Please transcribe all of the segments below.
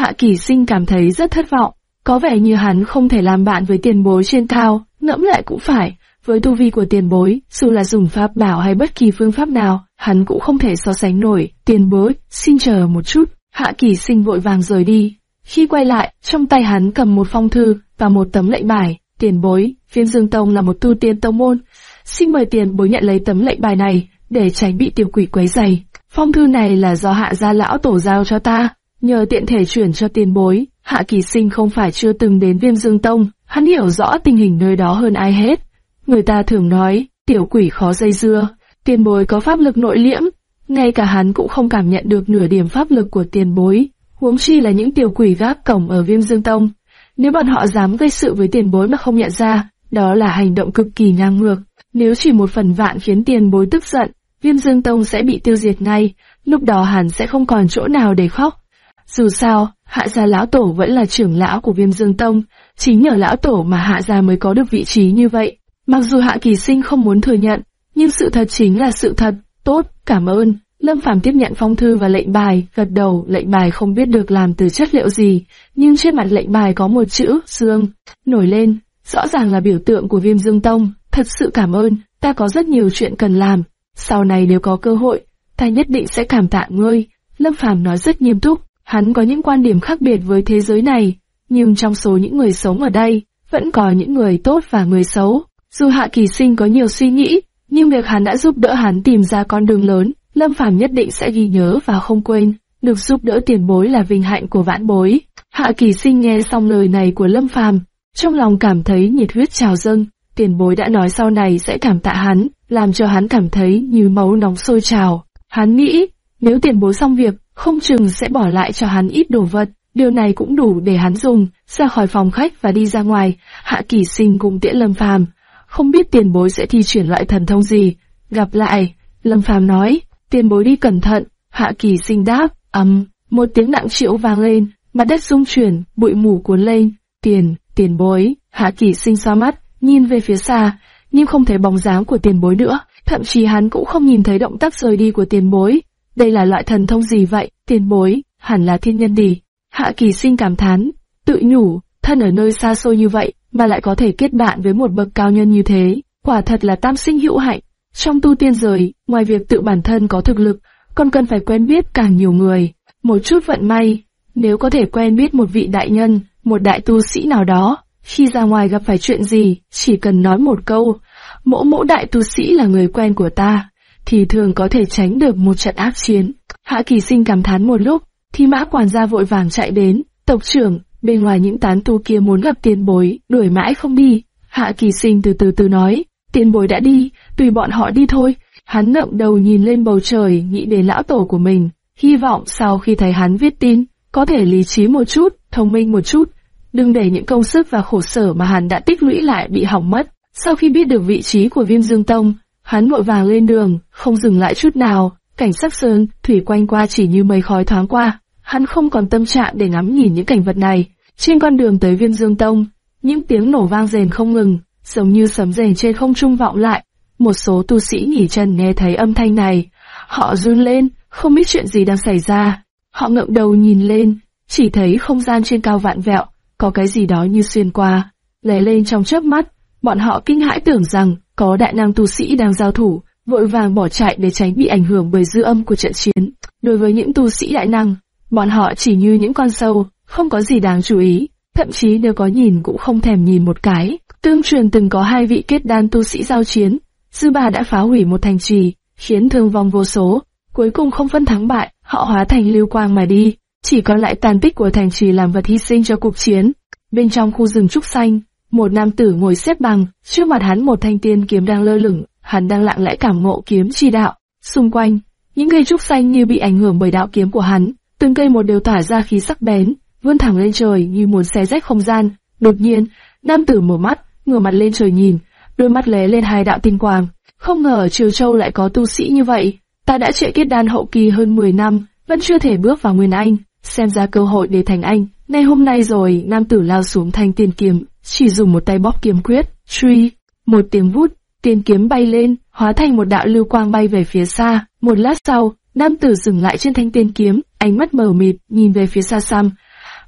Hạ Kỳ Sinh cảm thấy rất thất vọng, có vẻ như hắn không thể làm bạn với tiền bối trên cao, ngẫm lại cũng phải, với tu vi của tiền bối, dù là dùng pháp bảo hay bất kỳ phương pháp nào, hắn cũng không thể so sánh nổi. Tiền bối, xin chờ một chút. Hạ Kỳ Sinh vội vàng rời đi. Khi quay lại, trong tay hắn cầm một phong thư và một tấm lệnh bài. Tiền bối, Phiên Dương Tông là một tu tiên tông môn. Xin mời tiền bối nhận lấy tấm lệnh bài này, để tránh bị tiểu quỷ quấy giày. Phong thư này là do hạ gia lão tổ giao cho ta, nhờ tiện thể chuyển cho tiền bối. Hạ Kỳ Sinh không phải chưa từng đến Viêm Dương Tông, hắn hiểu rõ tình hình nơi đó hơn ai hết. Người ta thường nói, tiểu quỷ khó dây dưa, tiền bối có pháp lực nội liễm, ngay cả hắn cũng không cảm nhận được nửa điểm pháp lực của tiền bối, huống chi là những tiểu quỷ gác cổng ở Viêm Dương Tông. Nếu bọn họ dám gây sự với tiền bối mà không nhận ra, đó là hành động cực kỳ ngang ngược. Nếu chỉ một phần vạn khiến tiền bối tức giận, Viêm Dương Tông sẽ bị tiêu diệt ngay, lúc đó hắn sẽ không còn chỗ nào để khóc. Dù sao, Hạ gia lão tổ vẫn là trưởng lão của Viêm Dương Tông, chính nhờ lão tổ mà Hạ gia mới có được vị trí như vậy. Mặc dù Hạ Kỳ Sinh không muốn thừa nhận, nhưng sự thật chính là sự thật. Tốt, cảm ơn. Lâm Phàm tiếp nhận phong thư và lệnh bài, gật đầu, lệnh bài không biết được làm từ chất liệu gì, nhưng trên mặt lệnh bài có một chữ, xương, nổi lên, rõ ràng là biểu tượng của viêm dương tông, thật sự cảm ơn, ta có rất nhiều chuyện cần làm, sau này nếu có cơ hội, ta nhất định sẽ cảm tạ ngươi. Lâm Phàm nói rất nghiêm túc, hắn có những quan điểm khác biệt với thế giới này, nhưng trong số những người sống ở đây, vẫn có những người tốt và người xấu. Dù Hạ Kỳ Sinh có nhiều suy nghĩ, nhưng việc hắn đã giúp đỡ hắn tìm ra con đường lớn, Lâm Phàm nhất định sẽ ghi nhớ và không quên. Được giúp đỡ tiền bối là vinh hạnh của vãn bối. Hạ Kỳ Sinh nghe xong lời này của Lâm Phàm, trong lòng cảm thấy nhiệt huyết trào dâng. Tiền bối đã nói sau này sẽ cảm tạ hắn, làm cho hắn cảm thấy như máu nóng sôi trào. Hắn nghĩ, nếu tiền bối xong việc, không chừng sẽ bỏ lại cho hắn ít đồ vật. Điều này cũng đủ để hắn dùng, ra khỏi phòng khách và đi ra ngoài. Hạ Kỳ Sinh cùng tiễn Lâm Phàm, không biết tiền bối sẽ thi chuyển loại thần thông gì. Gặp lại, Lâm Phàm nói, tiền bối đi cẩn thận, Hạ Kỳ sinh đáp, ầm, một tiếng nặng triệu vang lên, mặt đất rung chuyển, bụi mù cuốn lên, tiền, tiền bối, Hạ Kỳ sinh xoa mắt, nhìn về phía xa, nhưng không thấy bóng dáng của tiền bối nữa, thậm chí hắn cũng không nhìn thấy động tác rời đi của tiền bối. Đây là loại thần thông gì vậy, tiền bối, hẳn là thiên nhân đi. Hạ Kỳ sinh cảm thán, tự nhủ, thân ở nơi xa xôi như vậy, mà lại có thể kết bạn với một bậc cao nhân như thế, quả thật là tam sinh hữu hạnh. Trong tu tiên giới, ngoài việc tự bản thân có thực lực, còn cần phải quen biết càng nhiều người. Một chút vận may, nếu có thể quen biết một vị đại nhân, một đại tu sĩ nào đó, khi ra ngoài gặp phải chuyện gì, chỉ cần nói một câu, mỗ mỗ đại tu sĩ là người quen của ta, thì thường có thể tránh được một trận ác chiến. Hạ kỳ sinh cảm thán một lúc, thì mã quản gia vội vàng chạy đến, tộc trưởng, Bên ngoài những tán tu kia muốn gặp tiền bối, đuổi mãi không đi. Hạ kỳ sinh từ từ từ nói, tiền bối đã đi, tùy bọn họ đi thôi. Hắn ngậm đầu nhìn lên bầu trời, nghĩ đến lão tổ của mình. Hy vọng sau khi thấy hắn viết tin, có thể lý trí một chút, thông minh một chút. Đừng để những công sức và khổ sở mà hắn đã tích lũy lại bị hỏng mất. Sau khi biết được vị trí của viêm dương tông, hắn vội vàng lên đường, không dừng lại chút nào. Cảnh sắc sơn, thủy quanh qua chỉ như mây khói thoáng qua hắn không còn tâm trạng để ngắm nhìn những cảnh vật này. Trên con đường tới Viêm Dương Tông, những tiếng nổ vang rền không ngừng, giống như sấm rền trên không trung vọng lại. Một số tu sĩ nghỉ chân nghe thấy âm thanh này, họ run lên, không biết chuyện gì đang xảy ra. Họ ngậm đầu nhìn lên, chỉ thấy không gian trên cao vạn vẹo, có cái gì đó như xuyên qua. Lè lên trong chớp mắt, bọn họ kinh hãi tưởng rằng có đại năng tu sĩ đang giao thủ, vội vàng bỏ chạy để tránh bị ảnh hưởng bởi dư âm của trận chiến. Đối với những tu sĩ đại năng, Bọn họ chỉ như những con sâu, không có gì đáng chú ý, thậm chí nếu có nhìn cũng không thèm nhìn một cái. Tương truyền từng có hai vị kết đan tu sĩ giao chiến, dư bà đã phá hủy một thành trì, khiến thương vong vô số. Cuối cùng không phân thắng bại, họ hóa thành lưu quang mà đi, chỉ còn lại tàn tích của thành trì làm vật hy sinh cho cuộc chiến. Bên trong khu rừng trúc xanh, một nam tử ngồi xếp bằng, trước mặt hắn một thanh tiên kiếm đang lơ lửng, hắn đang lặng lẽ cảm ngộ kiếm chi đạo. Xung quanh, những cây trúc xanh như bị ảnh hưởng bởi đạo kiếm của hắn, từng cây một đều tỏa ra khí sắc bén, vươn thẳng lên trời như muốn xé rách không gian. Đột nhiên, nam tử mở mắt, ngửa mặt lên trời nhìn, đôi mắt lé lên hai đạo tinh quang. Không ngờ ở Triều Châu lại có tu sĩ như vậy. Ta đã trệ kết đan hậu kỳ hơn 10 năm, vẫn chưa thể bước vào Nguyên Anh, xem ra cơ hội để thành anh. Nay hôm nay rồi, nam tử lao xuống thanh tiền kiếm, chỉ dùng một tay bóp kiếm quyết, truy, một tiếng vút, tiền kiếm bay lên, hóa thành một đạo lưu quang bay về phía xa. Một lát sau, nam tử dừng lại trên thanh tiền kiếm, ánh mắt mờ mịt, nhìn về phía xa xăm.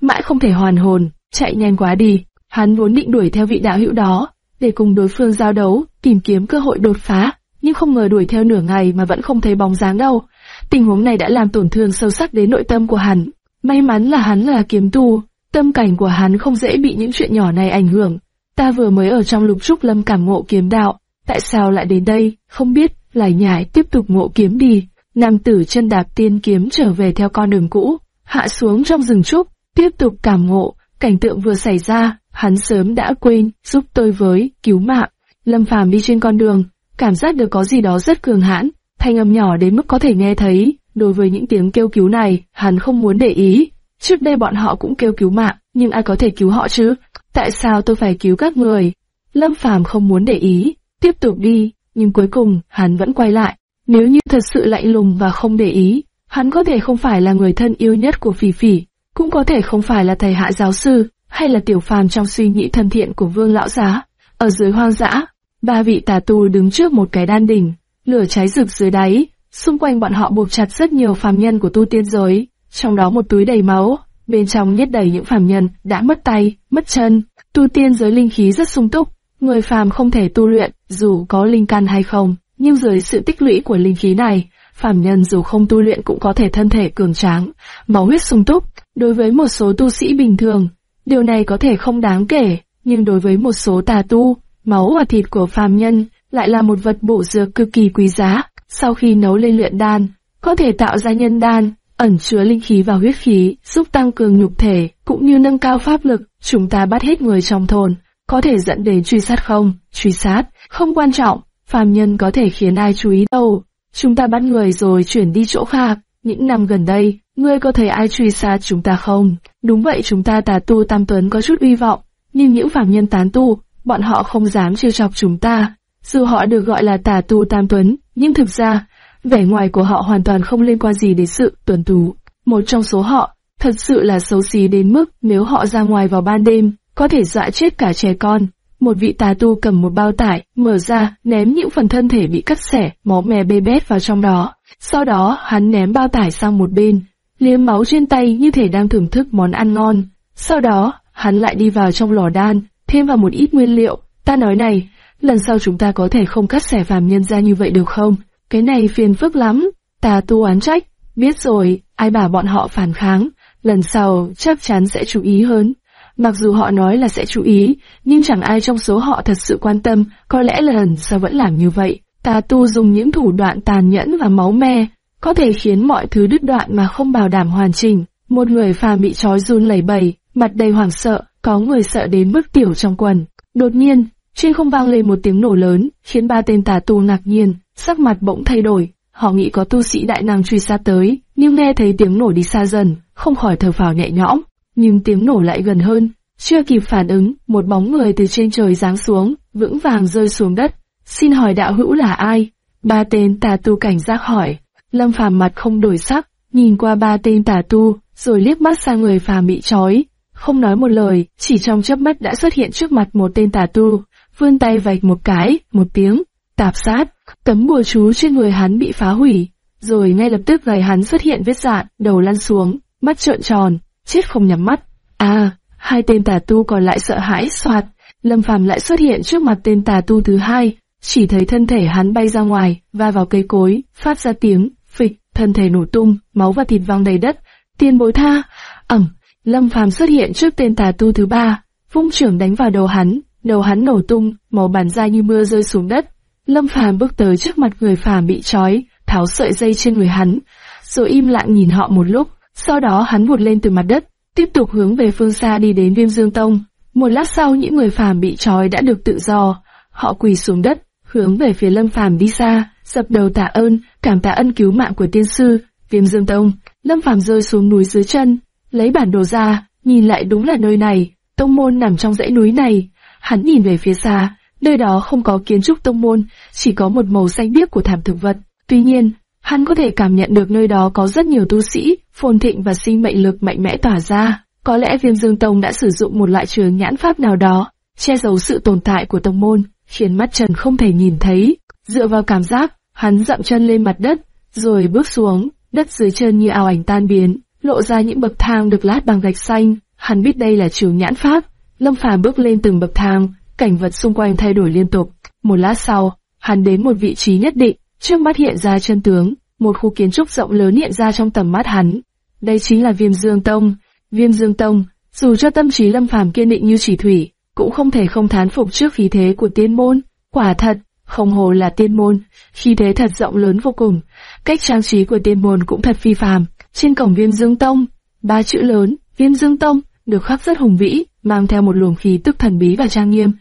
mãi không thể hoàn hồn, chạy nhanh quá đi. Hắn vốn định đuổi theo vị đạo hữu đó, để cùng đối phương giao đấu, tìm kiếm cơ hội đột phá, nhưng không ngờ đuổi theo nửa ngày mà vẫn không thấy bóng dáng đâu. Tình huống này đã làm tổn thương sâu sắc đến nội tâm của hắn. May mắn là hắn là kiếm tu, tâm cảnh của hắn không dễ bị những chuyện nhỏ này ảnh hưởng. Ta vừa mới ở trong lục trúc lâm cảm ngộ kiếm đạo, tại sao lại đến đây, không biết, lại nhải tiếp tục ngộ kiếm đi. Nam tử chân đạp tiên kiếm trở về theo con đường cũ, hạ xuống trong rừng trúc, tiếp tục cảm ngộ, cảnh tượng vừa xảy ra, hắn sớm đã quên, giúp tôi với, cứu mạng. Lâm Phàm đi trên con đường, cảm giác được có gì đó rất cường hãn, thanh âm nhỏ đến mức có thể nghe thấy. Đối với những tiếng kêu cứu này, hắn không muốn để ý. Trước đây bọn họ cũng kêu cứu mạng, nhưng ai có thể cứu họ chứ? Tại sao tôi phải cứu các người? Lâm Phàm không muốn để ý, tiếp tục đi, nhưng cuối cùng hắn vẫn quay lại. Nếu như thật sự lạnh lùng và không để ý, hắn có thể không phải là người thân yêu nhất của Phỉ Phỉ, cũng có thể không phải là thầy hạ giáo sư, hay là tiểu phàm trong suy nghĩ thân thiện của vương lão giá. Ở dưới hoang dã, ba vị tà tu đứng trước một cái đan đỉnh, lửa cháy rực dưới đáy, xung quanh bọn họ buộc chặt rất nhiều phàm nhân của tu tiên giới, trong đó một túi đầy máu, bên trong nhét đầy những phàm nhân đã mất tay, mất chân. Tu tiên giới linh khí rất sung túc, người phàm không thể tu luyện, dù có linh căn hay không, nhưng dưới sự tích lũy của linh khí này, phàm nhân dù không tu luyện cũng có thể thân thể cường tráng, máu huyết sung túc. Đối với một số tu sĩ bình thường, điều này có thể không đáng kể, nhưng đối với một số tà tu, máu và thịt của phàm nhân lại là một vật bổ dược cực kỳ quý giá. Sau khi nấu lên luyện đan, có thể tạo ra nhân đan, ẩn chứa linh khí và huyết khí, giúp tăng cường nhục thể, cũng như nâng cao pháp lực. Chúng ta bắt hết người trong thôn, có thể dẫn đến truy sát không, truy sát, không quan trọng, phàm nhân có thể khiến ai chú ý đâu. Chúng ta bắt người rồi chuyển đi chỗ khác. Những năm gần đây, ngươi có thấy ai truy sát chúng ta không? Đúng vậy chúng ta tà tu Tam Tuấn có chút uy vọng, nhưng những phàm nhân tán tu, bọn họ không dám trêu chọc chúng ta. Dù họ được gọi là tà tu Tam Tuấn, nhưng thực ra, vẻ ngoài của họ hoàn toàn không liên quan gì đến sự tuần tú. Một trong số họ, thật sự là xấu xí đến mức nếu họ ra ngoài vào ban đêm, có thể dọa chết cả trẻ con. Một vị tà tu cầm một bao tải, mở ra, ném những phần thân thể bị cắt xẻ, máu mè bê bết vào trong đó. Sau đó, hắn ném bao tải sang một bên, liếm máu trên tay như thể đang thưởng thức món ăn ngon. Sau đó, hắn lại đi vào trong lò đan, thêm vào một ít nguyên liệu. Ta nói này, lần sau chúng ta có thể không cắt xẻ phàm nhân ra như vậy được không? Cái này phiền phức lắm. Tà tu oán trách, biết rồi, ai bảo bọn họ phản kháng, lần sau chắc chắn sẽ chú ý hơn. Mặc dù họ nói là sẽ chú ý, nhưng chẳng ai trong số họ thật sự quan tâm, có lẽ là lần sau vẫn làm như vậy. Tà tu dùng những thủ đoạn tàn nhẫn và máu me, có thể khiến mọi thứ đứt đoạn mà không bảo đảm hoàn chỉnh. Một người phàm bị trói run lẩy bẩy, mặt đầy hoảng sợ, có người sợ đến mức tiểu trong quần. Đột nhiên, trên không vang lên một tiếng nổ lớn, khiến ba tên tà tu ngạc nhiên, sắc mặt bỗng thay đổi. Họ nghĩ có tu sĩ đại năng truy sát tới, nhưng nghe thấy tiếng nổ đi xa dần, không khỏi thở phào nhẹ nhõm nhưng tiếng nổ lại gần hơn. Chưa kịp phản ứng, một bóng người từ trên trời giáng xuống, vững vàng rơi xuống đất. Xin hỏi đạo hữu là ai? Ba tên tà tu cảnh giác hỏi. Lâm phàm mặt không đổi sắc, nhìn qua ba tên tà tu, rồi liếc mắt sang người phàm bị trói. Không nói một lời, chỉ trong chớp mắt đã xuất hiện trước mặt một tên tà tu, vươn tay vạch một cái, một tiếng, tạp sát, tấm bùa chú trên người hắn bị phá hủy, rồi ngay lập tức gầy hắn xuất hiện vết dạn, đầu lăn xuống, mắt trợn tròn, chết không nhắm mắt. À, hai tên tà tu còn lại sợ hãi soạt, Lâm Phàm lại xuất hiện trước mặt tên tà tu thứ hai, chỉ thấy thân thể hắn bay ra ngoài, va vào cây cối, phát ra tiếng, phịch, thân thể nổ tung, máu và thịt văng đầy đất. Tiên bối tha, ẩm, Lâm Phàm xuất hiện trước tên tà tu thứ ba, vung trưởng đánh vào đầu hắn, đầu hắn nổ tung, máu bắn ra như mưa rơi xuống đất. Lâm Phàm bước tới trước mặt người phàm bị trói, tháo sợi dây trên người hắn, rồi im lặng nhìn họ một lúc, sau đó hắn vụt lên từ mặt đất, tiếp tục hướng về phương xa đi đến Viêm Dương Tông. Một lát sau những người phàm bị trói đã được tự do, họ quỳ xuống đất, hướng về phía Lâm Phàm đi xa, dập đầu tạ ơn, cảm tạ ân cứu mạng của tiên sư, Viêm Dương Tông. Lâm Phàm rơi xuống núi dưới chân, lấy bản đồ ra, nhìn lại đúng là nơi này, tông môn nằm trong dãy núi này. Hắn nhìn về phía xa, nơi đó không có kiến trúc tông môn, chỉ có một màu xanh biếc của thảm thực vật. Tuy nhiên, Hắn có thể cảm nhận được nơi đó có rất nhiều tu sĩ, phồn thịnh và sinh mệnh lực mạnh mẽ tỏa ra. Có lẽ viêm dương tông đã sử dụng một loại trường nhãn pháp nào đó, che giấu sự tồn tại của tông môn, khiến mắt Trần không thể nhìn thấy. Dựa vào cảm giác, hắn dậm chân lên mặt đất, rồi bước xuống, đất dưới chân như ảo ảnh tan biến, lộ ra những bậc thang được lát bằng gạch xanh. Hắn biết đây là trường nhãn pháp. Lâm Phàm bước lên từng bậc thang, cảnh vật xung quanh thay đổi liên tục. Một lát sau, hắn đến một vị trí nhất định, trước mắt hiện ra chân tướng, một khu kiến trúc rộng lớn hiện ra trong tầm mắt hắn. Đây chính là Viêm Dương Tông. Viêm Dương Tông, dù cho tâm trí Lâm Phàm kiên định như chỉ thủy, cũng không thể không thán phục trước khí thế của tiên môn. Quả thật, không hồ là tiên môn, khí thế thật rộng lớn vô cùng. Cách trang trí của tiên môn cũng thật phi phàm. Trên cổng Viêm Dương Tông, ba chữ lớn, Viêm Dương Tông, được khắc rất hùng vĩ, mang theo một luồng khí tức thần bí và trang nghiêm.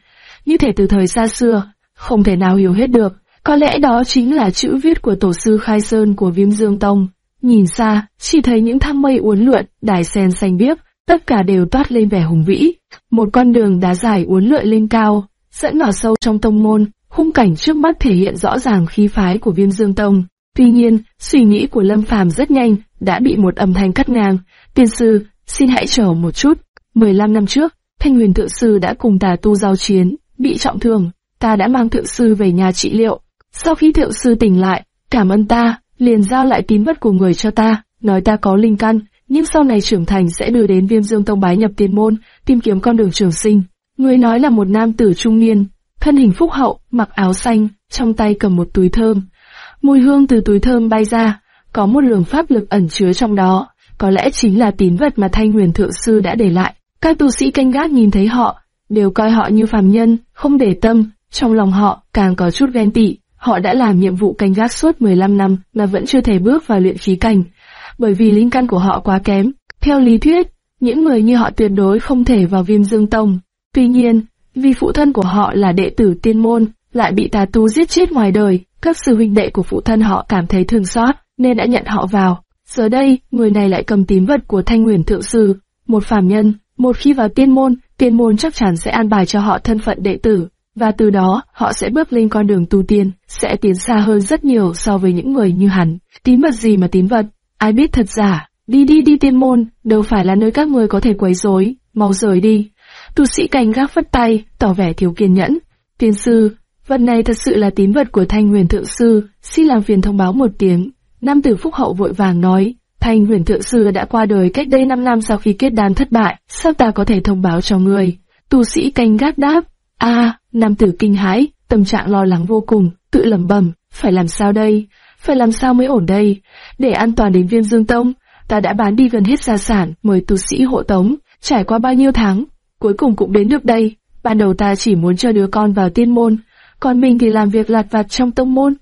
Như thể từ thời xa xưa, không thể nào hiểu hết được. Có lẽ đó chính là chữ viết của tổ sư Khai Sơn của Viêm Dương Tông. Nhìn xa, chỉ thấy những thang mây uốn lượn, đài sen xanh biếc, tất cả đều toát lên vẻ hùng vĩ. Một con đường đá dài uốn lượn lên cao, dẫn vào sâu trong tông môn, khung cảnh trước mắt thể hiện rõ ràng khí phái của Viêm Dương Tông. Tuy nhiên, suy nghĩ của Lâm Phàm rất nhanh, đã bị một âm thanh cắt ngang. Tiên sư, xin hãy chờ một chút. 15 năm trước, Thanh Huyền Thượng Sư đã cùng tà tu giao chiến, bị trọng thương. Ta đã mang Thượng Sư về nhà trị liệu. Sau khi Thượng Sư tỉnh lại, cảm ơn ta, liền giao lại tín vật của người cho ta, nói ta có linh căn, nhưng sau này trưởng thành sẽ đưa đến Viêm Dương Tông bái nhập tiên môn, tìm kiếm con đường trường sinh. Người nói là một nam tử trung niên, thân hình phúc hậu, mặc áo xanh, trong tay cầm một túi thơm. Mùi hương từ túi thơm bay ra, có một luồng pháp lực ẩn chứa trong đó, có lẽ chính là tín vật mà Thanh Huyền Thượng Sư đã để lại. Các tu sĩ canh gác nhìn thấy họ, đều coi họ như phàm nhân, không để tâm, trong lòng họ càng có chút ghen tị. Họ đã làm nhiệm vụ canh gác suốt 15 năm mà vẫn chưa thể bước vào luyện khí cảnh, bởi vì linh căn của họ quá kém. Theo lý thuyết, những người như họ tuyệt đối không thể vào viêm dương tông. Tuy nhiên, vì phụ thân của họ là đệ tử tiên môn, lại bị tà tu giết chết ngoài đời, các sư huynh đệ của phụ thân họ cảm thấy thương xót, nên đã nhận họ vào. Giờ đây, người này lại cầm tím vật của Thanh Huyền Thượng Sư, một phàm nhân, một khi vào tiên môn, tiên môn chắc chắn sẽ an bài cho họ thân phận đệ tử, và từ đó, họ sẽ bước lên con đường tu tiên, sẽ tiến xa hơn rất nhiều so với những người như hắn. Tín vật gì mà tín vật, ai biết thật giả, đi đi đi tiên môn, đâu phải là nơi các người có thể quấy rối, mau rời đi. Tu sĩ canh gác phất tay, tỏ vẻ thiếu kiên nhẫn. Tiên sư, vật này thật sự là tín vật của Thanh Huyền Thượng Sư, xin làm phiền thông báo một tiếng. Nam tử Phúc Hậu vội vàng nói, Thanh huyền thượng sư đã qua đời cách đây 5 năm sau khi kết đan thất bại, sao ta có thể thông báo cho người? Tu sĩ canh gác đáp, a, nam tử kinh hãi, tâm trạng lo lắng vô cùng, tự lẩm bẩm, phải làm sao đây? Phải làm sao mới ổn đây? Để an toàn đến viên dương tông, ta đã bán đi gần hết gia sản, mời tu sĩ hộ tống, trải qua bao nhiêu tháng, cuối cùng cũng đến được đây. Ban đầu ta chỉ muốn cho đứa con vào tiên môn, còn mình thì làm việc lặt vặt trong tông môn.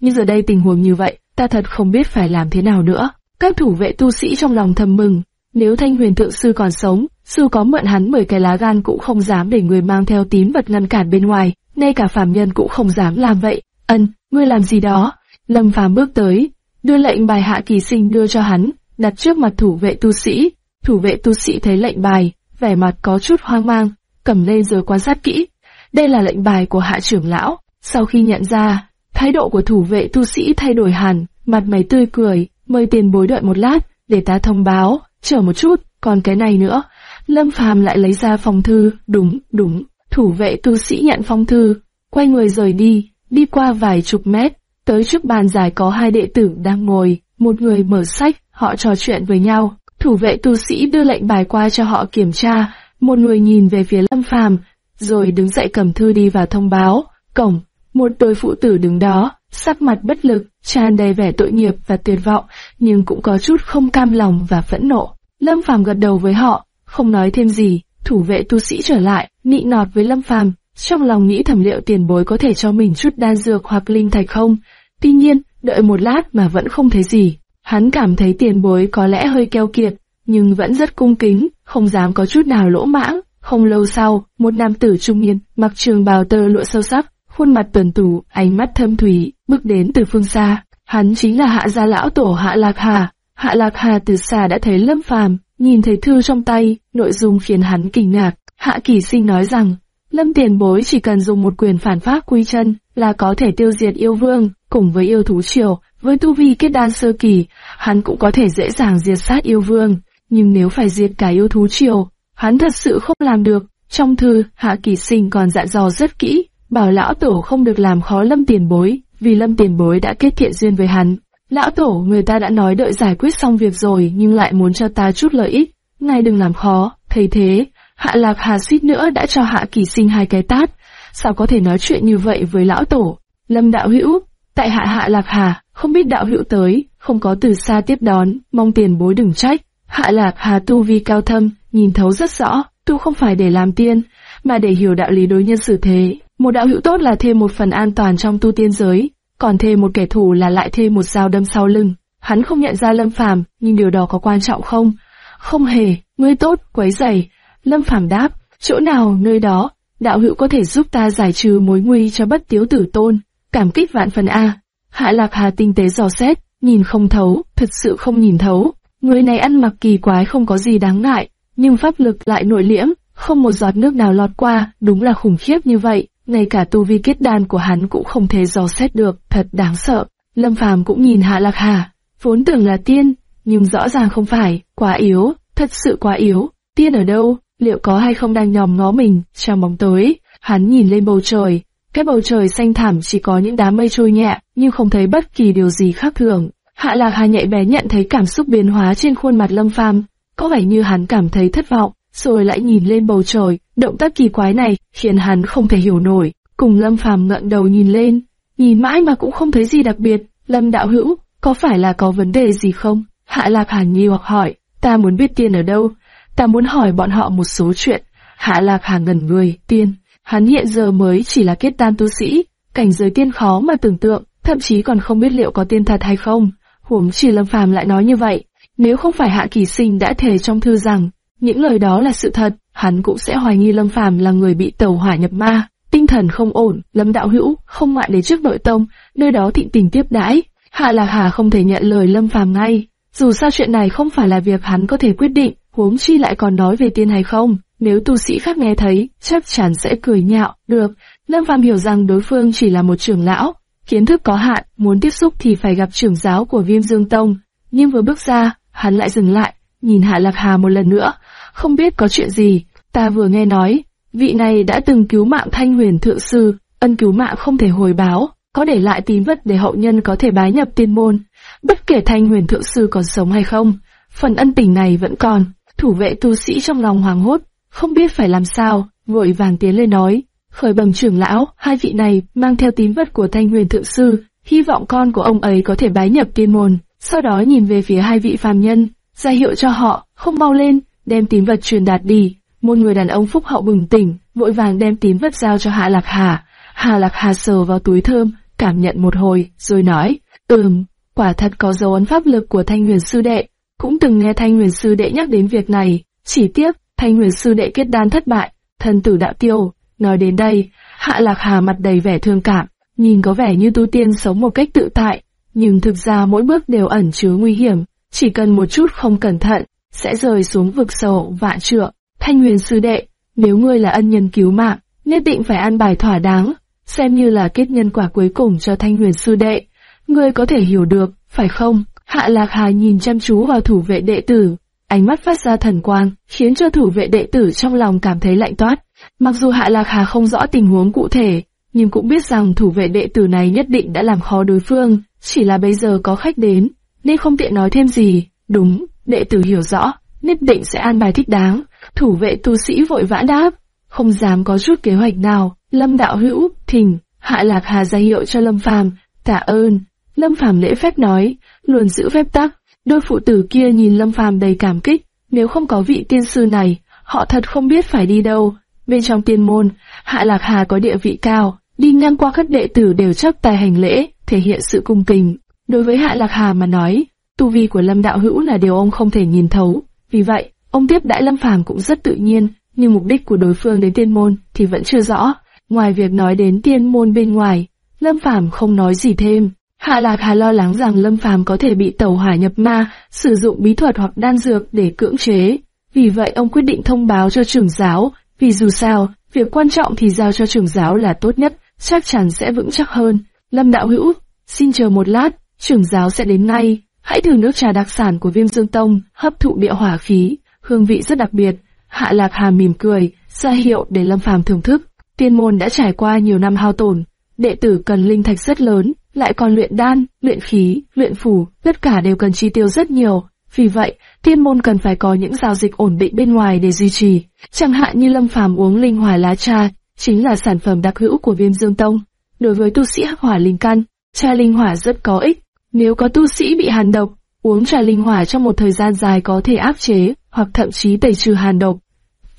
Nhưng giờ đây tình huống như vậy, ta thật không biết phải làm thế nào nữa. Các thủ vệ tu sĩ trong lòng thầm mừng, nếu thanh huyền thượng sư còn sống, sư có mượn hắn mười cái lá gan cũng không dám để người mang theo tín vật ngăn cản bên ngoài, ngay cả phàm nhân cũng không dám làm vậy. Ân, ngươi làm gì đó? Lâm phàm bước tới, đưa lệnh bài hạ kỳ sinh đưa cho hắn, đặt trước mặt thủ vệ tu sĩ. Thủ vệ tu sĩ thấy lệnh bài, vẻ mặt có chút hoang mang, cầm lên rồi quan sát kỹ. Đây là lệnh bài của hạ trưởng lão. Sau khi nhận ra, thái độ của thủ vệ tu sĩ thay đổi hẳn, mặt mày tươi cười, mời tiền bối đợi một lát, để ta thông báo, chờ một chút, còn cái này nữa. Lâm Phàm lại lấy ra phong thư, đúng, đúng, thủ vệ tu sĩ nhận phong thư, quay người rời đi, đi qua vài chục mét, tới trước bàn dài có hai đệ tử đang ngồi, một người mở sách, họ trò chuyện với nhau. Thủ vệ tu sĩ đưa lệnh bài qua cho họ kiểm tra, một người nhìn về phía Lâm Phàm, rồi đứng dậy cầm thư đi vào thông báo. Cổng, một đôi phụ tử đứng đó, sắc mặt bất lực, tràn đầy vẻ tội nghiệp và tuyệt vọng, nhưng cũng có chút không cam lòng và phẫn nộ. Lâm Phàm gật đầu với họ, không nói thêm gì, thủ vệ tu sĩ trở lại, nị nọt với Lâm Phàm, trong lòng nghĩ thẩm liệu tiền bối có thể cho mình chút đan dược hoặc linh thạch không. Tuy nhiên, đợi một lát mà vẫn không thấy gì. Hắn cảm thấy tiền bối có lẽ hơi keo kiệt, nhưng vẫn rất cung kính, không dám có chút nào lỗ mãng. Không lâu sau, một nam tử trung niên, mặc trường bào tơ lụa sâu sắc, khuôn mặt tuần tủ, ánh mắt thâm thủy, bước đến từ phương xa. Hắn chính là hạ gia lão tổ hạ lạc hà. Hạ lạc hà từ xa đã thấy lâm phàm, nhìn thấy thư trong tay, nội dung khiến hắn kinh ngạc. Hạ kỳ sinh nói rằng, lâm tiền bối chỉ cần dùng một quyền phản pháp quy chân là có thể tiêu diệt yêu vương, cùng với yêu thú triều, với tu vi kết đan sơ kỳ, hắn cũng có thể dễ dàng diệt sát yêu vương. Nhưng nếu phải diệt cả yêu thú triều, hắn thật sự không làm được. Trong thư, Hạ Kỳ Sinh còn dặn dò rất kỹ, bảo lão tổ không được làm khó lâm tiền bối, vì lâm tiền bối đã kết thiện duyên với hắn. Lão tổ người ta đã nói đợi giải quyết xong việc rồi nhưng lại muốn cho ta chút lợi ích, ngài đừng làm khó, Thấy thế, Hạ Lạc Hà suýt nữa đã cho Hạ Kỳ Sinh hai cái tát. Sao có thể nói chuyện như vậy với lão tổ? Lâm đạo hữu, tại hạ Hạ Lạc Hà, không biết đạo hữu tới, không có từ xa tiếp đón, mong tiền bối đừng trách. Hạ Lạc Hà tu vi cao thâm, nhìn thấu rất rõ, tu không phải để làm tiên, mà để hiểu đạo lý đối nhân xử thế. Một đạo hữu tốt là thêm một phần an toàn trong tu tiên giới, còn thêm một kẻ thù là lại thêm một dao đâm sau lưng. Hắn không nhận ra Lâm Phàm, nhưng điều đó có quan trọng không? Không hề, ngươi tốt, quấy rầy. Lâm Phàm đáp, chỗ nào nơi đó, đạo hữu có thể giúp ta giải trừ mối nguy cho bất tiếu tử tôn. Cảm kích vạn phần A. Hạ Lạc Hà tinh tế dò xét, nhìn không thấu, thật sự không nhìn thấu. Người này ăn mặc kỳ quái không có gì đáng ngại, nhưng pháp lực lại nội liễm, không một giọt nước nào lọt qua, đúng là khủng khiếp như vậy. Ngay cả tu vi kết đan của hắn cũng không thể dò xét được, thật đáng sợ. Lâm Phàm cũng nhìn Hạ Lạc Hà, vốn tưởng là tiên, nhưng rõ ràng không phải, quá yếu, thật sự quá yếu. Tiên ở đâu, liệu có hay không đang nhòm ngó mình, trong bóng tối, hắn nhìn lên bầu trời, cái bầu trời xanh thẳm chỉ có những đám mây trôi nhẹ, nhưng không thấy bất kỳ điều gì khác thường. Hạ Lạc Hà nhạy bé nhận thấy cảm xúc biến hóa trên khuôn mặt Lâm Phàm, có vẻ như hắn cảm thấy thất vọng, rồi lại nhìn lên bầu trời, động tác kỳ quái này khiến hắn không thể hiểu nổi. Cùng Lâm Phàm ngẩng đầu nhìn lên, nhìn mãi mà cũng không thấy gì đặc biệt. Lâm đạo hữu, có phải là có vấn đề gì không? Hạ Lạp Hàn nghi hoặc hỏi, ta muốn biết tiên ở đâu, ta muốn hỏi bọn họ một số chuyện. Hạ Lạp Hàn ngẩn người, tiên, hắn hiện giờ mới chỉ là kết đan tu sĩ, cảnh giới tiên khó mà tưởng tượng, thậm chí còn không biết liệu có tiên thật hay không. Huống chỉ Lâm Phàm lại nói như vậy, nếu không phải Hạ Kỳ Sinh đã thề trong thư rằng những lời đó là sự thật, hắn cũng sẽ hoài nghi Lâm Phàm là người bị tàu hỏa nhập ma, tinh thần không ổn. Lâm đạo hữu không ngoại đến trước nội tông, nơi đó thịnh tình tiếp đãi. Hạ Lạc Hà không thể nhận lời Lâm Phàm ngay, dù sao chuyện này không phải là việc hắn có thể quyết định, huống chi lại còn nói về tiên hay không. Nếu tu sĩ khác nghe thấy, chắc chắn sẽ cười nhạo. Được, Lâm Phàm hiểu rằng đối phương chỉ là một trưởng lão, kiến thức có hạn, muốn tiếp xúc thì phải gặp trưởng giáo của Viêm Dương Tông. Nhưng vừa bước ra, hắn lại dừng lại, nhìn Hạ Lạc Hà một lần nữa, không biết có chuyện gì, ta vừa nghe nói, vị này đã từng cứu mạng thanh huyền thượng sư, ân cứu mạng không thể hồi báo, có để lại tín vật để hậu nhân có thể bái nhập tiên môn, bất kể thanh huyền thượng sư còn sống hay không, phần ân tình này vẫn còn, thủ vệ tu sĩ trong lòng hoàng hốt, không biết phải làm sao, vội vàng tiến lên nói, khởi bẩm trưởng lão, hai vị này mang theo tín vật của thanh huyền thượng sư, hy vọng con của ông ấy có thể bái nhập tiên môn, sau đó nhìn về phía hai vị phàm nhân, ra hiệu cho họ, không mau lên, đem tín vật truyền đạt đi. Một người đàn ông phúc hậu bừng tỉnh, vội vàng đem tín vật giao cho Hạ Lạc Hà. Hạ Lạc Hà sờ vào túi thơm, cảm nhận một hồi, rồi nói, ừm, quả thật có dấu ấn pháp lực của Thanh Huyền Sư Đệ. Cũng từng nghe Thanh Huyền Sư Đệ nhắc đến việc này, chỉ tiếp, Thanh Huyền Sư Đệ kết đan thất bại, thân tử đạo tiêu. Nói đến đây, Hạ Lạc Hà mặt đầy vẻ thương cảm, nhìn có vẻ như tu tiên sống một cách tự tại, nhưng thực ra mỗi bước đều ẩn chứa nguy hiểm, chỉ cần một chút không cẩn thận, sẽ rời xuống vực sâu vạn trượng. Thanh huyền sư đệ, nếu ngươi là ân nhân cứu mạng, nhất định phải an bài thỏa đáng, xem như là kết nhân quả cuối cùng cho thanh huyền sư đệ. Ngươi có thể hiểu được, phải không? Hạ Lạc Hà nhìn chăm chú vào thủ vệ đệ tử, ánh mắt phát ra thần quang, khiến cho thủ vệ đệ tử trong lòng cảm thấy lạnh toát. Mặc dù Hạ Lạc Hà không rõ tình huống cụ thể, nhưng cũng biết rằng thủ vệ đệ tử này nhất định đã làm khó đối phương, chỉ là bây giờ có khách đến, nên không tiện nói thêm gì. Đúng, đệ tử hiểu rõ, nhất định sẽ an bài thích đáng. Thủ vệ tu sĩ vội vã đáp, không dám có chút kế hoạch nào. Lâm đạo hữu, thỉnh, hạ lạc hà ra hiệu cho Lâm Phàm, tạ ơn. Lâm Phàm lễ phép nói, luôn giữ phép tắc. Đôi phụ tử kia nhìn Lâm Phàm đầy cảm kích, nếu không có vị tiên sư này, họ thật không biết phải đi đâu. Bên trong tiên môn, Hạ Lạc Hà có địa vị cao, đi ngang qua các đệ tử đều chấp tài hành lễ, thể hiện sự cung kính. Đối với Hạ Lạc Hà mà nói, tu vi của Lâm Đạo Hữu là điều ông không thể nhìn thấu. Vì vậy, ông tiếp đãi Lâm Phàm cũng rất tự nhiên, nhưng mục đích của đối phương đến tiên môn thì vẫn chưa rõ. Ngoài việc nói đến tiên môn bên ngoài, Lâm Phàm không nói gì thêm. Hạ Lạc Hà lo lắng rằng Lâm Phàm có thể bị tẩu hỏa nhập ma, sử dụng bí thuật hoặc đan dược để cưỡng chế. Vì vậy ông quyết định thông báo cho trưởng giáo, vì dù sao, việc quan trọng thì giao cho trưởng giáo là tốt nhất, chắc chắn sẽ vững chắc hơn. Lâm Đạo Hữu, xin chờ một lát, trưởng giáo sẽ đến ngay. Hãy thử nước trà đặc sản của Viêm Dương Tông, hấp thụ địa hỏa khí, hương vị rất đặc biệt. Hạ Lạc Hà mỉm cười, ra hiệu để Lâm Phàm thưởng thức. Tiên môn đã trải qua nhiều năm hao tổn, đệ tử cần linh thạch rất lớn, lại còn luyện đan, luyện khí, luyện phủ, tất cả đều cần chi tiêu rất nhiều. Vì vậy, tiên môn cần phải có những giao dịch ổn định bên ngoài để duy trì. Chẳng hạn như Lâm Phàm uống linh hỏa lá trà, chính là sản phẩm đặc hữu của Viêm Dương Tông. Đối với tu sĩ hắc hỏa linh căn, trà linh hỏa rất có ích. Nếu có tu sĩ bị hàn độc, uống trà linh hỏa trong một thời gian dài có thể áp chế hoặc thậm chí tẩy trừ hàn độc.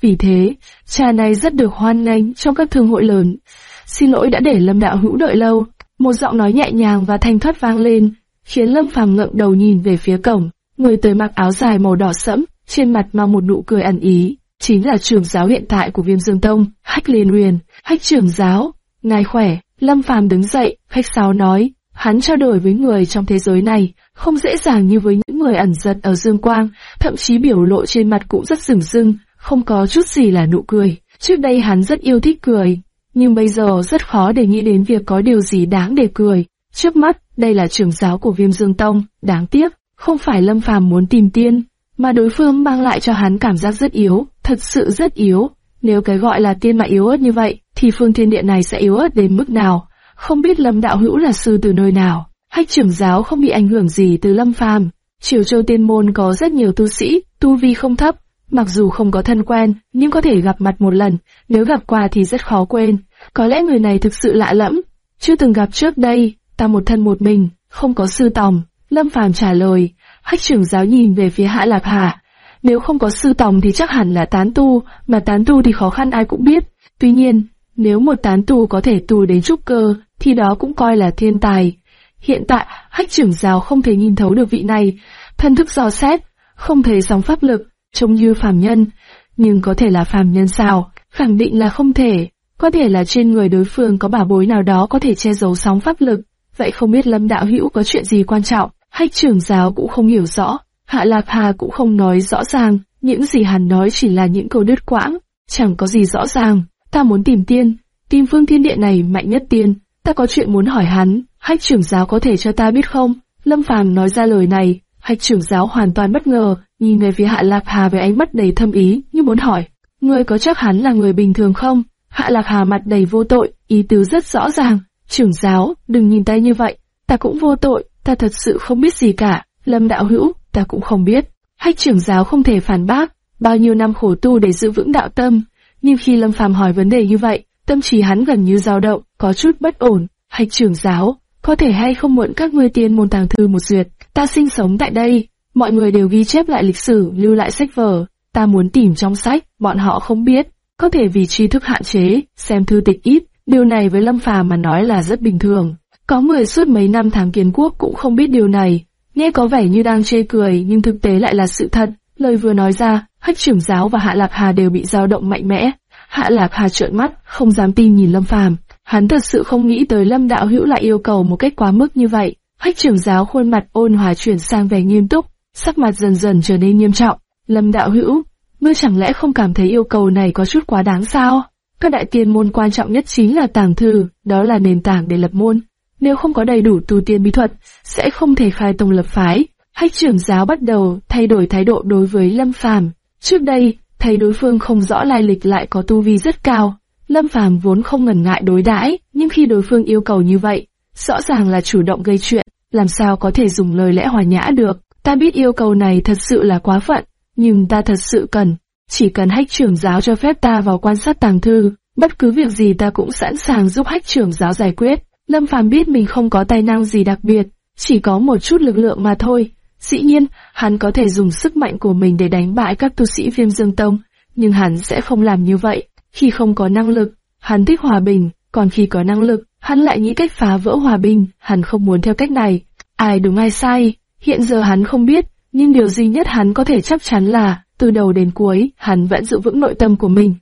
Vì thế, trà này rất được hoan nghênh trong các thương hội lớn. Xin lỗi đã để Lâm Đạo Hữu đợi lâu. Một giọng nói nhẹ nhàng và thanh thoát vang lên, khiến Lâm Phàm ngẩng đầu nhìn về phía cổng. Người tới mặc áo dài màu đỏ sẫm, trên mặt mang một nụ cười ẩn ý, chính là trưởng giáo hiện tại của Viêm Dương Tông, Hách Liên Huyền, Hách trưởng giáo. Ngài khỏe, Lâm Phàm đứng dậy, khách sáo nói, hắn trao đổi với người trong thế giới này, không dễ dàng như với những người ẩn giật ở Dương Quang, thậm chí biểu lộ trên mặt cũng rất rừng rưng, không có chút gì là nụ cười. Trước đây hắn rất yêu thích cười, nhưng bây giờ rất khó để nghĩ đến việc có điều gì đáng để cười. Trước mắt, đây là trưởng giáo của Viêm Dương Tông, đáng tiếc, không phải Lâm Phàm muốn tìm tiên, mà đối phương mang lại cho hắn cảm giác rất yếu, thật sự rất yếu. Nếu cái gọi là tiên mà yếu ớt như vậy, thì phương thiên địa này sẽ yếu ớt đến mức nào? Không biết Lâm Đạo Hữu là sư từ nơi nào? Hách trưởng giáo không bị ảnh hưởng gì từ Lâm Phàm. Triều Châu Tiên Môn có rất nhiều tu sĩ, tu vi không thấp, mặc dù không có thân quen, nhưng có thể gặp mặt một lần, nếu gặp qua thì rất khó quên. Có lẽ người này thực sự lạ lẫm, chưa từng gặp trước đây, ta một thân một mình, không có sư tòng. Lâm Phàm trả lời, hách trưởng giáo nhìn về phía Hạ Lạc Hà. Nếu không có sư tòng thì chắc hẳn là tán tu, mà tán tu thì khó khăn ai cũng biết. Tuy nhiên, nếu một tán tu có thể tu đến trúc cơ, thì đó cũng coi là thiên tài. Hiện tại, hách trưởng giáo không thể nhìn thấu được vị này, thân thức dò xét, không thấy sóng pháp lực, trông như phàm nhân, nhưng có thể là phàm nhân sao, khẳng định là không thể. Có thể là trên người đối phương có bảo bối nào đó có thể che giấu sóng pháp lực, vậy không biết Lâm Đạo Hữu có chuyện gì quan trọng, hách trưởng giáo cũng không hiểu rõ, Hạ Lạc Hà cũng không nói rõ ràng, những gì hắn nói chỉ là những câu đứt quãng, chẳng có gì rõ ràng, ta muốn tìm tiên, tìm phương thiên địa này mạnh nhất tiên, ta có chuyện muốn hỏi hắn, hách trưởng giáo có thể cho ta biết không? Lâm Phàm nói ra lời này, hách trưởng giáo hoàn toàn bất ngờ, nhìn về phía Hạ Lạc Hà với ánh mắt đầy thâm ý, như muốn hỏi, ngươi có chắc hắn là người bình thường không? Hạ Lạc Hà mặt đầy vô tội, ý tứ rất rõ ràng, trưởng giáo, đừng nhìn tay như vậy, ta cũng vô tội, ta thật sự không biết gì cả, Lâm đạo hữu, ta cũng không biết. Hách trưởng giáo không thể phản bác, bao nhiêu năm khổ tu để giữ vững đạo tâm, nhưng khi Lâm Phàm hỏi vấn đề như vậy, tâm trí hắn gần như dao động, có chút bất ổn. Hạch trưởng giáo, có thể hay không muộn các ngươi tiên môn tàng thư một duyệt, ta sinh sống tại đây, mọi người đều ghi chép lại lịch sử, lưu lại sách vở, ta muốn tìm trong sách, bọn họ không biết, có thể vì tri thức hạn chế, xem thư tịch ít, điều này với Lâm Phàm mà nói là rất bình thường. Có người suốt mấy năm tháng kiến quốc cũng không biết điều này, nghe có vẻ như đang chê cười nhưng thực tế lại là sự thật. Lời vừa nói ra, Hách trưởng giáo và Hạ Lạc Hà đều bị dao động mạnh mẽ. Hạ Lạc Hà trợn mắt, không dám tin nhìn Lâm Phàm. Hắn thật sự không nghĩ tới Lâm Đạo Hữu lại yêu cầu một cách quá mức như vậy. Hách trưởng giáo khuôn mặt ôn hòa chuyển sang vẻ nghiêm túc, sắc mặt dần dần trở nên nghiêm trọng. Lâm Đạo Hữu, ngươi chẳng lẽ không cảm thấy yêu cầu này có chút quá đáng sao? Các đại tiên môn quan trọng nhất chính là tàng thư, đó là nền tảng để lập môn. Nếu không có đầy đủ tu tiên bí thuật, sẽ không thể khai tông lập phái. Hách trưởng giáo bắt đầu thay đổi thái độ đối với Lâm Phàm. Trước đây, thấy đối phương không rõ lai lịch lại có tu vi rất cao, Lâm Phàm vốn không ngần ngại đối đãi, nhưng khi đối phương yêu cầu như vậy, rõ ràng là chủ động gây chuyện, làm sao có thể dùng lời lẽ hòa nhã được. Ta biết yêu cầu này thật sự là quá phận, nhưng ta thật sự cần, chỉ cần hách trưởng giáo cho phép ta vào quan sát tàng thư, bất cứ việc gì ta cũng sẵn sàng giúp hách trưởng giáo giải quyết. Lâm Phàm biết mình không có tài năng gì đặc biệt, chỉ có một chút lực lượng mà thôi. Dĩ nhiên, hắn có thể dùng sức mạnh của mình để đánh bại các tu sĩ viêm dương tông, nhưng hắn sẽ không làm như vậy. Khi không có năng lực, hắn thích hòa bình, còn khi có năng lực, hắn lại nghĩ cách phá vỡ hòa bình, hắn không muốn theo cách này. Ai đúng ai sai, hiện giờ hắn không biết, nhưng điều duy nhất hắn có thể chắc chắn là, từ đầu đến cuối, hắn vẫn giữ vững nội tâm của mình.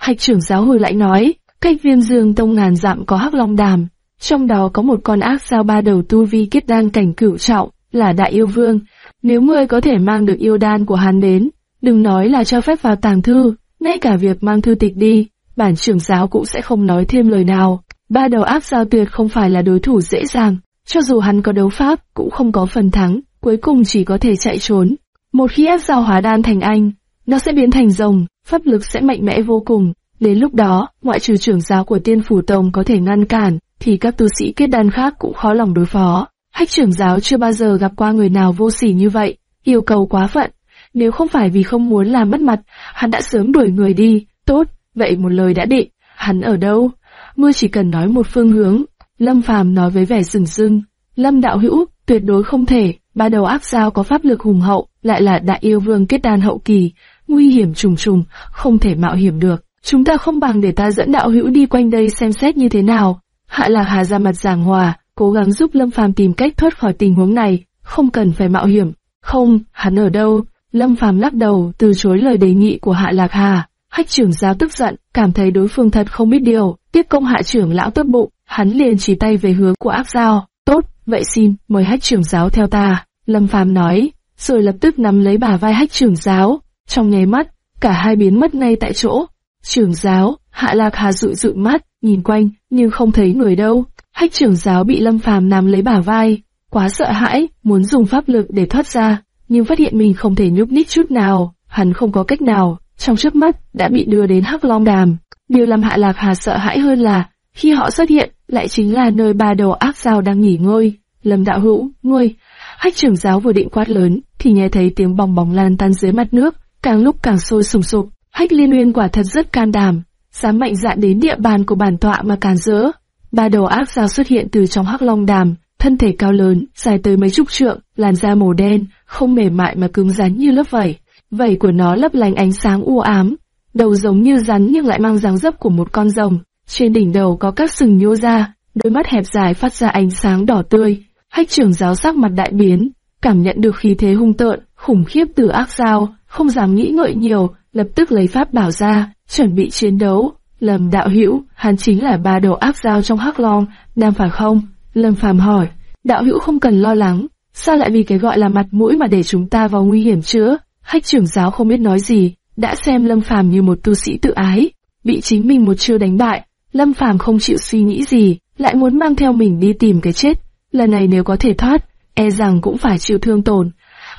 Hạch trưởng giáo hồi lại nói, cách viêm dương tông ngàn dặm có hắc long đàm, trong đó có một con ác sao ba đầu tu vi kết đan cảnh cửu trọng, là đại yêu vương. Nếu ngươi có thể mang được yêu đan của hắn đến, đừng nói là cho phép vào tàng thư, ngay cả việc mang thư tịch đi, bản trưởng giáo cũng sẽ không nói thêm lời nào. Ba đầu ác giao tuyệt không phải là đối thủ dễ dàng, cho dù hắn có đấu pháp, cũng không có phần thắng, cuối cùng chỉ có thể chạy trốn. Một khi ép giao hóa đan thành anh, nó sẽ biến thành rồng, pháp lực sẽ mạnh mẽ vô cùng. Đến lúc đó, ngoại trừ trưởng giáo của tiên phủ tông có thể ngăn cản, thì các tu sĩ kết đan khác cũng khó lòng đối phó. Hách trưởng giáo chưa bao giờ gặp qua người nào vô sỉ như vậy, yêu cầu quá phận. Nếu không phải vì không muốn làm mất mặt, hắn đã sớm đuổi người đi. Tốt, vậy một lời đã định. Hắn ở đâu? Mưa chỉ cần nói một phương hướng. Lâm Phàm nói với vẻ sừng sưng. Lâm đạo hữu, tuyệt đối không thể. Ba đầu ác giao có pháp lực hùng hậu, lại là đại yêu vương kết đan hậu kỳ, nguy hiểm trùng trùng, không thể mạo hiểm được. Chúng ta không bằng để ta dẫn đạo hữu đi quanh đây xem xét như thế nào. Hạ Lạc Hà ra mặt giảng hòa, cố gắng giúp Lâm Phàm tìm cách thoát khỏi tình huống này, không cần phải mạo hiểm. Không, hắn ở đâu? Lâm Phàm lắc đầu, từ chối lời đề nghị của Hạ Lạc Hà. Hách trưởng giáo tức giận, cảm thấy đối phương thật không biết điều, tiếp công hạ trưởng lão tốt bụng, hắn liền chỉ tay về hướng của ác giao. Tốt, vậy xin, mời hách trưởng giáo theo ta. Lâm Phàm nói, rồi lập tức nắm lấy bà vai hách trưởng giáo. Trong nháy mắt, cả hai biến mất ngay tại chỗ. Trưởng giáo, Hạ Lạc Hà dụi dụi mắt, nhìn quanh, nhưng không thấy người đâu. Hách trưởng giáo bị Lâm Phàm nắm lấy bả vai, quá sợ hãi, muốn dùng pháp lực để thoát ra, nhưng phát hiện mình không thể nhúc nhích chút nào, hắn không có cách nào, trong chớp mắt đã bị đưa đến Hắc Long Đàm. Điều làm Hạ Lạc Hà sợ hãi hơn là, khi họ xuất hiện, lại chính là nơi ba đầu ác dao đang nghỉ ngơi. Lâm đạo hữu, ngươi, hách trưởng giáo vừa định quát lớn, thì nghe thấy tiếng bong bóng lan tan dưới mặt nước, càng lúc càng sôi sùng sục. Hách liên uyên quả thật rất can đảm, dám mạnh dạn đến địa bàn của bản tọa mà càn rỡ. Ba đầu ác giao xuất hiện từ trong hắc long đàm, thân thể cao lớn, dài tới mấy chục trượng, làn da màu đen, không mềm mại mà cứng rắn như lớp vảy. Vảy của nó lấp lánh ánh sáng u ám, đầu giống như rắn nhưng lại mang dáng dấp của một con rồng. Trên đỉnh đầu có các sừng nhô ra, đôi mắt hẹp dài phát ra ánh sáng đỏ tươi. Hách trưởng giáo sắc mặt đại biến, cảm nhận được khí thế hung tợn, khủng khiếp từ ác giao, không dám nghĩ ngợi nhiều, lập tức lấy pháp bảo ra, chuẩn bị chiến đấu. Lâm đạo hữu, hắn chính là ba đầu ác giao trong hắc long, đang phải không? Lâm phàm hỏi, đạo hữu không cần lo lắng, sao lại vì cái gọi là mặt mũi mà để chúng ta vào nguy hiểm chứ? Hách trưởng giáo không biết nói gì, đã xem Lâm phàm như một tu sĩ tự ái, bị chính mình một chiêu đánh bại, Lâm phàm không chịu suy nghĩ gì, lại muốn mang theo mình đi tìm cái chết. Lần này nếu có thể thoát, e rằng cũng phải chịu thương tổn.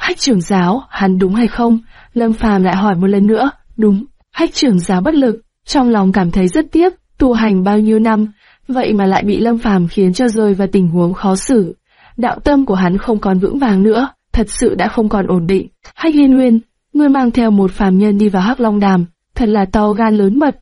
Hách trưởng giáo, hắn đúng hay không? Lâm phàm lại hỏi một lần nữa, đúng. Hách trưởng giáo bất lực, trong lòng cảm thấy rất tiếc, tu hành bao nhiêu năm, vậy mà lại bị Lâm Phàm khiến cho rơi vào tình huống khó xử. Đạo tâm của hắn không còn vững vàng nữa, thật sự đã không còn ổn định. Hách liên Nguyên, ngươi mang theo một phàm nhân đi vào Hắc Long Đàm, thật là to gan lớn mật.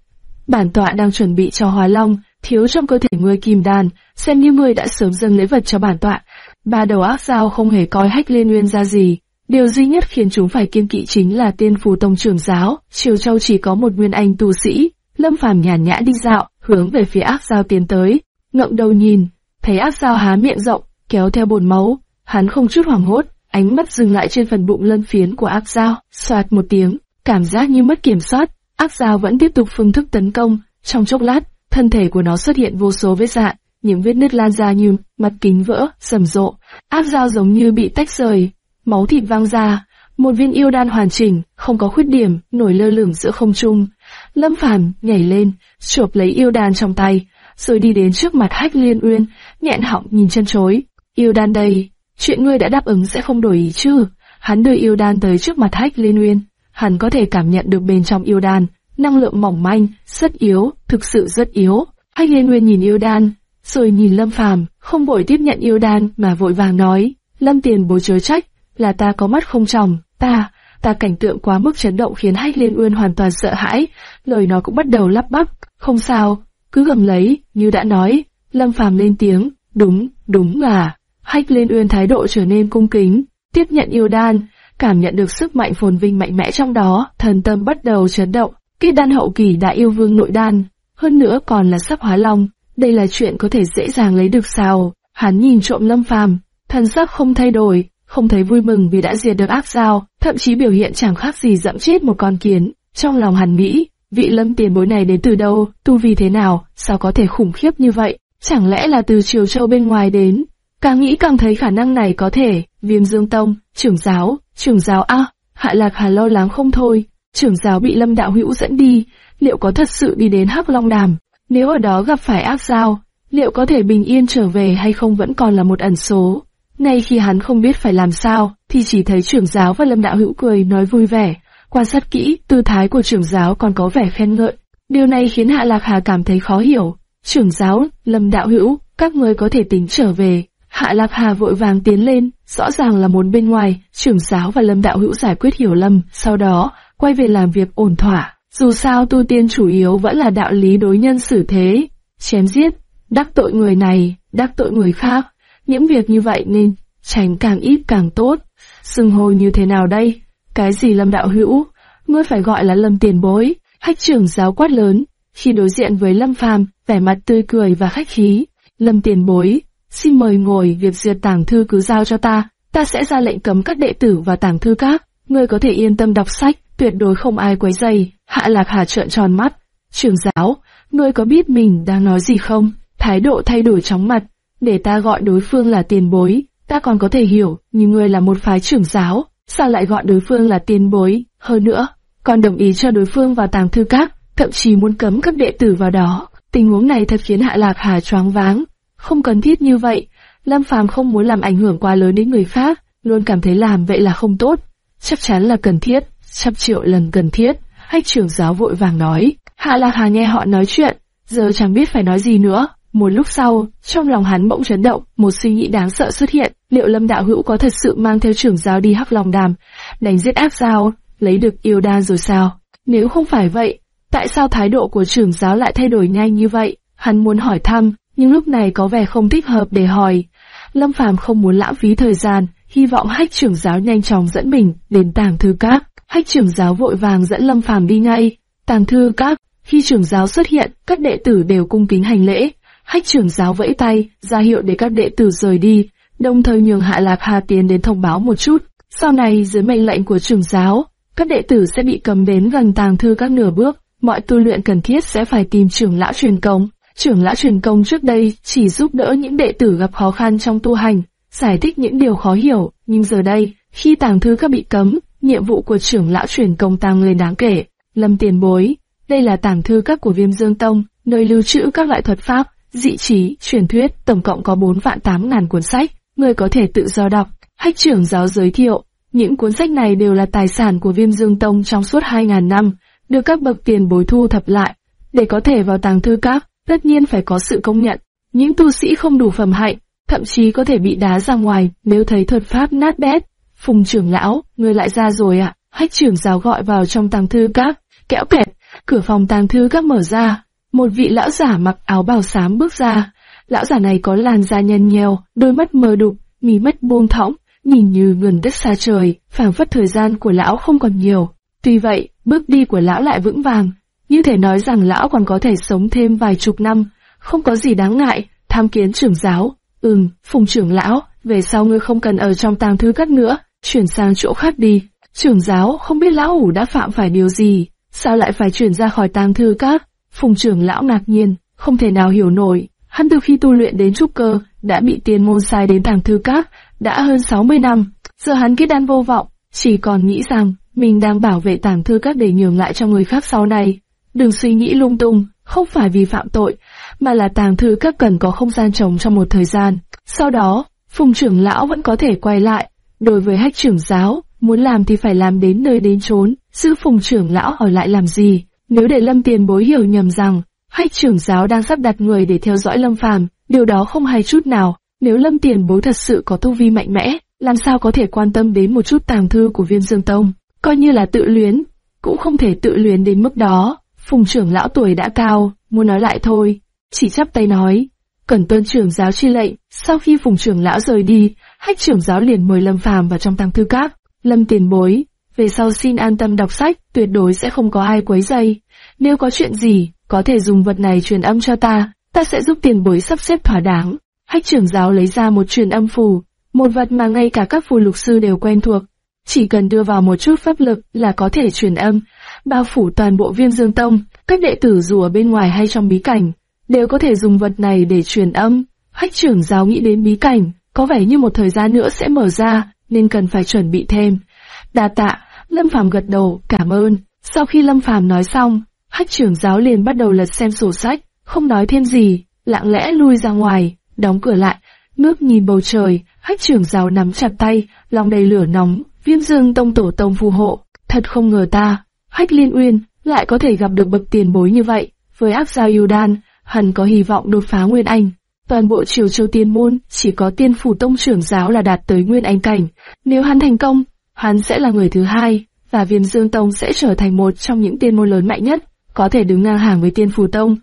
Bản tọa đang chuẩn bị cho Hóa Long, thiếu trong cơ thể ngươi kim đàn, xem như ngươi đã sớm dâng lễ vật cho bản tọa. Ba đầu ác giao không hề coi Hách Liên Nguyên ra gì. Điều duy nhất khiến chúng phải kiên kỵ chính là tiên phù tông trưởng giáo, Triều Châu chỉ có một nguyên anh tu sĩ. Lâm Phàm nhàn nhã đi dạo, hướng về phía ác giao tiến tới, ngậm đầu nhìn, thấy ác giao há miệng rộng, kéo theo bồn máu, hắn không chút hoảng hốt, ánh mắt dừng lại trên phần bụng lân phiến của ác giao, soạt một tiếng, cảm giác như mất kiểm soát, ác giao vẫn tiếp tục phương thức tấn công, trong chốc lát, thân thể của nó xuất hiện vô số vết dạn, những vết nứt lan ra như mặt kính vỡ, sầm rộ, ác dao giống như bị tách rời, máu thịt vang ra, một viên yêu đan hoàn chỉnh, không có khuyết điểm, nổi lơ lửng giữa không trung. Lâm Phàm nhảy lên, chộp lấy yêu đan trong tay, rồi đi đến trước mặt Hách Liên Uyên, nhẹn họng nhìn chân chối. Yêu đan đây, chuyện ngươi đã đáp ứng sẽ không đổi ý chứ? Hắn đưa yêu đan tới trước mặt Hách Liên Uyên, hắn có thể cảm nhận được bên trong yêu đan, năng lượng mỏng manh, rất yếu, thực sự rất yếu. Hách Liên Uyên nhìn yêu đan, rồi nhìn Lâm Phàm, không vội tiếp nhận yêu đan mà vội vàng nói, Lâm Tiền bố chớ trách, là ta có mắt không tròng, ta, ta cảnh tượng quá mức chấn động khiến Hách Liên Uyên hoàn toàn sợ hãi, lời nó cũng bắt đầu lắp bắp, không sao, cứ gầm lấy, như đã nói, Lâm Phàm lên tiếng, đúng, đúng là, Hách Liên Uyên thái độ trở nên cung kính, tiếp nhận yêu đan, cảm nhận được sức mạnh phồn vinh mạnh mẽ trong đó, thần tâm bắt đầu chấn động, Kỹ đan hậu kỳ đã yêu vương nội đan, hơn nữa còn là sắp hóa long, đây là chuyện có thể dễ dàng lấy được sao, hắn nhìn trộm Lâm Phàm, thần sắc không thay đổi, không thấy vui mừng vì đã diệt được ác giao, thậm chí biểu hiện chẳng khác gì dẫm chết một con kiến. Trong lòng hàn mỹ vị lâm tiền bối này đến từ đâu, tu vi thế nào, sao có thể khủng khiếp như vậy, chẳng lẽ là từ Triều Châu bên ngoài đến. Càng nghĩ càng thấy khả năng này có thể, viêm dương tông, trưởng giáo, trưởng giáo A, hạ lạc hà lo lắng không thôi, trưởng giáo bị lâm đạo hữu dẫn đi, liệu có thật sự đi đến hắc long đàm, nếu ở đó gặp phải ác giao, liệu có thể bình yên trở về hay không vẫn còn là một ẩn số. Ngay khi hắn không biết phải làm sao, thì chỉ thấy trưởng giáo và lâm đạo hữu cười nói vui vẻ. Quan sát kỹ, tư thái của trưởng giáo còn có vẻ khen ngợi. Điều này khiến Hạ Lạc Hà cảm thấy khó hiểu. Trưởng giáo, lâm đạo hữu, các người có thể tính trở về. Hạ Lạc Hà vội vàng tiến lên, rõ ràng là muốn bên ngoài, trưởng giáo và Lâm Đạo Hữu giải quyết hiểu lầm, sau đó, quay về làm việc ổn thỏa. Dù sao tu tiên chủ yếu vẫn là đạo lý đối nhân xử thế, chém giết, đắc tội người này, đắc tội người khác. Những việc như vậy nên tránh càng ít càng tốt. Sừng hồi như thế nào đây? Cái gì Lâm Đạo Hữu? Ngươi phải gọi là Lâm Tiền Bối. Hách trưởng giáo quát lớn, khi đối diện với Lâm Phàm, vẻ mặt tươi cười và khách khí. Lâm Tiền Bối, xin mời ngồi việc diệt tàng thư cứ giao cho ta, ta sẽ ra lệnh cấm các đệ tử và tàng thư các. Ngươi có thể yên tâm đọc sách, tuyệt đối không ai quấy dày. Hạ Lạc Hà trợn tròn mắt. Trưởng giáo, ngươi có biết mình đang nói gì không? Thái độ thay đổi chóng mặt, để ta gọi đối phương là tiền bối, ta còn có thể hiểu, nhưng ngươi là một phái trưởng giáo, sao lại gọi đối phương là tiền bối? Hơn nữa, còn đồng ý cho đối phương vào tàng thư các, thậm chí muốn cấm các đệ tử vào đó. Tình huống này thật khiến Hạ Lạc Hà choáng váng. Không cần thiết như vậy, Lâm Phàm không muốn làm ảnh hưởng quá lớn đến người khác, luôn cảm thấy làm vậy là không tốt. Chắc chắn là cần thiết, trăm triệu lần cần thiết. Hách trưởng giáo vội vàng nói. Hạ Lạc Hà nghe họ nói chuyện, giờ chẳng biết phải nói gì nữa. Một lúc sau, trong lòng hắn bỗng chấn động, một suy nghĩ đáng sợ xuất hiện, liệu Lâm Đạo Hữu có thật sự mang theo trưởng giáo đi hắc lòng đàm, đánh giết ác giao, lấy được yêu đan rồi sao? Nếu không phải vậy, tại sao thái độ của trưởng giáo lại thay đổi nhanh như vậy? Hắn muốn hỏi thăm, nhưng lúc này có vẻ không thích hợp để hỏi. Lâm Phàm không muốn lãng phí thời gian, hy vọng hách trưởng giáo nhanh chóng dẫn mình đến tàng thư các. Hách trưởng giáo vội vàng dẫn Lâm Phàm đi ngay. Tàng thư các, khi trưởng giáo xuất hiện, các đệ tử đều cung kính hành lễ. Hách trưởng giáo vẫy tay, ra hiệu để các đệ tử rời đi, đồng thời nhường Hạ lạp Hà tiến đến thông báo một chút. Sau này dưới mệnh lệnh của trưởng giáo, các đệ tử sẽ bị cầm đến gần tàng thư các nửa bước, mọi tu luyện cần thiết sẽ phải tìm trưởng lão truyền công. Trưởng lão truyền công trước đây chỉ giúp đỡ những đệ tử gặp khó khăn trong tu hành, giải thích những điều khó hiểu, nhưng giờ đây, khi tàng thư các bị cấm, nhiệm vụ của trưởng lão truyền công tăng lên đáng kể. Lâm tiền bối, đây là tàng thư các của Viêm Dương Tông, nơi lưu trữ các loại thuật pháp, dị trí, truyền thuyết, tổng cộng có 4 vạn 8 ngàn cuốn sách, người có thể tự do đọc. Hách trưởng giáo giới thiệu, những cuốn sách này đều là tài sản của Viêm Dương Tông trong suốt 2.000 năm, được các bậc tiền bối thu thập lại. Để có thể vào tàng thư các, tất nhiên phải có sự công nhận. Những tu sĩ không đủ phẩm hạnh, thậm chí có thể bị đá ra ngoài nếu thấy thuật pháp nát bét. Phùng trưởng lão, người lại ra rồi ạ. Hách trưởng giáo gọi vào trong tàng thư các, kẽo kẹt, cửa phòng tàng thư các mở ra. Một vị lão giả mặc áo bào xám bước ra. Lão giả này có làn da nhăn nheo, đôi mắt mờ đục, mí mắt buông thõng, nhìn như gần đất xa trời, phảng phất thời gian của lão không còn nhiều. Tuy vậy, bước đi của lão lại vững vàng, như thể nói rằng lão còn có thể sống thêm vài chục năm, không có gì đáng ngại, tham kiến trưởng giáo. Ừm, phùng trưởng lão, về sau ngươi không cần ở trong tàng thư các nữa, chuyển sang chỗ khác đi. Trưởng giáo không biết lão ủ đã phạm phải điều gì, sao lại phải chuyển ra khỏi tàng thư các? Phùng trưởng lão ngạc nhiên, không thể nào hiểu nổi. Hắn từ khi tu luyện đến trúc cơ, đã bị tiền môn sai đến tàng thư các, đã hơn 60 năm. Giờ hắn kết đan vô vọng, chỉ còn nghĩ rằng mình đang bảo vệ tàng thư các để nhường lại cho người khác sau này. Đừng suy nghĩ lung tung, không phải vì phạm tội, mà là tàng thư các cần có không gian trống trong một thời gian. Sau đó, phùng trưởng lão vẫn có thể quay lại. Đối với hách trưởng giáo, muốn làm thì phải làm đến nơi đến chốn, giữ phùng trưởng lão ở lại làm gì. Nếu để lâm tiền bối hiểu nhầm rằng, hách trưởng giáo đang sắp đặt người để theo dõi lâm phàm, điều đó không hay chút nào. Nếu lâm tiền bối thật sự có tu vi mạnh mẽ, làm sao có thể quan tâm đến một chút tàng thư của viên dương tông, coi như là tự luyến, cũng không thể tự luyến đến mức đó. Phùng trưởng lão tuổi đã cao, muốn nói lại thôi, chỉ chắp tay nói, cần tuân trưởng giáo chi lệnh. Sau khi phùng trưởng lão rời đi, hách trưởng giáo liền mời Lâm Phàm vào trong tàng thư các. Lâm tiền bối, về sau xin an tâm đọc sách, tuyệt đối sẽ không có ai quấy dây. Nếu có chuyện gì, có thể dùng vật này truyền âm cho ta, ta sẽ giúp tiền bối sắp xếp thỏa đáng. Hách trưởng giáo lấy ra một truyền âm phù, một vật mà ngay cả các phù lục sư đều quen thuộc. Chỉ cần đưa vào một chút pháp lực là có thể truyền âm, bao phủ toàn bộ viêm dương tông, các đệ tử dù ở bên ngoài hay trong bí cảnh, đều có thể dùng vật này để truyền âm. Hách trưởng giáo nghĩ đến bí cảnh, có vẻ như một thời gian nữa sẽ mở ra, nên cần phải chuẩn bị thêm. Đa tạ, Lâm Phàm gật đầu, cảm ơn. Sau khi Lâm Phàm nói xong, hách trưởng giáo liền bắt đầu lật xem sổ sách, không nói thêm gì, lặng lẽ lui ra ngoài, đóng cửa lại, ngước nhìn bầu trời, hách trưởng giáo nắm chặt tay, lòng đầy lửa nóng, viêm dương tông tổ tông phù hộ, thật không ngờ ta, hách liên uyên, lại có thể gặp được bậc tiền bối như vậy, với ác giao yêu đan, hẳn có hy vọng đột phá nguyên anh. toàn bộ triều châu tiên môn chỉ có tiên phủ tông trưởng giáo là đạt tới nguyên anh cảnh. Nếu hắn thành công, hắn sẽ là người thứ hai, và viêm dương tông sẽ trở thành một trong những tiên môn lớn mạnh nhất, có thể đứng ngang hàng với tiên Phù tông,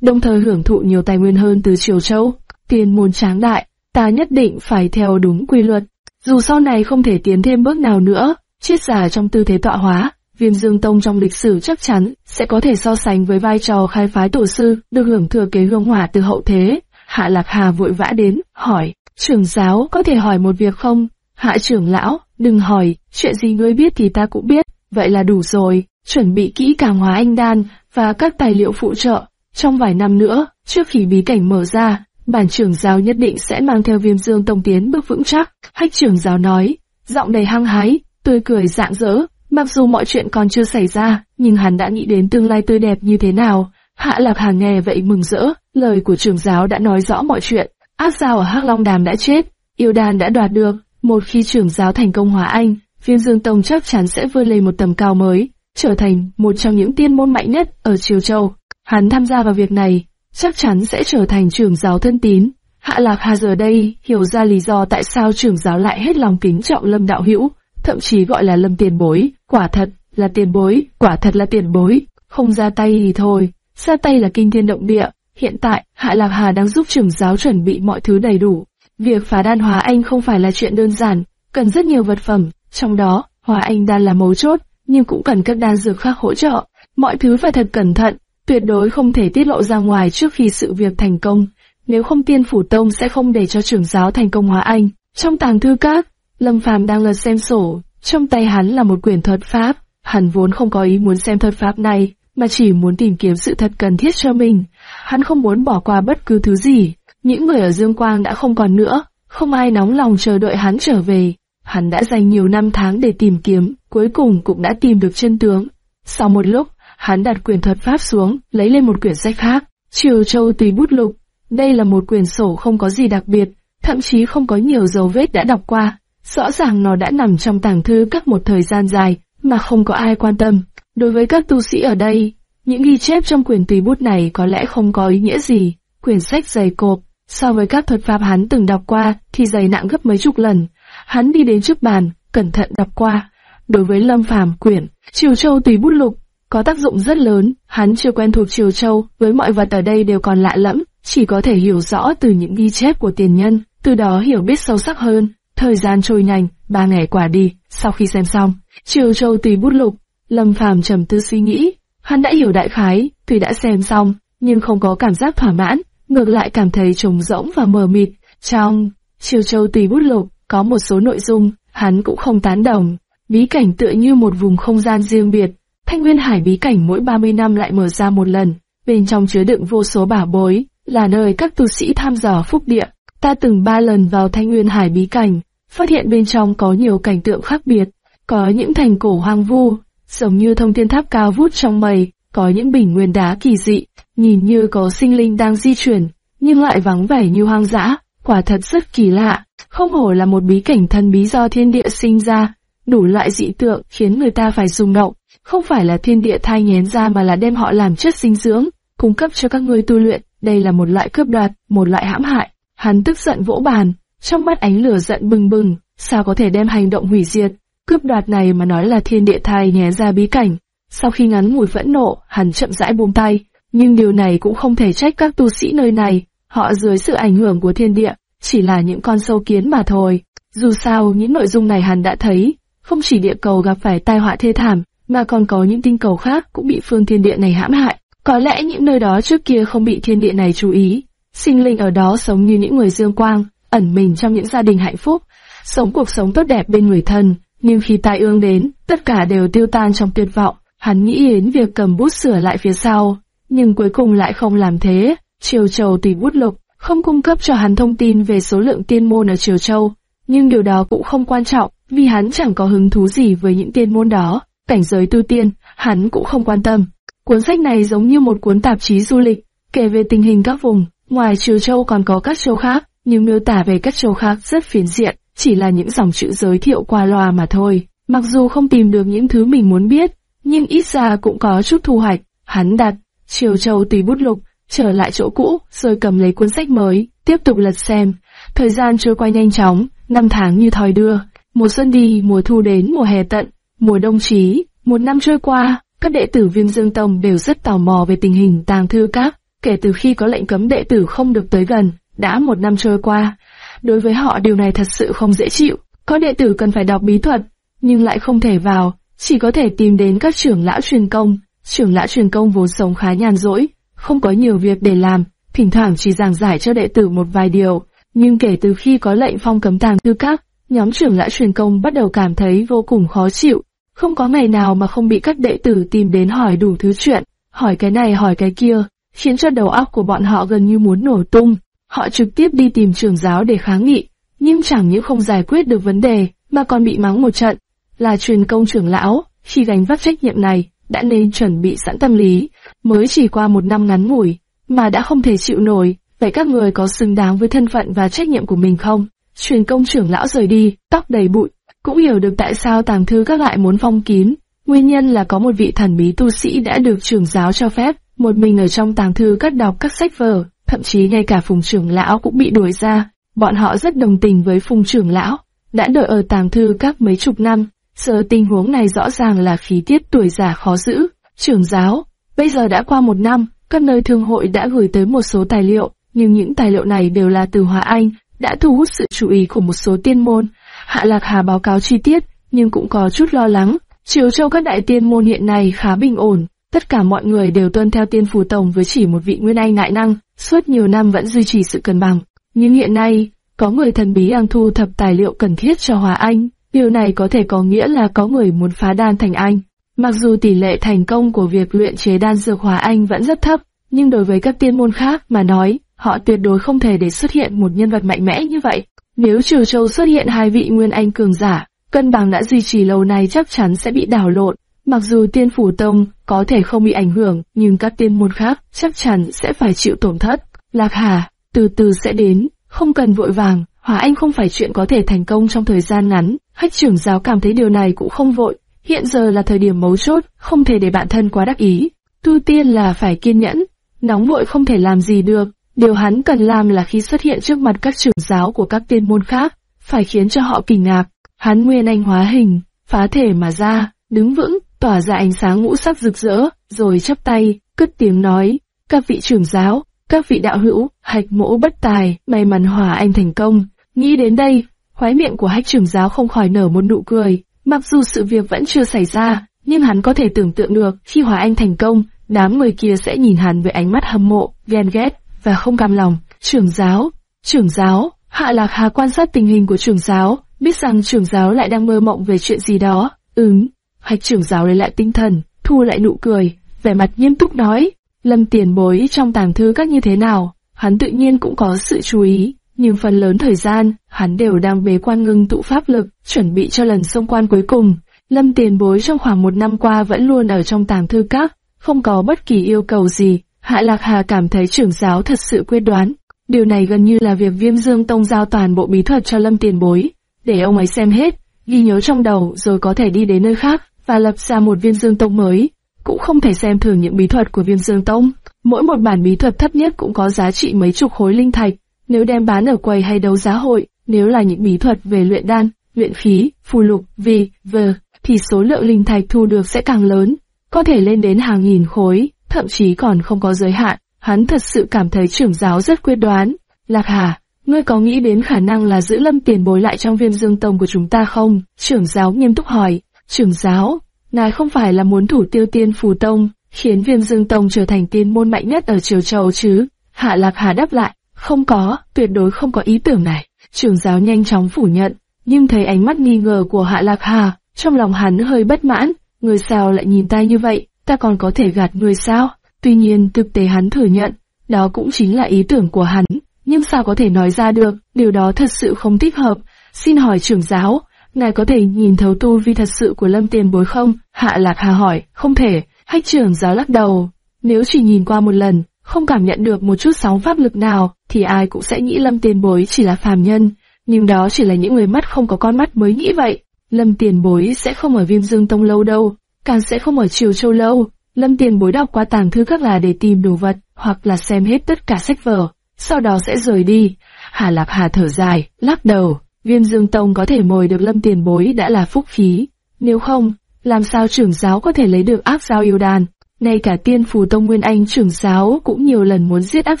đồng thời hưởng thụ nhiều tài nguyên hơn từ triều châu. Tiên môn tráng đại, ta nhất định phải theo đúng quy luật. Dù sau này không thể tiến thêm bước nào nữa, triết giả trong tư thế tọa hóa, Viêm Dương Tông trong lịch sử chắc chắn sẽ có thể so sánh với vai trò khai phái tổ sư, được hưởng thừa kế hương hỏa từ hậu thế. Hạ Lạc Hà vội vã đến, hỏi, trưởng giáo có thể hỏi một việc không? Hạ trưởng lão, đừng hỏi, chuyện gì ngươi biết thì ta cũng biết, vậy là đủ rồi, chuẩn bị kỹ càng hóa anh đan và các tài liệu phụ trợ. Trong vài năm nữa, trước khi bí cảnh mở ra, bản trưởng giáo nhất định sẽ mang theo viêm dương tông tiến bước vững chắc. Hách trưởng giáo nói, giọng đầy hăng hái, tươi cười rạng rỡ, mặc dù mọi chuyện còn chưa xảy ra, nhưng hắn đã nghĩ đến tương lai tươi đẹp như thế nào. Hạ Lạc Hà nghe vậy mừng rỡ, lời của trưởng giáo đã nói rõ mọi chuyện. Ác Giao ở Hắc Long Đàm đã chết, yêu đàn đã đoạt được, một khi trưởng giáo thành công hóa anh, Viêm Dương Tông chắc chắn sẽ vươn lên một tầm cao mới, trở thành một trong những tiên môn mạnh nhất ở Triều Châu. Hắn tham gia vào việc này, chắc chắn sẽ trở thành trưởng giáo thân tín. Hạ Lạc Hà giờ đây hiểu ra lý do tại sao trưởng giáo lại hết lòng kính trọng Lâm Đạo Hữu, thậm chí gọi là Lâm Tiền Bối, quả thật là tiền bối, quả thật là tiền bối, không ra tay thì thôi, ra tay là kinh thiên động địa. Hiện tại, Hạ Lạc Hà đang giúp trưởng giáo chuẩn bị mọi thứ đầy đủ. Việc phá đan hóa anh không phải là chuyện đơn giản, cần rất nhiều vật phẩm, trong đó, hóa anh đan là mấu chốt, nhưng cũng cần các đan dược khác hỗ trợ. Mọi thứ phải thật cẩn thận, tuyệt đối không thể tiết lộ ra ngoài trước khi sự việc thành công. Nếu không tiên phủ tông sẽ không để cho trưởng giáo thành công hóa anh. Trong tàng thư các, Lâm Phàm đang lật xem sổ, trong tay hắn là một quyển thuật pháp. Hắn vốn không có ý muốn xem thuật pháp này, mà chỉ muốn tìm kiếm sự thật cần thiết cho mình. Hắn không muốn bỏ qua bất cứ thứ gì. Những người ở Dương Quang đã không còn nữa, không ai nóng lòng chờ đợi hắn trở về. Hắn đã dành nhiều năm tháng để tìm kiếm, cuối cùng cũng đã tìm được chân tướng. Sau một lúc, hắn đặt quyển thuật pháp xuống, lấy lên một quyển sách khác. Triều Châu tùy bút lục. Đây là một quyển sổ không có gì đặc biệt, thậm chí không có nhiều dấu vết đã đọc qua. Rõ ràng nó đã nằm trong tàng thư các một thời gian dài, mà không có ai quan tâm. Đối với các tu sĩ ở đây, những ghi chép trong quyển tùy bút này có lẽ không có ý nghĩa gì. Quyển sách dày cộp, so với các thuật pháp hắn từng đọc qua thì dày nặng gấp mấy chục lần. Hắn đi đến trước bàn, cẩn thận đọc qua. Đối với Lâm Phàm quyển, Triều Châu tùy bút lục, có tác dụng rất lớn, hắn chưa quen thuộc Triều Châu, với mọi vật ở đây đều còn lạ lẫm, chỉ có thể hiểu rõ từ những ghi chép của tiền nhân, từ đó hiểu biết sâu sắc hơn. Thời gian trôi nhanh, ba ngày qua đi, sau khi xem xong, Triều Châu tùy bút lục, Lâm Phàm trầm tư suy nghĩ, hắn đã hiểu đại khái, tuy đã xem xong, nhưng không có cảm giác thỏa mãn, ngược lại cảm thấy trống rỗng và mờ mịt. Trong Triều Châu tùy bút lục, có một số nội dung, hắn cũng không tán đồng. Bí cảnh tựa như một vùng không gian riêng biệt, Thanh Nguyên Hải bí cảnh mỗi 30 năm lại mở ra một lần, bên trong chứa đựng vô số bảo bối, là nơi các tu sĩ tham dò phúc địa. Ta từng ba lần vào Thanh Nguyên Hải bí cảnh, phát hiện bên trong có nhiều cảnh tượng khác biệt, có những thành cổ hoang vu, giống như thông thiên tháp cao vút trong mây, có những bình nguyên đá kỳ dị, nhìn như có sinh linh đang di chuyển, nhưng lại vắng vẻ như hoang dã, quả thật rất kỳ lạ, không hổ là một bí cảnh thần bí do thiên địa sinh ra, đủ loại dị tượng khiến người ta phải rung động, không phải là thiên địa thai nghén ra mà là đem họ làm chất dinh dưỡng, cung cấp cho các ngươi tu luyện, đây là một loại cướp đoạt, một loại hãm hại. Hắn tức giận vỗ bàn, trong mắt ánh lửa giận bừng bừng, sao có thể đem hành động hủy diệt, cướp đoạt này mà nói là thiên địa thai nhé ra bí cảnh. Sau khi ngắn ngủi phẫn nộ, hắn chậm rãi buông tay, nhưng điều này cũng không thể trách các tu sĩ nơi này, họ dưới sự ảnh hưởng của thiên địa, chỉ là những con sâu kiến mà thôi. Dù sao, những nội dung này hắn đã thấy, không chỉ địa cầu gặp phải tai họa thê thảm, mà còn có những tinh cầu khác cũng bị phương thiên địa này hãm hại. Có lẽ những nơi đó trước kia không bị thiên địa này chú ý, sinh linh ở đó sống như những người dương quang, ẩn mình trong những gia đình hạnh phúc, sống cuộc sống tốt đẹp bên người thân, nhưng khi tai ương đến, tất cả đều tiêu tan trong tuyệt vọng. Hắn nghĩ đến việc cầm bút sửa lại phía sau, nhưng cuối cùng lại không làm thế. Triều Châu tùy bút lục, không cung cấp cho hắn thông tin về số lượng tiên môn ở Triều Châu, nhưng điều đó cũng không quan trọng, vì hắn chẳng có hứng thú gì với những tiên môn đó. Cảnh giới tu tiên, hắn cũng không quan tâm. Cuốn sách này giống như một cuốn tạp chí du lịch, kể về tình hình các vùng, ngoài Triều Châu còn có các châu khác, nhưng miêu tả về các châu khác rất phiến diện, chỉ là những dòng chữ giới thiệu qua loa mà thôi. Mặc dù không tìm được những thứ mình muốn biết, nhưng ít ra cũng có chút thu hoạch. Hắn đặt, Triều Châu tùy bút lục, trở lại chỗ cũ, rồi cầm lấy cuốn sách mới, tiếp tục lật xem. Thời gian trôi qua nhanh chóng, năm tháng như thoi đưa, mùa xuân đi, mùa thu đến, mùa hè tận, mùa đông chí, một năm trôi qua, các đệ tử Viêm Dương Tông đều rất tò mò về tình hình tàng thư các, kể từ khi có lệnh cấm đệ tử không được tới gần, đã một năm trôi qua. Đối với họ điều này thật sự không dễ chịu, có đệ tử cần phải đọc bí thuật, nhưng lại không thể vào, chỉ có thể tìm đến các trưởng lão truyền công. Trưởng lão truyền công vốn sống khá nhàn rỗi, không có nhiều việc để làm, thỉnh thoảng chỉ giảng giải cho đệ tử một vài điều. Nhưng kể từ khi có lệnh phong cấm tàng tư các, nhóm trưởng lão truyền công bắt đầu cảm thấy vô cùng khó chịu. Không có ngày nào mà không bị các đệ tử tìm đến hỏi đủ thứ chuyện, hỏi cái này hỏi cái kia, khiến cho đầu óc của bọn họ gần như muốn nổ tung. Họ trực tiếp đi tìm trưởng giáo để kháng nghị, nhưng chẳng những không giải quyết được vấn đề, mà còn bị mắng một trận. Là truyền công trưởng lão, khi gánh vác trách nhiệm này, đã nên chuẩn bị sẵn tâm lý, mới chỉ qua một năm ngắn ngủi, mà đã không thể chịu nổi, vậy các người có xứng đáng với thân phận và trách nhiệm của mình không? Truyền công trưởng lão rời đi, tóc đầy bụi, cũng hiểu được tại sao tàng thư các lại muốn phong kín. Nguyên nhân là có một vị thần bí tu sĩ đã được trưởng giáo cho phép, một mình ở trong tàng thư các đọc các sách vở, thậm chí ngay cả phùng trưởng lão cũng bị đuổi ra. Bọn họ rất đồng tình với phùng trưởng lão, đã đợi ở tàng thư các mấy chục năm, giờ tình huống này rõ ràng là khí tiết tuổi già khó giữ. Trưởng giáo, bây giờ đã qua một năm, các nơi thương hội đã gửi tới một số tài liệu, nhưng những tài liệu này đều là từ Hòa Anh, đã thu hút sự chú ý của một số tiên môn. Hạ Lạc Hà báo cáo chi tiết, nhưng cũng có chút lo lắng. Triều Châu các đại tiên môn hiện nay khá bình ổn, tất cả mọi người đều tuân theo tiên phù tổng với chỉ một vị nguyên anh ngại năng, suốt nhiều năm vẫn duy trì sự cân bằng. Nhưng hiện nay, có người thần bí đang thu thập tài liệu cần thiết cho Hòa Anh, điều này có thể có nghĩa là có người muốn phá đan thành anh. Mặc dù tỷ lệ thành công của việc luyện chế đan dược hóa Anh vẫn rất thấp, nhưng đối với các tiên môn khác mà nói, họ tuyệt đối không thể để xuất hiện một nhân vật mạnh mẽ như vậy. Nếu Triều Châu xuất hiện hai vị nguyên anh cường giả, cân bằng đã duy trì lâu nay chắc chắn sẽ bị đảo lộn. Mặc dù tiên phủ tông có thể không bị ảnh hưởng, nhưng các tiên môn khác chắc chắn sẽ phải chịu tổn thất. Lạc Hà, từ từ sẽ đến, không cần vội vàng, Hòa Anh không phải chuyện có thể thành công trong thời gian ngắn. Hách trưởng giáo cảm thấy điều này cũng không vội, hiện giờ là thời điểm mấu chốt, không thể để bản thân quá đắc ý. Tu tiên là phải kiên nhẫn, nóng vội không thể làm gì được, Điều hắn cần làm là khi xuất hiện trước mặt các trưởng giáo của các tiên môn khác, phải khiến cho họ kinh ngạc. Hắn nguyên anh hóa hình, phá thể mà ra, đứng vững, tỏa ra ánh sáng ngũ sắc rực rỡ, rồi chắp tay, cất tiếng nói, các vị trưởng giáo, các vị đạo hữu, hạch mỗ bất tài, may mắn hòa anh thành công. Nghĩ đến đây, khóe miệng của hách trưởng giáo không khỏi nở một nụ cười, mặc dù sự việc vẫn chưa xảy ra, nhưng hắn có thể tưởng tượng được khi hóa anh thành công, đám người kia sẽ nhìn hắn với ánh mắt hâm mộ, ghen ghét và không cam lòng. Trưởng giáo, trưởng giáo, Hạ Lạc Hà quan sát tình hình của trưởng giáo, biết rằng trưởng giáo lại đang mơ mộng về chuyện gì đó. Ứng, hạch trưởng giáo lấy lại tinh thần, thu lại nụ cười, vẻ mặt nghiêm túc nói, lâm tiền bối trong tàng thư các như thế nào, hắn tự nhiên cũng có sự chú ý, nhưng phần lớn thời gian, hắn đều đang bế quan ngưng tụ pháp lực, chuẩn bị cho lần xông quan cuối cùng. Lâm tiền bối trong khoảng một năm qua vẫn luôn ở trong tàng thư các, không có bất kỳ yêu cầu gì, Hạ Lạc Hà cảm thấy trưởng giáo thật sự quyết đoán. Điều này gần như là việc viêm dương tông giao toàn bộ bí thuật cho lâm tiền bối, để ông ấy xem hết, ghi nhớ trong đầu rồi có thể đi đến nơi khác, và lập ra một viêm dương tông mới. Cũng không thể xem thường những bí thuật của viêm dương tông. Mỗi một bản bí thuật thấp nhất cũng có giá trị mấy chục khối linh thạch, nếu đem bán ở quầy hay đấu giá hội, nếu là những bí thuật về luyện đan, luyện khí, phù lục, vì, vờ, thì số lượng linh thạch thu được sẽ càng lớn, có thể lên đến hàng nghìn khối thậm chí còn không có giới hạn. Hắn thật sự cảm thấy trưởng giáo rất quyết đoán. Lạc Hà, ngươi có nghĩ đến khả năng là giữ lâm tiền bối lại trong viêm dương tông của chúng ta không? Trưởng giáo nghiêm túc hỏi. Trưởng giáo, ngài không phải là muốn thủ tiêu tiên phù tông, khiến viêm dương tông trở thành tiên môn mạnh nhất ở triều châu chứ? Hạ Lạc Hà đáp lại, không có, tuyệt đối không có ý tưởng này. Trưởng giáo nhanh chóng phủ nhận, nhưng thấy ánh mắt nghi ngờ của Hạ Lạc Hà, trong lòng hắn hơi bất mãn, người sao lại nhìn ta như vậy? ta còn có thể gạt người sao? Tuy nhiên thực tế hắn thừa nhận, đó cũng chính là ý tưởng của hắn, nhưng sao có thể nói ra được, điều đó thật sự không thích hợp. Xin hỏi trưởng giáo, ngài có thể nhìn thấu tu vi thật sự của lâm tiền bối không? Hạ Lạc Hà hỏi, không thể, hách trưởng giáo lắc đầu. Nếu chỉ nhìn qua một lần, không cảm nhận được một chút sóng pháp lực nào, thì ai cũng sẽ nghĩ lâm tiền bối chỉ là phàm nhân. Nhưng đó chỉ là những người mắt không có con mắt mới nghĩ vậy. Lâm tiền bối sẽ không ở viêm dương tông lâu đâu, càng sẽ không ở Triều Châu lâu. Lâm Tiền bối đọc qua tàng thư các là để tìm đồ vật, hoặc là xem hết tất cả sách vở. sau đó sẽ rời đi. Hà Lạp Hà thở dài, lắc đầu, Viêm Dương Tông có thể mời được lâm tiền bối đã là phúc khí. Nếu không, làm sao trưởng giáo có thể lấy được ác giao yêu đàn? Ngay cả tiên phù tông Nguyên Anh trưởng giáo cũng nhiều lần muốn giết ác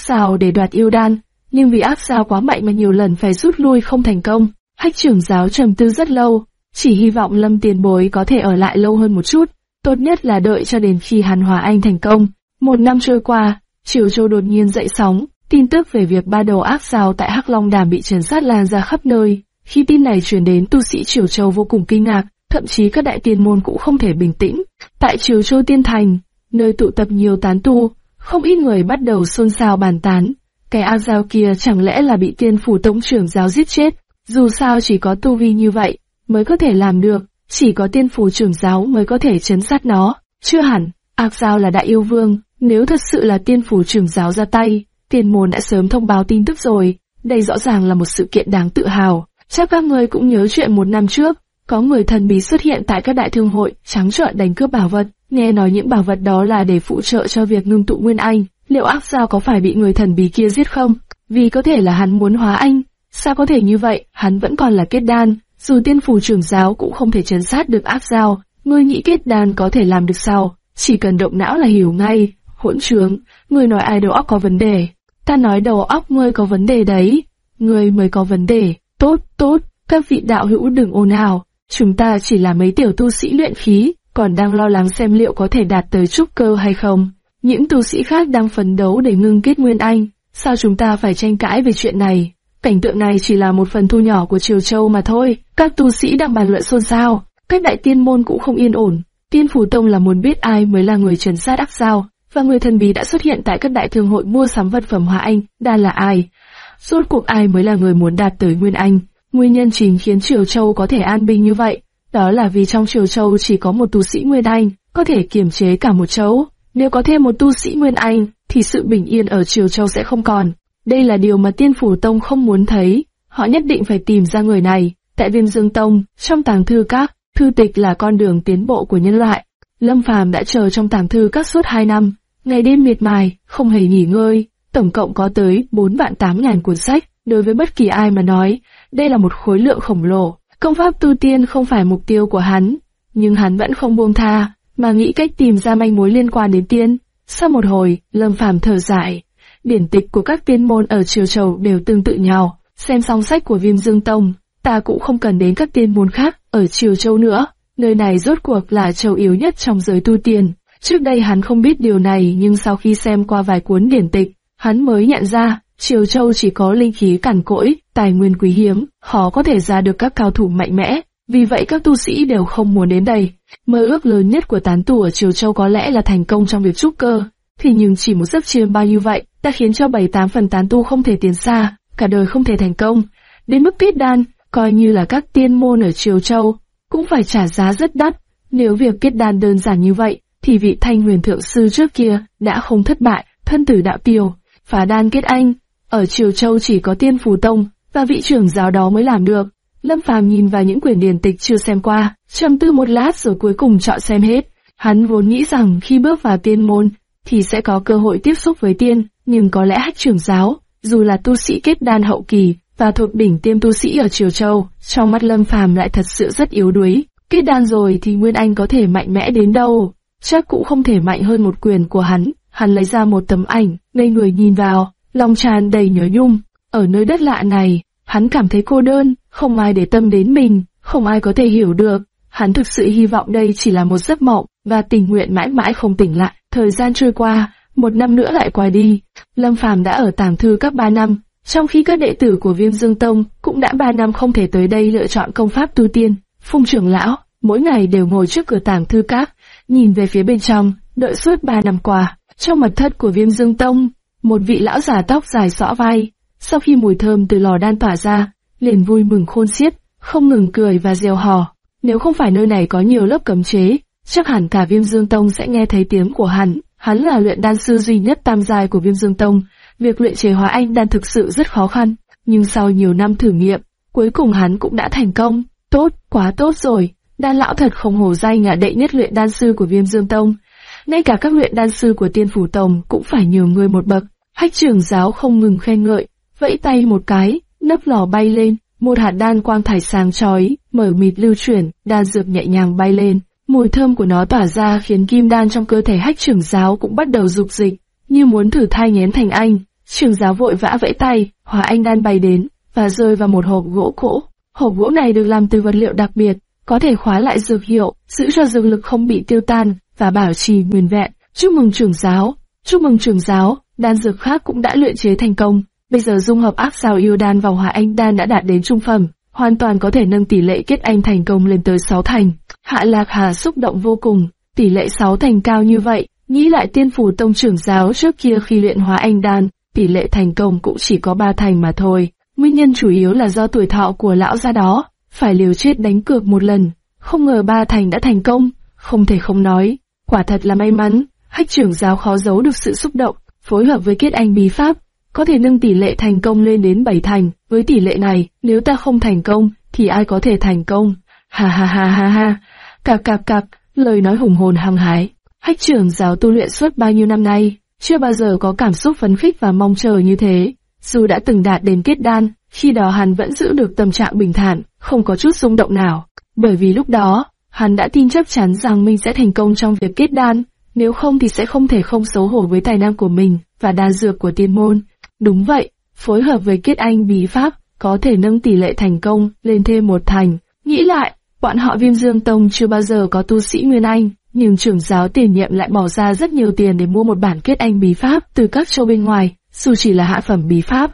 giao để đoạt yêu đan, nhưng vì ác giao quá mạnh mà nhiều lần phải rút lui không thành công. Hách trưởng giáo trầm tư rất lâu, chỉ hy vọng lâm tiền bối có thể ở lại lâu hơn một chút, tốt nhất là đợi cho đến khi Hàn Hòa Anh thành công. Một năm trôi qua, Triều Châu đột nhiên dậy sóng, tin tức về việc ba đầu ác giao tại Hắc Long Đàm bị trần sát lan ra khắp nơi. Khi tin này truyền đến tu sĩ Triều Châu vô cùng kinh ngạc, thậm chí các đại tiên môn cũng không thể bình tĩnh. Tại Triều Châu Tiên Thành, nơi tụ tập nhiều tán tu, không ít người bắt đầu xôn xao bàn tán. Cái ao giao kia chẳng lẽ là bị tiên phủ tống trưởng giáo giết chết, dù sao chỉ có tu vi như vậy, mới có thể làm được, chỉ có tiên phủ trưởng giáo mới có thể chấn sát nó. Chưa hẳn, ác giao là đại yêu vương, nếu thật sự là tiên phủ trưởng giáo ra tay, tiền môn đã sớm thông báo tin tức rồi, đây rõ ràng là một sự kiện đáng tự hào. Chắc các người cũng nhớ chuyện một năm trước, có người thần bí xuất hiện tại các đại thương hội, trắng trợn đánh cướp bảo vật, nghe nói những bảo vật đó là để phụ trợ cho việc ngưng tụ nguyên anh, liệu ác giao có phải bị người thần bí kia giết không? Vì có thể là hắn muốn hóa anh, sao có thể như vậy, hắn vẫn còn là kết đan, dù tiên phù trưởng giáo cũng không thể chấn sát được ác giao, ngươi nghĩ kết đan có thể làm được sao, chỉ cần động não là hiểu ngay, hỗn trướng, ngươi nói ai đầu óc có vấn đề, ta nói đầu óc ngươi có vấn đề đấy, ngươi mới có vấn đề, tốt, tốt, các vị đạo hữu đừng ồn ào, chúng ta chỉ là mấy tiểu tu sĩ luyện khí, còn đang lo lắng xem liệu có thể đạt tới trúc cơ hay không. Những tu sĩ khác đang phấn đấu để ngưng kết nguyên anh, sao chúng ta phải tranh cãi về chuyện này? Cảnh tượng này chỉ là một phần thu nhỏ của Triều Châu mà thôi, các tu sĩ đang bàn luận xôn xao, các đại tiên môn cũng không yên ổn. Tiên Phủ Tông là muốn biết ai mới là người trần sát ác sao, và người thần bí đã xuất hiện tại các đại thương hội mua sắm vật phẩm hóa anh, đa là ai? Rốt cuộc ai mới là người muốn đạt tới Nguyên Anh? Nguyên nhân chính khiến Triều Châu có thể an bình như vậy, đó là vì trong Triều Châu chỉ có một tu sĩ Nguyên Anh, có thể kiềm chế cả một châu. Nếu có thêm một tu sĩ Nguyên Anh, thì sự bình yên ở Triều Châu sẽ không còn. Đây là điều mà Tiên Phủ Tông không muốn thấy. Họ nhất định phải tìm ra người này. Tại Viêm Dương Tông, trong tàng thư các, thư tịch là con đường tiến bộ của nhân loại. Lâm Phàm đã chờ trong tàng thư các suốt 2 năm, ngày đêm miệt mài, không hề nghỉ ngơi. Tổng cộng có tới 4 vạn 8 ngàn cuốn sách. Đối với bất kỳ ai mà nói, đây là một khối lượng khổng lồ. Công pháp tu tiên không phải mục tiêu của hắn, nhưng hắn vẫn không buông tha, mà nghĩ cách tìm ra manh mối liên quan đến tiên. Sau một hồi, Lâm Phàm thở dài, điển tịch của các tiên môn ở Triều Châu đều tương tự nhau, xem xong sách của Viêm Dương Tông, ta cũng không cần đến các tiên môn khác ở Triều Châu nữa, nơi này rốt cuộc là châu yếu nhất trong giới tu tiên. Trước đây hắn không biết điều này nhưng sau khi xem qua vài cuốn điển tịch, hắn mới nhận ra, Triều Châu chỉ có linh khí cằn cỗi, tài nguyên quý hiếm, khó có thể ra được các cao thủ mạnh mẽ, vì vậy các tu sĩ đều không muốn đến đây. Mơ ước lớn nhất của tán tu ở Triều Châu có lẽ là thành công trong việc trúc cơ, thì nhưng chỉ một giấc chiêm bao như vậy đã khiến cho bảy tám phần tán tu không thể tiến xa, cả đời không thể thành công. Đến mức kết đan, coi như là các tiên môn ở Triều Châu, cũng phải trả giá rất đắt. Nếu việc kết đan đơn giản như vậy, thì vị thanh huyền thượng sư trước kia đã không thất bại, thân tử đạo tiêu, phá đan kết anh. Ở Triều Châu chỉ có tiên phù tông, và vị trưởng giáo đó mới làm được. Lâm Phàm nhìn vào những quyển điển tịch chưa xem qua, trầm tư một lát rồi cuối cùng chọn xem hết. Hắn vốn nghĩ rằng khi bước vào tiên môn, thì sẽ có cơ hội tiếp xúc với tiên, nhưng có lẽ hách trưởng giáo, dù là tu sĩ kết đan hậu kỳ và thuộc đỉnh tiêm tu sĩ ở Triều Châu, trong mắt Lâm Phàm lại thật sự rất yếu đuối. Kết đan rồi thì Nguyên Anh có thể mạnh mẽ đến đâu, chắc cũng không thể mạnh hơn một quyền của hắn. Hắn lấy ra một tấm ảnh, ngây người nhìn vào, lòng tràn đầy nhớ nhung. Ở nơi đất lạ này, hắn cảm thấy cô đơn, không ai để tâm đến mình, không ai có thể hiểu được. Hắn thực sự hy vọng đây chỉ là một giấc mộng, và tình nguyện mãi mãi không tỉnh lại. Thời gian trôi qua, một năm nữa lại qua đi. Lâm Phàm đã ở tàng thư các ba năm, trong khi các đệ tử của Viêm Dương Tông cũng đã ba năm không thể tới đây lựa chọn công pháp tu tiên. Phùng trưởng lão, mỗi ngày đều ngồi trước cửa tàng thư các, nhìn về phía bên trong, đợi suốt ba năm qua. Trong mật thất của Viêm Dương Tông, một vị lão già tóc dài xõa vai, sau khi mùi thơm từ lò đan tỏa ra, liền vui mừng khôn xiết, không ngừng cười và reo hò. Nếu không phải nơi này có nhiều lớp cấm chế, chắc hẳn cả Viêm Dương Tông sẽ nghe thấy tiếng của hắn. Hắn là luyện đan sư duy nhất tam giai của Viêm Dương Tông, việc luyện chế hóa anh đan thực sự rất khó khăn, nhưng sau nhiều năm thử nghiệm, cuối cùng hắn cũng đã thành công. Tốt, quá tốt rồi, đan lão thật không hổ danh ngả đệ nhất luyện đan sư của Viêm Dương Tông. Ngay cả các luyện đan sư của Tiên Phủ Tông cũng phải nhường người một bậc. Hách trưởng giáo không ngừng khen ngợi, vẫy tay một cái, nắp lò bay lên, một hạt đan quang thải sáng chói, mở mịt lưu chuyển, đan dược nhẹ nhàng bay lên. Mùi thơm của nó tỏa ra khiến kim đan trong cơ thể hách trưởng giáo cũng bắt đầu dục dịch, như muốn thử thai nghén thành anh. Trưởng giáo vội vã vẫy tay, hóa anh đan bay đến, và rơi vào một hộp gỗ cỗ. Hộp gỗ này được làm từ vật liệu đặc biệt, có thể khóa lại dược hiệu, giữ cho dược lực không bị tiêu tan, và bảo trì nguyên vẹn. Chúc mừng trưởng giáo, chúc mừng trưởng giáo, đan dược khác cũng đã luyện chế thành công. Bây giờ dung hợp áp sao yêu đan vào hỏa anh đan đã đạt đến trung phẩm, hoàn toàn có thể nâng tỷ lệ kết anh thành công lên tới 6 thành. Hạ Lạc Hà xúc động vô cùng, tỷ lệ 6 thành cao như vậy, nghĩ lại tiên phủ tông trưởng giáo trước kia khi luyện hóa anh đan, tỷ lệ thành công cũng chỉ có 3 thành mà thôi. Nguyên nhân chủ yếu là do tuổi thọ của lão gia đó, phải liều chết đánh cược một lần, không ngờ ba thành đã thành công, không thể không nói, quả thật là may mắn, hách trưởng giáo khó giấu được sự xúc động, phối hợp với kết anh bí pháp, có thể nâng tỷ lệ thành công lên đến 7 thành, với tỷ lệ này, nếu ta không thành công, thì ai có thể thành công? Ha ha ha ha ha, cạp cạp cạp lời nói hùng hồn hăng hái. Hách trưởng giáo tu luyện suốt bao nhiêu năm nay, chưa bao giờ có cảm xúc phấn khích và mong chờ như thế. Dù đã từng đạt đến kết đan, khi đó hắn vẫn giữ được tâm trạng bình thản, không có chút rung động nào. Bởi vì lúc đó, hắn đã tin chắc chắn rằng mình sẽ thành công trong việc kết đan, nếu không thì sẽ không thể không xấu hổ với tài năng của mình và đa dược của tiên môn. Đúng vậy, phối hợp với kết anh bí pháp, có thể nâng tỷ lệ thành công lên thêm một thành. Nghĩ lại, bọn họ Viêm Dương Tông chưa bao giờ có tu sĩ Nguyên Anh, nhưng trưởng giáo tiền nhiệm lại bỏ ra rất nhiều tiền để mua một bản kết anh bí pháp từ các châu bên ngoài, dù chỉ là hạ phẩm bí pháp,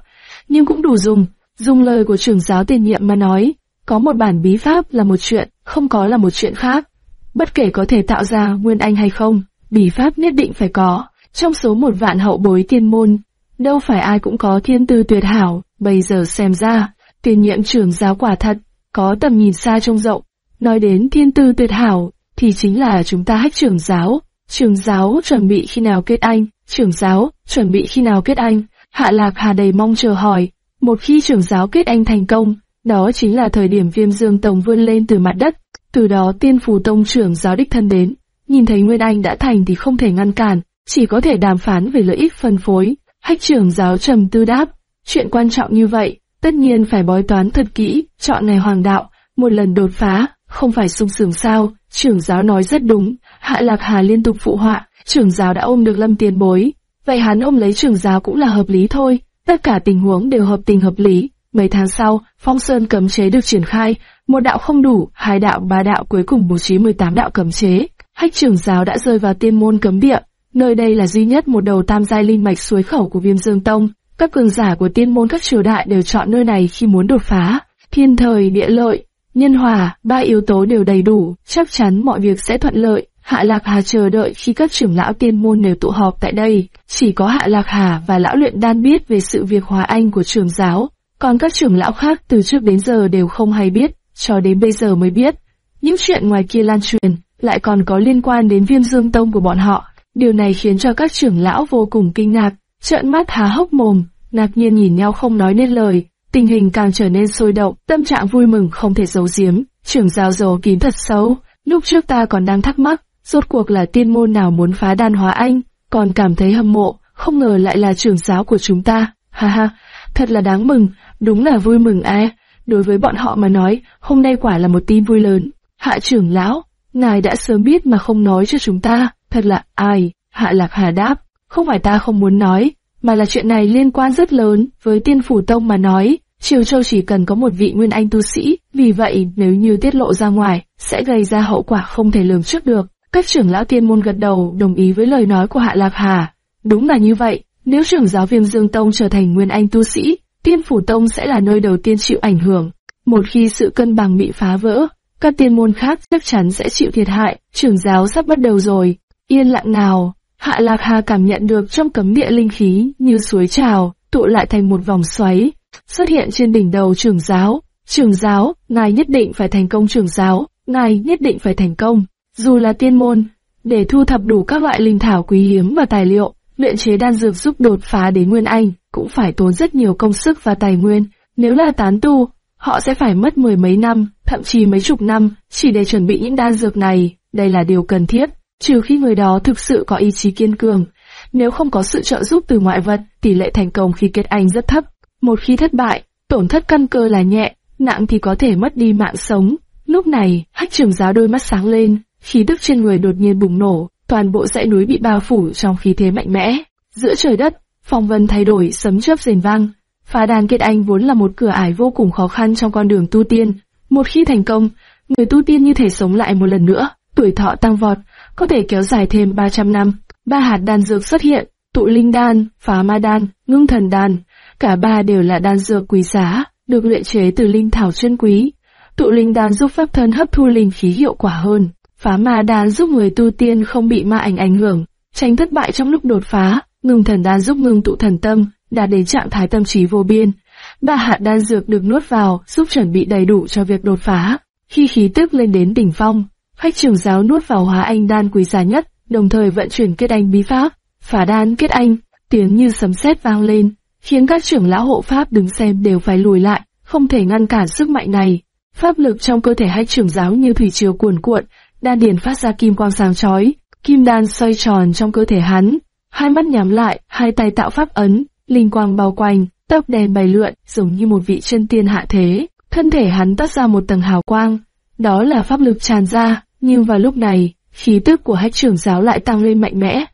nhưng cũng đủ dùng. Dùng lời của trưởng giáo tiền nhiệm mà nói, có một bản bí pháp là một chuyện, không có là một chuyện khác. Bất kể có thể tạo ra Nguyên Anh hay không, bí pháp nhất định phải có. Trong số một vạn hậu bối tiên môn, đâu phải ai cũng có thiên tư tuyệt hảo, bây giờ xem ra, tiền nhiệm trưởng giáo quả thật, có tầm nhìn xa trông rộng. Nói đến thiên tư tuyệt hảo, thì chính là chúng ta hách trưởng giáo. Trưởng giáo chuẩn bị khi nào kết anh, trưởng giáo chuẩn bị khi nào kết anh. Hạ Lạc Hà đầy mong chờ hỏi, một khi trưởng giáo kết anh thành công, đó chính là thời điểm viêm dương tông vươn lên từ mặt đất, từ đó tiên phù tông trưởng giáo đích thân đến. Nhìn thấy Nguyên Anh đã thành thì không thể ngăn cản, chỉ có thể đàm phán về lợi ích phân phối. Hách trưởng giáo trầm tư đáp, chuyện quan trọng như vậy, tất nhiên phải bói toán thật kỹ, chọn ngày hoàng đạo, một lần đột phá, không phải sung sướng sao, trưởng giáo nói rất đúng, Hạ Lạc Hà liên tục phụ họa, trưởng giáo đã ôm được lâm tiền bối, vậy hắn ôm lấy trưởng giáo cũng là hợp lý thôi, tất cả tình huống đều hợp tình hợp lý. Mấy tháng sau, phong sơn cấm chế được triển khai, một đạo không đủ, hai đạo ba đạo cuối cùng bố trí 18 đạo cấm chế. Hách trưởng giáo đã rơi vào tiên môn cấm địa, nơi đây là duy nhất một đầu tam giai linh mạch suối khẩu của viêm dương tông. Các cường giả của tiên môn các triều đại đều chọn nơi này khi muốn đột phá. Thiên thời địa lợi, nhân hòa, ba yếu tố đều đầy đủ, chắc chắn mọi việc sẽ thuận lợi. Hạ Lạc Hà chờ đợi khi các trưởng lão tiên môn đều tụ họp tại đây, chỉ có Hạ Lạc Hà và lão luyện đan biết về sự việc hòa anh của trưởng giáo, còn các trưởng lão khác từ trước đến giờ đều không hay biết, cho đến bây giờ mới biết. Những chuyện ngoài kia lan truyền, lại còn có liên quan đến viêm dương tông của bọn họ. Điều này khiến cho các trưởng lão vô cùng kinh ngạc, trợn mắt há hốc mồm, ngạc nhiên nhìn nhau không nói nên lời. Tình hình càng trở nên sôi động, tâm trạng vui mừng không thể giấu giếm, trưởng giáo giấu kín thật xấu. Lúc trước ta còn đang thắc mắc, rốt cuộc là tiên môn nào muốn phá đan hóa anh, còn cảm thấy hâm mộ, không ngờ lại là trưởng giáo của chúng ta. Ha ha, thật là đáng mừng, đúng là vui mừng a. Đối với bọn họ mà nói, hôm nay quả là một tin vui lớn. Hạ trưởng lão, ngài đã sớm biết mà không nói cho chúng ta, thật là ai? Hạ Lạc Hà đáp, không phải ta không muốn nói, mà là chuyện này liên quan rất lớn với tiên phủ tông mà nói. Triều Châu chỉ cần có một vị nguyên anh tu sĩ, vì vậy nếu như tiết lộ ra ngoài, sẽ gây ra hậu quả không thể lường trước được. Các trưởng lão tiên môn gật đầu đồng ý với lời nói của Hạ Lạc Hà. Đúng là như vậy, nếu trưởng giáo viêm Dương Tông trở thành nguyên anh tu sĩ, tiên phủ tông sẽ là nơi đầu tiên chịu ảnh hưởng. Một khi sự cân bằng bị phá vỡ, các tiên môn khác chắc chắn sẽ chịu thiệt hại, trưởng giáo sắp bắt đầu rồi. Yên lặng nào, Hạ Lạc Hà cảm nhận được trong cấm địa linh khí như suối trào, tụ lại thành một vòng xoáy, xuất hiện trên đỉnh đầu trưởng giáo. Trưởng giáo, ngài nhất định phải thành công trưởng giáo, ngài nhất định phải thành công. Dù là tiên môn, để thu thập đủ các loại linh thảo quý hiếm và tài liệu, luyện chế đan dược giúp đột phá đến Nguyên Anh, cũng phải tốn rất nhiều công sức và tài nguyên. Nếu là tán tu, họ sẽ phải mất mười mấy năm, thậm chí mấy chục năm, chỉ để chuẩn bị những đan dược này. Đây là điều cần thiết, trừ khi người đó thực sự có ý chí kiên cường. Nếu không có sự trợ giúp từ ngoại vật, tỷ lệ thành công khi kết anh rất thấp. Một khi thất bại, tổn thất căn cơ là nhẹ, nặng thì có thể mất đi mạng sống. Lúc này, hách trưởng giáo đôi mắt sáng lên, khí tức trên người đột nhiên bùng nổ, toàn bộ dãy núi bị bao phủ trong khí thế mạnh mẽ. Giữa trời đất, phong vân thay đổi, sấm chớp rền vang. Phá đàn kết anh vốn là một cửa ải vô cùng khó khăn trong con đường tu tiên. Một khi thành công, người tu tiên như thể sống lại một lần nữa, tuổi thọ tăng vọt, có thể kéo dài thêm 300 năm. Ba hạt đan dược xuất hiện, tụ linh đan, phá ma đan, ngưng thần đan. Cả ba đều là đan dược quý giá, được luyện chế từ linh thảo chân quý. Tụ linh đan giúp pháp thân hấp thu linh khí hiệu quả hơn. Phá ma đan giúp người tu tiên không bị ma ảnh ảnh hưởng, tránh thất bại trong lúc đột phá. Ngưng thần đan giúp ngưng tụ thần tâm, đạt đến trạng thái tâm trí vô biên. Ba hạt đan dược được nuốt vào, giúp chuẩn bị đầy đủ cho việc đột phá. Khi khí tức lên đến đỉnh phong, khách trưởng giáo nuốt vào hóa anh đan quý giá nhất, đồng thời vận chuyển kết anh bí pháp, phá đan kết anh, tiếng như sấm sét vang lên, khiến các trưởng lão hộ pháp đứng xem đều phải lùi lại, không thể ngăn cản sức mạnh này. Pháp lực trong cơ thể hách trưởng giáo như thủy triều cuồn cuộn, đan điền phát ra kim quang sáng chói, kim đan xoay tròn trong cơ thể hắn, hai mắt nhắm lại, hai tay tạo pháp ấn, linh quang bao quanh, tóc đen bày lượn, giống như một vị chân tiên hạ thế. Thân thể hắn tắt ra một tầng hào quang, đó là pháp lực tràn ra, nhưng vào lúc này, khí tức của hách trưởng giáo lại tăng lên mạnh mẽ.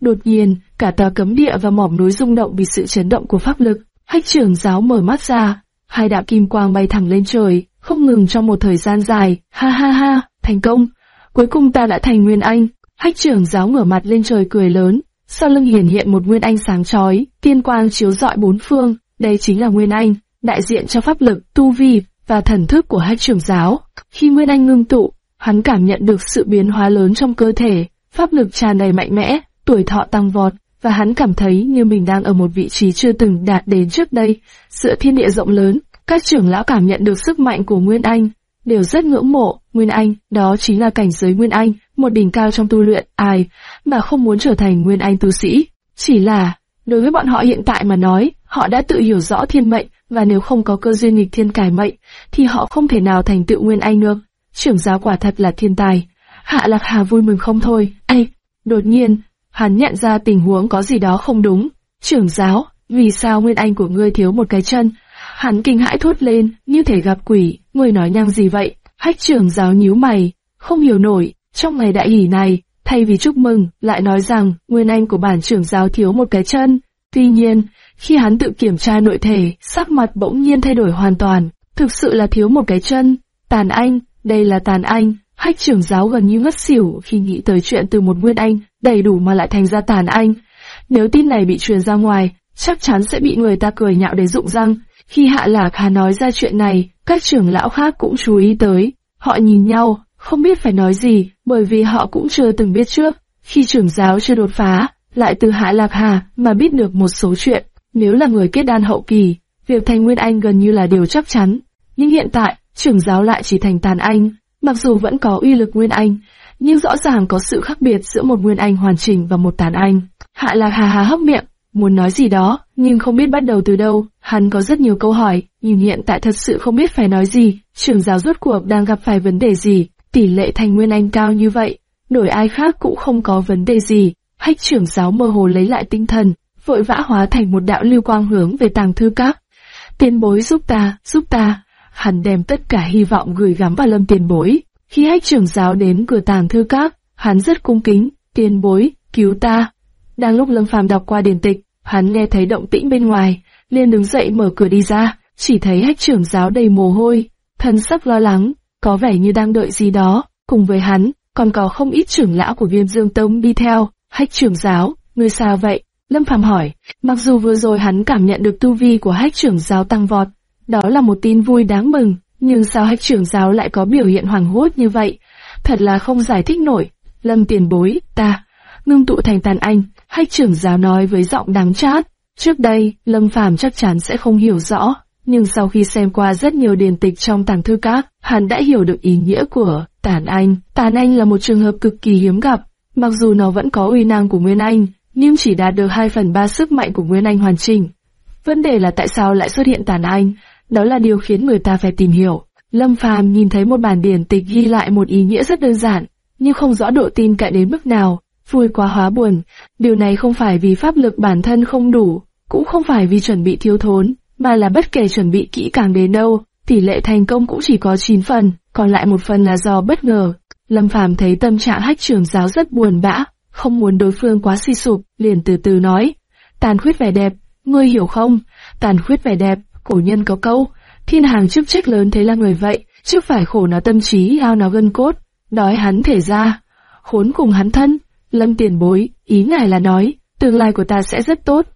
Đột nhiên, cả tòa cấm địa và mỏm núi rung động vì sự chấn động của pháp lực. Hách trưởng giáo mở mắt ra, hai đạo kim quang bay thẳng lên trời, không ngừng trong một thời gian dài. Ha ha ha, thành công! Cuối cùng ta đã thành Nguyên Anh. Hách trưởng giáo ngửa mặt lên trời cười lớn, sau lưng hiển hiện một Nguyên Anh sáng chói, tiên quang chiếu rọi bốn phương. Đây chính là Nguyên Anh, đại diện cho pháp lực, tu vi và thần thức của hai trưởng giáo. Khi Nguyên Anh ngưng tụ, hắn cảm nhận được sự biến hóa lớn trong cơ thể, pháp lực tràn đầy mạnh mẽ, tuổi thọ tăng vọt, và hắn cảm thấy như mình đang ở một vị trí chưa từng đạt đến trước đây. Giữa thiên địa rộng lớn, các trưởng lão cảm nhận được sức mạnh của Nguyên Anh, đều rất ngưỡng mộ, Nguyên Anh, đó chính là cảnh giới Nguyên Anh, một đỉnh cao trong tu luyện, ai mà không muốn trở thành Nguyên Anh tu sĩ. Chỉ là, đối với bọn họ hiện tại mà nói, họ đã tự hiểu rõ thiên mệnh, và nếu không có cơ duyên nghịch thiên cải mệnh, thì họ không thể nào thành tựu Nguyên Anh được. Trưởng giáo quả thật là thiên tài. Hạ Lạc Hà vui mừng không thôi. ai, đột nhiên, hắn nhận ra tình huống có gì đó không đúng. Trưởng giáo, vì sao Nguyên Anh của ngươi thiếu một cái chân? Hắn kinh hãi thốt lên, như thể gặp quỷ, người nói nhăng gì vậy? Hách trưởng giáo nhíu mày, không hiểu nổi, trong ngày đại hỷ này, thay vì chúc mừng, lại nói rằng Nguyên Anh của bản trưởng giáo thiếu một cái chân. Tuy nhiên, khi hắn tự kiểm tra nội thể, sắc mặt bỗng nhiên thay đổi hoàn toàn, thực sự là thiếu một cái chân. Tàn Anh, đây là Tàn Anh, hách trưởng giáo gần như ngất xỉu khi nghĩ tới chuyện từ một Nguyên Anh, đầy đủ mà lại thành ra Tàn Anh. Nếu tin này bị truyền ra ngoài, chắc chắn sẽ bị người ta cười nhạo để rụng răng. Khi Hạ Lạc Hà nói ra chuyện này, các trưởng lão khác cũng chú ý tới. Họ nhìn nhau, không biết phải nói gì, bởi vì họ cũng chưa từng biết trước. Khi trưởng giáo chưa đột phá, lại từ Hạ Lạc Hà mà biết được một số chuyện. Nếu là người kết đan hậu kỳ, việc thành Nguyên Anh gần như là điều chắc chắn. Nhưng hiện tại, trưởng giáo lại chỉ thành tàn anh, mặc dù vẫn có uy lực Nguyên Anh, nhưng rõ ràng có sự khác biệt giữa một Nguyên Anh hoàn chỉnh và một tàn anh. Hạ Lạc Hà hà hốc miệng, muốn nói gì đó, nhưng không biết bắt đầu từ đâu. Hắn có rất nhiều câu hỏi, nhưng hiện tại thật sự không biết phải nói gì. Trưởng giáo rốt cuộc đang gặp phải vấn đề gì? Tỷ lệ thành Nguyên Anh cao như vậy, đổi ai khác cũng không có vấn đề gì. Hách trưởng giáo mơ hồ lấy lại tinh thần, vội vã hóa thành một đạo lưu quang hướng về tàng thư các. Tiền bối giúp ta, giúp ta. Hắn đem tất cả hy vọng gửi gắm vào lâm tiền bối. Khi hách trưởng giáo đến cửa tàng thư các, hắn rất cung kính, tiền bối, cứu ta. Đang lúc lâm phàm đọc qua điển tịch, hắn nghe thấy động tĩnh bên ngoài, liền đứng dậy mở cửa đi ra, chỉ thấy hách trưởng giáo đầy mồ hôi, thân sắc lo lắng, có vẻ như đang đợi gì đó, cùng với hắn, còn có không ít trưởng lão của viêm dương tông đi theo, hách trưởng giáo, ngươi sao vậy? Lâm Phàm hỏi, mặc dù vừa rồi hắn cảm nhận được tu vi của hách trưởng giáo tăng vọt, đó là một tin vui đáng mừng, nhưng sao hách trưởng giáo lại có biểu hiện hoảng hốt như vậy? Thật là không giải thích nổi. Lâm tiền bối, ta, ngưng tụ thành tàn anh, hách trưởng giáo nói với giọng đáng chát. Trước đây, Lâm Phàm chắc chắn sẽ không hiểu rõ, nhưng sau khi xem qua rất nhiều điển tịch trong tàng thư các, hắn đã hiểu được ý nghĩa của tàn anh. Tàn anh là một trường hợp cực kỳ hiếm gặp, mặc dù nó vẫn có uy năng của Nguyên Anh, nhưng chỉ đạt được 2 phần 3 sức mạnh của Nguyên Anh hoàn chỉnh. Vấn đề là tại sao lại xuất hiện tàn anh, đó là điều khiến người ta phải tìm hiểu. Lâm Phàm nhìn thấy một bản điển tịch ghi lại một ý nghĩa rất đơn giản, nhưng không rõ độ tin cậy đến mức nào vui quá hóa buồn. Điều này không phải vì pháp lực bản thân không đủ, cũng không phải vì chuẩn bị thiếu thốn, mà là bất kể chuẩn bị kỹ càng đến đâu, tỷ lệ thành công cũng chỉ có 9 phần, còn lại một phần là do bất ngờ. Lâm Phàm thấy tâm trạng hách trưởng giáo rất buồn bã, không muốn đối phương quá suy sụp, liền từ từ nói, tàn khuyết vẻ đẹp, ngươi hiểu không, tàn khuyết vẻ đẹp, cổ nhân có câu, thiên hàng chức trách lớn thế là người vậy, chứ phải khổ nó tâm trí ao nó gân cốt, đói hắn thể ra, khốn cùng hắn thân, lâm tiền bối, ý ngài là nói, tương lai của ta sẽ rất tốt.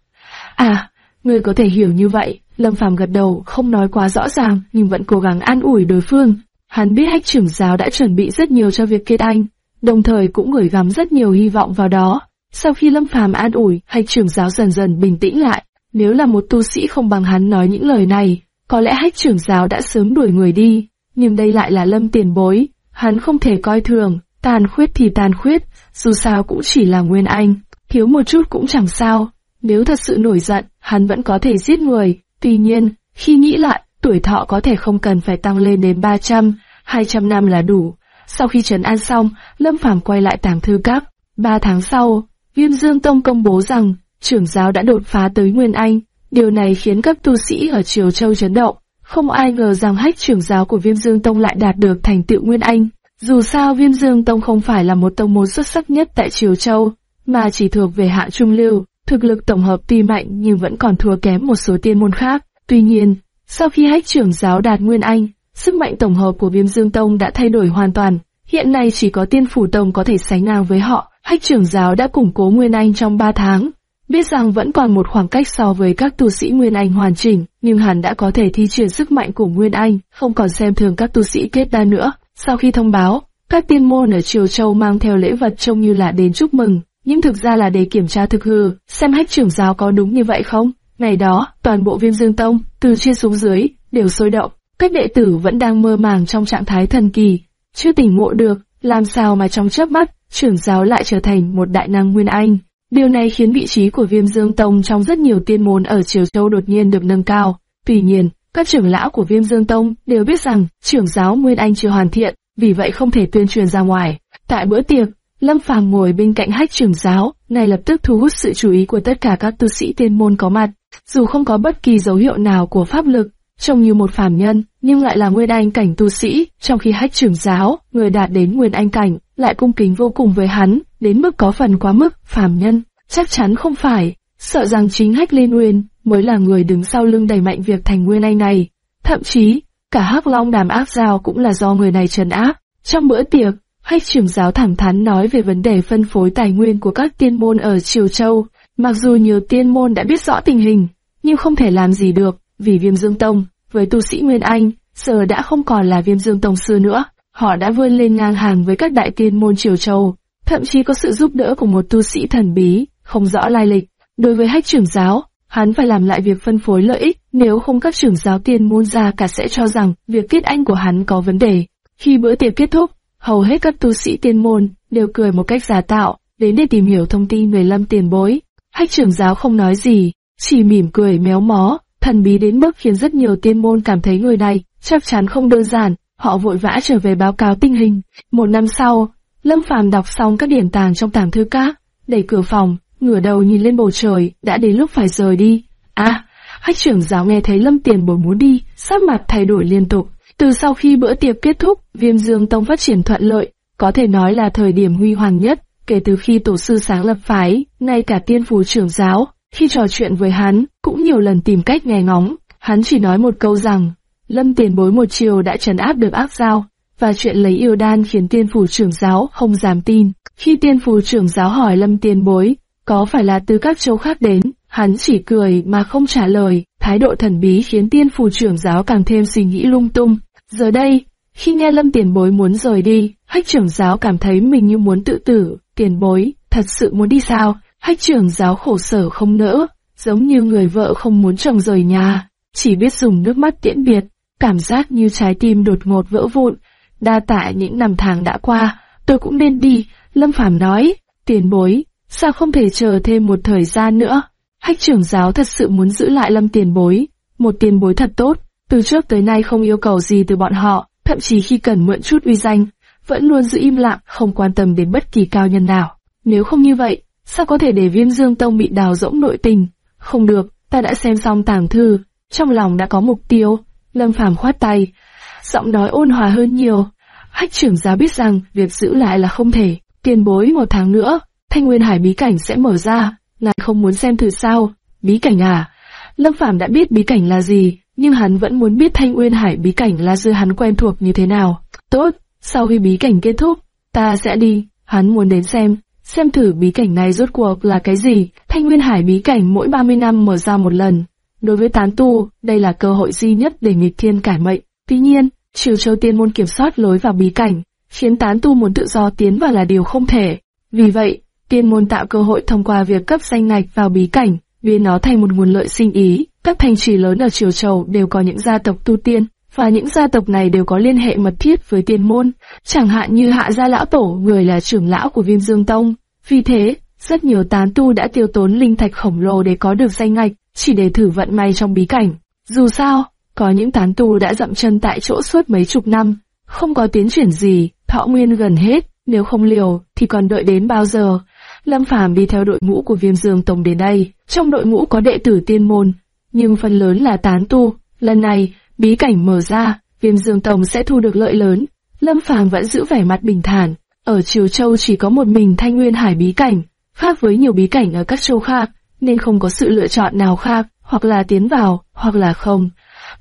À, ngươi có thể hiểu như vậy, Lâm Phàm gật đầu, không nói quá rõ ràng, nhưng vẫn cố gắng an ủi đối phương. Hắn biết hách trưởng giáo đã chuẩn bị rất nhiều cho việc kết anh, đồng thời cũng gửi gắm rất nhiều hy vọng vào đó. Sau khi Lâm Phàm an ủi, hách trưởng giáo dần dần bình tĩnh lại. Nếu là một tu sĩ không bằng hắn nói những lời này, có lẽ hách trưởng giáo đã sớm đuổi người đi. Nhưng đây lại là Lâm tiền bối, hắn không thể coi thường, tàn khuyết thì tàn khuyết, dù sao cũng chỉ là nguyên anh, thiếu một chút cũng chẳng sao. Nếu thật sự nổi giận, hắn vẫn có thể giết người. Tuy nhiên, khi nghĩ lại, tuổi thọ có thể không cần phải tăng lên đến 300, 200 năm là đủ. Sau khi trấn an xong, Lâm Phàm quay lại tàng thư các. Ba tháng sau, Viêm Dương Tông công bố rằng trưởng giáo đã đột phá tới Nguyên Anh. Điều này khiến các tu sĩ ở Triều Châu chấn động. Không ai ngờ rằng hách trưởng giáo của Viêm Dương Tông lại đạt được thành tựu Nguyên Anh. Dù sao Viêm Dương Tông không phải là một tông môn xuất sắc nhất tại Triều Châu, mà chỉ thuộc về hạ trung lưu, thực lực tổng hợp tuy mạnh nhưng vẫn còn thua kém một số tiên môn khác. Tuy nhiên, sau khi hách trưởng giáo đạt Nguyên Anh, sức mạnh tổng hợp của Viêm Dương Tông đã thay đổi hoàn toàn. Hiện nay chỉ có tiên phủ tông có thể sánh ngang với họ. Hách trưởng giáo đã củng cố Nguyên Anh trong 3 tháng. Biết rằng vẫn còn một khoảng cách so với các tu sĩ Nguyên Anh hoàn chỉnh, nhưng hắn đã có thể thi triển sức mạnh của Nguyên Anh, không còn xem thường các tu sĩ kết đa nữa. Sau khi thông báo, các tiên môn ở Triều Châu mang theo lễ vật trông như là đến chúc mừng, nhưng thực ra là để kiểm tra thực hư, xem hách trưởng giáo có đúng như vậy không. Ngày đó, toàn bộ viêm dương tông, từ trên xuống dưới, đều sôi động. Các đệ tử vẫn đang mơ màng trong trạng thái thần kỳ, chưa tỉnh ngộ được, làm sao mà trong chớp mắt, trưởng giáo lại trở thành một đại năng nguyên anh. Điều này khiến vị trí của viêm dương tông trong rất nhiều tiên môn ở Triều Châu đột nhiên được nâng cao. Tuy nhiên, các trưởng lão của viêm dương tông đều biết rằng trưởng giáo nguyên anh chưa hoàn thiện, vì vậy không thể tuyên truyền ra ngoài. Tại bữa tiệc, Lâm Phàm ngồi bên cạnh hách trưởng giáo, này lập tức thu hút sự chú ý của tất cả các tu sĩ tiên môn có mặt. Dù không có bất kỳ dấu hiệu nào của pháp lực, trông như một phàm nhân, nhưng lại là nguyên anh cảnh tu sĩ, trong khi hách trưởng giáo, người đạt đến nguyên anh cảnh, lại cung kính vô cùng với hắn, đến mức có phần quá mức, phàm nhân, chắc chắn không phải, sợ rằng chính hách liên nguyên mới là người đứng sau lưng đẩy mạnh việc thành nguyên anh này. Thậm chí, cả hắc long đàm áp giao cũng là do người này trấn áp. Trong bữa tiệc, hách trưởng giáo thẳng thắn nói về vấn đề phân phối tài nguyên của các tiên môn ở Triều Châu, Mặc dù nhiều tiên môn đã biết rõ tình hình, nhưng không thể làm gì được, vì viêm dương tông, với tu sĩ Nguyên Anh, giờ đã không còn là viêm dương tông xưa nữa. Họ đã vươn lên ngang hàng với các đại tiên môn triều châu, thậm chí có sự giúp đỡ của một tu sĩ thần bí, không rõ lai lịch. Đối với hách trưởng giáo, hắn phải làm lại việc phân phối lợi ích, nếu không các trưởng giáo tiên môn ra cả sẽ cho rằng việc kết anh của hắn có vấn đề. Khi bữa tiệc kết thúc, hầu hết các tu sĩ tiên môn đều cười một cách giả tạo, đến để tìm hiểu thông tin về lâm tiền bối. Hách trưởng giáo không nói gì, chỉ mỉm cười méo mó, thần bí đến mức khiến rất nhiều tiên môn cảm thấy người này chắc chắn không đơn giản. Họ vội vã trở về báo cáo tình hình. Một năm sau, Lâm Phàm đọc xong các điển tàng trong tàng thư các, đẩy cửa phòng, ngửa đầu nhìn lên bầu trời, đã đến lúc phải rời đi. À, hách trưởng giáo nghe thấy Lâm Tiền bồi muốn đi, sắc mặt thay đổi liên tục. Từ sau khi bữa tiệc kết thúc, Viêm Dương Tông phát triển thuận lợi, có thể nói là thời điểm huy hoàng nhất. Kể từ khi tổ sư sáng lập phái, ngay cả tiên phù trưởng giáo, khi trò chuyện với hắn, cũng nhiều lần tìm cách nghe ngóng. Hắn chỉ nói một câu rằng, lâm tiền bối một chiều đã trấn áp được ác giao, và chuyện lấy yêu đan khiến tiên phủ trưởng giáo không dám tin. Khi tiên phủ trưởng giáo hỏi lâm tiền bối, có phải là từ các châu khác đến, hắn chỉ cười mà không trả lời, thái độ thần bí khiến tiên phù trưởng giáo càng thêm suy nghĩ lung tung. Giờ đây, khi nghe lâm tiền bối muốn rời đi, hách trưởng giáo cảm thấy mình như muốn tự tử, tiền bối, thật sự muốn đi sao? Hách trưởng giáo khổ sở không nỡ, giống như người vợ không muốn chồng rời nhà, chỉ biết dùng nước mắt tiễn biệt, cảm giác như trái tim đột ngột vỡ vụn. Đa tạ những năm tháng đã qua, tôi cũng nên đi, Lâm Phàm nói, tiền bối, sao không thể chờ thêm một thời gian nữa? Hách trưởng giáo thật sự muốn giữ lại Lâm tiền bối, một tiền bối thật tốt, từ trước tới nay không yêu cầu gì từ bọn họ, thậm chí khi cần mượn chút uy danh, vẫn luôn giữ im lặng, không quan tâm đến bất kỳ cao nhân nào. Nếu không như vậy, sao có thể để viêm dương tông bị đào rỗng nội tình? Không được, ta đã xem xong tàng thư, trong lòng đã có mục tiêu. Lâm Phàm khoát tay, giọng nói ôn hòa hơn nhiều. Hách trưởng giáo biết rằng việc giữ lại là không thể. Tiền bối một tháng nữa, thanh nguyên hải bí cảnh sẽ mở ra. Ngài không muốn xem thử sao? Bí cảnh à? Lâm Phàm đã biết bí cảnh là gì, nhưng hắn vẫn muốn biết thanh nguyên hải bí cảnh là dư hắn quen thuộc như thế nào. Tốt, sau khi bí cảnh kết thúc, ta sẽ đi. Hắn muốn đến xem, xem thử bí cảnh này rốt cuộc là cái gì. Thanh nguyên hải bí cảnh mỗi 30 năm mở ra một lần. Đối với tán tu, đây là cơ hội duy nhất để nghịch thiên cải mệnh. Tuy nhiên, Triều Châu Tiên môn kiểm soát lối vào bí cảnh, khiến tán tu muốn tự do tiến vào là điều không thể. Vì vậy, tiên môn tạo cơ hội thông qua việc cấp danh ngạch vào bí cảnh, biến nó thành một nguồn lợi sinh ý. Các thành trì lớn ở Triều Châu đều có những gia tộc tu tiên, và những gia tộc này đều có liên hệ mật thiết với tiên môn, chẳng hạn như Hạ Gia Lão Tổ, người là trưởng lão của Viêm Dương Tông. Vì thế, rất nhiều tán tu đã tiêu tốn linh thạch khổng lồ để có được danh ngạch, chỉ để thử vận may trong bí cảnh. Dù sao, có những tán tu đã dậm chân tại chỗ suốt mấy chục năm, không có tiến triển gì, thọ nguyên gần hết, nếu không liều thì còn đợi đến bao giờ. Lâm Phàm đi theo đội ngũ của Viêm Dương Tông đến đây, trong đội ngũ có đệ tử tiên môn, nhưng phần lớn là tán tu. Lần này, bí cảnh mở ra, Viêm Dương Tông sẽ thu được lợi lớn. Lâm Phàm vẫn giữ vẻ mặt bình thản. Ở Triều Châu chỉ có một mình Thanh Nguyên Hải bí cảnh, khác với nhiều bí cảnh ở các châu khác, nên không có sự lựa chọn nào khác, hoặc là tiến vào, hoặc là không.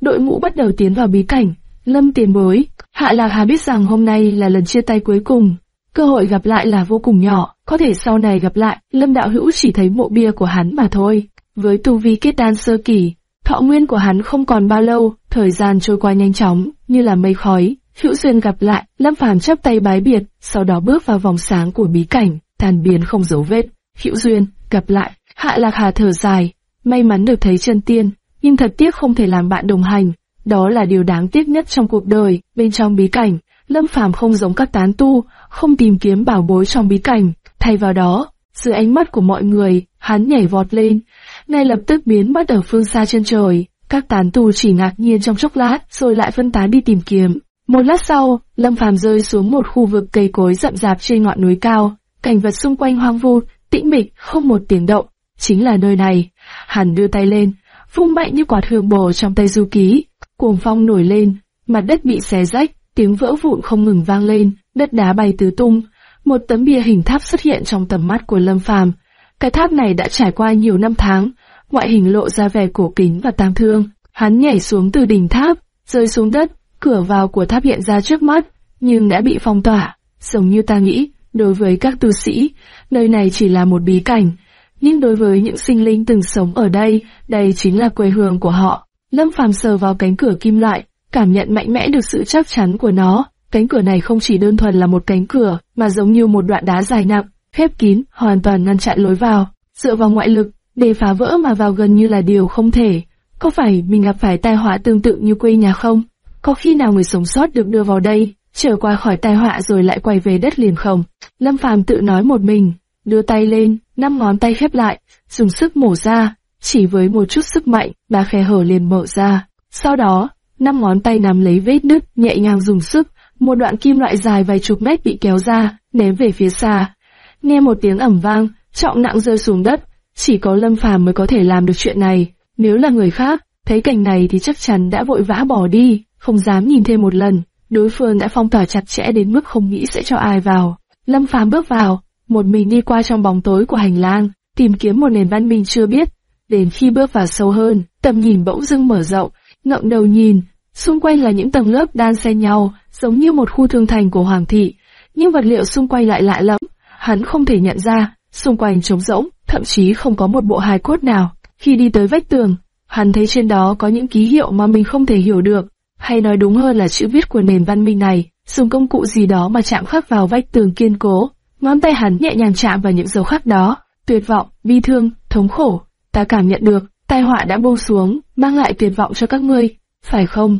Đội ngũ bắt đầu tiến vào bí cảnh. Lâm tiền bối, Hạ Lạc Hà biết rằng hôm nay là lần chia tay cuối cùng. Cơ hội gặp lại là vô cùng nhỏ, có thể sau này gặp lại, Lâm Đạo Hữu chỉ thấy mộ bia của hắn mà thôi. Với tu vi kết đan sơ kỳ, thọ nguyên của hắn không còn bao lâu, thời gian trôi qua nhanh chóng, như là mây khói. Hữu duyên gặp lại, Lâm Phàm chắp tay bái biệt, sau đó bước vào vòng sáng của bí cảnh, tàn biến không dấu vết. Hữu duyên, gặp lại, Hạ Lạc Hà thở dài, may mắn được thấy chân tiên, nhưng thật tiếc không thể làm bạn đồng hành. Đó là điều đáng tiếc nhất trong cuộc đời, bên trong bí cảnh, Lâm Phàm không giống các tán tu, không tìm kiếm bảo bối trong bí cảnh, thay vào đó, dưới ánh mắt của mọi người, hắn nhảy vọt lên, ngay lập tức biến mất ở phương xa chân trời. Các tán tù chỉ ngạc nhiên trong chốc lát, rồi lại phân tán đi tìm kiếm. Một lát sau, Lâm Phàm rơi xuống một khu vực cây cối rậm rạp trên ngọn núi cao, cảnh vật xung quanh hoang vu, tĩnh mịch, không một tiếng động. Chính là nơi này. Hắn đưa tay lên, vung mạnh như quạt hương bổ trong tay du ký. Cuồng phong nổi lên, mặt đất bị xé rách, tiếng vỡ vụn không ngừng vang lên, đất đá bay tứ tung. Một tấm bia hình tháp xuất hiện trong tầm mắt của Lâm Phàm. Cái tháp này đã trải qua nhiều năm tháng, ngoại hình lộ ra vẻ cổ kính và tang thương. Hắn nhảy xuống từ đỉnh tháp, rơi xuống đất, cửa vào của tháp hiện ra trước mắt, nhưng đã bị phong tỏa. Giống như ta nghĩ, đối với các tu sĩ, nơi này chỉ là một bí cảnh, nhưng đối với những sinh linh từng sống ở đây, đây chính là quê hương của họ. Lâm Phàm sờ vào cánh cửa kim loại, cảm nhận mạnh mẽ được sự chắc chắn của nó. Cánh cửa này không chỉ đơn thuần là một cánh cửa, mà giống như một đoạn đá dài nặng, khép kín, hoàn toàn ngăn chặn lối vào. Dựa vào ngoại lực, để phá vỡ mà vào gần như là điều không thể. Có phải mình gặp phải tai họa tương tự như quê nhà không? Có khi nào người sống sót được đưa vào đây, trở qua khỏi tai họa rồi lại quay về đất liền không? Lâm Phàm tự nói một mình, đưa tay lên, năm ngón tay khép lại, dùng sức mổ ra, chỉ với một chút sức mạnh, ba khe hở liền mở ra. Sau đó, năm ngón tay nắm lấy vết nứt, nhẹ nhàng dùng sức, một đoạn kim loại dài vài chục mét bị kéo ra, ném về phía xa. Nghe một tiếng ẩm vang, trọng nặng rơi xuống đất, chỉ có Lâm Phàm mới có thể làm được chuyện này. Nếu là người khác, thấy cảnh này thì chắc chắn đã vội vã bỏ đi, không dám nhìn thêm một lần. Đối phương đã phong tỏa chặt chẽ đến mức không nghĩ sẽ cho ai vào. Lâm Phàm bước vào, một mình đi qua trong bóng tối của hành lang, tìm kiếm một nền văn minh chưa biết. Đến khi bước vào sâu hơn, tầm nhìn bỗng dưng mở rộng, ngậm đầu nhìn, xung quanh là những tầng lớp đan xen nhau, giống như một khu thương thành của hoàng thị. Nhưng vật liệu xung quanh lại lạ lẫm, hắn không thể nhận ra, xung quanh trống rỗng, thậm chí không có một bộ hài cốt nào. Khi đi tới vách tường, hắn thấy trên đó có những ký hiệu mà mình không thể hiểu được, hay nói đúng hơn là chữ viết của nền văn minh này, dùng công cụ gì đó mà chạm khắc vào vách tường kiên cố. Ngón tay hắn nhẹ nhàng chạm vào những dấu khắc đó, tuyệt vọng, bi thương, thống khổ. Ta cảm nhận được, tai họa đã buông xuống, mang lại tuyệt vọng cho các ngươi, phải không?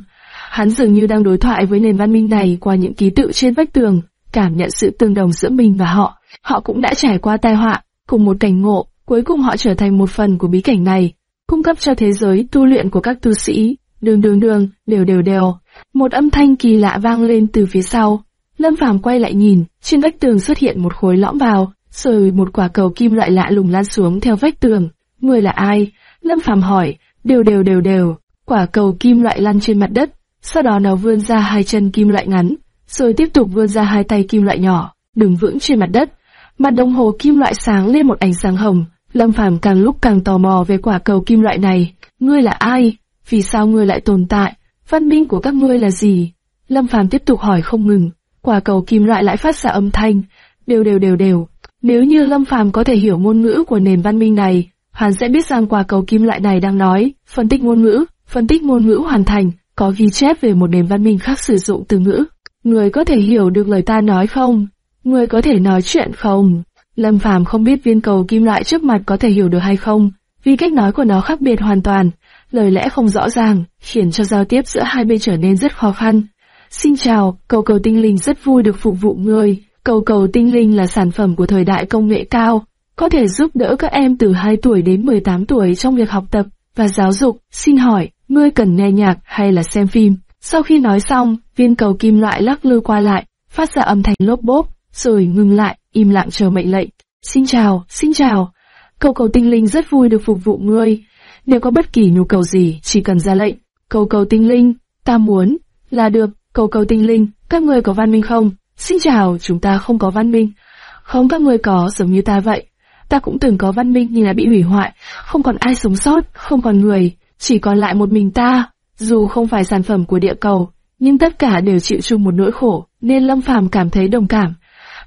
Hắn dường như đang đối thoại với nền văn minh này qua những ký tự trên vách tường, cảm nhận sự tương đồng giữa mình và họ. Họ cũng đã trải qua tai họa, cùng một cảnh ngộ, cuối cùng họ trở thành một phần của bí cảnh này, cung cấp cho thế giới tu luyện của các tu sĩ. Đường đường đường, đều đều đều. Một âm thanh kỳ lạ vang lên từ phía sau, Lâm Phàm quay lại nhìn, trên vách tường xuất hiện một khối lõm vào, rồi một quả cầu kim loại lạ lùng lan xuống theo vách tường. Người là ai? Lâm Phàm hỏi, đều đều đều đều, quả cầu kim loại lăn trên mặt đất, sau đó nó vươn ra hai chân kim loại ngắn, rồi tiếp tục vươn ra hai tay kim loại nhỏ, đứng vững trên mặt đất. Mặt đồng hồ kim loại sáng lên một ánh sáng hồng, Lâm Phàm càng lúc càng tò mò về quả cầu kim loại này. Ngươi là ai? Vì sao ngươi lại tồn tại? Văn minh của các ngươi là gì? Lâm Phàm tiếp tục hỏi không ngừng. Quả cầu kim loại lại phát ra âm thanh, đều đều đều đều. Nếu như Lâm Phàm có thể hiểu ngôn ngữ của nền văn minh này, hắn sẽ biết rằng quả cầu kim loại này đang nói, phân tích ngôn ngữ, phân tích ngôn ngữ hoàn thành, có ghi chép về một nền văn minh khác sử dụng từ ngữ. Người có thể hiểu được lời ta nói không? Người có thể nói chuyện không? Lâm Phàm không biết viên cầu kim loại trước mặt có thể hiểu được hay không, vì cách nói của nó khác biệt hoàn toàn, lời lẽ không rõ ràng, khiến cho giao tiếp giữa hai bên trở nên rất khó khăn. Xin chào, cầu cầu tinh linh rất vui được phục vụ người. Cầu cầu tinh linh là sản phẩm của thời đại công nghệ cao, có thể giúp đỡ các em từ 2 tuổi đến 18 tuổi trong việc học tập và giáo dục. Xin hỏi, ngươi cần nghe nhạc hay là xem phim? Sau khi nói xong, viên cầu kim loại lắc lư qua lại, phát ra âm thanh lốp bốp, rồi ngừng lại, im lặng chờ mệnh lệnh. Xin chào, xin chào. Cầu cầu tinh linh rất vui được phục vụ ngươi. Nếu có bất kỳ nhu cầu gì, chỉ cần ra lệnh. Cầu cầu tinh linh, ta muốn, là được. Cầu cầu tinh linh, các ngươi có văn minh không? Xin chào, chúng ta không có văn minh. Không các ngươi có, giống như ta vậy. Ta cũng từng có văn minh nhưng là bị hủy hoại, không còn ai sống sót, không còn người, chỉ còn lại một mình ta. Dù không phải sản phẩm của địa cầu, nhưng tất cả đều chịu chung một nỗi khổ, nên Lâm Phàm cảm thấy đồng cảm.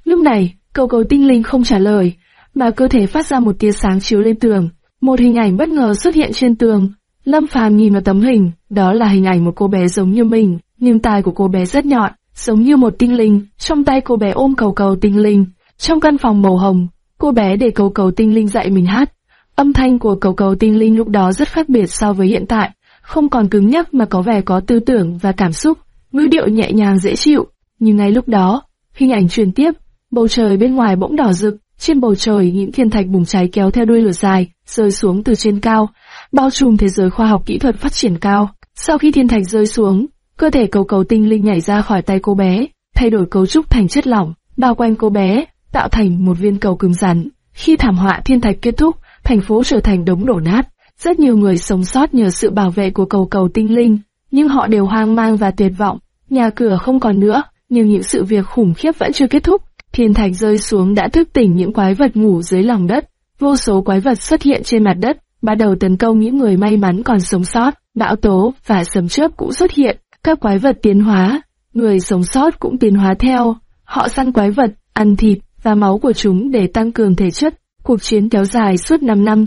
Lúc này, cầu cầu tinh linh không trả lời, mà cơ thể phát ra một tia sáng chiếu lên tường. Một hình ảnh bất ngờ xuất hiện trên tường. Lâm Phàm nhìn vào tấm hình, đó là hình ảnh một cô bé giống như mình, nhưng tai của cô bé rất nhọn, giống như một tinh linh, trong tay cô bé ôm cầu cầu tinh linh. Trong căn phòng màu hồng, cô bé để cầu cầu tinh linh dạy mình hát. Âm thanh của cầu cầu tinh linh lúc đó rất khác biệt so với hiện tại, không còn cứng nhắc mà có vẻ có tư tưởng và cảm xúc, ngữ điệu nhẹ nhàng dễ chịu. Nhưng ngay lúc đó, hình ảnh truyền tiếp, bầu trời bên ngoài bỗng đỏ rực, trên bầu trời những thiên thạch bùng cháy kéo theo đuôi lửa dài, rơi xuống từ trên cao, bao trùm thế giới khoa học kỹ thuật phát triển cao. Sau khi thiên thạch rơi xuống, cơ thể cầu cầu tinh linh nhảy ra khỏi tay cô bé, thay đổi cấu trúc thành chất lỏng, bao quanh cô bé, tạo thành một viên cầu cứng rắn. Khi thảm họa thiên thạch kết thúc, thành phố trở thành đống đổ nát. Rất nhiều người sống sót nhờ sự bảo vệ của cầu cầu tinh linh, nhưng họ đều hoang mang và tuyệt vọng. Nhà cửa không còn nữa, nhưng những sự việc khủng khiếp vẫn chưa kết thúc. Thiên thạch rơi xuống đã thức tỉnh những quái vật ngủ dưới lòng đất. Vô số quái vật xuất hiện trên mặt đất, bắt đầu tấn công những người may mắn còn sống sót. Bão tố và sấm chớp cũng xuất hiện. Các quái vật tiến hóa, người sống sót cũng tiến hóa theo. Họ săn quái vật, ăn thịt và máu của chúng để tăng cường thể chất. Cuộc chiến kéo dài suốt 5 năm.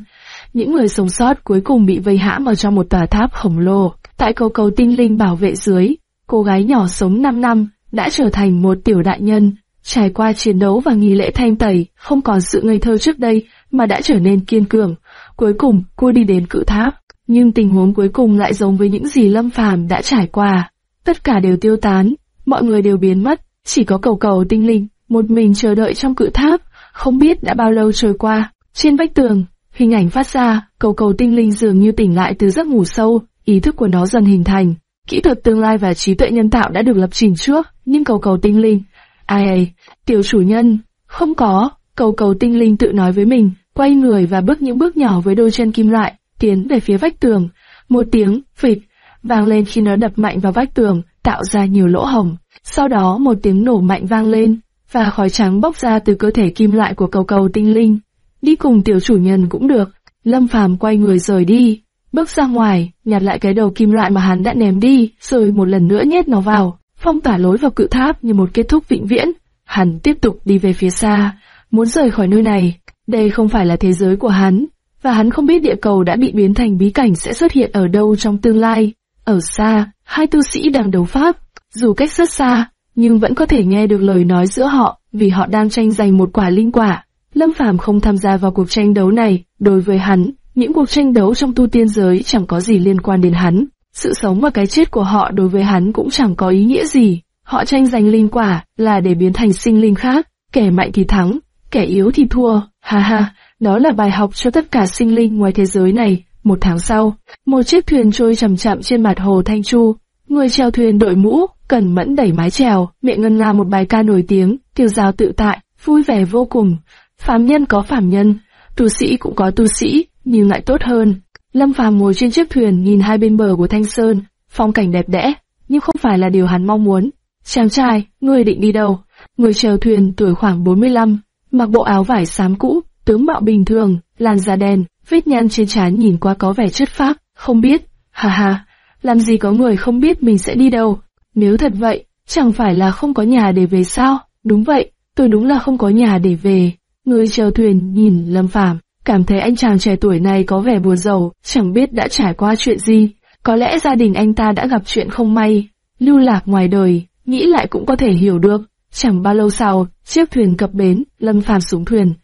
Những người sống sót cuối cùng bị vây hãm ở trong một tòa tháp khổng lồ. Tại cầu cầu tinh linh bảo vệ dưới, cô gái nhỏ sống 5 năm, đã trở thành một tiểu đại nhân. Trải qua chiến đấu và nghi lễ thanh tẩy, không còn sự ngây thơ trước đây, mà đã trở nên kiên cường. Cuối cùng, cô đi đến cự tháp. Nhưng tình huống cuối cùng lại giống với những gì Lâm Phàm đã trải qua. Tất cả đều tiêu tán, mọi người đều biến mất, chỉ có cầu cầu tinh linh, một mình chờ đợi trong cự tháp, không biết đã bao lâu trôi qua. Trên vách tường, hình ảnh phát ra, cầu cầu tinh linh dường như tỉnh lại từ giấc ngủ sâu, ý thức của nó dần hình thành. Kỹ thuật tương lai và trí tuệ nhân tạo đã được lập trình trước, nhưng cầu cầu tinh linh, ai ấy, tiểu chủ nhân, không có, cầu cầu tinh linh tự nói với mình, quay người và bước những bước nhỏ với đôi chân kim loại, tiến về phía vách tường. Một tiếng, phịch, vang lên khi nó đập mạnh vào vách tường, tạo ra nhiều lỗ hổng. Sau đó một tiếng nổ mạnh vang lên, và khói trắng bốc ra từ cơ thể kim loại của cầu cầu tinh linh. Đi cùng tiểu chủ nhân cũng được. Lâm Phàm quay người rời đi, bước ra ngoài, nhặt lại cái đầu kim loại mà hắn đã ném đi, rồi một lần nữa nhét nó vào, phong tỏa lối vào cự tháp như một kết thúc vĩnh viễn. Hắn tiếp tục đi về phía xa, muốn rời khỏi nơi này. Đây không phải là thế giới của hắn, và hắn không biết địa cầu đã bị biến thành bí cảnh sẽ xuất hiện ở đâu trong tương lai. Ở xa, hai tu sĩ đang đấu pháp, dù cách rất xa, nhưng vẫn có thể nghe được lời nói giữa họ, vì họ đang tranh giành một quả linh quả. Lâm Phàm không tham gia vào cuộc tranh đấu này, đối với hắn, những cuộc tranh đấu trong tu tiên giới chẳng có gì liên quan đến hắn. Sự sống và cái chết của họ đối với hắn cũng chẳng có ý nghĩa gì. Họ tranh giành linh quả là để biến thành sinh linh khác, kẻ mạnh thì thắng, kẻ yếu thì thua. Ha ha, đó là bài học cho tất cả sinh linh ngoài thế giới này. Một tháng sau, một chiếc thuyền trôi chậm chậm trên mặt hồ Thanh Chu. Người treo thuyền đội mũ, cẩn mẫn đẩy mái chèo, miệng ngân nga một bài ca nổi tiếng, tiêu giao tự tại, vui vẻ vô cùng. Phàm nhân có phàm nhân, tu sĩ cũng có tu sĩ, nhưng lại tốt hơn. Lâm Phàm ngồi trên chiếc thuyền nhìn hai bên bờ của Thanh Sơn, phong cảnh đẹp đẽ, nhưng không phải là điều hắn mong muốn. Chàng trai, người định đi đâu? Người chèo thuyền tuổi khoảng 45, mặc bộ áo vải xám cũ, tướng mạo bình thường, làn da đen, vết nhăn trên trán nhìn qua có vẻ chất phác, không biết, ha ha, làm gì có người không biết mình sẽ đi đâu. Nếu thật vậy, chẳng phải là không có nhà để về sao? Đúng vậy, tôi đúng là không có nhà để về. Người chèo thuyền nhìn Lâm Phàm, cảm thấy anh chàng trẻ tuổi này có vẻ buồn rầu, chẳng biết đã trải qua chuyện gì. Có lẽ gia đình anh ta đã gặp chuyện không may, lưu lạc ngoài đời, nghĩ lại cũng có thể hiểu được. Chẳng bao lâu sau, chiếc thuyền cập bến, Lâm Phàm xuống thuyền,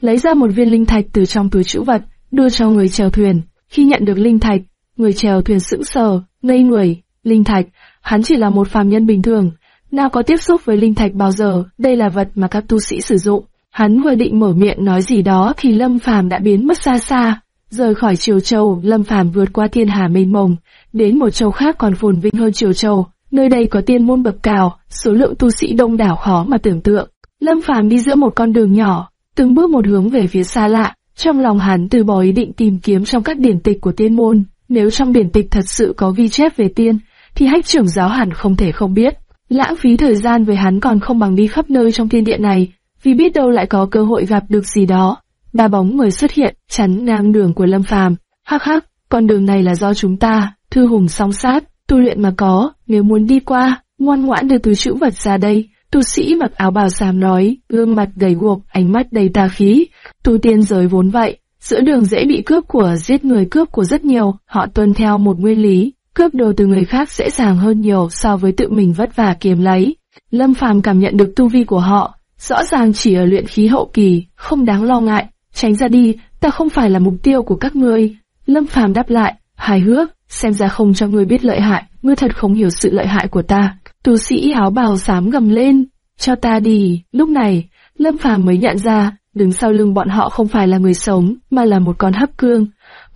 lấy ra một viên linh thạch từ trong túi trữ vật, đưa cho người chèo thuyền. Khi nhận được linh thạch, người chèo thuyền sững sờ, ngây người. Linh thạch, hắn chỉ là một phàm nhân bình thường, nào có tiếp xúc với linh thạch bao giờ, đây là vật mà các tu sĩ sử dụng. Hắn vừa định mở miệng nói gì đó thì Lâm Phàm đã biến mất xa xa. Rời khỏi Triều Châu, Lâm Phàm vượt qua thiên hà mênh mông, đến một châu khác còn phồn vinh hơn Triều Châu. Nơi đây có tiên môn bậc cao, số lượng tu sĩ đông đảo khó mà tưởng tượng. Lâm Phàm đi giữa một con đường nhỏ, từng bước một hướng về phía xa lạ. Trong lòng hắn từ bỏ ý định tìm kiếm trong các điển tịch của tiên môn. Nếu trong điển tịch thật sự có ghi chép về tiên, thì hách trưởng giáo hẳn không thể không biết. Lãng phí thời gian với hắn còn không bằng đi khắp nơi trong thiên địa này, vì biết đâu lại có cơ hội gặp được gì đó. Ba bóng người xuất hiện, chắn ngang đường của Lâm Phàm. Hắc hắc, con đường này là do chúng ta, thư hùng song sát, tu luyện mà có, nếu muốn đi qua, ngoan ngoãn đưa túi chữ vật ra đây. Tu sĩ mặc áo bào xám nói, gương mặt gầy guộc, ánh mắt đầy tà khí. Tu tiên giới vốn vậy, giữa đường dễ bị cướp của giết người cướp của rất nhiều, họ tuân theo một nguyên lý, cướp đồ từ người khác dễ dàng hơn nhiều so với tự mình vất vả kiếm lấy. Lâm Phàm cảm nhận được tu vi của họ, rõ ràng chỉ ở luyện khí hậu kỳ, không đáng lo ngại, tránh ra đi, ta không phải là mục tiêu của các ngươi. Lâm Phàm đáp lại, hài hước, xem ra không cho ngươi biết lợi hại, ngươi thật không hiểu sự lợi hại của ta. Tu sĩ áo bào xám gầm lên, cho ta đi. Lúc này, Lâm Phàm mới nhận ra, đứng sau lưng bọn họ không phải là người sống, mà là một con hấp cương.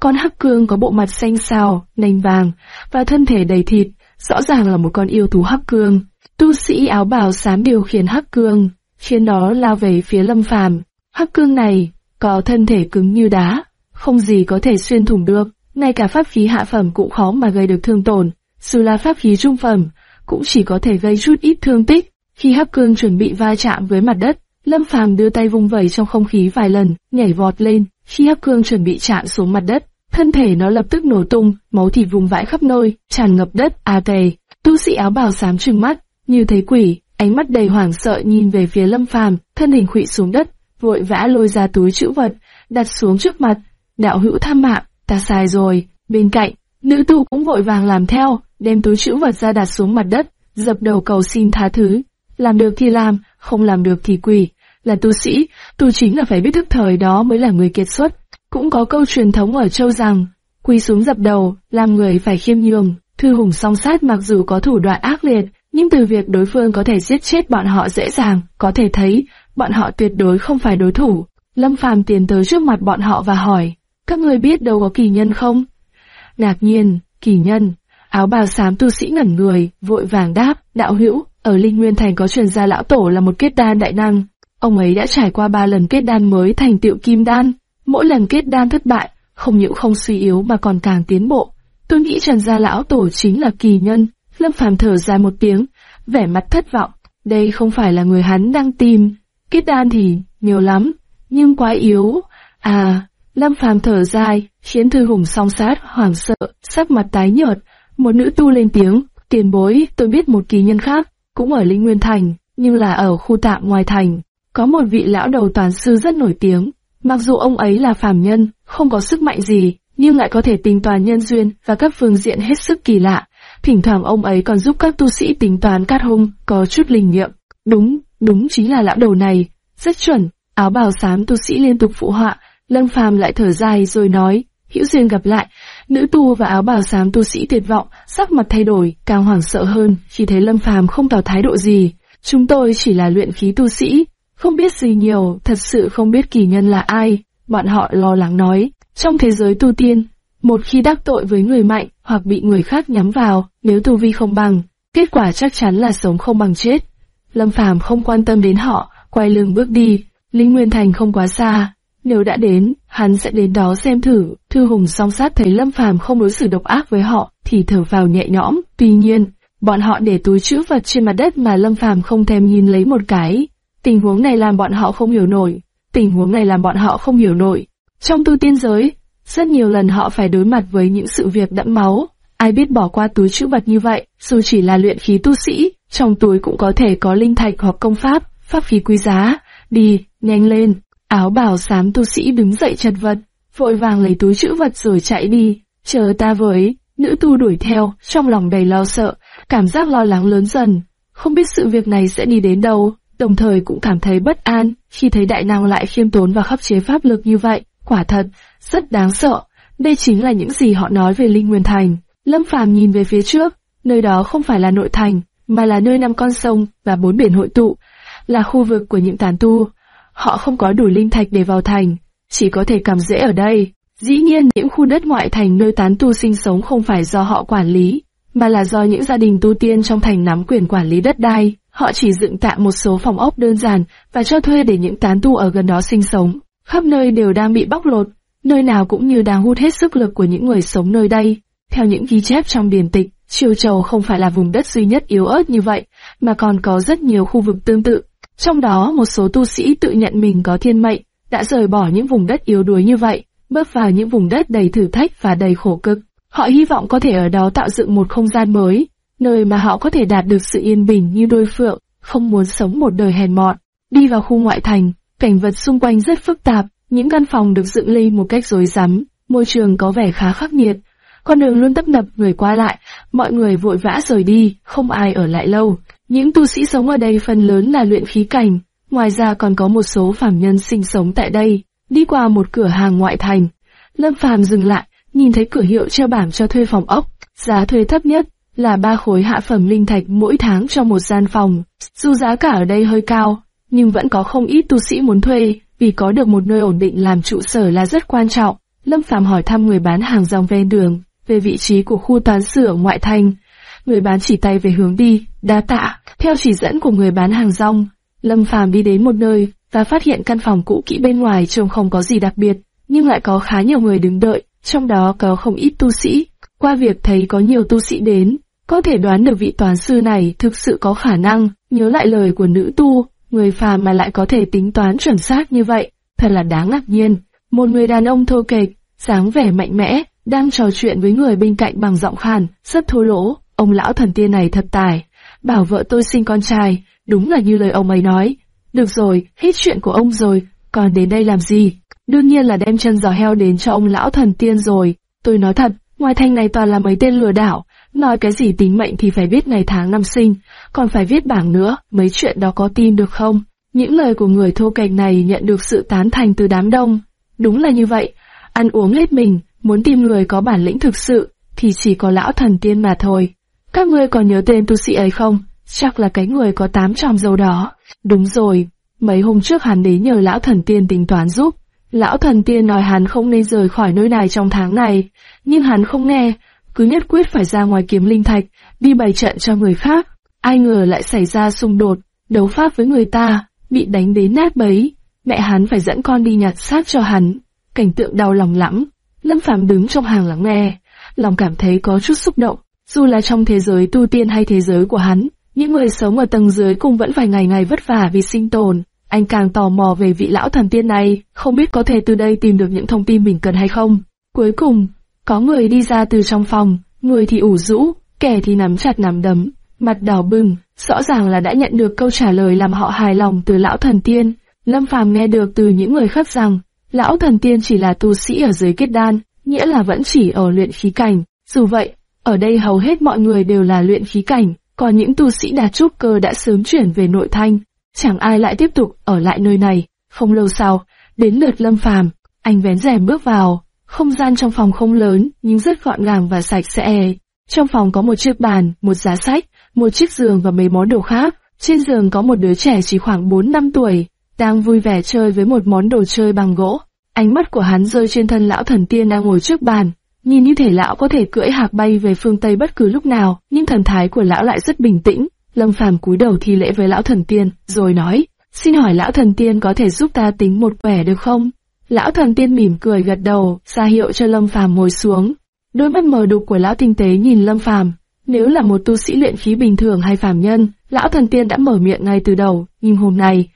Con hấp cương có bộ mặt xanh xao, nành vàng, và thân thể đầy thịt, rõ ràng là một con yêu thú hấp cương. Tu sĩ áo bào xám điều khiển hấp cương, khiến nó lao về phía lâm phàm. Hấp cương này, có thân thể cứng như đá, không gì có thể xuyên thủng được, ngay cả pháp khí hạ phẩm cũng khó mà gây được thương tổn, dù là pháp khí trung phẩm, cũng chỉ có thể gây chút ít thương tích. Khi hấp cương chuẩn bị va chạm với mặt đất, Lâm Phàm đưa tay vung vẩy trong không khí vài lần, nhảy vọt lên, khi hắc cương chuẩn bị chạm xuống mặt đất, thân thể nó lập tức nổ tung, máu thịt vùng vãi khắp nơi, tràn ngập đất, a tề. Tu sĩ áo bào xám trừng mắt, như thấy quỷ, ánh mắt đầy hoảng sợ nhìn về phía Lâm Phàm, thân hình khuỵu xuống đất, vội vã lôi ra túi chữ vật, đặt xuống trước mặt. Đạo hữu tham mạng, ta sai rồi. Bên cạnh, nữ tu cũng vội vàng làm theo, đem túi chữ vật ra đặt xuống mặt đất, dập đầu cầu xin tha thứ. Làm được thì làm, không làm được thì quỳ là tu sĩ, tu chính là phải biết thức thời đó mới là người kiệt xuất. Cũng có câu truyền thống ở châu rằng, quỳ xuống dập đầu, làm người phải khiêm nhường. Thư hùng song sát mặc dù có thủ đoạn ác liệt, nhưng từ việc đối phương có thể giết chết bọn họ dễ dàng, có thể thấy, bọn họ tuyệt đối không phải đối thủ. Lâm Phàm tiến tới trước mặt bọn họ và hỏi, các người biết đâu có kỳ nhân không? Ngạc nhiên, kỳ nhân, áo bào xám tu sĩ ngẩn người, vội vàng đáp, đạo hữu, ở Linh Nguyên Thành có truyền gia lão tổ là một kết đan đại năng, Ông ấy đã trải qua ba lần kết đan mới thành tựu kim đan. Mỗi lần kết đan thất bại, không những không suy yếu mà còn càng tiến bộ. Tôi nghĩ Trần Gia Lão Tổ chính là kỳ nhân. Lâm Phàm thở dài một tiếng, vẻ mặt thất vọng. Đây không phải là người hắn đang tìm. Kết đan thì nhiều lắm, nhưng quá yếu. À, Lâm Phàm thở dài, khiến Thư Hùng song sát, hoảng sợ, sắc mặt tái nhợt. Một nữ tu lên tiếng, tiền bối, tôi biết một kỳ nhân khác, cũng ở Linh Nguyên Thành, nhưng là ở khu tạm ngoài thành. Có một vị lão đầu toàn sư rất nổi tiếng, mặc dù ông ấy là phàm nhân, không có sức mạnh gì, nhưng lại có thể tính toán nhân duyên và các phương diện hết sức kỳ lạ. Thỉnh thoảng ông ấy còn giúp các tu sĩ tính toán cát hung, có chút linh nghiệm. Đúng, đúng chính là lão đầu này, rất chuẩn. Áo bào xám tu sĩ liên tục phụ họa, Lâm Phàm lại thở dài rồi nói, hữu duyên gặp lại. Nữ tu và áo bào xám tu sĩ tuyệt vọng, sắc mặt thay đổi, càng hoảng sợ hơn khi thấy Lâm Phàm không tỏ thái độ gì. Chúng tôi chỉ là luyện khí tu sĩ, không biết gì nhiều, thật sự không biết kỳ nhân là ai, bọn họ lo lắng nói. Trong thế giới tu tiên, một khi đắc tội với người mạnh hoặc bị người khác nhắm vào, nếu tu vi không bằng, kết quả chắc chắn là sống không bằng chết. Lâm Phàm không quan tâm đến họ, quay lưng bước đi, Linh Nguyên Thành không quá xa, nếu đã đến, hắn sẽ đến đó xem thử. Thư Hùng song sát thấy Lâm Phàm không đối xử độc ác với họ, thì thở vào nhẹ nhõm. Tuy nhiên, bọn họ để túi chữ vật trên mặt đất mà Lâm Phàm không thèm nhìn lấy một cái. Tình huống này làm bọn họ không hiểu nổi. Tình huống này làm bọn họ không hiểu nổi. Trong tu tiên giới, rất nhiều lần họ phải đối mặt với những sự việc đẫm máu. Ai biết bỏ qua túi chữ vật như vậy, dù chỉ là luyện khí tu sĩ, trong túi cũng có thể có linh thạch hoặc công pháp, pháp khí quý giá. Đi, nhanh lên. Áo bảo xám tu sĩ đứng dậy chật vật, vội vàng lấy túi chữ vật rồi chạy đi. Chờ ta với, nữ tu đuổi theo, trong lòng đầy lo sợ, cảm giác lo lắng lớn dần. Không biết sự việc này sẽ đi đến đâu, đồng thời cũng cảm thấy bất an khi thấy đại năng lại khiêm tốn và khắc chế pháp lực như vậy. Quả thật, rất đáng sợ. Đây chính là những gì họ nói về Linh Nguyên Thành. Lâm Phàm nhìn về phía trước, nơi đó không phải là nội thành, mà là nơi năm con sông và bốn biển hội tụ, là khu vực của những tán tu. Họ không có đủ linh thạch để vào thành, chỉ có thể cầm rễ ở đây. Dĩ nhiên những khu đất ngoại thành nơi tán tu sinh sống không phải do họ quản lý, mà là do những gia đình tu tiên trong thành nắm quyền quản lý đất đai. Họ chỉ dựng tạm một số phòng ốc đơn giản và cho thuê để những tán tu ở gần đó sinh sống. Khắp nơi đều đang bị bóc lột, nơi nào cũng như đang hút hết sức lực của những người sống nơi đây. Theo những ghi chép trong điển tịch, Triều Châu không phải là vùng đất duy nhất yếu ớt như vậy, mà còn có rất nhiều khu vực tương tự. Trong đó một số tu sĩ tự nhận mình có thiên mệnh, đã rời bỏ những vùng đất yếu đuối như vậy, bước vào những vùng đất đầy thử thách và đầy khổ cực. Họ hy vọng có thể ở đó tạo dựng một không gian mới, nơi mà họ có thể đạt được sự yên bình như đôi phượng, không muốn sống một đời hèn mọn. Đi vào khu ngoại thành, cảnh vật xung quanh rất phức tạp, những căn phòng được dựng lên một cách rối rắm, môi trường có vẻ khá khắc nghiệt. Con đường luôn tấp nập người qua lại, mọi người vội vã rời đi, không ai ở lại lâu. Những tu sĩ sống ở đây phần lớn là luyện khí cảnh, ngoài ra còn có một số phàm nhân sinh sống tại đây. Đi qua một cửa hàng ngoại thành, Lâm Phàm dừng lại, nhìn thấy cửa hiệu treo bảng cho thuê phòng ốc, giá thuê thấp nhất là ba khối hạ phẩm linh thạch mỗi tháng cho một gian phòng. Dù giá cả ở đây hơi cao, nhưng vẫn có không ít tu sĩ muốn thuê, vì có được một nơi ổn định làm trụ sở là rất quan trọng. Lâm Phàm hỏi thăm người bán hàng rong ven đường, về vị trí của khu toán sửa ngoại thành. Người bán chỉ tay về hướng đi, đa tạ. Theo chỉ dẫn của người bán hàng rong, Lâm Phàm đi đến một nơi và phát hiện căn phòng cũ kỹ bên ngoài trông không có gì đặc biệt, nhưng lại có khá nhiều người đứng đợi, trong đó có không ít tu sĩ. Qua việc thấy có nhiều tu sĩ đến, có thể đoán được vị toán sư này thực sự có khả năng nhớ lại lời của nữ tu, người phàm mà lại có thể tính toán chuẩn xác như vậy, thật là đáng ngạc nhiên. Một người đàn ông thô kệch, dáng vẻ mạnh mẽ, đang trò chuyện với người bên cạnh bằng giọng khàn, rất thô lỗ. Ông lão thần tiên này thật tài, bảo vợ tôi sinh con trai, đúng là như lời ông ấy nói. Được rồi, hết chuyện của ông rồi, còn đến đây làm gì? Đương nhiên là đem chân giò heo đến cho ông lão thần tiên rồi. Tôi nói thật, ngoài thanh này toàn là mấy tên lừa đảo, nói cái gì tính mệnh thì phải biết ngày tháng năm sinh, còn phải viết bảng nữa, mấy chuyện đó có tin được không? Những lời của người thô kệch này nhận được sự tán thành từ đám đông. Đúng là như vậy, ăn uống hết mình, muốn tìm người có bản lĩnh thực sự, thì chỉ có lão thần tiên mà thôi. Các ngươi còn nhớ tên tu sĩ ấy không? Chắc là cái người có tám tròm dâu đó. Đúng rồi, mấy hôm trước hắn đến nhờ lão thần tiên tính toán giúp. Lão thần tiên nói hắn không nên rời khỏi nơi này trong tháng này, nhưng hắn không nghe, cứ nhất quyết phải ra ngoài kiếm linh thạch, đi bày trận cho người khác. Ai ngờ lại xảy ra xung đột, đấu pháp với người ta, bị đánh đến nát bấy. Mẹ hắn phải dẫn con đi nhặt xác cho hắn. Cảnh tượng đau lòng lắm. Lâm Phàm đứng trong hàng lắng nghe, lòng cảm thấy có chút xúc động. Dù là trong thế giới tu tiên hay thế giới của hắn, những người sống ở tầng dưới cũng vẫn phải ngày ngày vất vả vì sinh tồn. Anh càng tò mò về vị lão thần tiên này, không biết có thể từ đây tìm được những thông tin mình cần hay không. Cuối cùng, có người đi ra từ trong phòng, người thì ủ rũ, kẻ thì nắm chặt nắm đấm, mặt đỏ bừng, rõ ràng là đã nhận được câu trả lời làm họ hài lòng từ lão thần tiên. Lâm Phàm nghe được từ những người khác rằng, lão thần tiên chỉ là tu sĩ ở dưới kết đan, nghĩa là vẫn chỉ ở luyện khí cảnh. Dù vậy, ở đây hầu hết mọi người đều là luyện khí cảnh, còn những tu sĩ đạt trúc cơ đã sớm chuyển về nội thanh, chẳng ai lại tiếp tục ở lại nơi này. Không lâu sau, đến lượt Lâm Phàm, anh vén rèm bước vào, không gian trong phòng không lớn, nhưng rất gọn gàng và sạch sẽ. Trong phòng có một chiếc bàn, một giá sách, một chiếc giường và mấy món đồ khác. Trên giường có một đứa trẻ chỉ khoảng 4 năm tuổi, đang vui vẻ chơi với một món đồ chơi bằng gỗ. Ánh mắt của hắn rơi trên thân lão thần tiên đang ngồi trước bàn, nhìn như thể lão có thể cưỡi hạc bay về phương Tây bất cứ lúc nào, nhưng thần thái của lão lại rất bình tĩnh. Lâm Phàm cúi đầu thi lễ với lão thần tiên, rồi nói, xin hỏi lão thần tiên có thể giúp ta tính một quẻ được không? Lão thần tiên mỉm cười gật đầu, ra hiệu cho Lâm Phàm ngồi xuống. Đôi mắt mờ đục của lão tinh tế nhìn Lâm Phàm, nếu là một tu sĩ luyện khí bình thường hay phàm nhân, lão thần tiên đã mở miệng ngay từ đầu, nhưng hôm nay,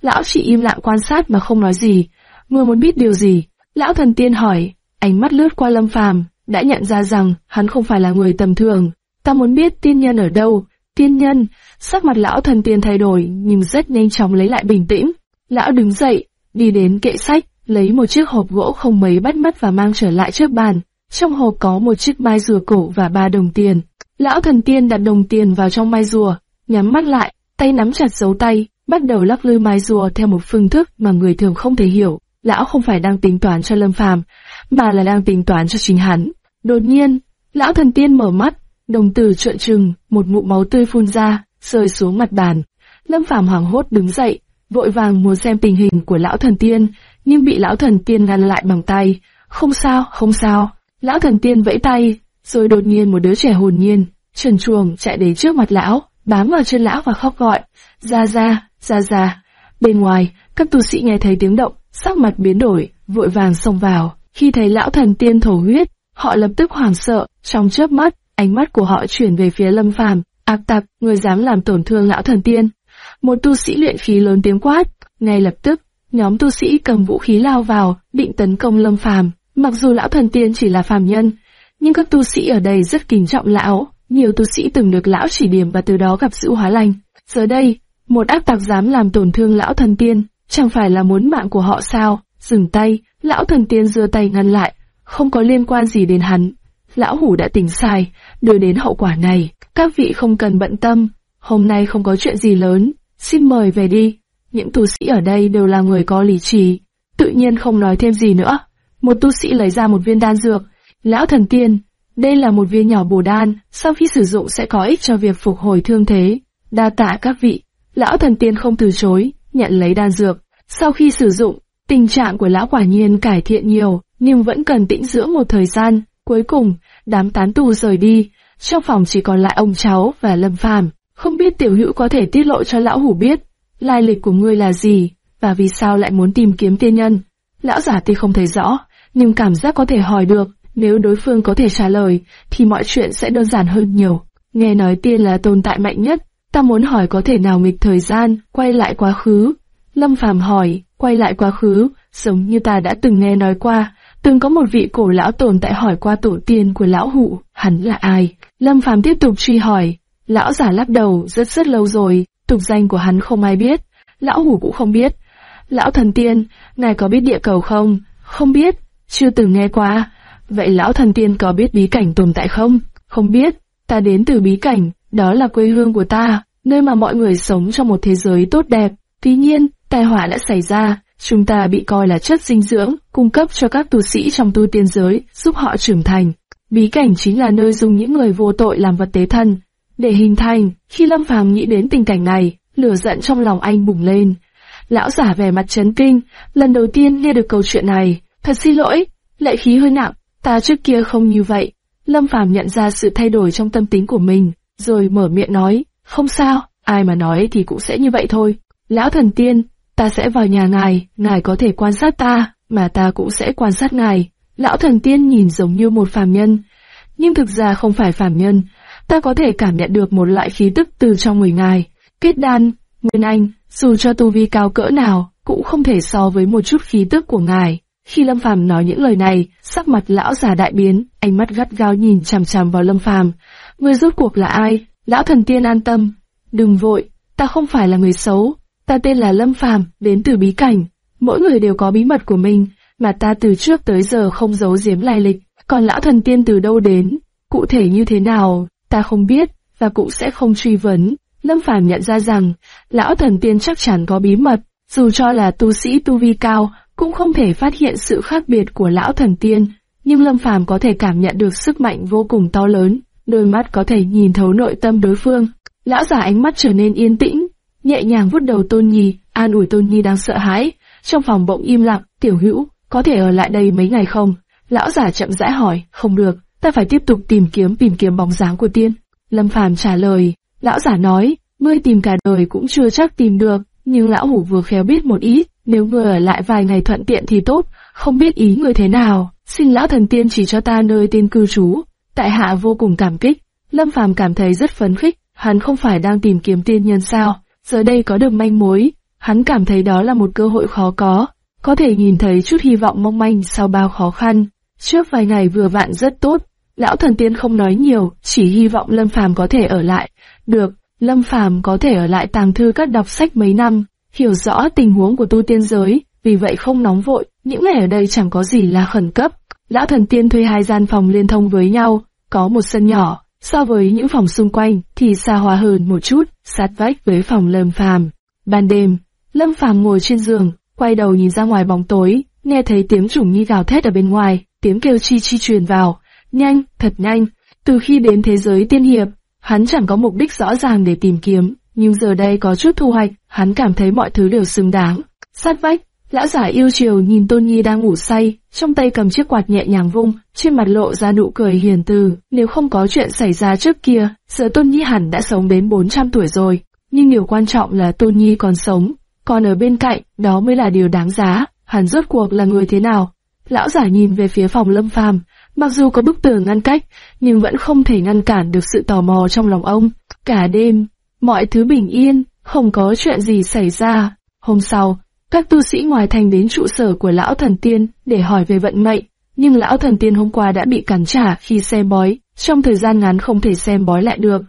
lão chỉ im lặng quan sát mà không nói gì. Ngươi muốn biết điều gì? Lão thần tiên hỏi, ánh mắt lướt qua Lâm Phàm, đã nhận ra rằng hắn không phải là người tầm thường. Ta muốn biết tiên nhân ở đâu? Tiên nhân, sắc mặt lão thần tiên thay đổi nhưng rất nhanh chóng lấy lại bình tĩnh. Lão đứng dậy, đi đến kệ sách, lấy một chiếc hộp gỗ không mấy bắt mắt và mang trở lại trước bàn. Trong hộp có một chiếc mai rùa cổ và ba đồng tiền. Lão thần tiên đặt đồng tiền vào trong mai rùa, nhắm mắt lại, tay nắm chặt dấu tay, bắt đầu lắc lư mai rùa theo một phương thức mà người thường không thể hiểu. Lão không phải đang tính toán cho Lâm Phàm, mà là đang tính toán cho chính hắn. Đột nhiên, lão thần tiên mở mắt, đồng tử trợn trừng, một ngụm máu tươi phun ra, rơi xuống mặt bàn. Lâm Phàm hoảng hốt đứng dậy, vội vàng muốn xem tình hình của lão thần tiên, nhưng bị lão thần tiên ngăn lại bằng tay. Không sao, không sao. Lão thần tiên vẫy tay, rồi đột nhiên một đứa trẻ hồn nhiên, trần chuồng chạy đến trước mặt lão, bám vào chân lão và khóc gọi, ra ra, ra ra. Bên ngoài, các tu sĩ nghe thấy tiếng động, sắc mặt biến đổi, vội vàng xông vào. Khi thấy lão thần tiên thổ huyết, họ lập tức hoảng sợ, trong chớp mắt, ánh mắt của họ chuyển về phía lâm phàm, ác tặc, người dám làm tổn thương lão thần tiên. Một tu sĩ luyện khí lớn tiếng quát, ngay lập tức, nhóm tu sĩ cầm vũ khí lao vào, định tấn công lâm phàm. Mặc dù lão thần tiên chỉ là phàm nhân, nhưng các tu sĩ ở đây rất kính trọng lão, nhiều tu sĩ từng được lão chỉ điểm và từ đó gặp sự hóa lành. Giờ đây, một ác tặc dám làm tổn thương lão thần tiên, chẳng phải là muốn mạng của họ sao? Dừng tay, lão thần tiên giơ tay ngăn lại, không có liên quan gì đến hắn. Lão hủ đã tỉnh sai, đưa đến hậu quả này, các vị không cần bận tâm, hôm nay không có chuyện gì lớn, xin mời về đi. Những tu sĩ ở đây đều là người có lý trí, tự nhiên không nói thêm gì nữa. Một tu sĩ lấy ra một viên đan dược, lão thần tiên, đây là một viên nhỏ bổ đan, sau khi sử dụng sẽ có ích cho việc phục hồi thương thế. Đa tạ các vị, lão thần tiên không từ chối, nhận lấy đan dược. Sau khi sử dụng, tình trạng của lão quả nhiên cải thiện nhiều, nhưng vẫn cần tĩnh dưỡng một thời gian. Cuối cùng, đám tán tù rời đi, trong phòng chỉ còn lại ông cháu và Lâm Phàm. Không biết tiểu hữu có thể tiết lộ cho lão hủ biết, lai lịch của ngươi là gì, và vì sao lại muốn tìm kiếm tiên nhân. Lão giả tuy không thấy rõ, nhưng cảm giác có thể hỏi được, nếu đối phương có thể trả lời, thì mọi chuyện sẽ đơn giản hơn nhiều. Nghe nói tiên là tồn tại mạnh nhất, ta muốn hỏi có thể nào nghịch thời gian, quay lại quá khứ. Lâm Phàm hỏi, quay lại quá khứ, giống như ta đã từng nghe nói qua, từng có một vị cổ lão tồn tại hỏi qua tổ tiên của lão hụ, hắn là ai? Lâm Phàm tiếp tục truy hỏi, lão giả lắc đầu rất rất lâu rồi, tục danh của hắn không ai biết, lão hủ cũng không biết. Lão thần tiên, ngài có biết địa cầu không? Không biết, chưa từng nghe qua. Vậy lão thần tiên có biết bí cảnh tồn tại không? Không biết, ta đến từ bí cảnh, đó là quê hương của ta, nơi mà mọi người sống trong một thế giới tốt đẹp. Tuy nhiên, tai họa đã xảy ra, chúng ta bị coi là chất dinh dưỡng, cung cấp cho các tu sĩ trong tu tiên giới, giúp họ trưởng thành. Bí cảnh chính là nơi dùng những người vô tội làm vật tế thân. Để hình thành, khi Lâm Phàm nghĩ đến tình cảnh này, lửa giận trong lòng anh bùng lên. Lão giả vẻ mặt chấn kinh, lần đầu tiên nghe được câu chuyện này. Thật xin lỗi, lệ khí hơi nặng, ta trước kia không như vậy. Lâm Phàm nhận ra sự thay đổi trong tâm tính của mình, rồi mở miệng nói, không sao, ai mà nói thì cũng sẽ như vậy thôi. Lão thần tiên, ta sẽ vào nhà ngài, ngài có thể quan sát ta, mà ta cũng sẽ quan sát ngài. Lão thần tiên nhìn giống như một phàm nhân, nhưng thực ra không phải phàm nhân. Ta có thể cảm nhận được một loại khí tức từ trong người ngài. Kết đan, Nguyên Anh, dù cho tu vi cao cỡ nào, cũng không thể so với một chút khí tức của ngài. Khi Lâm Phàm nói những lời này, sắc mặt lão già đại biến, ánh mắt gắt gao nhìn chằm chằm vào Lâm Phàm. Người rốt cuộc là ai? Lão thần tiên an tâm. Đừng vội, ta không phải là người xấu. Ta tên là Lâm Phàm, đến từ bí cảnh. Mỗi người đều có bí mật của mình, mà ta từ trước tới giờ không giấu giếm lai lịch. Còn lão thần tiên từ đâu đến, cụ thể như thế nào, ta không biết, và cũng sẽ không truy vấn. Lâm Phàm nhận ra rằng, lão thần tiên chắc chắn có bí mật, dù cho là tu sĩ tu vi cao, cũng không thể phát hiện sự khác biệt của lão thần tiên, nhưng Lâm Phàm có thể cảm nhận được sức mạnh vô cùng to lớn, đôi mắt có thể nhìn thấu nội tâm đối phương. Lão giả ánh mắt trở nên yên tĩnh, nhẹ nhàng vuốt đầu Tôn Nhi, an ủi Tôn Nhi đang sợ hãi. Trong phòng bỗng im lặng, tiểu hữu, có thể ở lại đây mấy ngày không? Lão giả chậm rãi hỏi, không được, ta phải tiếp tục tìm kiếm tìm kiếm bóng dáng của tiên. Lâm Phàm trả lời, lão giả nói, ngươi tìm cả đời cũng chưa chắc tìm được, nhưng lão hủ vừa khéo biết một ít, nếu ngươi ở lại vài ngày thuận tiện thì tốt, không biết ý người thế nào, xin lão thần tiên chỉ cho ta nơi tiên cư trú. Tại hạ vô cùng cảm kích, Lâm Phàm cảm thấy rất phấn khích, hắn không phải đang tìm kiếm tiên nhân sao, giờ đây có được manh mối, hắn cảm thấy đó là một cơ hội khó có, có thể nhìn thấy chút hy vọng mong manh sau bao khó khăn. Trước vài ngày vừa vặn rất tốt, lão thần tiên không nói nhiều, chỉ hy vọng Lâm Phàm có thể ở lại. Được, Lâm Phàm có thể ở lại tàng thư các đọc sách mấy năm, hiểu rõ tình huống của tu tiên giới, vì vậy không nóng vội, những ngày ở đây chẳng có gì là khẩn cấp. Lão thần tiên thuê hai gian phòng liên thông với nhau, có một sân nhỏ, so với những phòng xung quanh thì xa hoa hơn một chút, sát vách với phòng Lâm Phàm. Ban đêm, Lâm Phàm ngồi trên giường, quay đầu nhìn ra ngoài bóng tối, nghe thấy tiếng trùng nhi gào thét ở bên ngoài, tiếng kêu chi chi truyền vào, nhanh, thật nhanh. Từ khi đến thế giới tiên hiệp, hắn chẳng có mục đích rõ ràng để tìm kiếm, nhưng giờ đây có chút thu hoạch, hắn cảm thấy mọi thứ đều xứng đáng. Sát vách, lão giả yêu chiều nhìn Tôn Nhi đang ngủ say, trong tay cầm chiếc quạt nhẹ nhàng vung, trên mặt lộ ra nụ cười hiền từ. Nếu không có chuyện xảy ra trước kia, giờ Tôn Nhi hẳn đã sống đến 400 tuổi rồi. Nhưng điều quan trọng là Tôn Nhi còn sống, còn ở bên cạnh, đó mới là điều đáng giá. Hắn rốt cuộc là người thế nào? Lão giả nhìn về phía phòng lâm phàm, mặc dù có bức tường ngăn cách, nhưng vẫn không thể ngăn cản được sự tò mò trong lòng ông. Cả đêm, mọi thứ bình yên, không có chuyện gì xảy ra. Hôm sau, các tu sĩ ngoài thành đến trụ sở của lão thần tiên để hỏi về vận mệnh, nhưng lão thần tiên hôm qua đã bị cản trả khi xem bói, trong thời gian ngắn không thể xem bói lại được,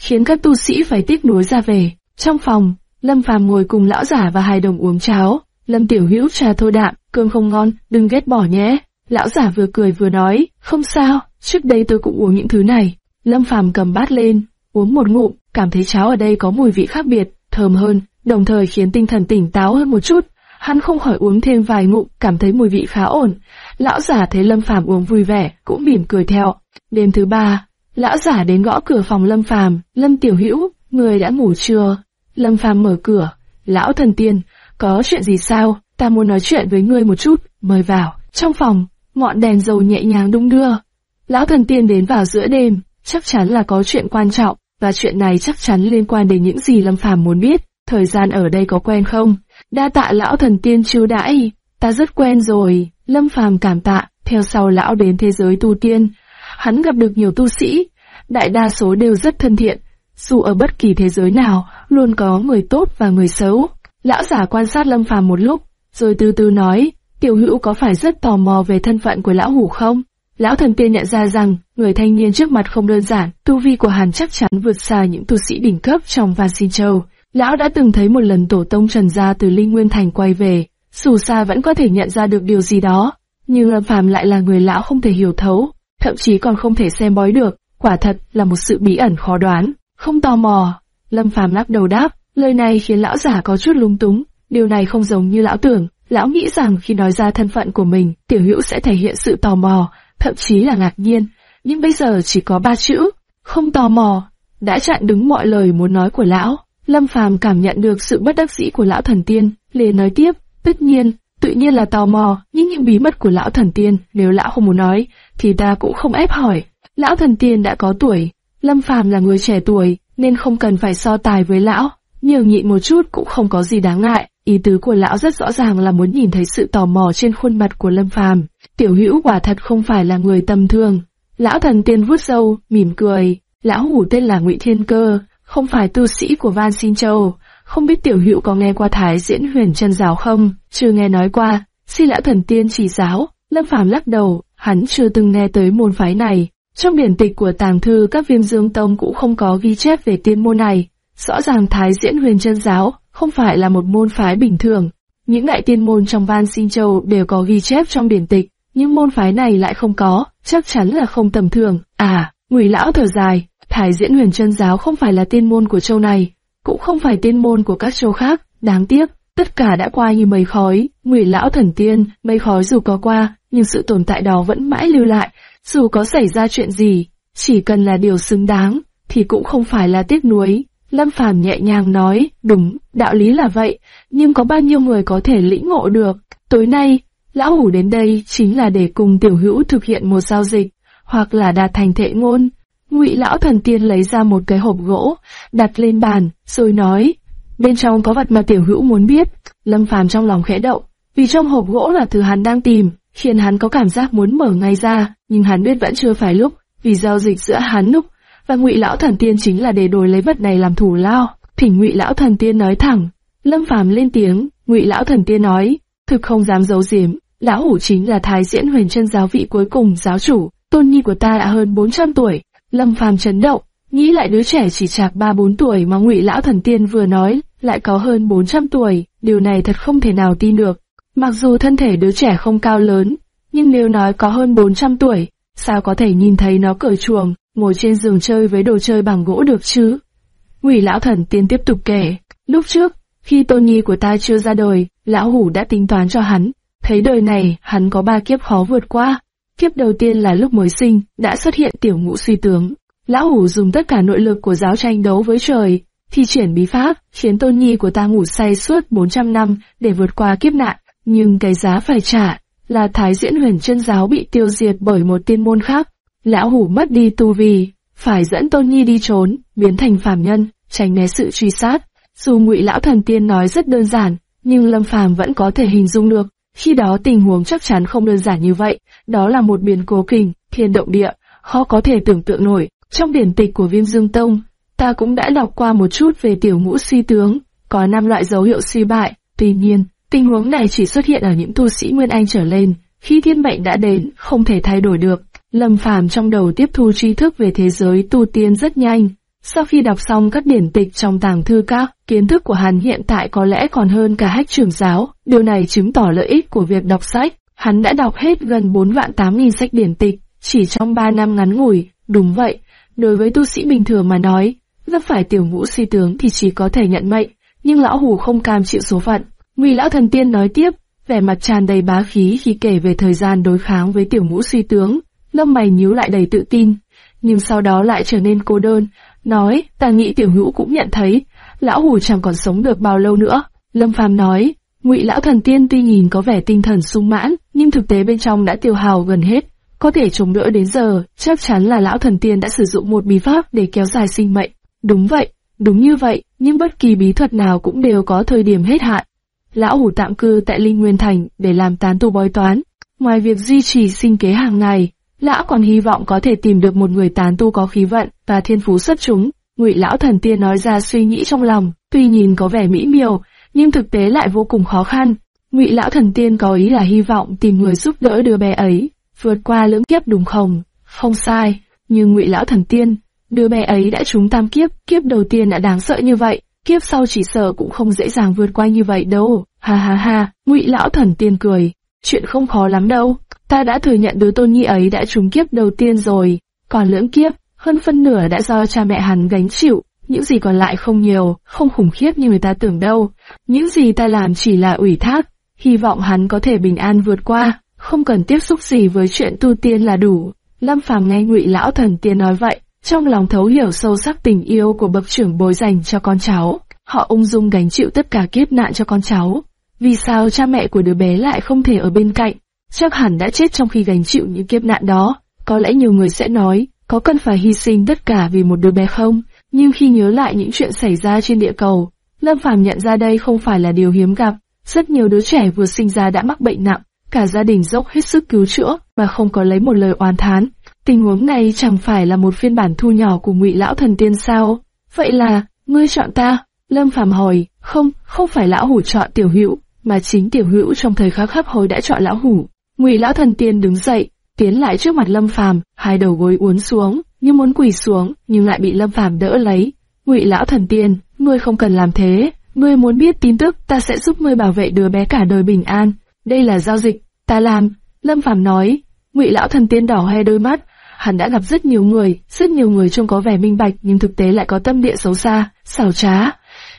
khiến các tu sĩ phải tiếc nuối ra về. Trong phòng, Lâm Phàm ngồi cùng lão giả và hai đồng uống cháo. Lâm Tiểu Hữu trà thôi đạm, cơm không ngon, đừng ghét bỏ nhé. Lão giả vừa cười vừa nói, không sao, trước đây tôi cũng uống những thứ này. Lâm Phàm cầm bát lên, uống một ngụm, cảm thấy cháo ở đây có mùi vị khác biệt, thơm hơn, đồng thời khiến tinh thần tỉnh táo hơn một chút. Hắn không khỏi uống thêm vài ngụm, cảm thấy mùi vị khá ổn. Lão giả thấy Lâm Phàm uống vui vẻ, cũng mỉm cười theo. Đêm thứ ba, lão giả đến gõ cửa phòng Lâm Phàm, Lâm Tiểu Hữu, người đã ngủ chưa? Lâm Phàm mở cửa, lão thần tiên, có chuyện gì sao? Ta muốn nói chuyện với ngươi một chút, mời vào. Trong phòng, ngọn đèn dầu nhẹ nhàng đung đưa. Lão thần tiên đến vào giữa đêm, chắc chắn là có chuyện quan trọng, và chuyện này chắc chắn liên quan đến những gì Lâm Phàm muốn biết. Thời gian ở đây có quen không? Đa tạ lão thần tiên chiêu đãi, ta rất quen rồi. Lâm Phàm cảm tạ, theo sau lão đến thế giới tu tiên. Hắn gặp được nhiều tu sĩ, đại đa số đều rất thân thiện. Dù ở bất kỳ thế giới nào, luôn có người tốt và người xấu. Lão giả quan sát Lâm Phàm một lúc, rồi từ từ nói, tiểu hữu có phải rất tò mò về thân phận của lão hủ không? Lão thần tiên nhận ra rằng, người thanh niên trước mặt không đơn giản, tu vi của hắn chắc chắn vượt xa những tu sĩ đỉnh cấp trong Van Xin Châu. Lão đã từng thấy một lần tổ tông Trần Gia từ Linh Nguyên Thành quay về, dù xa vẫn có thể nhận ra được điều gì đó, nhưng Lâm Phàm lại là người lão không thể hiểu thấu, thậm chí còn không thể xem bói được, quả thật là một sự bí ẩn khó đoán. Không tò mò, Lâm Phàm lắc đầu đáp, lời này khiến lão giả có chút lung túng, điều này không giống như lão tưởng, lão nghĩ rằng khi nói ra thân phận của mình, tiểu hữu sẽ thể hiện sự tò mò, thậm chí là ngạc nhiên, nhưng bây giờ chỉ có ba chữ, không tò mò, đã chặn đứng mọi lời muốn nói của lão. Lâm Phàm cảm nhận được sự bất đắc dĩ của lão thần tiên, liền nói tiếp, tất nhiên, tự nhiên là tò mò, nhưng những bí mật của lão thần tiên, nếu lão không muốn nói, thì ta cũng không ép hỏi. Lão thần tiên đã có tuổi, Lâm Phàm là người trẻ tuổi, nên không cần phải so tài với lão, nhường nhịn một chút cũng không có gì đáng ngại. Ý tứ của lão rất rõ ràng là muốn nhìn thấy sự tò mò trên khuôn mặt của Lâm Phàm. Tiểu Hữu quả thật không phải là người tầm thường. Lão thần tiên vuốt râu, mỉm cười. Lão hủ tên là Ngụy Thiên Cơ, không phải tu sĩ của Van Xin Châu. Không biết Tiểu Hữu có nghe qua Thái Diễn Huyền chân giáo không? Chưa nghe nói qua. Xin lão thần tiên chỉ giáo. Lâm Phàm lắc đầu, hắn chưa từng nghe tới môn phái này. Trong điển tịch của tàng thư các viêm dương tông cũng không có ghi chép về tiên môn này. Rõ ràng Thái Diễn Huyền chân giáo không phải là một môn phái bình thường. Những đại tiên môn trong Van Xin Châu đều có ghi chép trong điển tịch, nhưng môn phái này lại không có, chắc chắn là không tầm thường. À, Ngụy lão thở dài, Thái Diễn Huyền chân giáo không phải là tiên môn của châu này, cũng không phải tiên môn của các châu khác, đáng tiếc, tất cả đã qua như mây khói, Ngụy lão thần tiên, mây khói dù có qua, nhưng sự tồn tại đó vẫn mãi lưu lại, dù có xảy ra chuyện gì, chỉ cần là điều xứng đáng, thì cũng không phải là tiếc nuối. Lâm Phàm nhẹ nhàng nói, đúng, đạo lý là vậy, nhưng có bao nhiêu người có thể lĩnh ngộ được. Tối nay, lão hủ đến đây chính là để cùng tiểu hữu thực hiện một giao dịch, hoặc là đạt thành thệ ngôn. Ngụy lão thần tiên lấy ra một cái hộp gỗ, đặt lên bàn, rồi nói, bên trong có vật mà tiểu hữu muốn biết. Lâm Phàm trong lòng khẽ động, vì trong hộp gỗ là thứ hắn đang tìm, khiến hắn có cảm giác muốn mở ngay ra, nhưng hắn biết vẫn chưa phải lúc, vì giao dịch giữa hắn lúc và Ngụy lão thần tiên chính là để đổi lấy vật này làm thủ lao. Thỉnh Ngụy lão thần tiên nói thẳng. Lâm Phàm lên tiếng, Ngụy lão thần tiên nói, thực không dám giấu giếm, lão hủ chính là thái diễn huyền chân giáo vị cuối cùng giáo chủ, tôn nhi của ta đã hơn 400 tuổi. Lâm Phàm chấn động, nghĩ lại đứa trẻ chỉ chạc 3-4 tuổi mà Ngụy lão thần tiên vừa nói, lại có hơn 400 tuổi, điều này thật không thể nào tin được. Mặc dù thân thể đứa trẻ không cao lớn, nhưng nếu nói có hơn 400 tuổi, sao có thể nhìn thấy nó cởi chuồng, ngồi trên giường chơi với đồ chơi bằng gỗ được chứ? Ngụy lão thần tiên tiếp tục kể, lúc trước, khi tôn nhi của ta chưa ra đời, lão hủ đã tính toán cho hắn, thấy đời này hắn có ba kiếp khó vượt qua. Kiếp đầu tiên là lúc mới sinh, đã xuất hiện tiểu ngũ suy tướng. Lão hủ dùng tất cả nội lực của giáo tranh đấu với trời, thi triển bí pháp, khiến tôn nhi của ta ngủ say suốt 400 năm để vượt qua kiếp nạn. Nhưng cái giá phải trả là Thái Diễn Huyền chân giáo bị tiêu diệt bởi một tiên môn khác. Lão hủ mất đi tu vi, phải dẫn Tôn Nhi đi trốn, biến thành phàm nhân, tránh né sự truy sát. Dù Ngụy lão thần tiên nói rất đơn giản, nhưng Lâm Phàm vẫn có thể hình dung được. Khi đó tình huống chắc chắn không đơn giản như vậy, đó là một biến cố kình, thiên động địa, khó có thể tưởng tượng nổi. Trong điển tịch của Viêm Dương Tông, ta cũng đã đọc qua một chút về tiểu ngũ suy tướng, có năm loại dấu hiệu suy bại, tuy nhiên, Tình huống này chỉ xuất hiện ở những tu sĩ Nguyên Anh trở lên, khi thiên mệnh đã đến, không thể thay đổi được. Lâm Phàm trong đầu tiếp thu tri thức về thế giới tu tiên rất nhanh. Sau khi đọc xong các điển tịch trong tàng thư các, kiến thức của hắn hiện tại có lẽ còn hơn cả hách trưởng giáo. Điều này chứng tỏ lợi ích của việc đọc sách. Hắn đã đọc hết gần 4 vạn 8 nghìn sách điển tịch, chỉ trong 3 năm ngắn ngủi. Đúng vậy, đối với tu sĩ bình thường mà nói, rất phải tiểu ngũ suy tướng thì chỉ có thể nhận mệnh, nhưng lão hủ không cam chịu số phận. Ngụy lão thần tiên nói tiếp, vẻ mặt tràn đầy bá khí khi kể về thời gian đối kháng với tiểu ngũ suy tướng, lông mày nhíu lại đầy tự tin, nhưng sau đó lại trở nên cô đơn, nói, ta nghĩ tiểu hữu cũng nhận thấy, lão hủ chẳng còn sống được bao lâu nữa. Lâm Phàm nói, Ngụy lão thần tiên tuy nhìn có vẻ tinh thần sung mãn, nhưng thực tế bên trong đã tiêu hào gần hết, có thể chống đỡ đến giờ, chắc chắn là lão thần tiên đã sử dụng một bí pháp để kéo dài sinh mệnh. Đúng vậy, đúng như vậy, nhưng bất kỳ bí thuật nào cũng đều có thời điểm hết hạn lão hủ tạm cư tại Linh Nguyên Thành để làm tán tu bói toán. Ngoài việc duy trì sinh kế hàng ngày, lão còn hy vọng có thể tìm được một người tán tu có khí vận và thiên phú xuất chúng. Ngụy lão thần tiên nói ra suy nghĩ trong lòng, tuy nhìn có vẻ mỹ miều, nhưng thực tế lại vô cùng khó khăn. Ngụy lão thần tiên có ý là hy vọng tìm người giúp đỡ đứa bé ấy, vượt qua lưỡng kiếp đúng không? Không sai, nhưng Ngụy lão thần tiên, đứa bé ấy đã trúng tam kiếp, kiếp đầu tiên đã đáng sợ như vậy, kiếp sau chỉ sợ cũng không dễ dàng vượt qua như vậy đâu. Ha ha ha, ngụy lão thần tiên cười. Chuyện không khó lắm đâu, ta đã thừa nhận đứa tôn nhi ấy đã trúng kiếp đầu tiên rồi, còn lưỡng kiếp, hơn phân nửa đã do cha mẹ hắn gánh chịu, những gì còn lại không nhiều, không khủng khiếp như người ta tưởng đâu. Những gì ta làm chỉ là ủy thác, hy vọng hắn có thể bình an vượt qua, không cần tiếp xúc gì với chuyện tu tiên là đủ. Lâm Phàm nghe ngụy lão thần tiên nói vậy, trong lòng thấu hiểu sâu sắc tình yêu của bậc trưởng bối dành cho con cháu, họ ung dung gánh chịu tất cả kiếp nạn cho con cháu. Vì sao cha mẹ của đứa bé lại không thể ở bên cạnh? Chắc hẳn đã chết trong khi gánh chịu những kiếp nạn đó. Có lẽ nhiều người sẽ nói, có cần phải hy sinh tất cả vì một đứa bé không? Nhưng khi nhớ lại những chuyện xảy ra trên địa cầu, Lâm Phàm nhận ra đây không phải là điều hiếm gặp. Rất nhiều đứa trẻ vừa sinh ra đã mắc bệnh nặng, cả gia đình dốc hết sức cứu chữa mà không có lấy một lời oán thán. Tình huống này chẳng phải là một phiên bản thu nhỏ của ngụy lão thần tiên sao? Vậy là, ngươi chọn ta? Lâm Phàm hỏi, không, không phải lão hủ chọn tiểu hữu, mà chính tiểu hữu trong thời khắc hấp hối đã chọn lão hủ. Ngụy lão thần tiên đứng dậy, tiến lại trước mặt Lâm Phàm, hai đầu gối uốn xuống, như muốn quỳ xuống, nhưng lại bị Lâm Phàm đỡ lấy. Ngụy lão thần tiên, ngươi không cần làm thế, ngươi muốn biết tin tức, ta sẽ giúp ngươi bảo vệ đứa bé cả đời bình an. Đây là giao dịch, ta làm. Lâm Phàm nói, Ngụy lão thần tiên đỏ hoe đôi mắt, hắn đã gặp rất nhiều người, rất nhiều người trông có vẻ minh bạch nhưng thực tế lại có tâm địa xấu xa, xảo trá.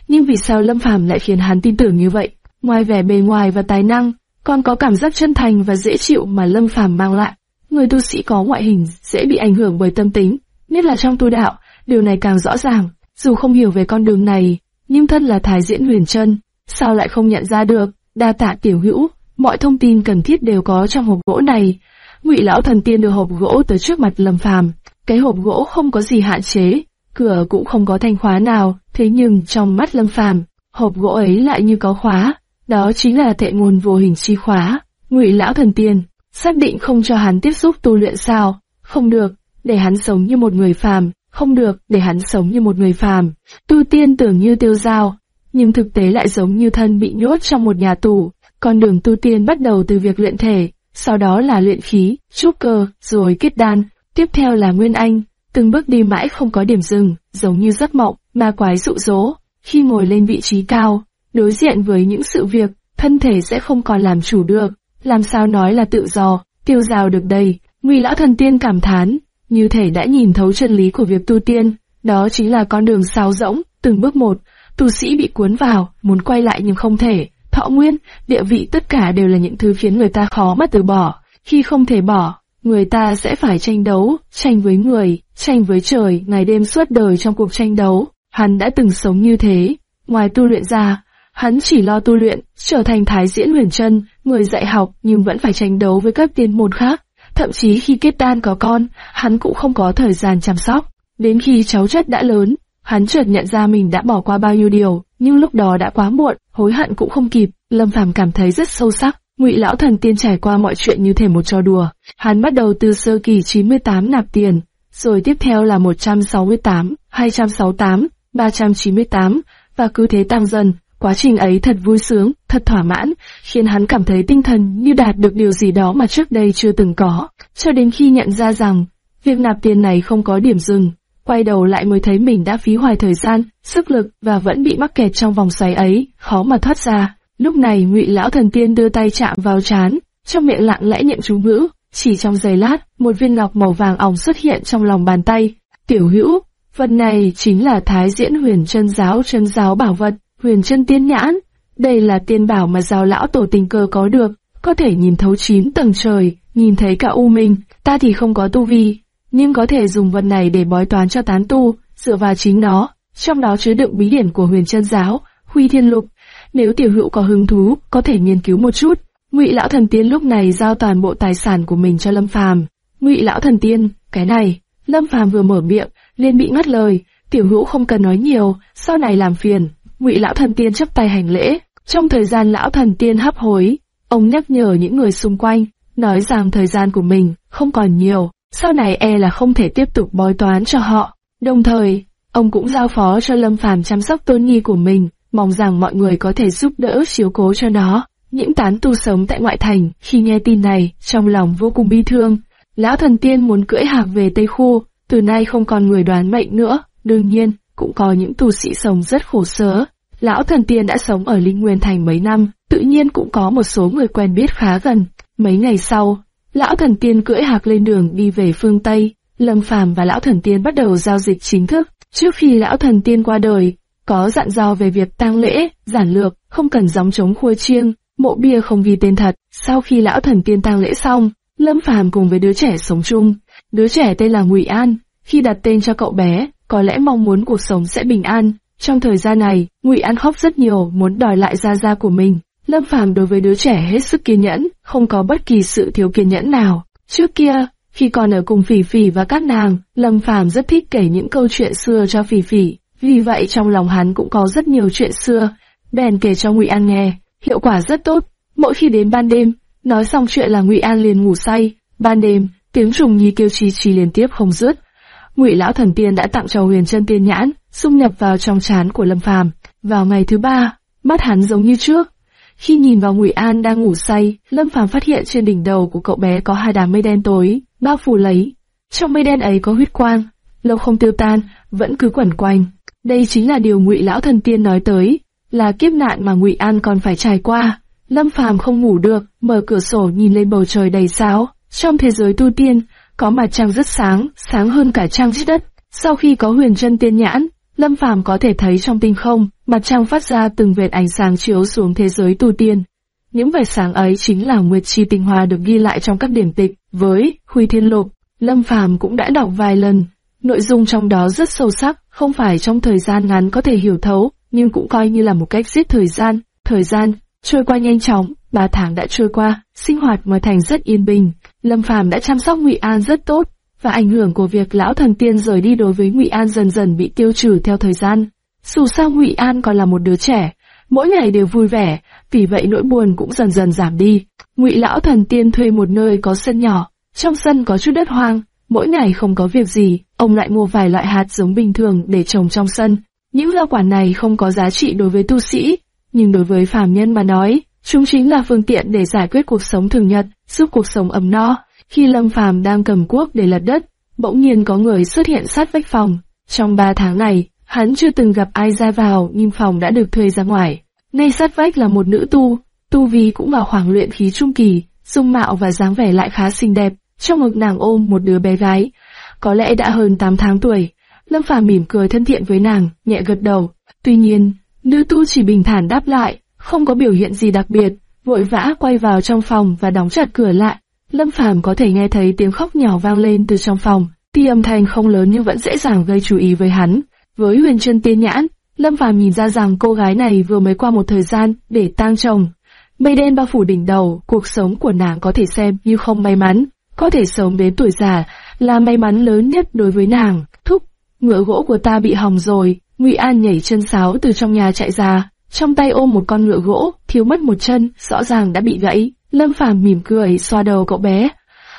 Nhưng vì sao Lâm Phàm lại khiến hắn tin tưởng như vậy? Ngoài vẻ bề ngoài và tài năng, còn có cảm giác chân thành và dễ chịu mà Lâm Phàm mang lại. Người tu sĩ có ngoại hình dễ bị ảnh hưởng bởi tâm tính, nhất là trong tu đạo, điều này càng rõ ràng. Dù không hiểu về con đường này, nhưng thân là thái diễn huyền chân, sao lại không nhận ra được? Đa tạ tiểu hữu, mọi thông tin cần thiết đều có trong hộp gỗ này. Ngụy lão thần tiên đưa hộp gỗ tới trước mặt Lâm Phàm. Cái hộp gỗ không có gì hạn chế, cửa cũng không có thanh khóa nào, thế nhưng trong mắt Lâm Phàm, hộp gỗ ấy lại như có khóa, đó chính là tệ nguồn vô hình chi khóa. Ngụy lão thần tiên xác định không cho hắn tiếp xúc tu luyện sao? Không được, để hắn sống như một người phàm, không được, để hắn sống như một người phàm. Tu tiên tưởng như tiêu dao, nhưng thực tế lại giống như thân bị nhốt trong một nhà tù. Con đường tu tiên bắt đầu từ việc luyện thể, sau đó là luyện khí, trúc cơ, rồi kết đan, tiếp theo là nguyên anh, từng bước đi mãi không có điểm dừng, giống như giấc mộng, ma quái dụ dỗ. Khi ngồi lên vị trí cao, đối diện với những sự việc, thân thể sẽ không còn làm chủ được, làm sao nói là tự do, tiêu dao được đây. Ngụy lão thần tiên cảm thán, như thể đã nhìn thấu chân lý của việc tu tiên, đó chính là con đường sao rỗng, từng bước một, tu sĩ bị cuốn vào, muốn quay lại nhưng không thể, thọ nguyên, địa vị tất cả đều là những thứ khiến người ta khó mà từ bỏ, khi không thể bỏ, người ta sẽ phải tranh đấu, tranh với người, tranh với trời, ngày đêm suốt đời trong cuộc tranh đấu. Hắn đã từng sống như thế, ngoài tu luyện ra, hắn chỉ lo tu luyện, trở thành thái diễn huyền chân, người dạy học nhưng vẫn phải tranh đấu với các tiên môn khác. Thậm chí khi kết đan có con, hắn cũng không có thời gian chăm sóc. Đến khi cháu chất đã lớn, hắn chợt nhận ra mình đã bỏ qua bao nhiêu điều, nhưng lúc đó đã quá muộn, hối hận cũng không kịp. Lâm Phàm cảm thấy rất sâu sắc. Ngụy lão thần tiên trải qua mọi chuyện như thể một trò đùa. Hắn bắt đầu từ sơ kỳ 98 nạp tiền, rồi tiếp theo là 168, 268, 398, và cứ thế tăng dần. Quá trình ấy thật vui sướng, thật thỏa mãn, khiến hắn cảm thấy tinh thần như đạt được điều gì đó mà trước đây chưa từng có, cho đến khi nhận ra rằng, việc nạp tiền này không có điểm dừng, quay đầu lại mới thấy mình đã phí hoài thời gian, sức lực và vẫn bị mắc kẹt trong vòng xoáy ấy, khó mà thoát ra. Lúc này ngụy lão thần tiên đưa tay chạm vào chán, trong miệng lặng lẽ niệm chú ngữ, chỉ trong giây lát, một viên ngọc màu vàng ỏng xuất hiện trong lòng bàn tay. Tiểu hữu, vật này chính là thái diễn huyền chân giáo chân giáo bảo vật, huyền chân tiên nhãn. Đây là tiên bảo mà giáo lão tổ tình cơ có được, có thể nhìn thấu chín tầng trời, nhìn thấy cả u minh, ta thì không có tu vi, nhưng có thể dùng vật này để bói toán cho tán tu, dựa vào chính nó, trong đó chứa đựng bí điển của huyền chân giáo, huy thiên lục. Nếu tiểu hữu có hứng thú, có thể nghiên cứu một chút. Ngụy lão thần tiên lúc này giao toàn bộ tài sản của mình cho Lâm Phàm. Ngụy lão thần tiên, cái này, Lâm Phàm vừa mở miệng, liền bị ngắt lời. Tiểu hữu không cần nói nhiều, sau này làm phiền. Ngụy lão thần tiên chấp tay hành lễ. Trong thời gian lão thần tiên hấp hối, ông nhắc nhở những người xung quanh, nói rằng thời gian của mình không còn nhiều, sau này e là không thể tiếp tục bói toán cho họ. Đồng thời, ông cũng giao phó cho Lâm Phàm chăm sóc tôn nhi của mình, mong rằng mọi người có thể giúp đỡ chiếu cố cho nó. Những tán tu sống tại ngoại thành, khi nghe tin này, trong lòng vô cùng bi thương. Lão thần tiên muốn cưỡi hạc về Tây Khu, từ nay không còn người đoán mệnh nữa. Đương nhiên, cũng có những tu sĩ sống rất khổ sở. Lão thần tiên đã sống ở Linh Nguyên Thành mấy năm, tự nhiên cũng có một số người quen biết khá gần. Mấy ngày sau, lão thần tiên cưỡi hạc lên đường đi về phương Tây. Lâm Phàm và lão thần tiên bắt đầu giao dịch chính thức. Trước khi lão thần tiên qua đời, có dặn dò về việc tang lễ, giản lược, không cần gióng trống khua chiêng, mộ bia không ghi tên thật. Sau khi lão thần tiên tang lễ xong, Lâm Phàm cùng với đứa trẻ sống chung. Đứa trẻ tên là Ngụy An. Khi đặt tên cho cậu bé, có lẽ mong muốn cuộc sống sẽ bình an. Trong thời gian này, Ngụy An khóc rất nhiều, muốn đòi lại gia gia của mình. Lâm Phàm đối với đứa trẻ hết sức kiên nhẫn, không có bất kỳ sự thiếu kiên nhẫn nào. Trước kia, khi còn ở cùng Phỉ Phỉ và các nàng, Lâm Phàm rất thích kể những câu chuyện xưa cho Phỉ Phỉ. Vì vậy trong lòng hắn cũng có rất nhiều chuyện xưa, bèn kể cho Ngụy An nghe, hiệu quả rất tốt. Mỗi khi đến ban đêm, nói xong chuyện là Ngụy An liền ngủ say. Ban đêm, tiếng trùng nhi kêu chi chi liên tiếp không dứt. Ngụy lão thần tiên đã tặng cho Huyền Chân Tiên nhãn, xung nhập vào trong trán của Lâm Phàm. Vào ngày thứ ba, mắt hắn giống như trước. Khi nhìn vào Ngụy An đang ngủ say, Lâm Phàm phát hiện trên đỉnh đầu của cậu bé có hai đám mây đen tối, bao phủ lấy. Trong mây đen ấy có huyết quang, lâu không tiêu tan, vẫn cứ quẩn quanh. Đây chính là điều Ngụy lão thần tiên nói tới, là kiếp nạn mà Ngụy An còn phải trải qua. Lâm Phàm không ngủ được, mở cửa sổ nhìn lên bầu trời đầy sao. Trong thế giới tu tiên, có mặt trăng rất sáng, sáng hơn cả trăng trên đất. Sau khi có huyền chân tiên nhãn, Lâm Phàm có thể thấy trong tinh không, mặt trăng phát ra từng vệt ánh sáng chiếu xuống thế giới tu tiên. Những vệt sáng ấy chính là nguyệt chi tinh hoa được ghi lại trong các điển tịch. Với Huy Thiên Lục, Lâm Phàm cũng đã đọc vài lần. Nội dung trong đó rất sâu sắc, không phải trong thời gian ngắn có thể hiểu thấu, nhưng cũng coi như là một cách giết thời gian. Thời gian trôi qua nhanh chóng, ba tháng đã trôi qua, sinh hoạt mà thành rất yên bình. Lâm Phàm đã chăm sóc Ngụy An rất tốt, và ảnh hưởng của việc lão thần tiên rời đi đối với Ngụy An dần dần bị tiêu trừ theo thời gian. Dù sao Ngụy An còn là một đứa trẻ, mỗi ngày đều vui vẻ, vì vậy nỗi buồn cũng dần dần giảm đi. Ngụy lão thần tiên thuê một nơi có sân nhỏ, trong sân có chút đất hoang, mỗi ngày không có việc gì, ông lại mua vài loại hạt giống bình thường để trồng trong sân. Những rau quả này không có giá trị đối với tu sĩ, nhưng đối với phàm nhân mà nói, chúng chính là phương tiện để giải quyết cuộc sống thường nhật, giúp cuộc sống ấm no. Khi Lâm Phàm đang cầm cuốc để lật đất, bỗng nhiên có người xuất hiện sát vách phòng. Trong ba tháng này, hắn chưa từng gặp ai ra vào nhưng phòng đã được thuê ra ngoài. Ngay sát vách là một nữ tu, tu vi cũng vào khoảng luyện khí trung kỳ, dung mạo và dáng vẻ lại khá xinh đẹp, trong ngực nàng ôm một đứa bé gái, có lẽ đã hơn 8 tháng tuổi. Lâm Phàm mỉm cười thân thiện với nàng, nhẹ gật đầu. Tuy nhiên, nữ tu chỉ bình thản đáp lại, không có biểu hiện gì đặc biệt, vội vã quay vào trong phòng và đóng chặt cửa lại. Lâm Phàm có thể nghe thấy tiếng khóc nhỏ vang lên từ trong phòng, tuy âm thanh không lớn nhưng vẫn dễ dàng gây chú ý với hắn. Với huyền chân tiên nhãn, Lâm Phàm nhìn ra rằng cô gái này vừa mới qua một thời gian để tang chồng. Mây đen bao phủ đỉnh đầu, cuộc sống của nàng có thể xem như không may mắn, có thể sống đến tuổi già là may mắn lớn nhất đối với nàng. Thúc, ngựa gỗ của ta bị hỏng rồi. Ngụy An nhảy chân sáo từ trong nhà chạy ra, trong tay ôm một con ngựa gỗ, thiếu mất một chân, rõ ràng đã bị gãy. Lâm Phàm mỉm cười xoa đầu cậu bé.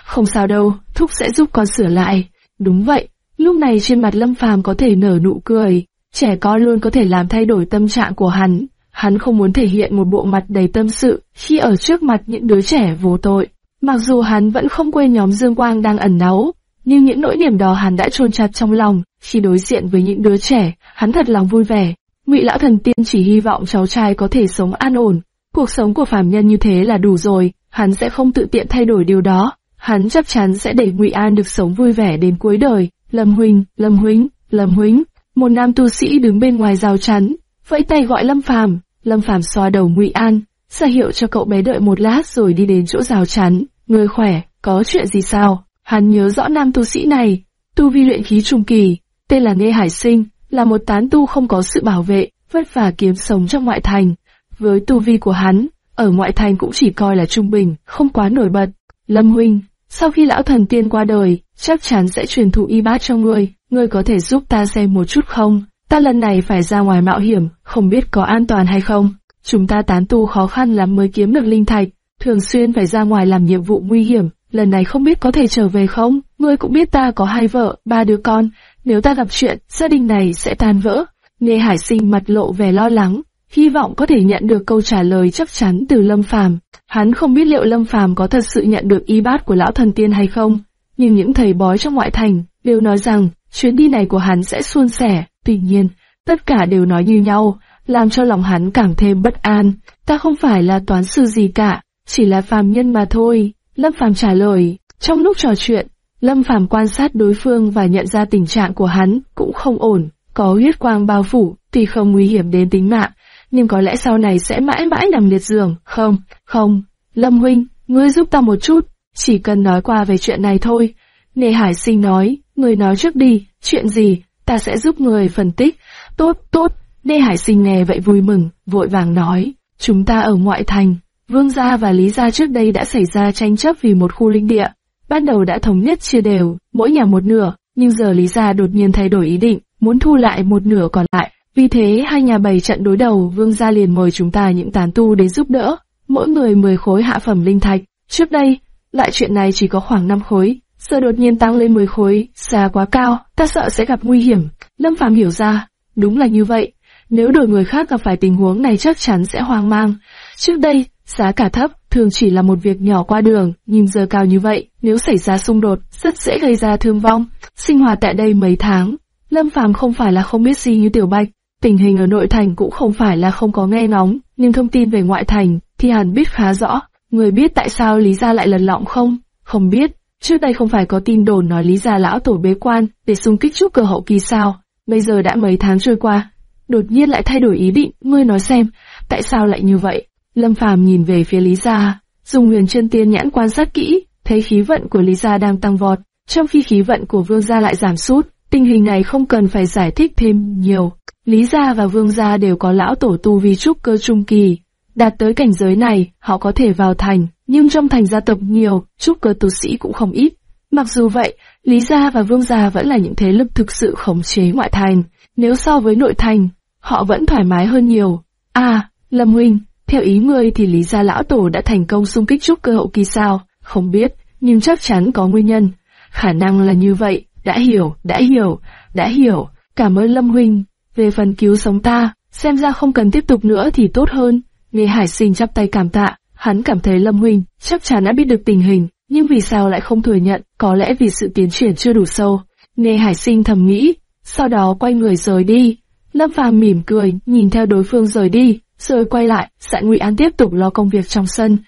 Không sao đâu, Thúc sẽ giúp con sửa lại. Đúng vậy, lúc này trên mặt Lâm Phàm có thể nở nụ cười. Trẻ con luôn có thể làm thay đổi tâm trạng của hắn. Hắn không muốn thể hiện một bộ mặt đầy tâm sự khi ở trước mặt những đứa trẻ vô tội. Mặc dù hắn vẫn không quên nhóm Dương Quang đang ẩn náu, nhưng những nỗi niềm đó hắn đã chôn chặt trong lòng. Khi đối diện với những đứa trẻ, hắn thật lòng vui vẻ. Ngụy lão thần tiên chỉ hy vọng cháu trai có thể sống an ổn. Cuộc sống của phàm nhân như thế là đủ rồi, hắn sẽ không tự tiện thay đổi điều đó. Hắn chắc chắn sẽ để Ngụy An được sống vui vẻ đến cuối đời. Lâm huynh, Lâm huynh, Lâm huynh. Một nam tu sĩ đứng bên ngoài rào chắn, vẫy tay gọi Lâm Phàm. Lâm Phàm xoa đầu Ngụy An, ra hiệu cho cậu bé đợi một lát rồi đi đến chỗ rào chắn. Người khỏe, có chuyện gì sao? Hắn nhớ rõ nam tu sĩ này, tu vi luyện khí trung kỳ, tên là Nghe Hải Sinh, là một tán tu không có sự bảo vệ, vất vả kiếm sống trong ngoại thành. Với tu vi của hắn, ở ngoại thành cũng chỉ coi là trung bình, không quá nổi bật. Lâm Huynh, sau khi lão thần tiên qua đời, chắc chắn sẽ truyền thụ y bát cho ngươi, ngươi có thể giúp ta xem một chút không? Ta lần này phải ra ngoài mạo hiểm, không biết có an toàn hay không. Chúng ta tán tu khó khăn lắm mới kiếm được linh thạch, thường xuyên phải ra ngoài làm nhiệm vụ nguy hiểm, lần này không biết có thể trở về không? Ngươi cũng biết ta có hai vợ, ba đứa con, nếu ta gặp chuyện, gia đình này sẽ tan vỡ. Nê Hải Sinh mặt lộ vẻ lo lắng, hy vọng có thể nhận được câu trả lời chắc chắn từ Lâm Phàm. Hắn không biết liệu Lâm Phàm có thật sự nhận được y bát của lão thần tiên hay không, nhưng những thầy bói trong ngoại thành đều nói rằng chuyến đi này của hắn sẽ suôn sẻ. Tuy nhiên, tất cả đều nói như nhau, làm cho lòng hắn càng thêm bất an. Ta không phải là toán sư gì cả, chỉ là phàm nhân mà thôi. Lâm Phàm trả lời. Trong lúc trò chuyện, Lâm Phàm quan sát đối phương và nhận ra tình trạng của hắn cũng không ổn. Có huyết quang bao phủ, thì không nguy hiểm đến tính mạng, nhưng có lẽ sau này sẽ mãi mãi nằm liệt giường. Không, không, Lâm Huynh, ngươi giúp ta một chút, chỉ cần nói qua về chuyện này thôi. Nề Hải Sinh nói, ngươi nói trước đi, chuyện gì, ta sẽ giúp người phân tích. Tốt, tốt, Nê Hải Sinh nghe vậy vui mừng, vội vàng nói, chúng ta ở ngoại thành, Vương gia và Lý gia trước đây đã xảy ra tranh chấp vì một khu linh địa. Ban đầu đã thống nhất chia đều, mỗi nhà một nửa, nhưng giờ Lý gia đột nhiên thay đổi ý định, muốn thu lại một nửa còn lại. Vì thế hai nhà bày trận đối đầu, Vương gia liền mời chúng ta những tán tu đến giúp đỡ, mỗi người 10 khối hạ phẩm linh thạch. Trước đây, lại chuyện này chỉ có khoảng 5 khối, giờ đột nhiên tăng lên 10 khối, giá quá cao, ta sợ sẽ gặp nguy hiểm. Lâm Phàm hiểu ra, đúng là như vậy, nếu đổi người khác gặp phải tình huống này chắc chắn sẽ hoang mang. Trước đây, Giá cả thấp thường chỉ là một việc nhỏ qua đường, nhưng giờ cao như vậy, nếu xảy ra xung đột, rất dễ gây ra thương vong. Sinh hoạt tại đây mấy tháng, Lâm Phàm không phải là không biết gì như Tiểu Bạch, tình hình ở nội thành cũng không phải là không có nghe ngóng, nhưng thông tin về ngoại thành thì hẳn biết khá rõ. Người biết tại sao Lý Gia lại lần lọng không? Không biết. Trước đây không phải có tin đồn nói Lý Gia lão tổ bế quan để xung kích trúc cơ hậu kỳ sao? Bây giờ đã mấy tháng trôi qua, đột nhiên lại thay đổi ý định, ngươi nói xem, tại sao lại như vậy? Lâm Phàm nhìn về phía Lý Gia, dùng huyền chân tiên nhãn quan sát kỹ, thấy khí vận của Lý Gia đang tăng vọt, trong khi khí vận của Vương Gia lại giảm sút. Tình hình này không cần phải giải thích thêm nhiều. Lý Gia và Vương Gia đều có lão tổ tu vi trúc cơ trung kỳ. Đạt tới cảnh giới này, họ có thể vào thành, nhưng trong thành gia tộc nhiều, trúc cơ tu sĩ cũng không ít. Mặc dù vậy, Lý Gia và Vương Gia vẫn là những thế lực thực sự khống chế ngoại thành. Nếu so với nội thành, họ vẫn thoải mái hơn nhiều. À, Lâm Huynh, theo ý ngươi thì Lý Gia Lão Tổ đã thành công xung kích trúc cơ hậu kỳ sao? Không biết, nhưng chắc chắn có nguyên nhân. Khả năng là như vậy, đã hiểu, đã hiểu, đã hiểu. Cảm ơn Lâm Huynh, về phần cứu sống ta, xem ra không cần tiếp tục nữa thì tốt hơn. Nghe Hải Sinh chắp tay cảm tạ, hắn cảm thấy Lâm Huynh chắc chắn đã biết được tình hình, nhưng vì sao lại không thừa nhận, có lẽ vì sự tiến triển chưa đủ sâu. Nghe Hải Sinh thầm nghĩ, sau đó quay người rời đi. Lâm Phàm mỉm cười, nhìn theo đối phương rời đi, rồi quay lại, dặn Ngụy An tiếp tục lo công việc trong sân.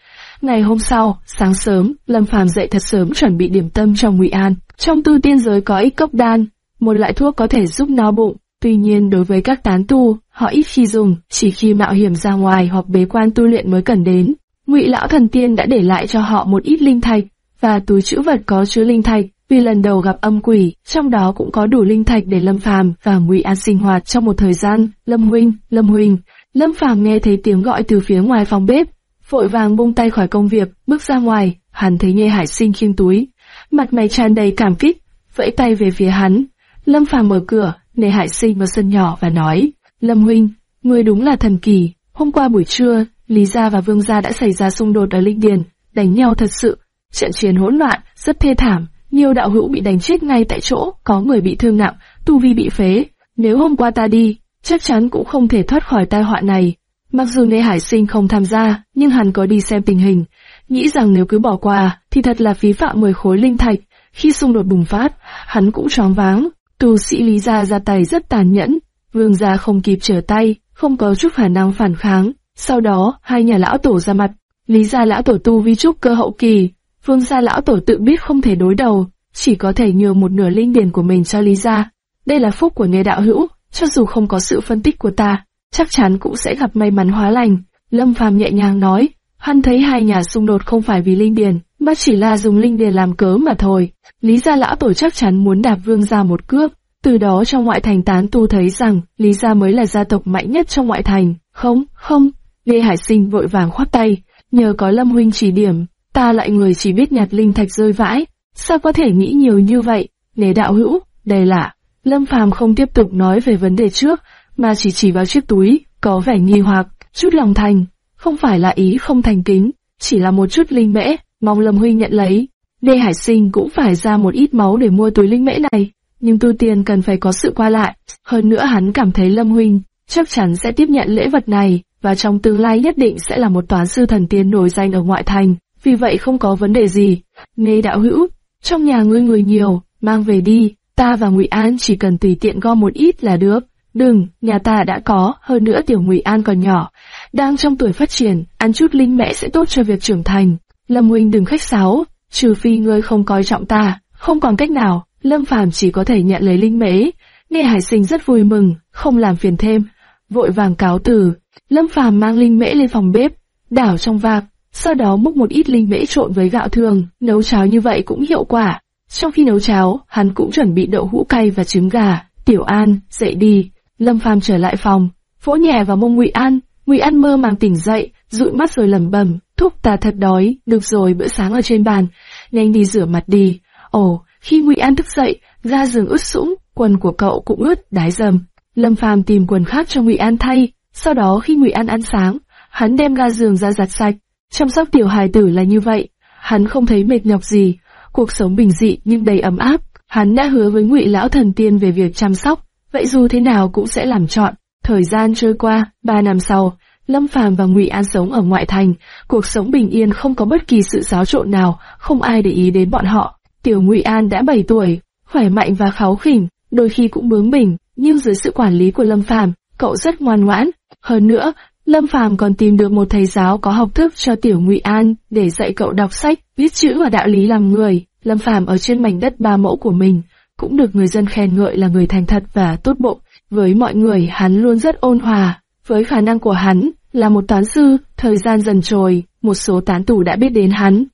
Ngày hôm sau, sáng sớm, Lâm Phàm dậy thật sớm chuẩn bị điểm tâm cho Ngụy An. Trong tu tiên giới có ít cốc đan, một loại thuốc có thể giúp no bụng. Tuy nhiên đối với các tán tu, họ ít khi dùng, chỉ khi mạo hiểm ra ngoài hoặc bế quan tu luyện mới cần đến. Ngụy lão thần tiên đã để lại cho họ một ít linh thạch và túi chữ vật có chứa linh thạch. Vì lần đầu gặp âm quỷ, trong đó cũng có đủ linh thạch để Lâm Phàm và Ngụy An sinh hoạt trong một thời gian. Lâm huynh, Lâm huynh. Lâm Phàm nghe thấy tiếng gọi từ phía ngoài phòng bếp, vội vàng buông tay khỏi công việc, bước ra ngoài. Hắn thấy Nghe Hải Sinh khiêng túi, mặt mày tràn đầy cảm kích, vẫy tay về phía hắn. Lâm Phàm mở cửa, Nghe Hải Sinh vào sân nhỏ và nói: Lâm huynh, ngươi đúng là thần kỳ. Hôm qua buổi trưa, Lý gia và Vương gia đã xảy ra xung đột ở Linh Điền, đánh nhau thật sự. Trận chiến hỗn loạn, rất thê thảm, nhiều đạo hữu bị đánh chết ngay tại chỗ, có người bị thương nặng, tu vi bị phế. Nếu hôm qua ta đi, chắc chắn cũng không thể thoát khỏi tai họa này. Mặc dù Nê Hải Sinh không tham gia, nhưng hắn có đi xem tình hình, nghĩ rằng nếu cứ bỏ qua, thì thật là phí phạm 10 khối linh thạch. Khi xung đột bùng phát, hắn cũng choáng váng. Tu sĩ Lý gia ra tay rất tàn nhẫn, Vương gia không kịp trở tay, không có chút khả năng phản kháng. Sau đó, hai nhà lão tổ ra mặt, Lý gia lão tổ tu vi trúc cơ hậu kỳ, Vương gia lão tổ tự biết không thể đối đầu, chỉ có thể nhường một nửa linh điền của mình cho Lý gia. Đây là phúc của nghề đạo hữu, cho dù không có sự phân tích của ta, chắc chắn cũng sẽ gặp may mắn hóa lành. Lâm Phàm nhẹ nhàng nói, hắn thấy hai nhà xung đột không phải vì linh điền, mà chỉ là dùng linh điền làm cớ mà thôi. Lý gia lão tổ chắc chắn muốn đạp vương gia một cước. Từ đó trong ngoại thành tán tu thấy rằng Lý gia mới là gia tộc mạnh nhất trong ngoại thành. Không, không. Lê Hải Sinh vội vàng khoát tay, nhờ có Lâm huynh chỉ điểm, ta lại người chỉ biết nhặt linh thạch rơi vãi, sao có thể nghĩ nhiều như vậy? nế đạo hữu, đây là Lâm Phàm không tiếp tục nói về vấn đề trước, mà chỉ chỉ vào chiếc túi, có vẻ nghi hoặc, chút lòng thành, không phải là ý không thành kính, chỉ là một chút linh mễ, mong Lâm Huynh nhận lấy. Đê Hải Sinh cũng phải ra một ít máu để mua túi linh mễ này, nhưng tu tiên cần phải có sự qua lại. Hơn nữa hắn cảm thấy Lâm Huynh chắc chắn sẽ tiếp nhận lễ vật này, và trong tương lai nhất định sẽ là một toán sư thần tiên nổi danh ở ngoại thành, vì vậy không có vấn đề gì. Nghe đạo hữu, trong nhà ngươi người nhiều, mang về đi, ta và Ngụy An chỉ cần tùy tiện gom một ít là được. Đừng, nhà ta đã có, hơn nữa tiểu Ngụy An còn nhỏ, đang trong tuổi phát triển, ăn chút linh mẹ sẽ tốt cho việc trưởng thành. Lâm Huynh đừng khách sáo, trừ phi ngươi không coi trọng ta, không còn cách nào, Lâm Phàm chỉ có thể nhận lấy linh mễ. Nghe Hải Sinh rất vui mừng, không làm phiền thêm, vội vàng cáo từ. Lâm Phàm mang linh mễ lên phòng bếp, đảo trong vạc, sau đó múc một ít linh mễ trộn với gạo thường, nấu cháo như vậy cũng hiệu quả. Trong khi nấu cháo, hắn cũng chuẩn bị đậu hũ cay và trứng gà. Tiểu An, dậy đi. Lâm Phàm trở lại phòng, vỗ nhẹ vào mông Ngụy An. Ngụy An mơ màng tỉnh dậy, dụi mắt rồi lẩm bẩm, thúc ta thật đói, được rồi bữa sáng ở trên bàn, nhanh đi rửa mặt đi. Ồ, khi Ngụy An thức dậy, ra giường ướt sũng, quần của cậu cũng ướt, đái dầm. Lâm Phàm tìm quần khác cho Ngụy An thay, sau đó khi Ngụy An ăn sáng, hắn đem ga giường ra giặt sạch. Chăm sóc tiểu hài tử là như vậy, hắn không thấy mệt nhọc gì, cuộc sống bình dị nhưng đầy ấm áp. Hắn đã hứa với Ngụy lão thần tiên về việc chăm sóc, vậy dù thế nào cũng sẽ làm chọn. Thời gian trôi qua, ba năm sau, Lâm Phàm và Ngụy An sống ở ngoại thành, cuộc sống bình yên không có bất kỳ sự xáo trộn nào, không ai để ý đến bọn họ. Tiểu Ngụy An đã 7 tuổi, khỏe mạnh và kháu khỉnh, đôi khi cũng bướng bỉnh, nhưng dưới sự quản lý của Lâm Phàm, cậu rất ngoan ngoãn. Hơn nữa, Lâm Phàm còn tìm được một thầy giáo có học thức cho Tiểu Ngụy An để dạy cậu đọc sách, viết chữ và đạo lý làm người. Lâm Phàm ở trên mảnh đất ba mẫu của mình, cũng được người dân khen ngợi là người thành thật và tốt bụng. Với mọi người hắn luôn rất ôn hòa, với khả năng của hắn là một toán sư, thời gian dần trôi, một số tán tù đã biết đến hắn.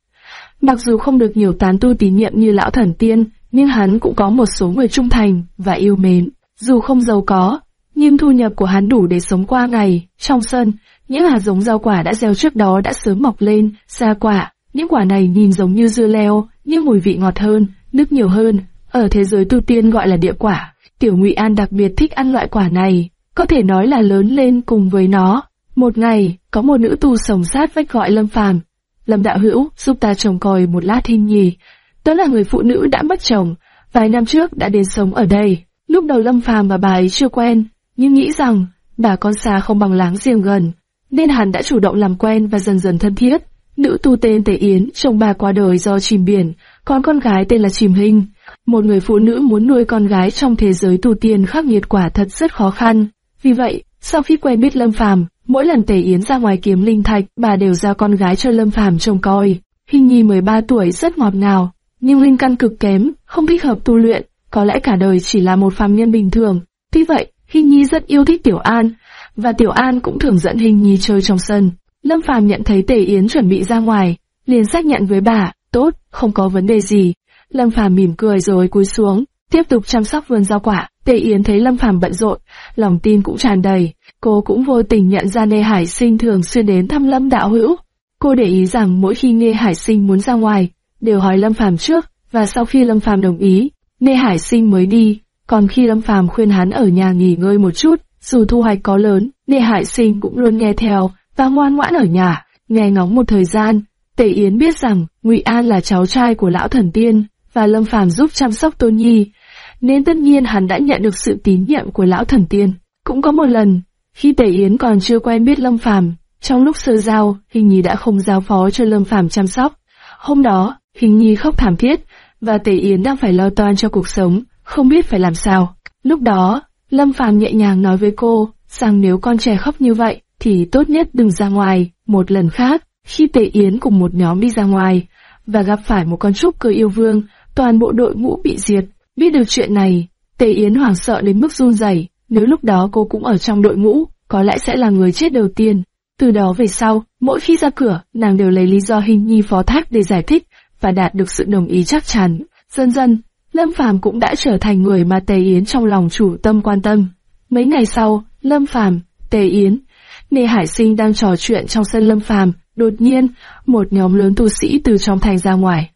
Mặc dù không được nhiều tán tu tín nhiệm như lão thần tiên, nhưng hắn cũng có một số người trung thành và yêu mến. Dù không giàu có, nhưng thu nhập của hắn đủ để sống qua ngày. Trong sân, những hạt giống rau quả đã gieo trước đó đã sớm mọc lên, ra quả. Những quả này nhìn giống như dưa leo, nhưng mùi vị ngọt hơn, nước nhiều hơn. Ở thế giới tu tiên gọi là địa quả. Tiểu Ngụy An đặc biệt thích ăn loại quả này, có thể nói là lớn lên cùng với nó. Một ngày, có một nữ tu sống sát vách gọi Lâm Phàm. Lâm đạo hữu, giúp ta trồng còi một lát hình nhì. Đó là người phụ nữ đã mất chồng, vài năm trước đã đến sống ở đây. Lúc đầu Lâm Phàm và bà ấy chưa quen, nhưng nghĩ rằng bà con xa không bằng láng giềng gần, nên hắn đã chủ động làm quen và dần dần thân thiết. Nữ tu tên Tề Yến, chồng bà qua đời do chìm biển, còn con gái tên là Chìm Hình. Một người phụ nữ muốn nuôi con gái trong thế giới tu tiên khắc nghiệt quả thật rất khó khăn. Vì vậy, sau khi quen biết Lâm Phàm, mỗi lần Tề Yến ra ngoài kiếm linh thạch, bà đều giao con gái cho Lâm Phàm trông coi. Hình nhi 13 tuổi rất ngọt ngào, nhưng linh căn cực kém, không thích hợp tu luyện, có lẽ cả đời chỉ là một phàm nhân bình thường. Tuy vậy, Hình Nhi rất yêu thích Tiểu An, và Tiểu An cũng thường dẫn Hình Nhi chơi trong sân. Lâm Phàm nhận thấy Tề Yến chuẩn bị ra ngoài, liền xác nhận với bà, tốt, không có vấn đề gì. Lâm Phàm mỉm cười rồi cúi xuống, tiếp tục chăm sóc vườn rau quả. Tề Yến thấy Lâm Phàm bận rộn, lòng tin cũng tràn đầy. Cô cũng vô tình nhận ra Nê Hải Sinh thường xuyên đến thăm Lâm Đạo Hữu. Cô để ý rằng mỗi khi Nê Hải Sinh muốn ra ngoài, đều hỏi Lâm Phàm trước, và sau khi Lâm Phàm đồng ý, Nê Hải Sinh mới đi. Còn khi Lâm Phàm khuyên hắn ở nhà nghỉ ngơi một chút, dù thu hoạch có lớn, Nê Hải Sinh cũng luôn nghe theo và ngoan ngoãn ở nhà. Nghe ngóng một thời gian, Tề Yến biết rằng Ngụy An là cháu trai của lão thần tiên và Lâm Phàm giúp chăm sóc Tôn Nhi, nên tất nhiên hắn đã nhận được sự tín nhiệm của lão thần tiên. Cũng có một lần, khi Tề Yến còn chưa quen biết Lâm Phàm, trong lúc sơ giao, Hình Nhi đã không giao phó cho Lâm Phàm chăm sóc. Hôm đó, Hình Nhi khóc thảm thiết, và Tề Yến đang phải lo toan cho cuộc sống, không biết phải làm sao. Lúc đó, Lâm Phàm nhẹ nhàng nói với cô, rằng nếu con trẻ khóc như vậy, thì tốt nhất đừng ra ngoài. Một lần khác, khi Tề Yến cùng một nhóm đi ra ngoài, và gặp phải một con trúc cơ yêu vương, toàn bộ đội ngũ bị diệt. Biết được chuyện này, Tề Yến hoảng sợ đến mức run rẩy. Nếu lúc đó cô cũng ở trong đội ngũ, có lẽ sẽ là người chết đầu tiên. Từ đó về sau, mỗi khi ra cửa, nàng đều lấy lý do hình nhi phó thác để giải thích, và đạt được sự đồng ý chắc chắn. Dần dần, Lâm Phàm cũng đã trở thành người mà Tề Yến trong lòng chủ tâm quan tâm. Mấy ngày sau, Lâm Phàm, Tề Yến, Nê Hải Sinh đang trò chuyện trong sân Lâm Phàm, đột nhiên, một nhóm lớn tu sĩ từ trong thành ra ngoài,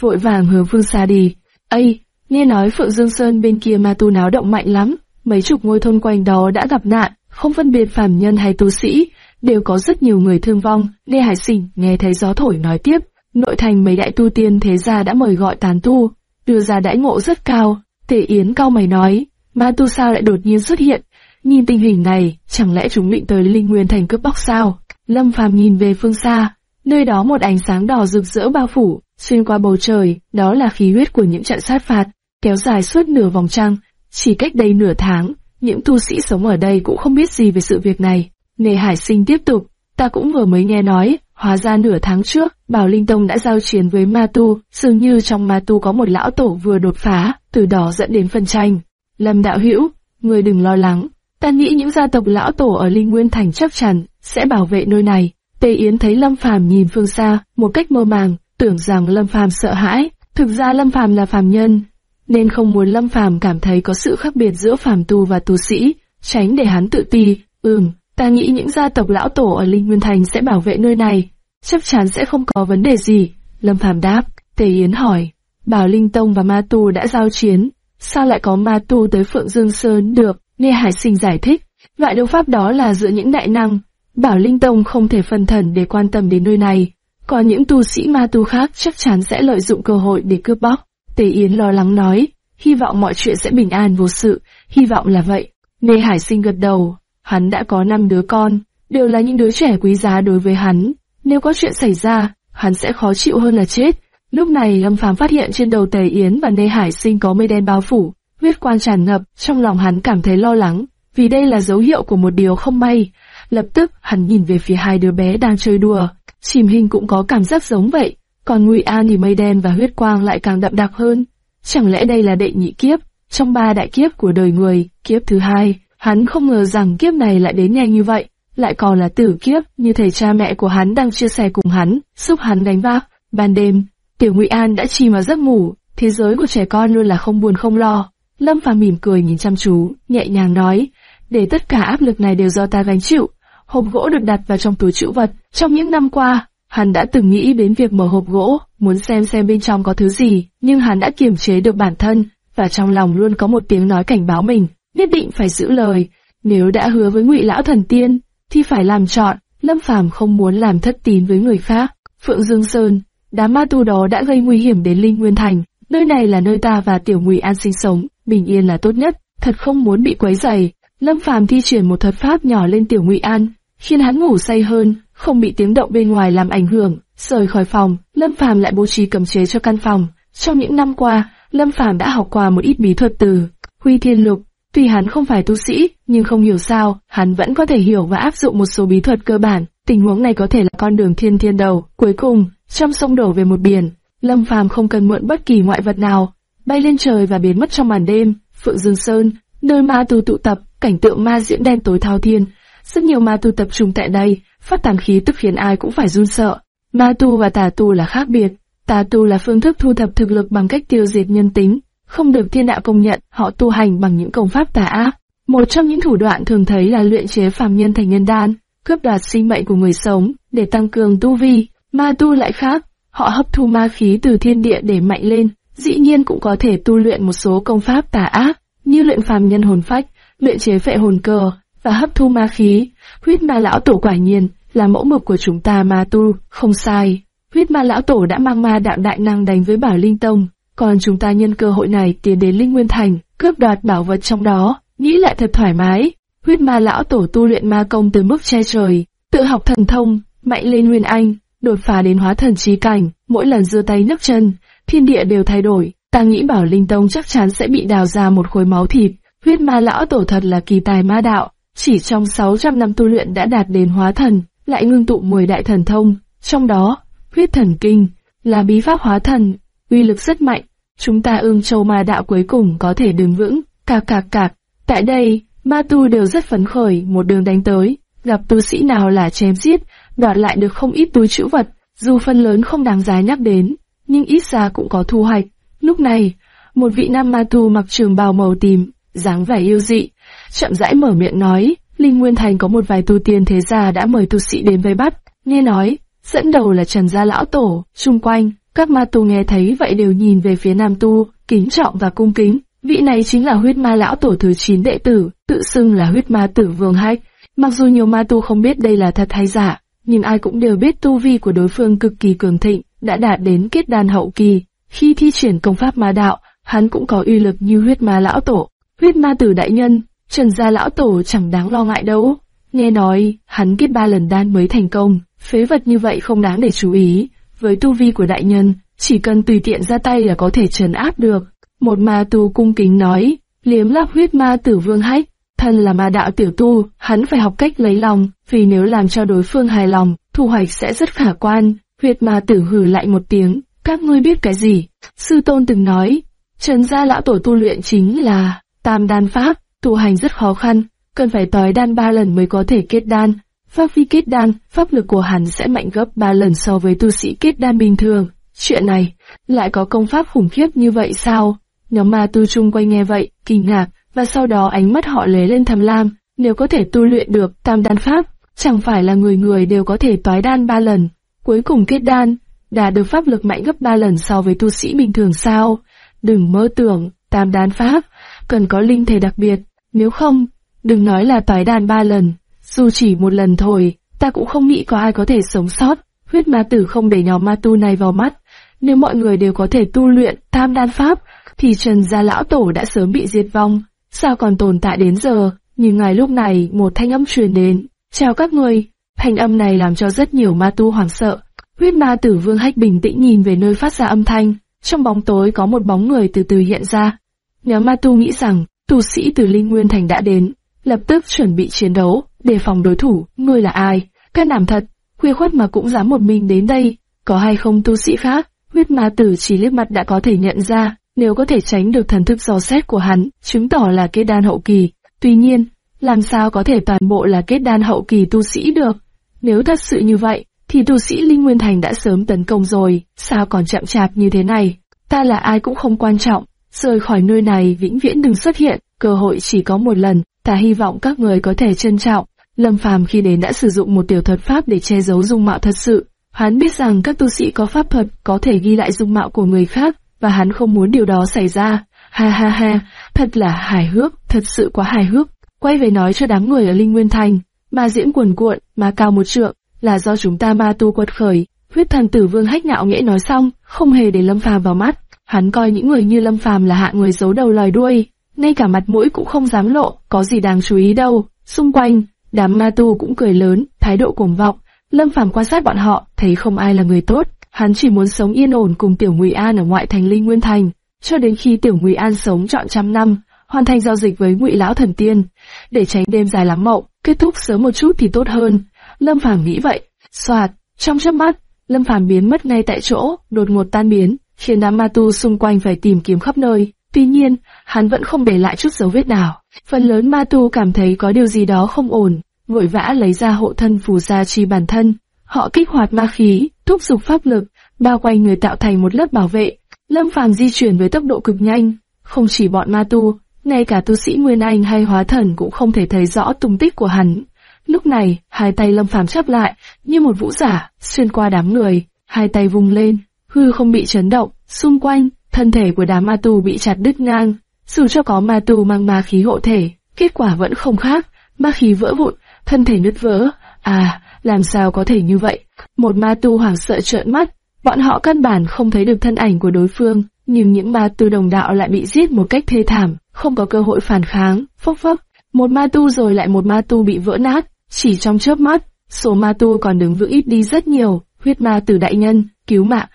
vội vàng hướng phương xa đi. Ây, nghe nói Phượng Dương Sơn bên kia ma tu náo động mạnh lắm, mấy chục ngôi thôn quanh đó đã gặp nạn, không phân biệt phàm nhân hay tu sĩ, đều có rất nhiều người thương vong. Nê Hải Sinh nghe thấy gió thổi nói tiếp, Nội thành mấy đại tu tiên thế gia đã mời gọi tán tu, đưa ra đãi ngộ rất cao. Tề Yến cao mày nói, ma tu sao lại đột nhiên xuất hiện? Nhìn tình hình này, chẳng lẽ chúng định tới Linh Nguyên thành cướp bóc sao? Lâm Phàm nhìn về phương xa, nơi đó một ánh sáng đỏ rực rỡ bao phủ, xuyên qua bầu trời, đó là khí huyết của những trận sát phạt, kéo dài suốt nửa vòng trăng. Chỉ cách đây nửa tháng, những tu sĩ sống ở đây cũng không biết gì về sự việc này. Nề Hải Sinh tiếp tục, ta cũng vừa mới nghe nói, Hóa ra nửa tháng trước, Bảo Linh Tông đã giao chiến với Ma Tu, dường như trong Ma Tu có một lão tổ vừa đột phá, từ đó dẫn đến phân tranh. Lâm đạo hữu, người đừng lo lắng, ta nghĩ những gia tộc lão tổ ở Linh Nguyên Thành chắc chắn sẽ bảo vệ nơi này. Tề Yến thấy Lâm Phàm nhìn phương xa, một cách mơ màng, tưởng rằng Lâm Phàm sợ hãi, thực ra Lâm Phàm là phàm nhân, nên không muốn Lâm Phàm cảm thấy có sự khác biệt giữa phàm tu và tu sĩ, tránh để hắn tự ti. Ừm, Ta nghĩ những gia tộc lão tổ ở Linh Nguyên Thành sẽ bảo vệ nơi này, chắc chắn sẽ không có vấn đề gì. Lâm Phàm đáp, Tề Yến hỏi, Bảo Linh Tông và Ma Tu đã giao chiến, sao lại có Ma Tu tới Phượng Dương Sơn được? Nghe Hải Sinh giải thích, loại đấu pháp đó là giữa những đại năng, Bảo Linh Tông không thể phân thần để quan tâm đến nơi này, còn những tu sĩ Ma Tu khác chắc chắn sẽ lợi dụng cơ hội để cướp bóc. Tề Yến lo lắng nói, hy vọng mọi chuyện sẽ bình an vô sự, hy vọng là vậy. nê Hải Sinh gật đầu, Hắn đã có năm đứa con, đều là những đứa trẻ quý giá đối với hắn. Nếu có chuyện xảy ra, hắn sẽ khó chịu hơn là chết. Lúc này Lâm Phàm phát hiện trên đầu Tề Yến và Nê Hải Sinh có mây đen bao phủ, huyết quan tràn ngập, trong lòng hắn cảm thấy lo lắng, vì đây là dấu hiệu của một điều không may. Lập tức, hắn nhìn về phía hai đứa bé đang chơi đùa, chìm hình cũng có cảm giác giống vậy, còn Ngụy An thì mây đen và huyết quang lại càng đậm đặc hơn. Chẳng lẽ đây là đệ nhị kiếp, trong ba đại kiếp của đời người, kiếp thứ hai, Hắn không ngờ rằng kiếp này lại đến nhanh như vậy, lại còn là tử kiếp, như thể cha mẹ của hắn đang chia sẻ cùng hắn, giúp hắn đánh vác. Ban đêm, Tiểu Ngụy An đã chìm vào giấc ngủ, thế giới của trẻ con luôn là không buồn không lo. Lâm Phàm mỉm cười nhìn chăm chú, nhẹ nhàng nói, để tất cả áp lực này đều do ta gánh chịu. Hộp gỗ được đặt vào trong túi trữ vật. Trong những năm qua, hắn đã từng nghĩ đến việc mở hộp gỗ, muốn xem xem bên trong có thứ gì, nhưng hắn đã kiềm chế được bản thân, và trong lòng luôn có một tiếng nói cảnh báo mình nhất định phải giữ lời. Nếu đã hứa với ngụy lão thần tiên, thì phải làm chọn. Lâm Phàm không muốn làm thất tín với người khác. Phượng Dương Sơn, đám ma tu đó đã gây nguy hiểm đến Linh Nguyên Thành. Nơi này là nơi ta và Tiểu Ngụy An sinh sống, bình yên là tốt nhất. Thật không muốn bị quấy rầy. Lâm Phàm thi triển một thuật pháp nhỏ lên Tiểu Ngụy An, khiến hắn ngủ say hơn, không bị tiếng động bên ngoài làm ảnh hưởng. Rời khỏi phòng, Lâm Phàm lại bố trí cấm chế cho căn phòng. Trong những năm qua, Lâm Phàm đã học qua một ít bí thuật từ Huy Thiên Lục. Tuy hắn không phải tu sĩ, nhưng không hiểu sao, hắn vẫn có thể hiểu và áp dụng một số bí thuật cơ bản. Tình huống này có thể là con đường thiên thiên đầu. Cuối cùng, trong sông đổ về một biển, Lâm Phàm không cần mượn bất kỳ ngoại vật nào, bay lên trời và biến mất trong màn đêm. Phượng Dương Sơn, nơi ma tu tụ tập, cảnh tượng ma diễn đen tối thao thiên. Rất nhiều ma tu tập trung tại đây, phát tàn khí tức khiến ai cũng phải run sợ. Ma tu và tà tu là khác biệt. Tà tu là phương thức thu thập thực lực bằng cách tiêu diệt nhân tính, không được thiên đạo công nhận, họ tu hành bằng những công pháp tà ác. Một trong những thủ đoạn thường thấy là luyện chế phàm nhân thành nhân đan, cướp đoạt sinh mệnh của người sống để tăng cường tu vi. Ma tu lại khác, họ hấp thu ma khí từ thiên địa để mạnh lên, dĩ nhiên cũng có thể tu luyện một số công pháp tà ác, như luyện phàm nhân hồn phách, luyện chế phệ hồn cờ và hấp thu ma khí. Huyết ma lão tổ quả nhiên là mẫu mực của chúng ta ma tu, không sai. Huyết ma lão tổ đã mang ma đạo đại năng đánh với bảo linh tông, còn chúng ta nhân cơ hội này tiến đến linh nguyên thành, cướp đoạt bảo vật trong đó, nghĩ lại thật thoải mái. Huyết ma lão tổ tu luyện ma công từ mức che trời, tự học thần thông, mạnh lên nguyên anh, đột phá đến hóa thần trí cảnh, mỗi lần giơ tay nhấc chân, thiên địa đều thay đổi. Ta nghĩ bảo linh tông chắc chắn sẽ bị đào ra một khối máu thịt. Huyết ma lão tổ thật là kỳ tài ma đạo, chỉ trong 600 năm tu luyện đã đạt đến hóa thần, lại ngưng tụ 10 đại thần thông, trong đó, huyết thần kinh, là bí pháp hóa thần, uy lực rất mạnh, chúng ta ương châu ma đạo cuối cùng có thể đứng vững, cạc cạc cạc. Tại đây, ma tu đều rất phấn khởi, một đường đánh tới, gặp tu sĩ nào là chém giết, đoạt lại được không ít túi chữ vật, dù phần lớn không đáng giá nhắc đến, nhưng ít ra cũng có thu hoạch. Lúc này, một vị nam ma tu mặc trường bào màu tím, dáng vẻ yêu dị, chậm rãi mở miệng nói, Linh Nguyên Thành có một vài tu tiên thế gia đã mời tu sĩ đến vây bắt, nghe nói, dẫn đầu là Trần Gia Lão Tổ, chung quanh, các ma tu nghe thấy vậy đều nhìn về phía nam tu, kính trọng và cung kính. Vị này chính là huyết ma lão tổ thứ 9 đệ tử, tự xưng là huyết ma tử vương hách. Mặc dù nhiều ma tu không biết đây là thật hay giả, nhưng ai cũng đều biết tu vi của đối phương cực kỳ cường thịnh, đã đạt đến kết đan hậu kỳ. Khi thi triển công pháp ma đạo, hắn cũng có uy lực như huyết ma lão tổ. Huyết ma tử đại nhân, Trần gia lão tổ chẳng đáng lo ngại đâu. Nghe nói, hắn kết ba lần đan mới thành công, phế vật như vậy không đáng để chú ý. Với tu vi của đại nhân, chỉ cần tùy tiện ra tay là có thể trấn áp được. Một ma tu cung kính nói, liếm lắp huyết ma tử vương hách. Thân là ma đạo tiểu tu, hắn phải học cách lấy lòng, vì nếu làm cho đối phương hài lòng, thu hoạch sẽ rất khả quan. Huyết ma tử hử lại một tiếng, các ngươi biết cái gì? Sư tôn từng nói, trần gia lão tổ tu luyện chính là tam đan pháp, tu hành rất khó khăn, cần phải tói đan ba lần mới có thể kết đan. Pháp vi kết đan, pháp lực của hắn sẽ mạnh gấp ba lần so với tu sĩ kết đan bình thường. Chuyện này, lại có công pháp khủng khiếp như vậy sao? Nhóm ma tu chung quanh nghe vậy, kinh ngạc, và sau đó ánh mắt họ lấy lên tham lam, nếu có thể tu luyện được tam đan pháp, chẳng phải là người người đều có thể toái đan ba lần, cuối cùng kết đan, đã được pháp lực mạnh gấp ba lần so với tu sĩ bình thường sao? Đừng mơ tưởng, tam đan pháp, cần có linh thể đặc biệt, nếu không, đừng nói là toái đan ba lần, dù chỉ một lần thôi, ta cũng không nghĩ có ai có thể sống sót. Huyết ma tử không để nhóm ma tu này vào mắt. Nếu mọi người đều có thể tu luyện tam đan pháp, thì Trần Gia Lão Tổ đã sớm bị diệt vong. Sao còn tồn tại đến giờ? Nhưng ngày lúc này một thanh âm truyền đến. Chào các người. Thanh âm này làm cho rất nhiều ma tu hoảng sợ. Huyết ma tử vương hách bình tĩnh nhìn về nơi phát ra âm thanh. Trong bóng tối có một bóng người từ từ hiện ra. Nhóm ma tu nghĩ rằng tu sĩ từ Linh Nguyên Thành đã đến, lập tức chuẩn bị chiến đấu, đề phòng đối thủ, ngươi là ai? Can đảm thật, khuya khuất mà cũng dám một mình đến đây, có hay không tu sĩ khác? Huyết ma tử chỉ liếc mặt đã có thể nhận ra, nếu có thể tránh được thần thức dò xét của hắn, chứng tỏ là kết đan hậu kỳ. Tuy nhiên, làm sao có thể toàn bộ là kết đan hậu kỳ tu sĩ được? Nếu thật sự như vậy, thì tu sĩ Linh Nguyên Thành đã sớm tấn công rồi, sao còn chậm chạp như thế này? Ta là ai cũng không quan trọng, rời khỏi nơi này vĩnh viễn đừng xuất hiện, cơ hội chỉ có một lần, ta hy vọng các người có thể trân trọng. Lâm Phàm khi đến đã sử dụng một tiểu thuật pháp để che giấu dung mạo thật sự. Hắn biết rằng các tu sĩ có pháp thuật có thể ghi lại dung mạo của người khác, và hắn không muốn điều đó xảy ra. Ha ha ha, thật là hài hước, thật sự quá hài hước. Quay về nói cho đám người ở Linh Nguyên Thành, ma diễm cuồn cuộn, ma cao một trượng, là do chúng ta ma tu quật khởi. Huyết thần tử vương hách ngạo nghễ nói xong, không hề để Lâm Phàm vào mắt. Hắn coi những người như Lâm Phàm là hạ người giấu đầu lòi đuôi, ngay cả mặt mũi cũng không dám lộ, có gì đáng chú ý đâu. Xung quanh, đám ma tu cũng cười lớn, thái độ cuồng vọng. Lâm Phàm quan sát bọn họ, thấy không ai là người tốt. Hắn chỉ muốn sống yên ổn cùng Tiểu Ngụy An ở ngoại thành Linh Nguyên Thành, cho đến khi Tiểu Ngụy An sống trọn trăm năm, hoàn thành giao dịch với Ngụy Lão Thần Tiên, để tránh đêm dài lắm mộng, kết thúc sớm một chút thì tốt hơn. Lâm Phàm nghĩ vậy. xoạt, trong chớp mắt, Lâm Phàm biến mất ngay tại chỗ, đột ngột tan biến, khiến đám ma tu xung quanh phải tìm kiếm khắp nơi. Tuy nhiên, hắn vẫn không để lại chút dấu vết nào. Phần lớn ma tu cảm thấy có điều gì đó không ổn, vội vã lấy ra hộ thân phù gia trì bản thân. Họ kích hoạt ma khí, thúc giục pháp lực, bao quanh người tạo thành một lớp bảo vệ. Lâm Phàm di chuyển với tốc độ cực nhanh, không chỉ bọn ma tu, ngay cả tu sĩ Nguyên Anh hay hóa thần cũng không thể thấy rõ tung tích của hắn. Lúc này, hai tay Lâm Phàm chắp lại, như một vũ giả, xuyên qua đám người, hai tay vung lên, hư không bị chấn động, xung quanh, thân thể của đám ma tu bị chặt đứt ngang. Dù cho có ma tu mang ma khí hộ thể, kết quả vẫn không khác, ma khí vỡ vụn, thân thể nứt vỡ. À, làm sao có thể như vậy? Một ma tu hoảng sợ trợn mắt, bọn họ căn bản không thấy được thân ảnh của đối phương, nhưng những ma tu đồng đạo lại bị giết một cách thê thảm, không có cơ hội phản kháng, phốc phốc. Một ma tu rồi lại một ma tu bị vỡ nát, chỉ trong chớp mắt, số ma tu còn đứng vững ít đi rất nhiều, huyết ma tử đại nhân, cứu mạng.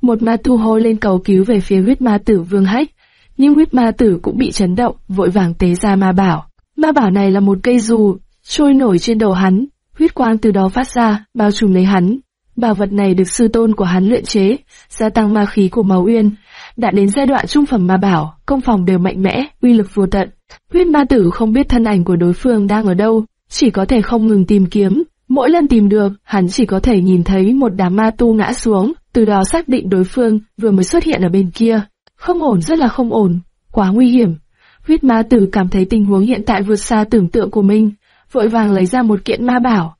Một ma tu hô lên cầu cứu về phía huyết ma tử vương hách, nhưng huyết ma tử cũng bị chấn động, vội vàng tế ra ma bảo. Ma bảo này là một cây dù, trôi nổi trên đầu hắn, huyết quang từ đó phát ra, bao trùm lấy hắn. Bảo vật này được sư tôn của hắn luyện chế, gia tăng ma khí của Màu Uyên. Đã đến giai đoạn trung phẩm ma bảo, công phòng đều mạnh mẽ, uy lực vô tận. Huyết ma tử không biết thân ảnh của đối phương đang ở đâu, chỉ có thể không ngừng tìm kiếm. Mỗi lần tìm được, hắn chỉ có thể nhìn thấy một đám ma tu ngã xuống, từ đó xác định đối phương vừa mới xuất hiện ở bên kia. Không ổn rất là không ổn, quá nguy hiểm. Huyết ma tử cảm thấy tình huống hiện tại vượt xa tưởng tượng của mình, vội vàng lấy ra một kiện ma bảo.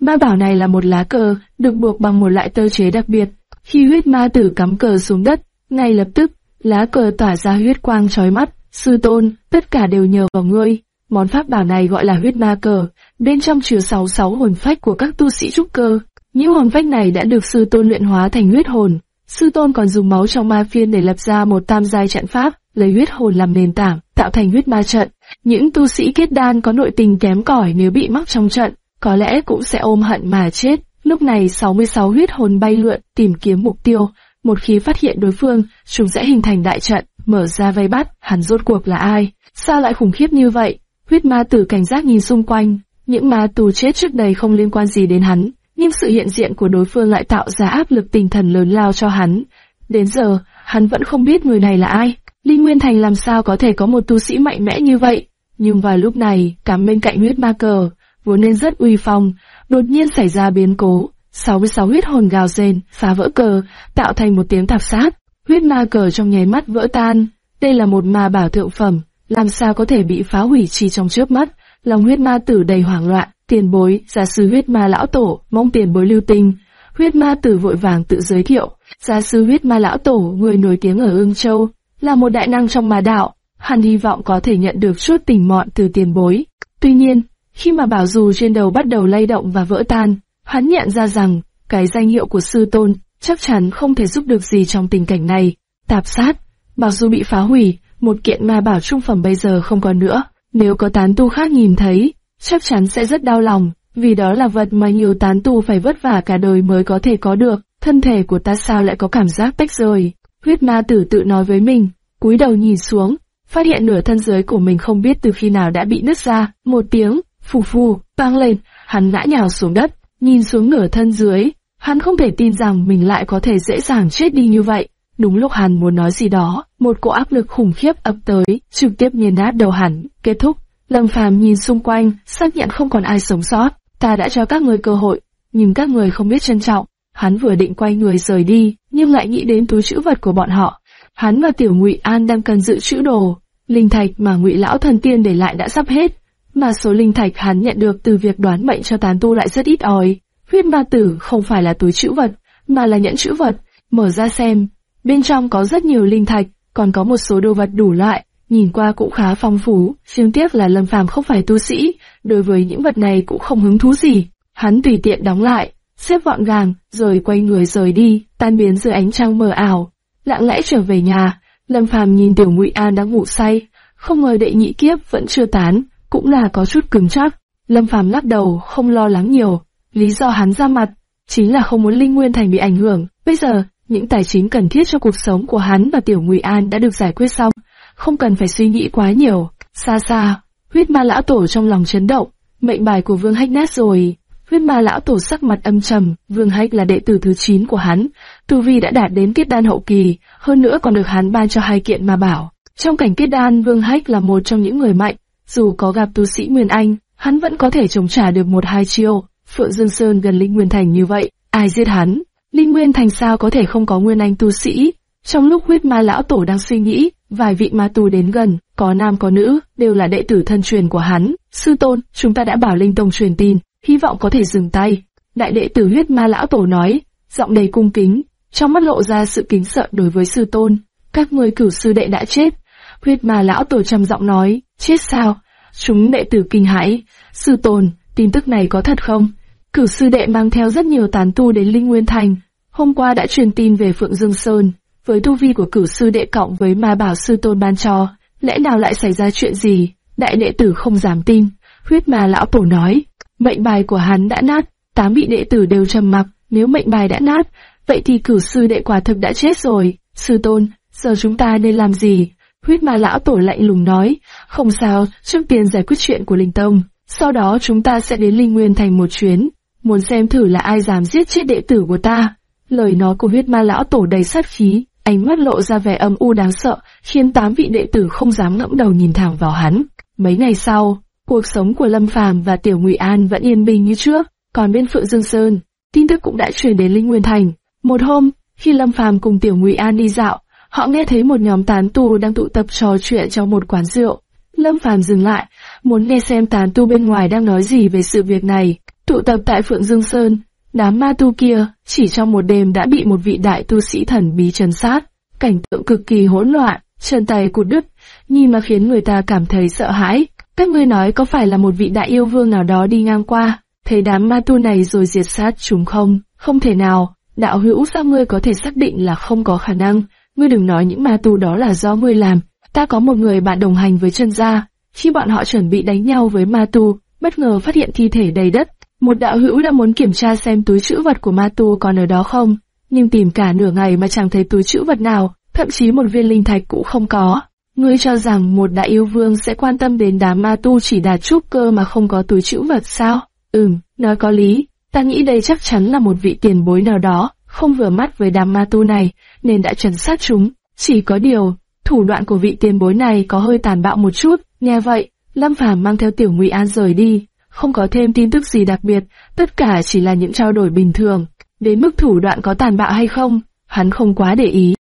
Ma bảo này là một lá cờ, được buộc bằng một loại tơ chế đặc biệt. Khi huyết ma tử cắm cờ xuống đất, ngay lập tức, lá cờ tỏa ra huyết quang chói mắt. Sư tôn, tất cả đều nhờ vào ngươi. Món pháp bảo này gọi là huyết ma cờ, bên trong chứa 66 hồn phách của các tu sĩ trúc cơ. Những hồn phách này đã được sư tôn luyện hóa thành huyết hồn. Sư tôn còn dùng máu trong ma phiên để lập ra một tam giai trận pháp, lấy huyết hồn làm nền tảng, tạo thành huyết ma trận. Những tu sĩ kết đan có nội tình kém cỏi nếu bị mắc trong trận, có lẽ cũng sẽ ôm hận mà chết. Lúc này 66 huyết hồn bay lượn tìm kiếm mục tiêu, một khi phát hiện đối phương, chúng sẽ hình thành đại trận, mở ra vây bắt, hắn rốt cuộc là ai? Sao lại khủng khiếp như vậy? Huyết ma tử cảnh giác nhìn xung quanh, những ma tù chết trước đây không liên quan gì đến hắn, nhưng sự hiện diện của đối phương lại tạo ra áp lực tinh thần lớn lao cho hắn. Đến giờ, hắn vẫn không biết người này là ai. Lý Nguyên Thành làm sao có thể có một tu sĩ mạnh mẽ như vậy? Nhưng vào lúc này, cảm bên cạnh huyết ma cờ, vốn nên rất uy phong, đột nhiên xảy ra biến cố. 66 huyết hồn gào rền, phá vỡ cờ, tạo thành một tiếng tạp sát. Huyết ma cờ trong nháy mắt vỡ tan. Đây là một ma bảo thượng phẩm, làm sao có thể bị phá hủy chỉ trong chớp mắt. Lòng huyết ma tử đầy hoảng loạn, tiền bối, gia sư huyết ma lão tổ, mong tiền bối lưu tình. Huyết ma tử vội vàng tự giới thiệu, gia sư huyết ma lão tổ, người nổi tiếng ở Ương Châu, là một đại năng trong ma đạo. Hắn hy vọng có thể nhận được chút tình mọn từ tiền bối. Tuy nhiên, khi mà bảo dù trên đầu bắt đầu lay động và vỡ tan, hắn nhận ra rằng, cái danh hiệu của sư tôn chắc chắn không thể giúp được gì trong tình cảnh này. Tạp sát, bảo dù bị phá hủy, một kiện ma bảo trung phẩm bây giờ không còn nữa. Nếu có tán tu khác nhìn thấy, chắc chắn sẽ rất đau lòng, vì đó là vật mà nhiều tán tu phải vất vả cả đời mới có thể có được. Thân thể của ta sao lại có cảm giác tách rời? Huyết ma tử tự nói với mình, cúi đầu nhìn xuống, phát hiện nửa thân dưới của mình không biết từ khi nào đã bị nứt ra. Một tiếng, phù phù, vang lên, hắn ngã nhào xuống đất, nhìn xuống nửa thân dưới. Hắn không thể tin rằng mình lại có thể dễ dàng chết đi như vậy. Đúng lúc hắn muốn nói gì đó, một cỗ áp lực khủng khiếp ập tới, trực tiếp nghiền nát đầu hắn. Kết thúc, Lâm Phàm nhìn xung quanh, xác nhận không còn ai sống sót. Ta đã cho các người cơ hội, nhưng các người không biết trân trọng. Hắn vừa định quay người rời đi, nhưng lại nghĩ đến túi chữ vật của bọn họ. Hắn và Tiểu Ngụy An đang cần dự trữ đồ, linh thạch mà Ngụy lão thần tiên để lại đã sắp hết, mà số linh thạch hắn nhận được từ việc đoán mệnh cho tán tu lại rất ít ỏi. Huyết ma tử không phải là túi chữ vật, mà là nhẫn chữ vật. Mở ra xem, bên trong có rất nhiều linh thạch, còn có một số đồ vật đủ loại, nhìn qua cũng khá phong phú. Riêng tiếc là Lâm Phàm không phải tu sĩ, đối với những vật này cũng không hứng thú gì. Hắn tùy tiện đóng lại, xếp gọn gàng, rồi quay người rời đi, tan biến dưới ánh trăng mờ ảo. Lặng lẽ trở về nhà, Lâm Phàm nhìn Tiểu Ngụy An đang ngủ say, không ngờ đệ nhị kiếp vẫn chưa tán, cũng là có chút cứng chắc. Lâm Phàm lắc đầu, không lo lắng nhiều. Lý do hắn ra mặt, chính là không muốn Linh Nguyên Thành bị ảnh hưởng. Bây giờ, những tài chính cần thiết cho cuộc sống của hắn và Tiểu Ngụy An đã được giải quyết xong, không cần phải suy nghĩ quá nhiều. Xa xa, huyết ma lão tổ trong lòng chấn động, mệnh bài của Vương Hách nát rồi. Huyết ma lão tổ sắc mặt âm trầm, Vương Hách là đệ tử thứ 9 của hắn, tu vi đã đạt đến kết đan hậu kỳ, hơn nữa còn được hắn ban cho hai kiện ma bảo. Trong cảnh kết đan, Vương Hách là một trong những người mạnh, dù có gặp tu sĩ Nguyên Anh, hắn vẫn có thể chống trả được một hai chiêu. Phượng Dương Sơn gần Linh Nguyên Thành như vậy, ai giết hắn? Linh Nguyên Thành sao có thể không có Nguyên Anh tu sĩ? Trong lúc huyết ma lão tổ đang suy nghĩ, vài vị ma tu đến gần, có nam có nữ, đều là đệ tử thân truyền của hắn. Sư tôn, chúng ta đã bảo Linh Tông truyền tin, hy vọng có thể dừng tay. Đại đệ tử huyết ma lão tổ nói, giọng đầy cung kính, trong mắt lộ ra sự kính sợ đối với sư tôn. Các người cửu sư đệ đã chết. Huyết ma lão tổ trầm giọng nói, chết sao? Chúng đệ tử kinh hãi. Sư tôn, tin tức này có thật không? Cửu sư đệ mang theo rất nhiều tán tu đến Linh Nguyên Thành. Hôm qua đã truyền tin về Phượng Dương Sơn. Với tu vi của cửu sư đệ cộng với ma bảo sư tôn ban cho, lẽ nào lại xảy ra chuyện gì? Đại đệ tử không dám tin. Huyết ma lão tổ nói, mệnh bài của hắn đã nát, tám vị đệ tử đều trầm mặc. Nếu mệnh bài đã nát, vậy thì cửu sư đệ quả thực đã chết rồi. Sư tôn, giờ chúng ta nên làm gì? Huyết ma lão tổ lạnh lùng nói, không sao, trước tiên giải quyết chuyện của Linh Tông. Sau đó chúng ta sẽ đến Linh Nguyên thành một chuyến, muốn xem thử là ai dám giết chết đệ tử của ta. Lời nói của huyết ma lão tổ đầy sát khí, ánh mắt lộ ra vẻ âm u đáng sợ, khiến tám vị đệ tử không dám ngẫm đầu nhìn thẳng vào hắn. Mấy ngày sau, cuộc sống của Lâm Phàm và Tiểu Ngụy An vẫn yên bình như trước, còn bên Phượng Dương Sơn, tin tức cũng đã truyền đến Linh Nguyên Thành. Một hôm, khi Lâm Phàm cùng Tiểu Ngụy An đi dạo, họ nghe thấy một nhóm tán tu đang tụ tập trò chuyện trong một quán rượu. Lâm Phàm dừng lại, muốn nghe xem tán tu bên ngoài đang nói gì về sự việc này. Tụ tập tại Phượng Dương Sơn, đám ma tu kia chỉ trong một đêm đã bị một vị đại tu sĩ thần bí trấn sát. Cảnh tượng cực kỳ hỗn loạn, chân tay cụt đứt, nhìn mà khiến người ta cảm thấy sợ hãi. Các ngươi nói có phải là một vị đại yêu vương nào đó đi ngang qua, thấy đám ma tu này rồi diệt sát chúng không? Không thể nào, đạo hữu sao ngươi có thể xác định là không có khả năng, ngươi đừng nói những ma tu đó là do ngươi làm. Ta có một người bạn đồng hành với chân gia, khi bọn họ chuẩn bị đánh nhau với ma tu, bất ngờ phát hiện thi thể đầy đất. Một đạo hữu đã muốn kiểm tra xem túi chữ vật của ma tu còn ở đó không, nhưng tìm cả nửa ngày mà chẳng thấy túi chữ vật nào, thậm chí một viên linh thạch cũng không có. Ngươi cho rằng một đại yêu vương sẽ quan tâm đến đám ma tu chỉ đạt trúc cơ mà không có túi chữ vật sao? Ừm, nói có lý, ta nghĩ đây chắc chắn là một vị tiền bối nào đó, không vừa mắt với đám ma tu này, nên đã trấn sát chúng. Chỉ có điều, thủ đoạn của vị tiền bối này có hơi tàn bạo một chút. Nghe vậy, Lâm Phàm mang theo Tiểu Ngụy An rời đi, không có thêm tin tức gì đặc biệt, tất cả chỉ là những trao đổi bình thường. Đến mức thủ đoạn có tàn bạo hay không, hắn không quá để ý.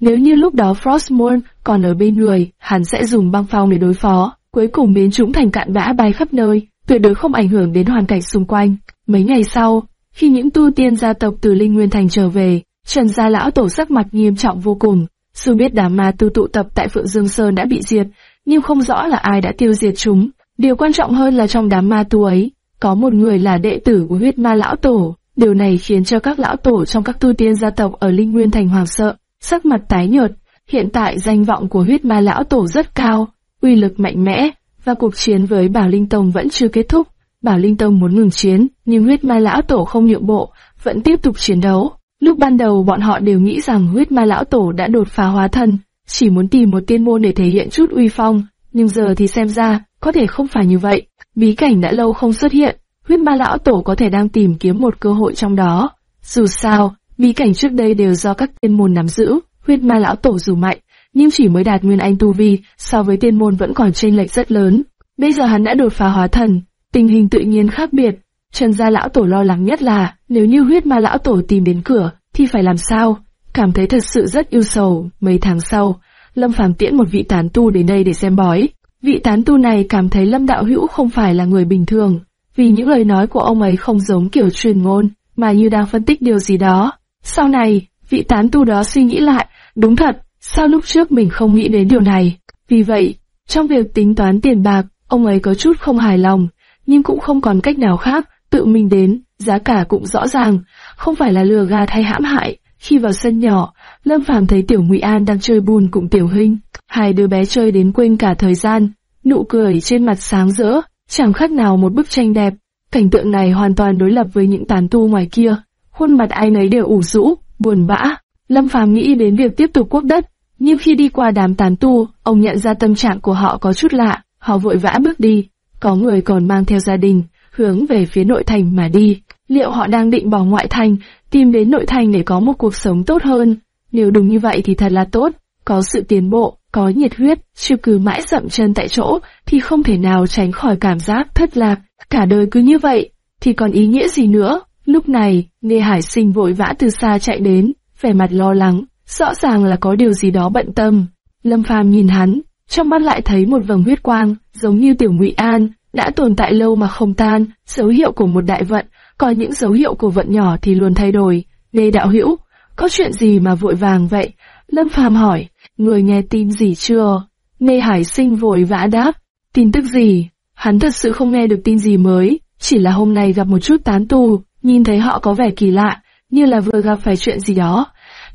Nếu như lúc đó Frostmourne còn ở bên người, hắn sẽ dùng băng phong để đối phó, cuối cùng biến chúng thành cạn bã bay khắp nơi, tuyệt đối không ảnh hưởng đến hoàn cảnh xung quanh. Mấy ngày sau, khi những tu tiên gia tộc từ Linh Nguyên Thành trở về, Trần gia lão tổ sắc mặt nghiêm trọng vô cùng. Dù biết đám ma tu tụ tập tại Phượng Dương Sơn đã bị diệt, nhưng không rõ là ai đã tiêu diệt chúng. Điều quan trọng hơn là trong đám ma tu ấy, có một người là đệ tử của huyết ma lão tổ. Điều này khiến cho các lão tổ trong các tu tiên gia tộc ở Linh Nguyên Thành hoàng sợ, sắc mặt tái nhợt. Hiện tại danh vọng của huyết ma lão tổ rất cao, uy lực mạnh mẽ, và cuộc chiến với Bảo Linh Tông vẫn chưa kết thúc. Bảo Linh Tông muốn ngừng chiến, nhưng huyết ma lão tổ không nhượng bộ, vẫn tiếp tục chiến đấu. Lúc ban đầu bọn họ đều nghĩ rằng huyết ma lão tổ đã đột phá hóa thân, chỉ muốn tìm một tiên môn để thể hiện chút uy phong, nhưng giờ thì xem ra, có thể không phải như vậy. Bí cảnh đã lâu không xuất hiện, huyết ma lão tổ có thể đang tìm kiếm một cơ hội trong đó. Dù sao, bí cảnh trước đây đều do các tiên môn nắm giữ, huyết ma lão tổ dù mạnh, nhưng chỉ mới đạt nguyên anh tu vi, so với tiên môn vẫn còn chênh lệch rất lớn. Bây giờ hắn đã đột phá hóa thần, tình hình tự nhiên khác biệt. Trần gia lão tổ lo lắng nhất là, nếu như huyết ma lão tổ tìm đến cửa, thì phải làm sao? Cảm thấy thật sự rất yêu sầu. Mấy tháng sau, Lâm Phàm tiễn một vị tán tu đến đây để xem bói. Vị tán tu này cảm thấy Lâm Đạo Hữu không phải là người bình thường, vì những lời nói của ông ấy không giống kiểu truyền ngôn, mà như đang phân tích điều gì đó. Sau này, vị tán tu đó suy nghĩ lại, đúng thật, sao lúc trước mình không nghĩ đến điều này? Vì vậy, trong việc tính toán tiền bạc, ông ấy có chút không hài lòng, nhưng cũng không còn cách nào khác, tự mình đến, giá cả cũng rõ ràng, không phải là lừa gạt hay hãm hại. Khi vào sân nhỏ, Lâm Phàm thấy Tiểu Ngụy An đang chơi bùn cùng Tiểu Hinh, hai đứa bé chơi đến quên cả thời gian, nụ cười trên mặt sáng rỡ, chẳng khác nào một bức tranh đẹp. Cảnh tượng này hoàn toàn đối lập với những tán tu ngoài kia, khuôn mặt ai nấy đều ủ rũ, buồn bã. Lâm Phàm nghĩ đến việc tiếp tục quốc đất, nhưng khi đi qua đám tán tu, ông nhận ra tâm trạng của họ có chút lạ, họ vội vã bước đi. Có người còn mang theo gia đình, hướng về phía nội thành mà đi. Liệu họ đang định bỏ ngoại thành, tìm đến nội thành để có một cuộc sống tốt hơn? Nếu đúng như vậy thì thật là tốt, có sự tiến bộ, có nhiệt huyết, chứ cứ mãi dậm chân tại chỗ thì không thể nào tránh khỏi cảm giác thất lạc. Cả đời cứ như vậy, thì còn ý nghĩa gì nữa? Lúc này, Nghe Hải Sinh vội vã từ xa chạy đến, vẻ mặt lo lắng, rõ ràng là có điều gì đó bận tâm. Lâm Phàm nhìn hắn, trong mắt lại thấy một vầng huyết quang, giống như tiểu ngụy an, đã tồn tại lâu mà không tan, dấu hiệu của một đại vận, còn những dấu hiệu của vận nhỏ thì luôn thay đổi. Nghe đạo hữu, có chuyện gì mà vội vàng vậy? Lâm Phàm hỏi, người nghe tin gì chưa? Nê Hải Sinh vội vã đáp, tin tức gì? Hắn thật sự không nghe được tin gì mới, chỉ là hôm nay gặp một chút tán tu, nhìn thấy họ có vẻ kỳ lạ, như là vừa gặp phải chuyện gì đó.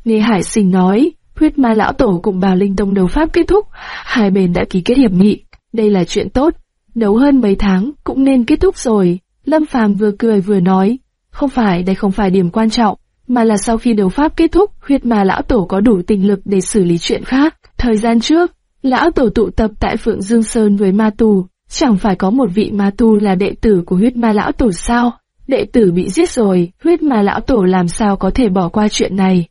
Nê Hải Sinh nói, huyết ma lão tổ cùng bào linh tông đấu pháp kết thúc, hai bên đã ký kết hiệp nghị. Đây là chuyện tốt, đấu hơn mấy tháng cũng nên kết thúc rồi. Lâm Phàm vừa cười vừa nói, không phải đây không phải điểm quan trọng, mà là sau khi đấu pháp kết thúc, huyết ma lão tổ có đủ tình lực để xử lý chuyện khác. Thời gian trước, lão tổ tụ tập tại Phượng Dương Sơn với ma tù, chẳng phải có một vị ma tu là đệ tử của huyết ma lão tổ sao? Đệ tử bị giết rồi, huyết ma lão tổ làm sao có thể bỏ qua chuyện này?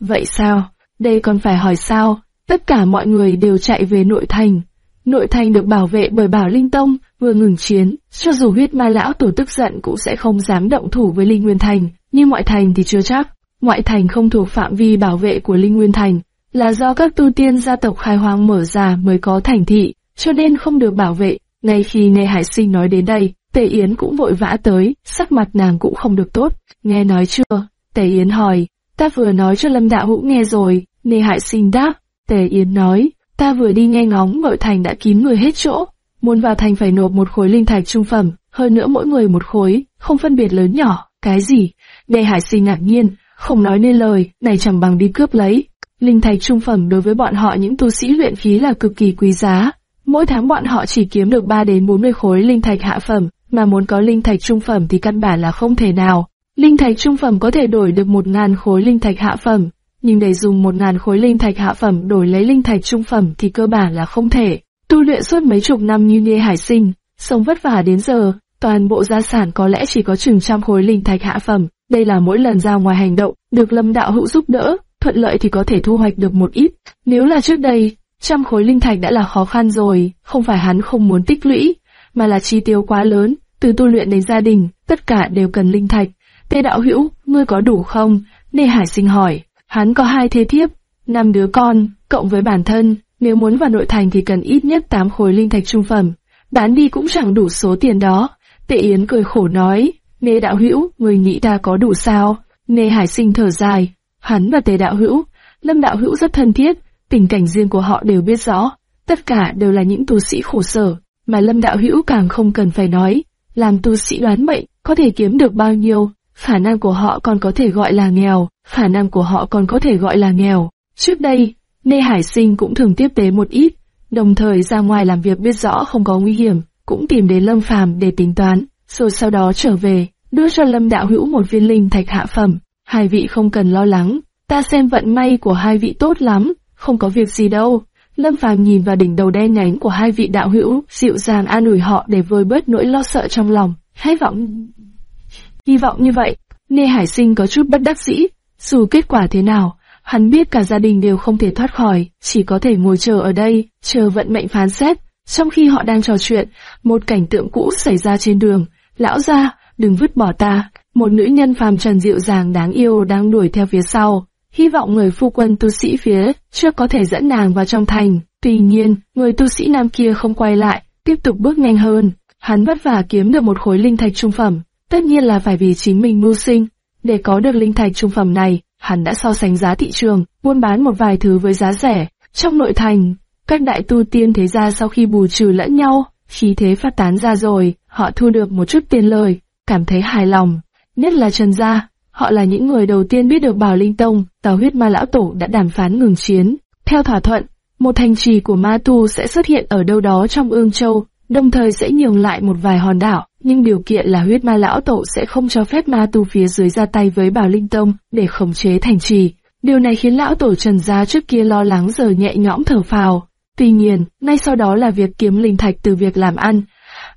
Vậy sao? Đây còn phải hỏi sao? Tất cả mọi người đều chạy về nội thành. Nội thành được bảo vệ bởi Bảo Linh Tông, vừa ngừng chiến, cho dù huyết ma lão tổ tức giận cũng sẽ không dám động thủ với Linh Nguyên Thành, nhưng ngoại thành thì chưa chắc. Ngoại thành không thuộc phạm vi bảo vệ của Linh Nguyên Thành, là do các tu tiên gia tộc khai hoang mở ra mới có thành thị, cho nên không được bảo vệ. Ngay khi nghe Hải Sinh nói đến đây, Tề Yến cũng vội vã tới, sắc mặt nàng cũng không được tốt. Nghe nói chưa? Tề Yến hỏi, ta vừa nói cho Lâm Đạo Hữu nghe rồi, Nê Hải Sinh đáp. Tề Yến nói, ta vừa đi nghe ngóng nội thành đã kín người hết chỗ, muốn vào thành phải nộp một khối linh thạch trung phẩm, hơn nữa mỗi người một khối, không phân biệt lớn nhỏ, cái gì? Đề Hải Sinh ngạc nhiên, không nói nên lời, này chẳng bằng đi cướp lấy. Linh thạch trung phẩm đối với bọn họ những tu sĩ luyện khí là cực kỳ quý giá. Mỗi tháng bọn họ chỉ kiếm được 3 đến 40 khối linh thạch hạ phẩm, mà muốn có linh thạch trung phẩm thì căn bản là không thể nào. Linh thạch trung phẩm có thể đổi được một ngàn khối linh thạch hạ phẩm, nhưng để dùng một ngàn khối linh thạch hạ phẩm đổi lấy linh thạch trung phẩm thì cơ bản là không thể. Tu luyện suốt mấy chục năm như Nghê Hải Sinh, sống vất vả đến giờ, toàn bộ gia sản có lẽ chỉ có chừng trăm khối linh thạch hạ phẩm. Đây là mỗi lần ra ngoài hành động, được lâm đạo hữu giúp đỡ, thuận lợi thì có thể thu hoạch được một ít. Nếu là trước đây, trăm khối linh thạch đã là khó khăn rồi, không phải hắn không muốn tích lũy, mà là chi tiêu quá lớn, từ tu luyện đến gia đình, tất cả đều cần linh thạch. Tê đạo hữu, ngươi có đủ không? Nê Hải Sinh hỏi. Hắn có hai thế thiếp, năm đứa con, cộng với bản thân, nếu muốn vào nội thành thì cần ít nhất 8 khối linh thạch trung phẩm. Bán đi cũng chẳng đủ số tiền đó. Tệ Yến cười khổ nói, Nê đạo hữu, người nghĩ ta có đủ sao? Nê Hải Sinh thở dài, hắn và Tề đạo hữu, Lâm đạo hữu rất thân thiết, tình cảnh riêng của họ đều biết rõ, tất cả đều là những tu sĩ khổ sở, mà Lâm đạo hữu càng không cần phải nói, làm tu sĩ đoán mệnh, có thể kiếm được bao nhiêu, khả năng của họ còn có thể gọi là nghèo, khả năng của họ còn có thể gọi là nghèo. Trước đây, Nê Hải Sinh cũng thường tiếp tế một ít, đồng thời ra ngoài làm việc biết rõ không có nguy hiểm, cũng tìm đến Lâm Phàm để tính toán, rồi sau đó trở về, đưa cho Lâm Đạo Hữu một viên linh thạch hạ phẩm. Hai vị không cần lo lắng, ta xem vận may của hai vị tốt lắm, không có việc gì đâu. Lâm Phàm nhìn vào đỉnh đầu đen nhánh của hai vị đạo hữu, dịu dàng an ủi họ để vơi bớt nỗi lo sợ trong lòng. Hy vọng, hy vọng như vậy. Nê Hải Sinh có chút bất đắc dĩ, dù kết quả thế nào, hắn biết cả gia đình đều không thể thoát khỏi, chỉ có thể ngồi chờ ở đây, chờ vận mệnh phán xét. Trong khi họ đang trò chuyện, một cảnh tượng cũ xảy ra trên đường. Lão gia, đừng vứt bỏ ta. Một nữ nhân phàm trần dịu dàng đáng yêu đang đuổi theo phía sau. Hy vọng người phu quân tu sĩ phía trước có thể dẫn nàng vào trong thành. Tuy nhiên, người tu sĩ nam kia không quay lại, tiếp tục bước nhanh hơn. Hắn vất vả kiếm được một khối linh thạch trung phẩm, tất nhiên là phải vì chính mình mưu sinh. Để có được linh thạch trung phẩm này, hắn đã so sánh giá thị trường, buôn bán một vài thứ với giá rẻ. Trong nội thành, các đại tu tiên thế gia sau khi bù trừ lẫn nhau, khí thế phát tán ra rồi, họ thu được một chút tiền lời, cảm thấy hài lòng. Nhất là Trần Gia, họ là những người đầu tiên biết được Bảo Linh Tông, Tào huyết ma lão tổ đã đàm phán ngừng chiến. Theo thỏa thuận, một thành trì của ma tu sẽ xuất hiện ở đâu đó trong ương châu, đồng thời sẽ nhường lại một vài hòn đảo, nhưng điều kiện là huyết ma lão tổ sẽ không cho phép ma tu phía dưới ra tay với Bảo Linh Tông để khống chế thành trì. Điều này khiến lão tổ Trần Gia trước kia lo lắng giờ nhẹ nhõm thở phào. Tuy nhiên, ngay sau đó là việc kiếm linh thạch từ việc làm ăn.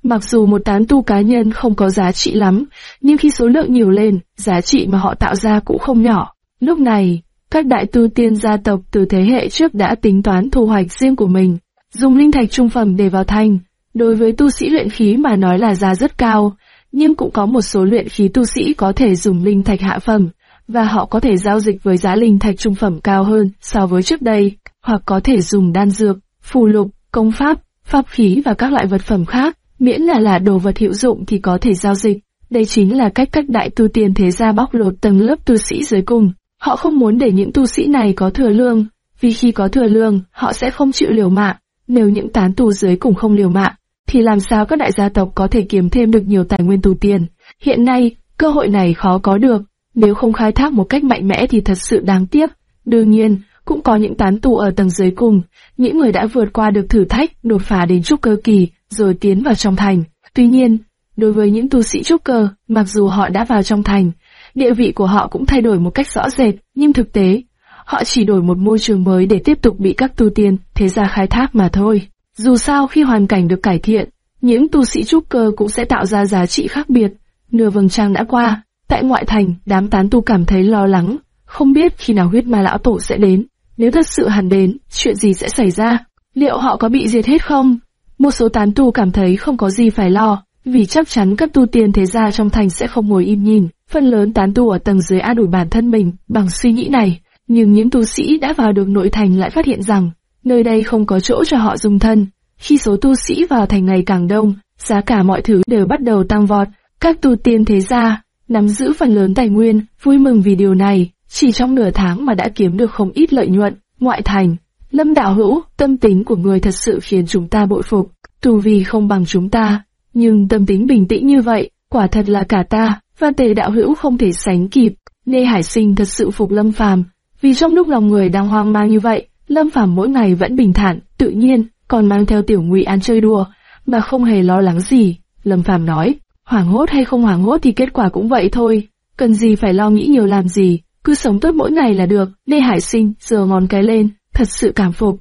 Mặc dù một tán tu cá nhân không có giá trị lắm, nhưng khi số lượng nhiều lên, giá trị mà họ tạo ra cũng không nhỏ. Lúc này, các đại tu tiên gia tộc từ thế hệ trước đã tính toán thu hoạch riêng của mình, dùng linh thạch trung phẩm để vào thành. Đối với tu sĩ luyện khí mà nói là giá rất cao, nhưng cũng có một số luyện khí tu sĩ có thể dùng linh thạch hạ phẩm, và họ có thể giao dịch với giá linh thạch trung phẩm cao hơn so với trước đây, hoặc có thể dùng đan dược, phù lục, công pháp, pháp khí và các loại vật phẩm khác, miễn là là đồ vật hữu dụng thì có thể giao dịch. Đây chính là cách các đại tu tiên thế gia bóc lột tầng lớp tu sĩ dưới cùng. Họ không muốn để những tu sĩ này có thừa lương, vì khi có thừa lương, họ sẽ không chịu liều mạng. Nếu những tán tu dưới cùng không liều mạng, thì làm sao các đại gia tộc có thể kiếm thêm được nhiều tài nguyên tu tiền? Hiện nay, cơ hội này khó có được, nếu không khai thác một cách mạnh mẽ thì thật sự đáng tiếc. Đương nhiên, cũng có những tán tù ở tầng dưới cùng, những người đã vượt qua được thử thách, đột phá đến trúc cơ kỳ, rồi tiến vào trong thành. Tuy nhiên, đối với những tu sĩ trúc cơ, mặc dù họ đã vào trong thành, địa vị của họ cũng thay đổi một cách rõ rệt, nhưng thực tế, họ chỉ đổi một môi trường mới để tiếp tục bị các tu tiên, thế gia khai thác mà thôi. Dù sao khi hoàn cảnh được cải thiện, những tu sĩ trúc cơ cũng sẽ tạo ra giá trị khác biệt. Nửa vầng trăng đã qua, tại ngoại thành, đám tán tu cảm thấy lo lắng, không biết khi nào huyết ma lão tổ sẽ đến. Nếu thật sự hẳn đến, chuyện gì sẽ xảy ra? Liệu họ có bị diệt hết không? Một số tán tu cảm thấy không có gì phải lo, vì chắc chắn các tu tiên thế gia trong thành sẽ không ngồi im nhìn. Phần lớn tán tu ở tầng dưới an ủi bản thân mình bằng suy nghĩ này, nhưng những tu sĩ đã vào được nội thành lại phát hiện rằng nơi đây không có chỗ cho họ dùng thân. Khi số tu sĩ vào thành ngày càng đông, giá cả mọi thứ đều bắt đầu tăng vọt. Các tu tiên thế gia nắm giữ phần lớn tài nguyên, vui mừng vì điều này, chỉ trong nửa tháng mà đã kiếm được không ít lợi nhuận. Ngoại thành, Lâm Đạo Hữu, tâm tính của người thật sự khiến chúng ta bội phục. Tu vì không bằng chúng ta, nhưng tâm tính bình tĩnh như vậy, quả thật là cả ta và Tề Đạo Hữu không thể sánh kịp. nê Hải Sinh thật sự phục Lâm Phàm, vì trong lúc lòng người đang hoang mang như vậy, Lâm Phàm mỗi ngày vẫn bình thản, tự nhiên, còn mang theo Tiểu Ngụy An chơi đùa, mà không hề lo lắng gì. Lâm Phàm nói, hoảng hốt hay không hoảng hốt thì kết quả cũng vậy thôi, cần gì phải lo nghĩ nhiều làm gì, cứ sống tốt mỗi ngày là được. Lê Hải Sinh giơ ngón cái lên, thật sự cảm phục.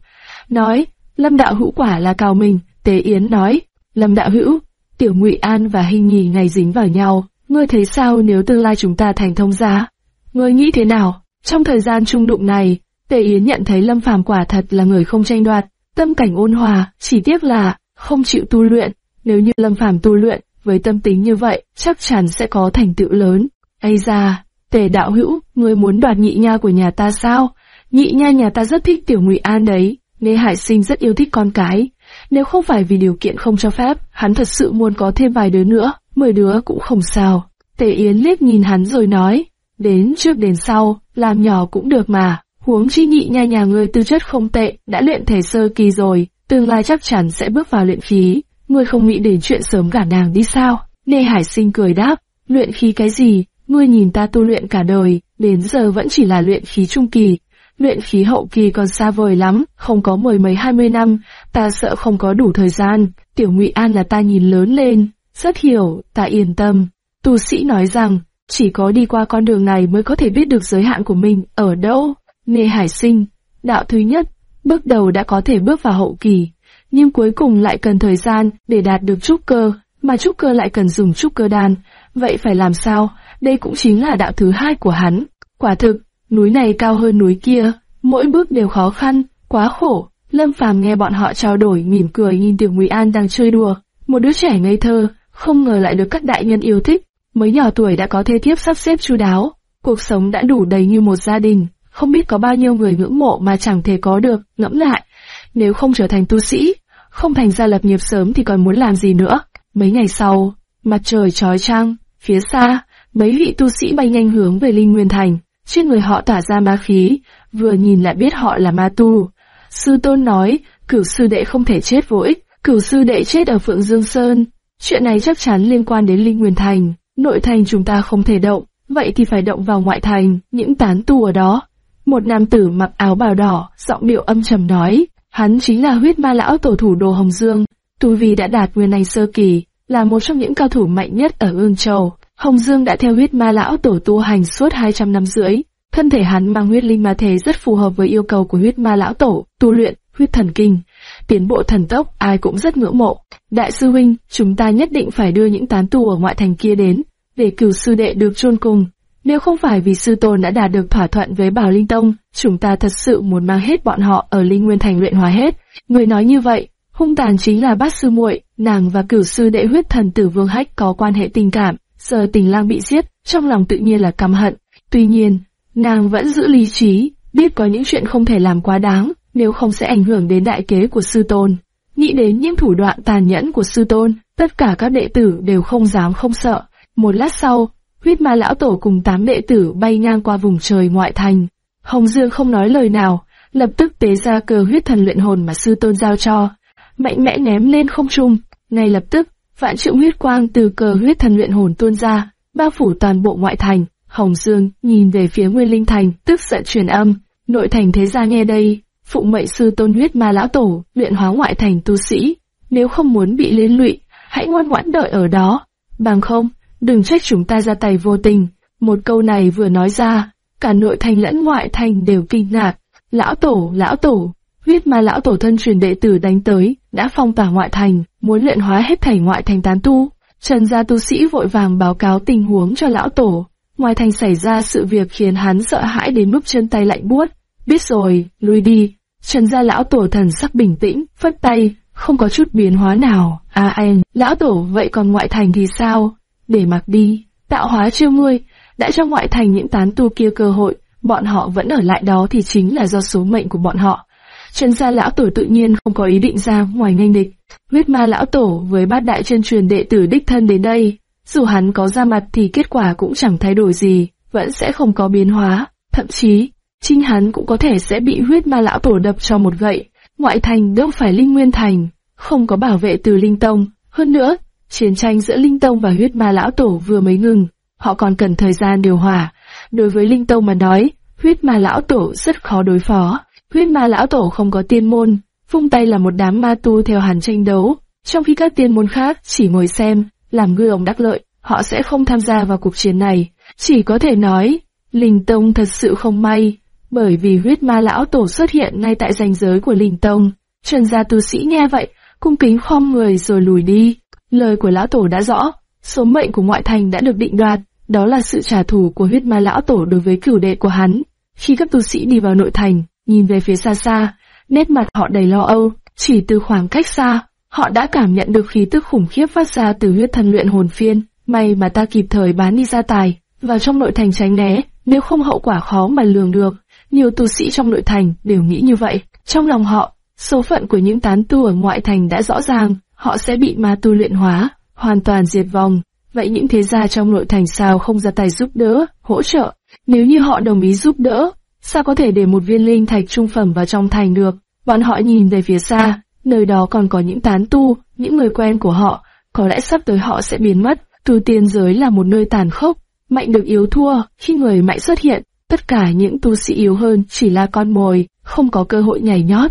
Nói, Lâm Đạo Hữu quả là cao mình, Tế Yến nói, Lâm Đạo Hữu, Tiểu Ngụy An và Hình Nhì ngày dính vào nhau, ngươi thấy sao nếu tương lai chúng ta thành thông gia? Ngươi nghĩ thế nào? Trong thời gian trung đụng này, Tề Yến nhận thấy Lâm Phàm quả thật là người không tranh đoạt, tâm cảnh ôn hòa, chỉ tiếc là không chịu tu luyện. Nếu như Lâm Phàm tu luyện, với tâm tính như vậy, chắc chắn sẽ có thành tựu lớn. Ây ra, Tề đạo hữu, ngươi muốn đoạt nhị nha của nhà ta sao? Nhị nha nhà ta rất thích Tiểu Ngụy An đấy, Lê Hải Sinh rất yêu thích con cái. Nếu không phải vì điều kiện không cho phép, hắn thật sự muốn có thêm vài đứa nữa, mười đứa cũng không sao. Tề Yến liếc nhìn hắn rồi nói, đến trước đến sau, làm nhỏ cũng được mà. Huống chi nhị nha nhà ngươi tư chất không tệ, đã luyện thể sơ kỳ rồi, tương lai chắc chắn sẽ bước vào luyện khí. Ngươi không nghĩ đến chuyện sớm gả nàng đi sao? Nê Hải Sinh cười đáp, luyện khí cái gì? Ngươi nhìn ta tu luyện cả đời, đến giờ vẫn chỉ là luyện khí trung kỳ, luyện khí hậu kỳ còn xa vời lắm, không có mười mấy hai mươi năm, ta sợ không có đủ thời gian, tiểu ngụy An là ta nhìn lớn lên, rất hiểu, ta yên tâm. Tu sĩ nói rằng, chỉ có đi qua con đường này mới có thể biết được giới hạn của mình ở đâu. Nghệ Hải Sinh, đạo thứ nhất, bước đầu đã có thể bước vào hậu kỳ, nhưng cuối cùng lại cần thời gian để đạt được trúc cơ, mà trúc cơ lại cần dùng trúc cơ đan. Vậy phải làm sao? Đây cũng chính là đạo thứ hai của hắn. Quả thực, núi này cao hơn núi kia, mỗi bước đều khó khăn, quá khổ. Lâm Phàm nghe bọn họ trao đổi mỉm cười nhìn Tiểu Ngụy An đang chơi đùa, một đứa trẻ ngây thơ, không ngờ lại được các đại nhân yêu thích, mới nhỏ tuổi đã có thê thiếp sắp xếp chu đáo, cuộc sống đã đủ đầy như một gia đình, không biết có bao nhiêu người ngưỡng mộ mà chẳng thể có được, ngẫm lại, nếu không trở thành tu sĩ, không thành gia lập nghiệp sớm thì còn muốn làm gì nữa. Mấy ngày sau, mặt trời trói trăng, phía xa, mấy vị tu sĩ bay nhanh hướng về Linh Nguyên Thành, trên người họ tỏa ra ma khí, vừa nhìn lại biết họ là ma tu. Sư tôn nói, cửu sư đệ không thể chết vô ích, cửu sư đệ chết ở Phượng Dương Sơn, chuyện này chắc chắn liên quan đến Linh Nguyên Thành. Nội thành chúng ta không thể động, vậy thì phải động vào ngoại thành, những tán tu ở đó. Một nam tử mặc áo bào đỏ, giọng điệu âm trầm nói, hắn chính là huyết ma lão tổ thủ đồ Hồng Dương, tu vi đã đạt nguyên này sơ kỳ, là một trong những cao thủ mạnh nhất ở Ương Châu. Hồng Dương đã theo huyết ma lão tổ tu hành suốt 200 năm rưỡi, thân thể hắn mang huyết linh ma thể rất phù hợp với yêu cầu của huyết ma lão tổ, tu luyện, huyết thần kinh. Tiến bộ thần tốc ai cũng rất ngưỡng mộ. Đại sư huynh, chúng ta nhất định phải đưa những tán tu ở ngoại thành kia đến, để cửu sư đệ được chôn cùng. Nếu không phải vì sư tôn đã đạt được thỏa thuận với Bảo Linh Tông, chúng ta thật sự muốn mang hết bọn họ ở Linh Nguyên Thành luyện hóa hết. Người nói như vậy, hung tàn chính là bát sư muội, nàng và cửu sư đệ huyết thần tử Vương Hách có quan hệ tình cảm. Giờ tình lang bị giết, trong lòng tự nhiên là căm hận. Tuy nhiên, nàng vẫn giữ lý trí, biết có những chuyện không thể làm quá đáng, nếu không sẽ ảnh hưởng đến đại kế của sư tôn. Nghĩ đến những thủ đoạn tàn nhẫn của sư tôn, tất cả các đệ tử đều không dám không sợ. Một lát sau, huyết ma lão tổ cùng tám đệ tử bay ngang qua vùng trời ngoại thành. Hồng Dương không nói lời nào, lập tức tế ra cờ huyết thần luyện hồn mà sư tôn giao cho, mạnh mẽ ném lên không trung. Ngay lập tức, vạn triệu huyết quang từ cờ huyết thần luyện hồn tuôn ra, bao phủ toàn bộ ngoại thành. Hồng Dương nhìn về phía Nguyên Linh Thành, tức giận truyền âm, nội thành thế gia nghe đây, phụ mệnh sư tôn huyết ma lão tổ, luyện hóa ngoại thành tu sĩ, nếu không muốn bị liên lụy, hãy ngoan ngoãn đợi ở đó, bằng không, đừng trách chúng ta ra tay vô tình. Một câu này vừa nói ra, cả nội thành lẫn ngoại thành đều kinh ngạc. Lão tổ, lão tổ, huyết ma lão tổ thân truyền đệ tử đánh tới, đã phong tỏa ngoại thành, muốn luyện hóa hết thảy ngoại thành tán tu. Trần gia tu sĩ vội vàng báo cáo tình huống cho lão tổ. Ngoài thành xảy ra sự việc khiến hắn sợ hãi đến mức chân tay lạnh buốt. Biết rồi, lui đi. Trần gia lão tổ thần sắc bình tĩnh, phất tay, không có chút biến hóa nào. À anh, lão tổ vậy còn ngoại thành thì sao? Để mặc đi, tạo hóa chưa ngươi, đã cho ngoại thành những tán tu kia cơ hội, bọn họ vẫn ở lại đó thì chính là do số mệnh của bọn họ. Trần gia lão tổ tự nhiên không có ý định ra ngoài nghênh địch. Huyết ma lão tổ với bát đại chân truyền đệ tử đích thân đến đây, dù hắn có ra mặt thì kết quả cũng chẳng thay đổi gì, vẫn sẽ không có biến hóa, thậm chí, chính hắn cũng có thể sẽ bị huyết ma lão tổ đập cho một gậy. Ngoại thành đâu phải linh nguyên thành, không có bảo vệ từ linh tông, hơn nữa, chiến tranh giữa linh tông và huyết ma lão tổ vừa mới ngừng, họ còn cần thời gian điều hòa. Đối với linh tông mà nói, huyết ma lão tổ rất khó đối phó. Huyết ma lão tổ không có tiên môn, phung tay là một đám ma tu theo hàn tranh đấu, trong khi các tiên môn khác chỉ ngồi xem, làm ngư ông đắc lợi, họ sẽ không tham gia vào cuộc chiến này. Chỉ có thể nói, Linh Tông thật sự không may, bởi vì huyết ma lão tổ xuất hiện ngay tại ranh giới của Linh Tông. Trần gia tu sĩ nghe vậy, cung kính khom người rồi lùi đi. Lời của lão tổ đã rõ, số mệnh của ngoại thành đã được định đoạt, đó là sự trả thù của huyết ma lão tổ đối với cửu đệ của hắn. Khi các tu sĩ đi vào nội thành, nhìn về phía xa xa, nét mặt họ đầy lo âu, chỉ từ khoảng cách xa, họ đã cảm nhận được khí tức khủng khiếp phát ra từ huyết thần luyện hồn phiên. May mà ta kịp thời bán đi gia tài, vào trong nội thành tránh né, nếu không hậu quả khó mà lường được. Nhiều tu sĩ trong nội thành đều nghĩ như vậy. Trong lòng họ, số phận của những tán tu ở ngoại thành đã rõ ràng, họ sẽ bị ma tu luyện hóa, hoàn toàn diệt vong. Vậy những thế gia trong nội thành sao không ra tay giúp đỡ, hỗ trợ? Nếu như họ đồng ý giúp đỡ, sao có thể để một viên linh thạch trung phẩm vào trong thành được? Bọn họ nhìn về phía xa, nơi đó còn có những tán tu, những người quen của họ, có lẽ sắp tới họ sẽ biến mất. Tu tiên giới là một nơi tàn khốc, mạnh được yếu thua, khi người mạnh xuất hiện, tất cả những tu sĩ yếu hơn chỉ là con mồi, không có cơ hội nhảy nhót.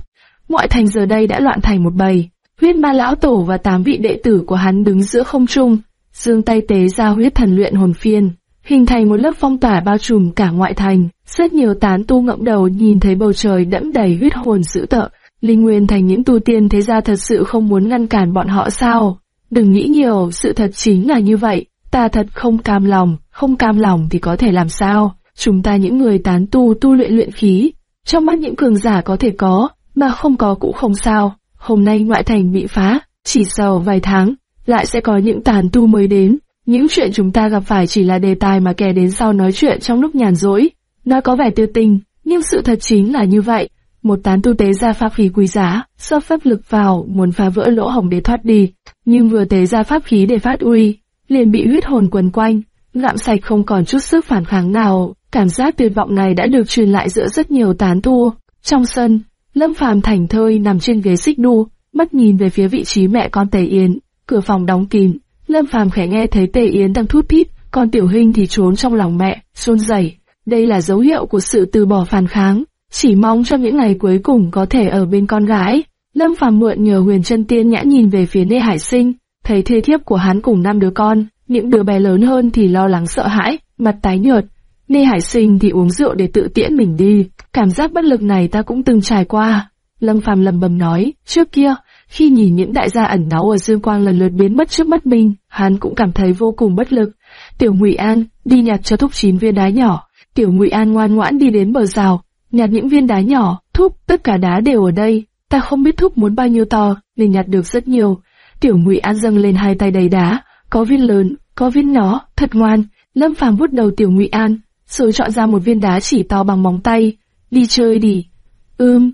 Ngoại thành giờ đây đã loạn thành một bầy, huyết ma lão tổ và tám vị đệ tử của hắn đứng giữa không trung, dương tay tế ra huyết thần luyện hồn phiên, hình thành một lớp phong tỏa bao trùm cả ngoại thành. Rất nhiều tán tu ngậm đầu nhìn thấy bầu trời đẫm đầy huyết hồn dữ tợn, linh nguyên thành những tu tiên thế gia thật sự không muốn ngăn cản bọn họ sao? Đừng nghĩ nhiều, sự thật chính là như vậy. Ta thật không cam lòng, không cam lòng thì có thể làm sao? Chúng ta những người tán tu tu luyện luyện khí, trong mắt những cường giả có thể có, mà không có cũng không sao. Hôm nay ngoại thành bị phá, chỉ sau vài tháng, lại sẽ có những tàn tu mới đến. Những chuyện chúng ta gặp phải chỉ là đề tài mà kẻ đến sau nói chuyện trong lúc nhàn rỗi. Nó có vẻ tư tình, nhưng sự thật chính là như vậy. Một tán tu tế ra pháp khí quý giá, do pháp lực vào, muốn phá vỡ lỗ hổng để thoát đi. Nhưng vừa tế ra pháp khí để phát uy, liền bị huyết hồn quần quanh, gặm sạch không còn chút sức phản kháng nào. Cảm giác tuyệt vọng này đã được truyền lại giữa rất nhiều tán tu. Trong sân, Lâm Phàm thảnh thơi nằm trên ghế xích đu, mắt nhìn về phía vị trí mẹ con Tề Yến. cửa phòng đóng kín. Lâm Phàm khẽ nghe thấy Tề Yến đang thút thít, còn Tiểu Hinh thì trốn trong lòng mẹ, run rẩy. Đây là dấu hiệu của sự từ bỏ phản kháng, chỉ mong trong những ngày cuối cùng có thể ở bên con gái. Lâm Phàm mượn nhờ Huyền Chân Tiên nhã nhìn về phía Nê Hải Sinh, thấy thê thiếp của hắn cùng năm đứa con, những đứa bé lớn hơn thì lo lắng sợ hãi, mặt tái nhợt. Nê Hải Sinh thì uống rượu để tự tiễn mình đi, cảm giác bất lực này ta cũng từng trải qua. Lâm Phàm lầm bầm nói, trước kia, khi nhìn những đại gia ẩn náu ở dương quang lần lượt biến mất trước mắt mình, hắn cũng cảm thấy vô cùng bất lực. Tiểu Ngụy An đi nhặt cho thúc chín viên đá nhỏ. Tiểu Ngụy An ngoan ngoãn đi đến bờ rào, nhặt những viên đá nhỏ. Thúc, tất cả đá đều ở đây. Ta không biết thúc muốn bao nhiêu to, nên nhặt được rất nhiều. Tiểu Ngụy An dâng lên hai tay đầy đá, có viên lớn, có viên nhỏ, thật ngoan. Lâm Phàm vuốt đầu Tiểu Ngụy An, rồi chọn ra một viên đá chỉ to bằng móng tay. Đi chơi đi. Ưm.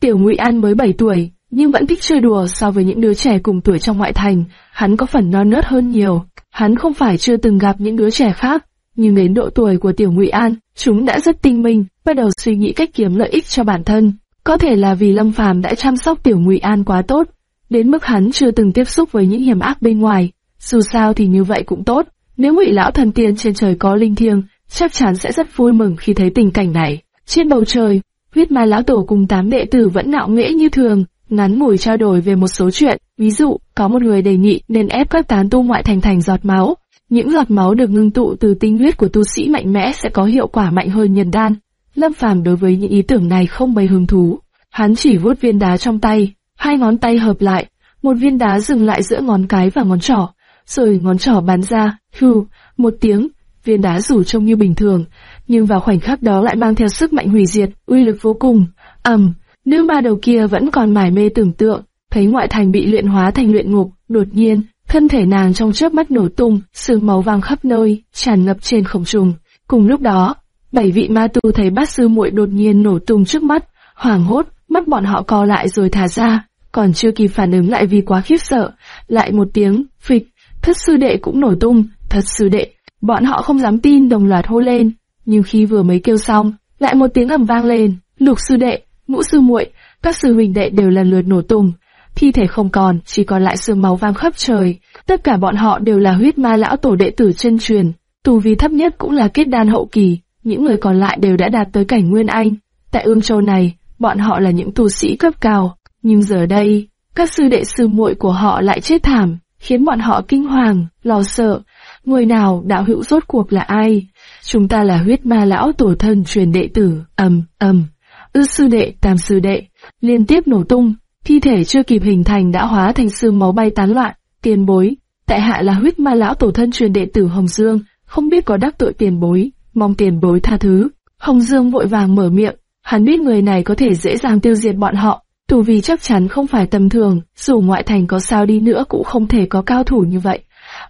Tiểu Ngụy An mới 7 tuổi, nhưng vẫn thích chơi đùa so với những đứa trẻ cùng tuổi trong ngoại thành, hắn có phần non nớt hơn nhiều. Hắn không phải chưa từng gặp những đứa trẻ khác, nhưng đến độ tuổi của Tiểu Ngụy An, chúng đã rất tinh minh, bắt đầu suy nghĩ cách kiếm lợi ích cho bản thân. Có thể là vì Lâm Phàm đã chăm sóc Tiểu Ngụy An quá tốt, đến mức hắn chưa từng tiếp xúc với những hiểm ác bên ngoài. Dù sao thì như vậy cũng tốt, nếu Ngụy lão thần tiên trên trời có linh thiêng, chắc chắn sẽ rất vui mừng khi thấy tình cảnh này. Trên bầu trời, huyết ma lão tổ cùng tám đệ tử vẫn nạo nghễ như thường, ngắn ngủi trao đổi về một số chuyện, ví dụ, có một người đề nghị nên ép các tán tu ngoại thành thành giọt máu. Những giọt máu được ngưng tụ từ tinh huyết của tu sĩ mạnh mẽ sẽ có hiệu quả mạnh hơn nhân đan. Lâm Phàm đối với những ý tưởng này không mấy hứng thú. Hắn chỉ vuốt viên đá trong tay, hai ngón tay hợp lại, một viên đá dừng lại giữa ngón cái và ngón trỏ, rồi ngón trỏ bắn ra, hừ, một tiếng, viên đá rủ trông như bình thường, nhưng vào khoảnh khắc đó lại mang theo sức mạnh hủy diệt, uy lực vô cùng. ầm, um, Nữ ma đầu kia vẫn còn mải mê tưởng tượng, thấy ngoại thành bị luyện hóa thành luyện ngục, đột nhiên, thân thể nàng trong chớp mắt nổ tung, sương máu vàng khắp nơi, tràn ngập trên không trung. Cùng lúc đó, bảy vị ma tu thấy bát sư muội đột nhiên nổ tung trước mắt, hoảng hốt, mắt bọn họ co lại rồi thả ra, còn chưa kịp phản ứng lại vì quá khiếp sợ, lại một tiếng, phịch, thất sư đệ cũng nổi tung, thật sư đệ, bọn họ không dám tin đồng loạt hô lên, nhưng khi vừa mới kêu xong, lại một tiếng ầm vang lên, lục sư đệ, ngũ sư muội, các sư huynh đệ đều lần lượt nổ tung, thi thể không còn, chỉ còn lại xương máu vang khắp trời. Tất cả bọn họ đều là huyết ma lão tổ đệ tử chân truyền, tù vi thấp nhất cũng là kết đan hậu kỳ, những người còn lại đều đã đạt tới cảnh nguyên anh. Tại ương châu này, bọn họ là những tu sĩ cấp cao, nhưng giờ đây, các sư đệ sư muội của họ lại chết thảm, khiến bọn họ kinh hoàng, lo sợ. Người nào đạo hữu rốt cuộc là ai? Chúng ta là huyết ma lão tổ thân truyền đệ tử, ầm, ầm. Ư sư đệ, tam sư đệ, liên tiếp nổ tung, thi thể chưa kịp hình thành đã hóa thành sương máu bay tán loạn, tiền bối, tại hạ là huyết ma lão tổ thân truyền đệ tử Hồng Dương, không biết có đắc tội tiền bối, mong tiền bối tha thứ. Hồng Dương vội vàng mở miệng, hắn biết người này có thể dễ dàng tiêu diệt bọn họ, Tu vì chắc chắn không phải tầm thường, dù ngoại thành có sao đi nữa cũng không thể có cao thủ như vậy.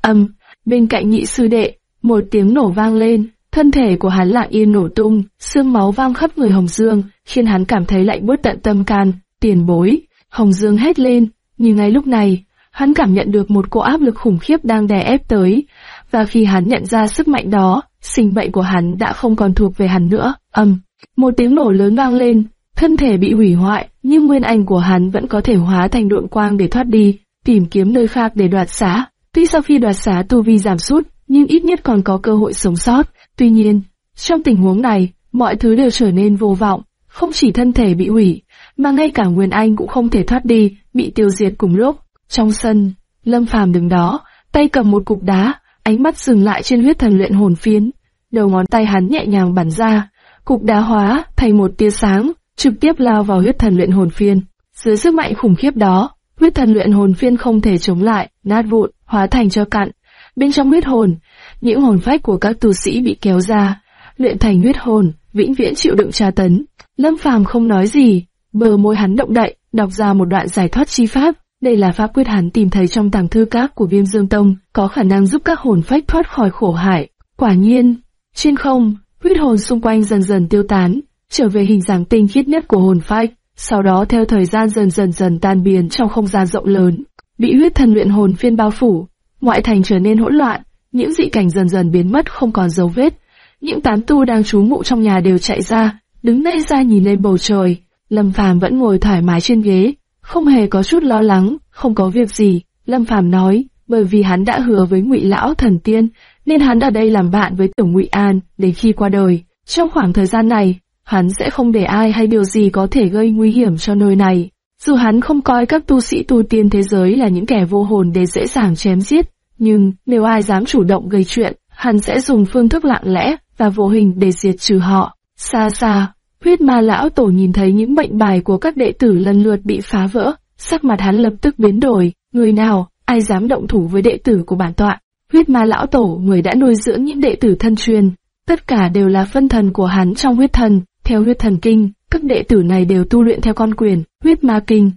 Âm, bên cạnh nhị sư đệ, một tiếng nổ vang lên, Thân thể của hắn lặng yên nổ tung, xương máu vang khắp người Hồng Dương, khiến hắn cảm thấy lạnh buốt tận tâm can, tiền bối. Hồng Dương hét lên, nhưng ngay lúc này, hắn cảm nhận được một cỗ áp lực khủng khiếp đang đè ép tới, và khi hắn nhận ra sức mạnh đó, sinh mệnh của hắn đã không còn thuộc về hắn nữa. Âm, một tiếng nổ lớn vang lên, thân thể bị hủy hoại, nhưng nguyên anh của hắn vẫn có thể hóa thành độn quang để thoát đi, tìm kiếm nơi khác để đoạt xá. Tuy sau khi đoạt xá tu vi giảm sút, nhưng ít nhất còn có cơ hội sống sót. Tuy nhiên, trong tình huống này, mọi thứ đều trở nên vô vọng, không chỉ thân thể bị hủy, mà ngay cả Nguyên Anh cũng không thể thoát đi, bị tiêu diệt cùng lúc. Trong sân, Lâm Phàm đứng đó, tay cầm một cục đá, ánh mắt dừng lại trên huyết thần luyện hồn phiến. Đầu ngón tay hắn nhẹ nhàng bắn ra, cục đá hóa thành một tia sáng, trực tiếp lao vào huyết thần luyện hồn phiên. Dưới sức mạnh khủng khiếp đó, huyết thần luyện hồn phiên không thể chống lại, nát vụn, hóa thành cho cặn. Bên trong huyết hồn, những hồn phách của các tu sĩ bị kéo ra, luyện thành huyết hồn, vĩnh viễn chịu đựng tra tấn. Lâm Phàm không nói gì, bờ môi hắn động đậy, đọc ra một đoạn giải thoát chi pháp. Đây là pháp quyết hắn tìm thấy trong tàng thư các của Viêm Dương Tông, có khả năng giúp các hồn phách thoát khỏi khổ hải. Quả nhiên, trên không, huyết hồn xung quanh dần dần tiêu tán, trở về hình dáng tinh khiết nhất của hồn phách. Sau đó theo thời gian dần dần dần tan biến trong không gian rộng lớn, bị huyết thần luyện hồn phiên bao phủ, ngoại thành trở nên hỗn loạn, những dị cảnh dần dần biến mất không còn dấu vết. Những tán tu đang trú ngụ trong nhà đều chạy ra, đứng nãy ra nhìn lên bầu trời. Lâm Phàm vẫn ngồi thoải mái trên ghế, không hề có chút lo lắng, không có việc gì. Lâm Phàm nói, bởi vì hắn đã hứa với Ngụy lão thần tiên, nên hắn ở đây làm bạn với Tiểu Ngụy An đến khi qua đời. Trong khoảng thời gian này, hắn sẽ không để ai hay điều gì có thể gây nguy hiểm cho nơi này. Dù hắn không coi các tu sĩ tu tiên thế giới là những kẻ vô hồn để dễ dàng chém giết, nhưng nếu ai dám chủ động gây chuyện, hắn sẽ dùng phương thức lặng lẽ và vô hình để diệt trừ họ. Xa xa, huyết ma lão tổ nhìn thấy những bệnh bài của các đệ tử lần lượt bị phá vỡ, sắc mặt hắn lập tức biến đổi, người nào, ai dám động thủ với đệ tử của bản tọa. Huyết ma lão tổ người đã nuôi dưỡng những đệ tử thân truyền, tất cả đều là phân thần của hắn trong huyết thần, theo huyết thần kinh, các đệ tử này đều tu luyện theo con quyền, huyết ma kinh.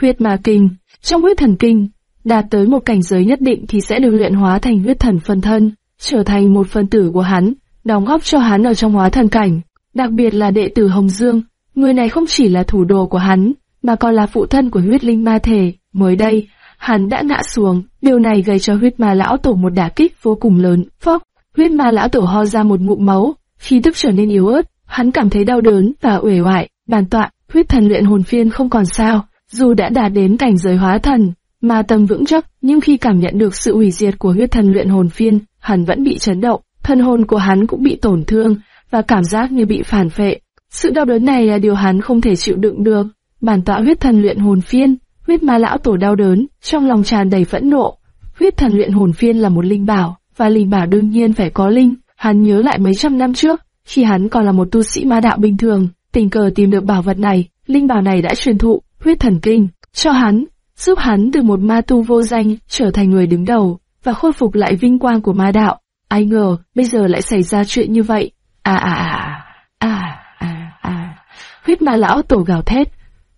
Huyết ma kinh, trong huyết thần kinh, đạt tới một cảnh giới nhất định thì sẽ được luyện hóa thành huyết thần phân thân, trở thành một phân tử của hắn, đóng góp cho hắn ở trong hóa thần cảnh. Đặc biệt là đệ tử Hồng Dương, người này không chỉ là thủ đồ của hắn, mà còn là phụ thân của huyết linh ma thể. Mới đây, hắn đã ngã xuống, điều này gây cho huyết ma lão tổ một đả kích vô cùng lớn. Phốc, huyết ma lão tổ ho ra một ngụm máu, khí tức trở nên yếu ớt, hắn cảm thấy đau đớn và uể oải. Bàn tọa, huyết thần luyện hồn phiên không còn sao, dù đã đạt đến cảnh giới hóa thần, mà tâm vững chắc, nhưng khi cảm nhận được sự hủy diệt của huyết thần luyện hồn phiên, hắn vẫn bị chấn động, thân hồn của hắn cũng bị tổn thương, và cảm giác như bị phản phệ. Sự đau đớn này là điều hắn không thể chịu đựng được. Bản tọa huyết thần luyện hồn phiên, huyết ma lão tổ đau đớn, trong lòng tràn đầy phẫn nộ. Huyết thần luyện hồn phiên là một linh bảo, và linh bảo đương nhiên phải có linh. Hắn nhớ lại mấy trăm năm trước, khi hắn còn là một tu sĩ ma đạo bình thường, tình cờ tìm được bảo vật này, linh bảo này đã truyền thụ huyết thần kinh cho hắn, giúp hắn từ một ma tu vô danh trở thành người đứng đầu và khôi phục lại vinh quang của ma đạo. Ai ngờ, bây giờ lại xảy ra chuyện như vậy. À à à, à à à. à. Huyết ma lão tổ gào thét,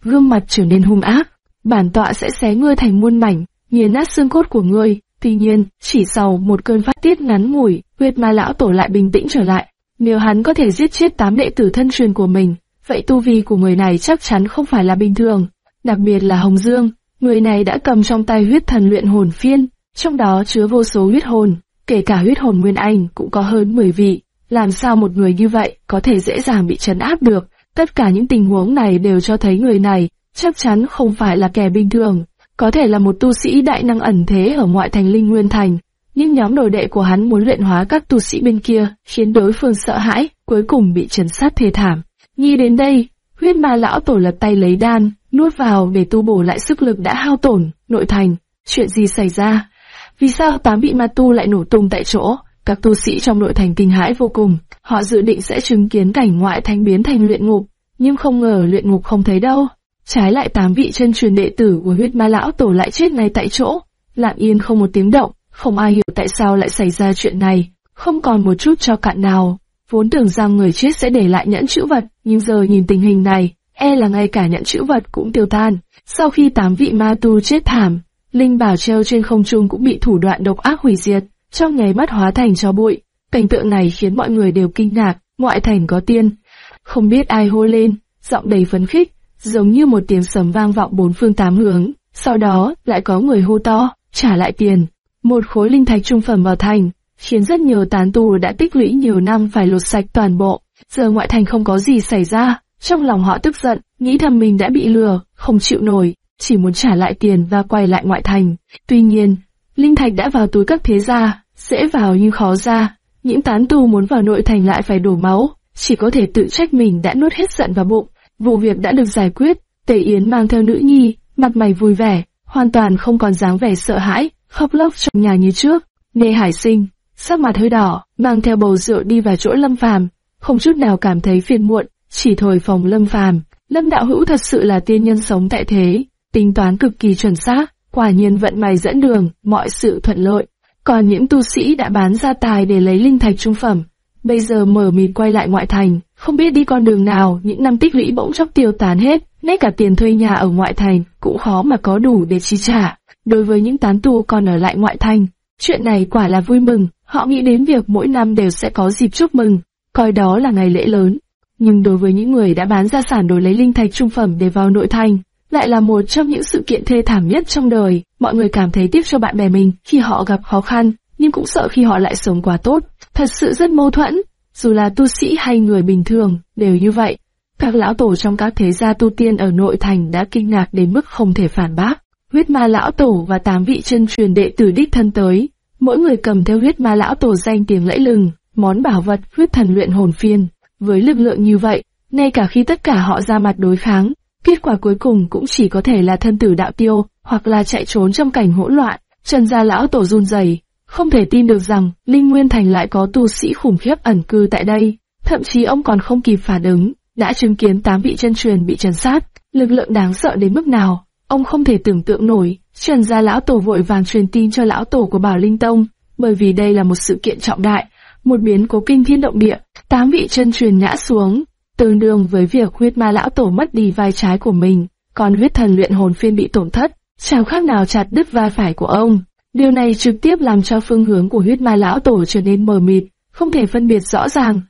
gương mặt trở nên hung ác. Bản tọa sẽ xé ngươi thành muôn mảnh, nghiền nát xương cốt của ngươi. Tuy nhiên, chỉ sau một cơn phát tiết ngắn ngủi, huyết ma lão tổ lại bình tĩnh trở lại. Nếu hắn có thể giết chết tám đệ tử thân truyền của mình, vậy tu vi của người này chắc chắn không phải là bình thường. Đặc biệt là Hồng Dương, người này đã cầm trong tay huyết thần luyện hồn phiên, trong đó chứa vô số huyết hồn, kể cả huyết hồn Nguyên Anh cũng có hơn 10 vị. Làm sao một người như vậy có thể dễ dàng bị trấn áp được? Tất cả những tình huống này đều cho thấy người này chắc chắn không phải là kẻ bình thường, có thể là một tu sĩ đại năng ẩn thế ở ngoại thành Linh Nguyên Thành. Nhưng nhóm đồ đệ của hắn muốn luyện hóa các tu sĩ bên kia, khiến đối phương sợ hãi, cuối cùng bị trấn sát thê thảm. Nhi đến đây, huyết ma lão tổ lật tay lấy đan, nuốt vào để tu bổ lại sức lực đã hao tổn, nội thành. Chuyện gì xảy ra? Vì sao tám vị ma tu lại nổ tung tại chỗ? Các tu sĩ trong nội thành kinh hãi vô cùng, họ dự định sẽ chứng kiến cảnh ngoại thành biến thành luyện ngục, nhưng không ngờ luyện ngục không thấy đâu. Trái lại tám vị chân truyền đệ tử của huyết ma lão tổ lại chết ngay tại chỗ, lặng yên không một tiếng động, không ai hiểu tại sao lại xảy ra chuyện này, không còn một chút cho cạn nào. Vốn tưởng rằng người chết sẽ để lại nhẫn chữ vật, nhưng giờ nhìn tình hình này, e là ngay cả nhẫn chữ vật cũng tiêu tan. Sau khi tám vị ma tu chết thảm, linh bảo treo trên không trung cũng bị thủ đoạn độc ác hủy diệt, trong nháy mắt hóa thành cho bụi. Cảnh tượng này khiến mọi người đều kinh ngạc, ngoại thành có tiên. Không biết ai hô lên, giọng đầy phấn khích, giống như một tiếng sấm vang vọng bốn phương tám hướng. Sau đó, lại có người hô to, trả lại tiền. Một khối linh thạch trung phẩm vào thành, khiến rất nhiều tán tù đã tích lũy nhiều năm phải lột sạch toàn bộ. Giờ ngoại thành không có gì xảy ra, trong lòng họ tức giận, nghĩ thầm mình đã bị lừa, không chịu nổi, chỉ muốn trả lại tiền và quay lại ngoại thành. Tuy nhiên, linh thạch đã vào túi các thế gia, dễ vào nhưng khó ra. Những tán tù muốn vào nội thành lại phải đổ máu, chỉ có thể tự trách mình đã nuốt hết giận vào bụng. Vụ việc đã được giải quyết, Tề Yến mang theo nữ nhi, mặt mày vui vẻ, hoàn toàn không còn dáng vẻ sợ hãi, khóc lóc trong nhà như trước. Nê Hải Sinh, sắc mặt hơi đỏ, mang theo bầu rượu đi vào chỗ Lâm Phàm, không chút nào cảm thấy phiền muộn, chỉ thổi phòng Lâm Phàm. Lâm Đạo Hữu thật sự là tiên nhân sống tại thế, tính toán cực kỳ chuẩn xác, quả nhiên vận may dẫn đường, mọi sự thuận lợi. Còn những tu sĩ đã bán ra tài để lấy linh thạch trung phẩm, bây giờ mở mịt quay lại ngoại thành, không biết đi con đường nào, những năm tích lũy bỗng chốc tiêu tán hết, ngay cả tiền thuê nhà ở ngoại thành cũng khó mà có đủ để chi trả. Đối với những tán tu còn ở lại ngoại thành, chuyện này quả là vui mừng, họ nghĩ đến việc mỗi năm đều sẽ có dịp chúc mừng, coi đó là ngày lễ lớn. Nhưng đối với những người đã bán gia sản đổi lấy linh thạch trung phẩm để vào nội thành, lại là một trong những sự kiện thê thảm nhất trong đời. Mọi người cảm thấy tiếc cho bạn bè mình khi họ gặp khó khăn, nhưng cũng sợ khi họ lại sống quá tốt. Thật sự rất mâu thuẫn, dù là tu sĩ hay người bình thường, đều như vậy. Các lão tổ trong các thế gia tu tiên ở nội thành đã kinh ngạc đến mức không thể phản bác. huyết ma lão tổ và tám vị chân truyền đệ tử đích thân tới. Mỗi người cầm theo huyết ma lão tổ danh tiếng lẫy lừng, món bảo vật huyết thần luyện hồn phiên. Với lực lượng như vậy, ngay cả khi tất cả họ ra mặt đối kháng, kết quả cuối cùng cũng chỉ có thể là thân tử đạo tiêu, hoặc là chạy trốn trong cảnh hỗn loạn. Trần gia lão tổ run rẩy, không thể tin được rằng Linh Nguyên Thành lại có tu sĩ khủng khiếp ẩn cư tại đây. Thậm chí ông còn không kịp phản ứng, đã chứng kiến tám vị chân truyền bị trần sát, lực lượng đáng sợ đến mức nào. Ông không thể tưởng tượng nổi, Trần gia lão tổ vội vàng truyền tin cho lão tổ của Bảo Linh Tông, bởi vì đây là một sự kiện trọng đại, một biến cố kinh thiên động địa, tám vị chân truyền ngã xuống, tương đương với việc huyết ma lão tổ mất đi vai trái của mình, còn huyết thần luyện hồn phiên bị tổn thất, chẳng khác nào chặt đứt vai phải của ông. Điều này trực tiếp làm cho phương hướng của huyết ma lão tổ trở nên mờ mịt, không thể phân biệt rõ ràng.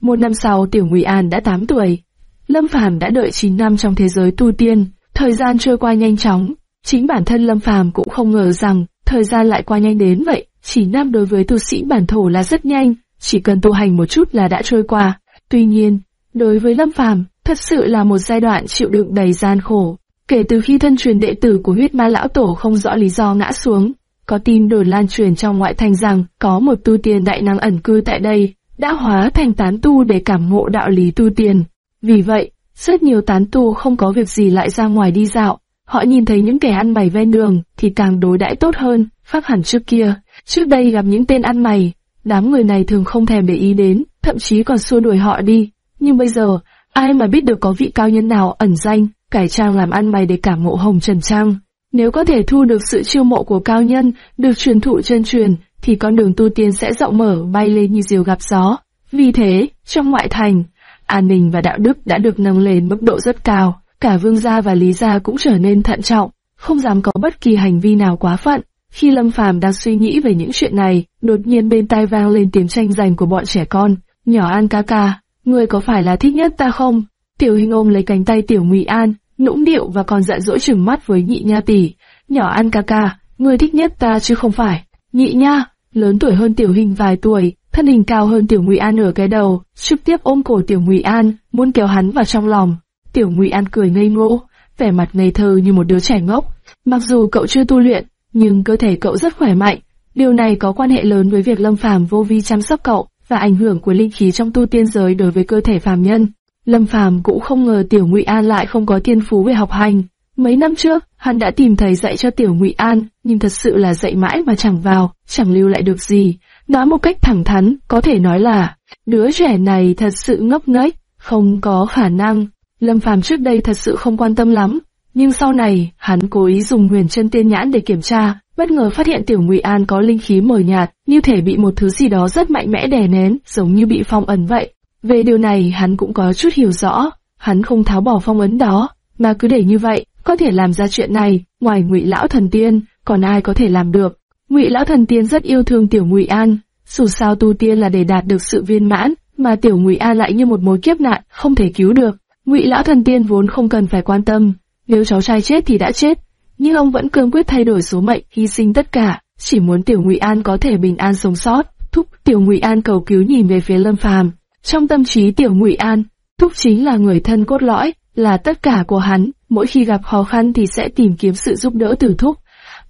Một năm sau Tiểu Ngụy An đã 8 tuổi. Lâm Phàm đã đợi 9 năm trong thế giới tu tiên, thời gian trôi qua nhanh chóng. Chính bản thân Lâm Phàm cũng không ngờ rằng thời gian lại qua nhanh đến vậy. Chỉ năm đối với tu sĩ bản thổ là rất nhanh, chỉ cần tu hành một chút là đã trôi qua. Tuy nhiên, đối với Lâm Phàm, thật sự là một giai đoạn chịu đựng đầy gian khổ. Kể từ khi thân truyền đệ tử của huyết ma lão tổ không rõ lý do ngã xuống, có tin đồn lan truyền trong ngoại thành rằng có một tu tiên đại năng ẩn cư tại đây, đã hóa thành tán tu để cảm ngộ đạo lý tu tiên. Vì vậy, rất nhiều tán tu không có việc gì lại ra ngoài đi dạo. Họ nhìn thấy những kẻ ăn mày ven đường thì càng đối đãi tốt hơn, khác hẳn trước kia. Trước đây gặp những tên ăn mày, đám người này thường không thèm để ý đến, thậm chí còn xua đuổi họ đi. Nhưng bây giờ, ai mà biết được có vị cao nhân nào ẩn danh, cải trang làm ăn mày để cảm ngộ hồng trần trang. Nếu có thể thu được sự chiêu mộ của cao nhân, được truyền thụ chân truyền, thì con đường tu tiên sẽ rộng mở bay lên như diều gặp gió. Vì thế, trong ngoại thành, an ninh và đạo đức đã được nâng lên mức độ rất cao, cả vương gia và lý gia cũng trở nên thận trọng, không dám có bất kỳ hành vi nào quá phận. Khi Lâm Phàm đang suy nghĩ về những chuyện này, đột nhiên bên tai vang lên tiếng tranh giành của bọn trẻ con. Nhỏ An ca ca, ngươi có phải là thích nhất ta không? Tiểu Hình ôm lấy cánh tay Tiểu Ngụy An, nũng điệu và còn giận dỗi chừng mắt với nhị nha tỷ. Nhỏ An ca ca, người thích nhất ta chứ không phải. Nhị nha, lớn tuổi hơn Tiểu Hình vài tuổi, thân hình cao hơn Tiểu Ngụy An ở cái đầu, trực tiếp ôm cổ Tiểu Ngụy An, muốn kéo hắn vào trong lòng. Tiểu Ngụy An cười ngây ngô, vẻ mặt ngây thơ như một đứa trẻ ngốc. Mặc dù cậu chưa tu luyện, nhưng cơ thể cậu rất khỏe mạnh. Điều này có quan hệ lớn với việc Lâm Phàm vô vi chăm sóc cậu và ảnh hưởng của linh khí trong tu tiên giới đối với cơ thể phàm nhân. Lâm Phàm cũng không ngờ Tiểu Ngụy An lại không có thiên phú về học hành. Mấy năm trước, hắn đã tìm thầy dạy cho Tiểu Ngụy An, nhưng thật sự là dạy mãi mà chẳng vào, chẳng lưu lại được gì. Nói một cách thẳng thắn, có thể nói là, đứa trẻ này thật sự ngốc nghếch, không có khả năng. Lâm Phàm trước đây thật sự không quan tâm lắm, nhưng sau này, hắn cố ý dùng huyền chân tiên nhãn để kiểm tra, bất ngờ phát hiện Tiểu Ngụy An có linh khí mờ nhạt, như thể bị một thứ gì đó rất mạnh mẽ đè nén, giống như bị phong ẩn vậy. Về điều này hắn cũng có chút hiểu rõ, hắn không tháo bỏ phong ấn đó, mà cứ để như vậy, có thể làm ra chuyện này, ngoài Ngụy lão thần tiên, còn ai có thể làm được? Ngụy lão thần tiên rất yêu thương Tiểu Ngụy An, dù sao tu tiên là để đạt được sự viên mãn, mà Tiểu Ngụy An lại như một mối kiếp nạn, không thể cứu được. Ngụy lão thần tiên vốn không cần phải quan tâm, nếu cháu trai chết thì đã chết, nhưng ông vẫn cương quyết thay đổi số mệnh, hy sinh tất cả, chỉ muốn Tiểu Ngụy An có thể bình an sống sót. Thúc Tiểu Ngụy An cầu cứu nhìn về phía Lâm Phàm, trong tâm trí Tiểu Ngụy An, Thúc chính là người thân cốt lõi, là tất cả của hắn, mỗi khi gặp khó khăn thì sẽ tìm kiếm sự giúp đỡ từ Thúc.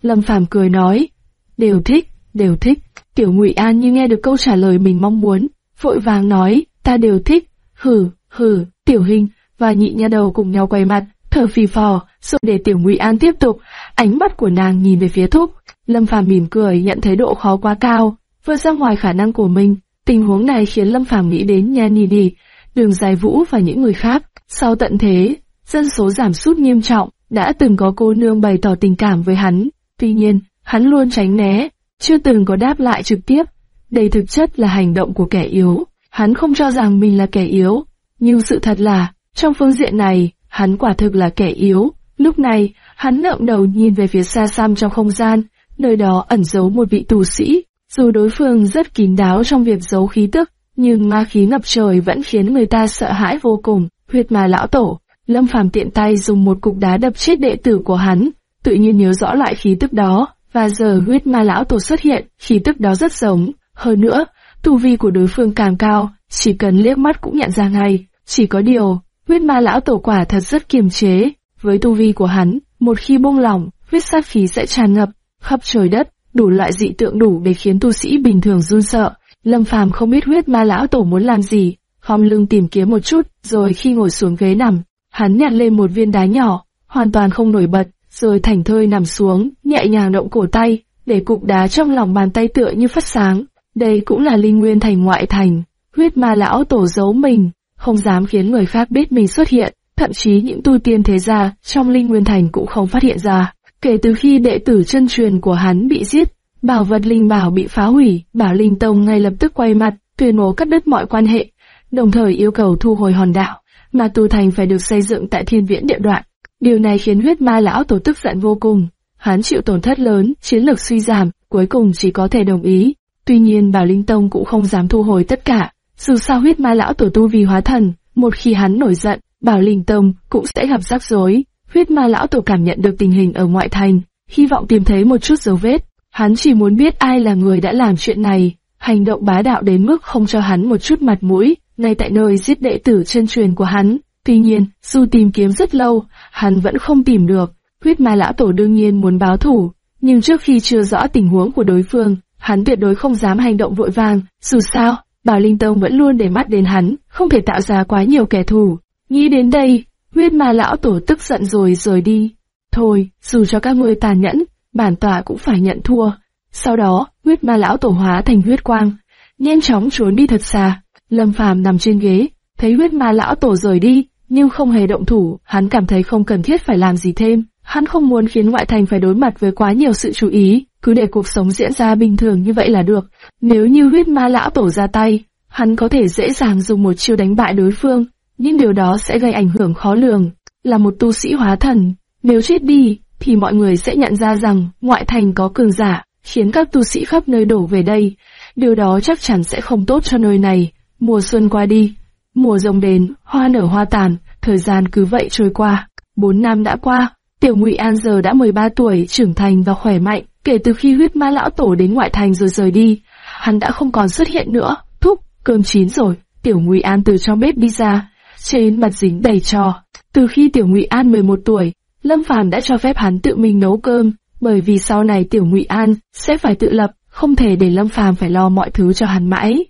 Lâm Phàm cười nói, đều thích, đều thích. Tiểu Ngụy An như nghe được câu trả lời mình mong muốn, vội vàng nói, ta đều thích. Hử, hử, Tiểu Hình và nhị nha đầu cùng nhau quay mặt, thở phì phò, rồi để Tiểu Ngụy An tiếp tục. Ánh mắt của nàng nhìn về phía Thúc. Lâm Phàm mỉm cười, nhận thấy độ khó quá cao, vượt ra ngoài khả năng của mình. Tình huống này khiến Lâm Phàm nghĩ đến Nha ni Đi, Đường Dài Vũ và những người khác. Sau tận thế, dân số giảm sút nghiêm trọng, đã từng có cô nương bày tỏ tình cảm với hắn. Tuy nhiên, hắn luôn tránh né, chưa từng có đáp lại trực tiếp. Đây thực chất là hành động của kẻ yếu. Hắn không cho rằng mình là kẻ yếu, nhưng sự thật là, trong phương diện này, hắn quả thực là kẻ yếu. Lúc này, hắn ngậm đầu nhìn về phía xa xăm trong không gian, nơi đó ẩn giấu một vị tù sĩ. Dù đối phương rất kín đáo trong việc giấu khí tức, nhưng ma khí ngập trời vẫn khiến người ta sợ hãi vô cùng. Huyết ma lão tổ, Lâm Phàm tiện tay dùng một cục đá đập chết đệ tử của hắn, tự nhiên nhớ rõ lại khí tức đó, và giờ huyết ma lão tổ xuất hiện, khí tức đó rất giống. Hơn nữa, tu vi của đối phương càng cao, chỉ cần liếc mắt cũng nhận ra ngay. Chỉ có điều, huyết ma lão tổ quả thật rất kiềm chế. Với tu vi của hắn, một khi buông lỏng, huyết sát khí sẽ tràn ngập khắp trời đất, đủ loại dị tượng đủ để khiến tu sĩ bình thường run sợ. Lâm Phàm không biết huyết ma lão tổ muốn làm gì, khom lưng tìm kiếm một chút, rồi khi ngồi xuống ghế nằm, hắn nhặt lên một viên đá nhỏ, hoàn toàn không nổi bật, rồi thảnh thơi nằm xuống, nhẹ nhàng động cổ tay, để cục đá trong lòng bàn tay tựa như phát sáng. Đây cũng là linh nguyên thành ngoại thành, huyết ma lão tổ giấu mình, không dám khiến người khác biết mình xuất hiện, thậm chí những tu tiên thế gia trong linh nguyên thành cũng không phát hiện ra. Kể từ khi đệ tử chân truyền của hắn bị giết, bảo vật linh bảo bị phá hủy, bảo linh tông ngay lập tức quay mặt, tuyên bố cắt đứt mọi quan hệ, đồng thời yêu cầu thu hồi hòn đảo, mà tu thành phải được xây dựng tại thiên viễn địa đoạn. Điều này khiến huyết ma lão tổ tức giận vô cùng. Hắn chịu tổn thất lớn, chiến lược suy giảm, cuối cùng chỉ có thể đồng ý. Tuy nhiên Bảo Linh Tông cũng không dám thu hồi tất cả. Dù sao huyết ma lão tổ tu vì hóa thần, một khi hắn nổi giận, Bảo Linh Tông cũng sẽ gặp rắc rối. Huyết ma lão tổ cảm nhận được tình hình ở ngoại thành, hy vọng tìm thấy một chút dấu vết. Hắn chỉ muốn biết ai là người đã làm chuyện này, hành động bá đạo đến mức không cho hắn một chút mặt mũi, ngay tại nơi giết đệ tử chân truyền của hắn. Tuy nhiên, dù tìm kiếm rất lâu, hắn vẫn không tìm được. Huyết ma lão tổ đương nhiên muốn báo thủ, nhưng trước khi chưa rõ tình huống của đối phương, hắn tuyệt đối không dám hành động vội vàng. Dù sao, Bảo Linh Tông vẫn luôn để mắt đến hắn, không thể tạo ra quá nhiều kẻ thù. Nghĩ đến đây, huyết ma lão tổ tức giận rồi rời đi. Thôi, dù cho các ngươi tàn nhẫn, bản tòa cũng phải nhận thua. Sau đó, huyết ma lão tổ hóa thành huyết quang, nhanh chóng trốn đi thật xa. Lâm Phàm nằm trên ghế, thấy huyết ma lão tổ rời đi, nhưng không hề động thủ, hắn cảm thấy không cần thiết phải làm gì thêm. Hắn không muốn khiến ngoại thành phải đối mặt với quá nhiều sự chú ý, cứ để cuộc sống diễn ra bình thường như vậy là được. Nếu như huyết ma lão tổ ra tay, hắn có thể dễ dàng dùng một chiêu đánh bại đối phương, nhưng điều đó sẽ gây ảnh hưởng khó lường. Là một tu sĩ hóa thần, nếu chết đi, thì mọi người sẽ nhận ra rằng ngoại thành có cường giả, khiến các tu sĩ khắp nơi đổ về đây. Điều đó chắc chắn sẽ không tốt cho nơi này. Mùa xuân qua đi, mùa rồng đến, hoa nở hoa tàn, thời gian cứ vậy trôi qua. Bốn năm đã qua, Tiểu Ngụy An giờ đã 13 tuổi, trưởng thành và khỏe mạnh. Kể từ khi huyết ma lão tổ đến ngoại thành rồi rời đi, hắn đã không còn xuất hiện nữa. Thúc, cơm chín rồi. Tiểu Ngụy An từ trong bếp đi ra, trên mặt dính đầy trò. Từ khi Tiểu Ngụy An 11 tuổi, Lâm Phàm đã cho phép hắn tự mình nấu cơm, bởi vì sau này Tiểu Ngụy An sẽ phải tự lập, không thể để Lâm Phàm phải lo mọi thứ cho hắn mãi.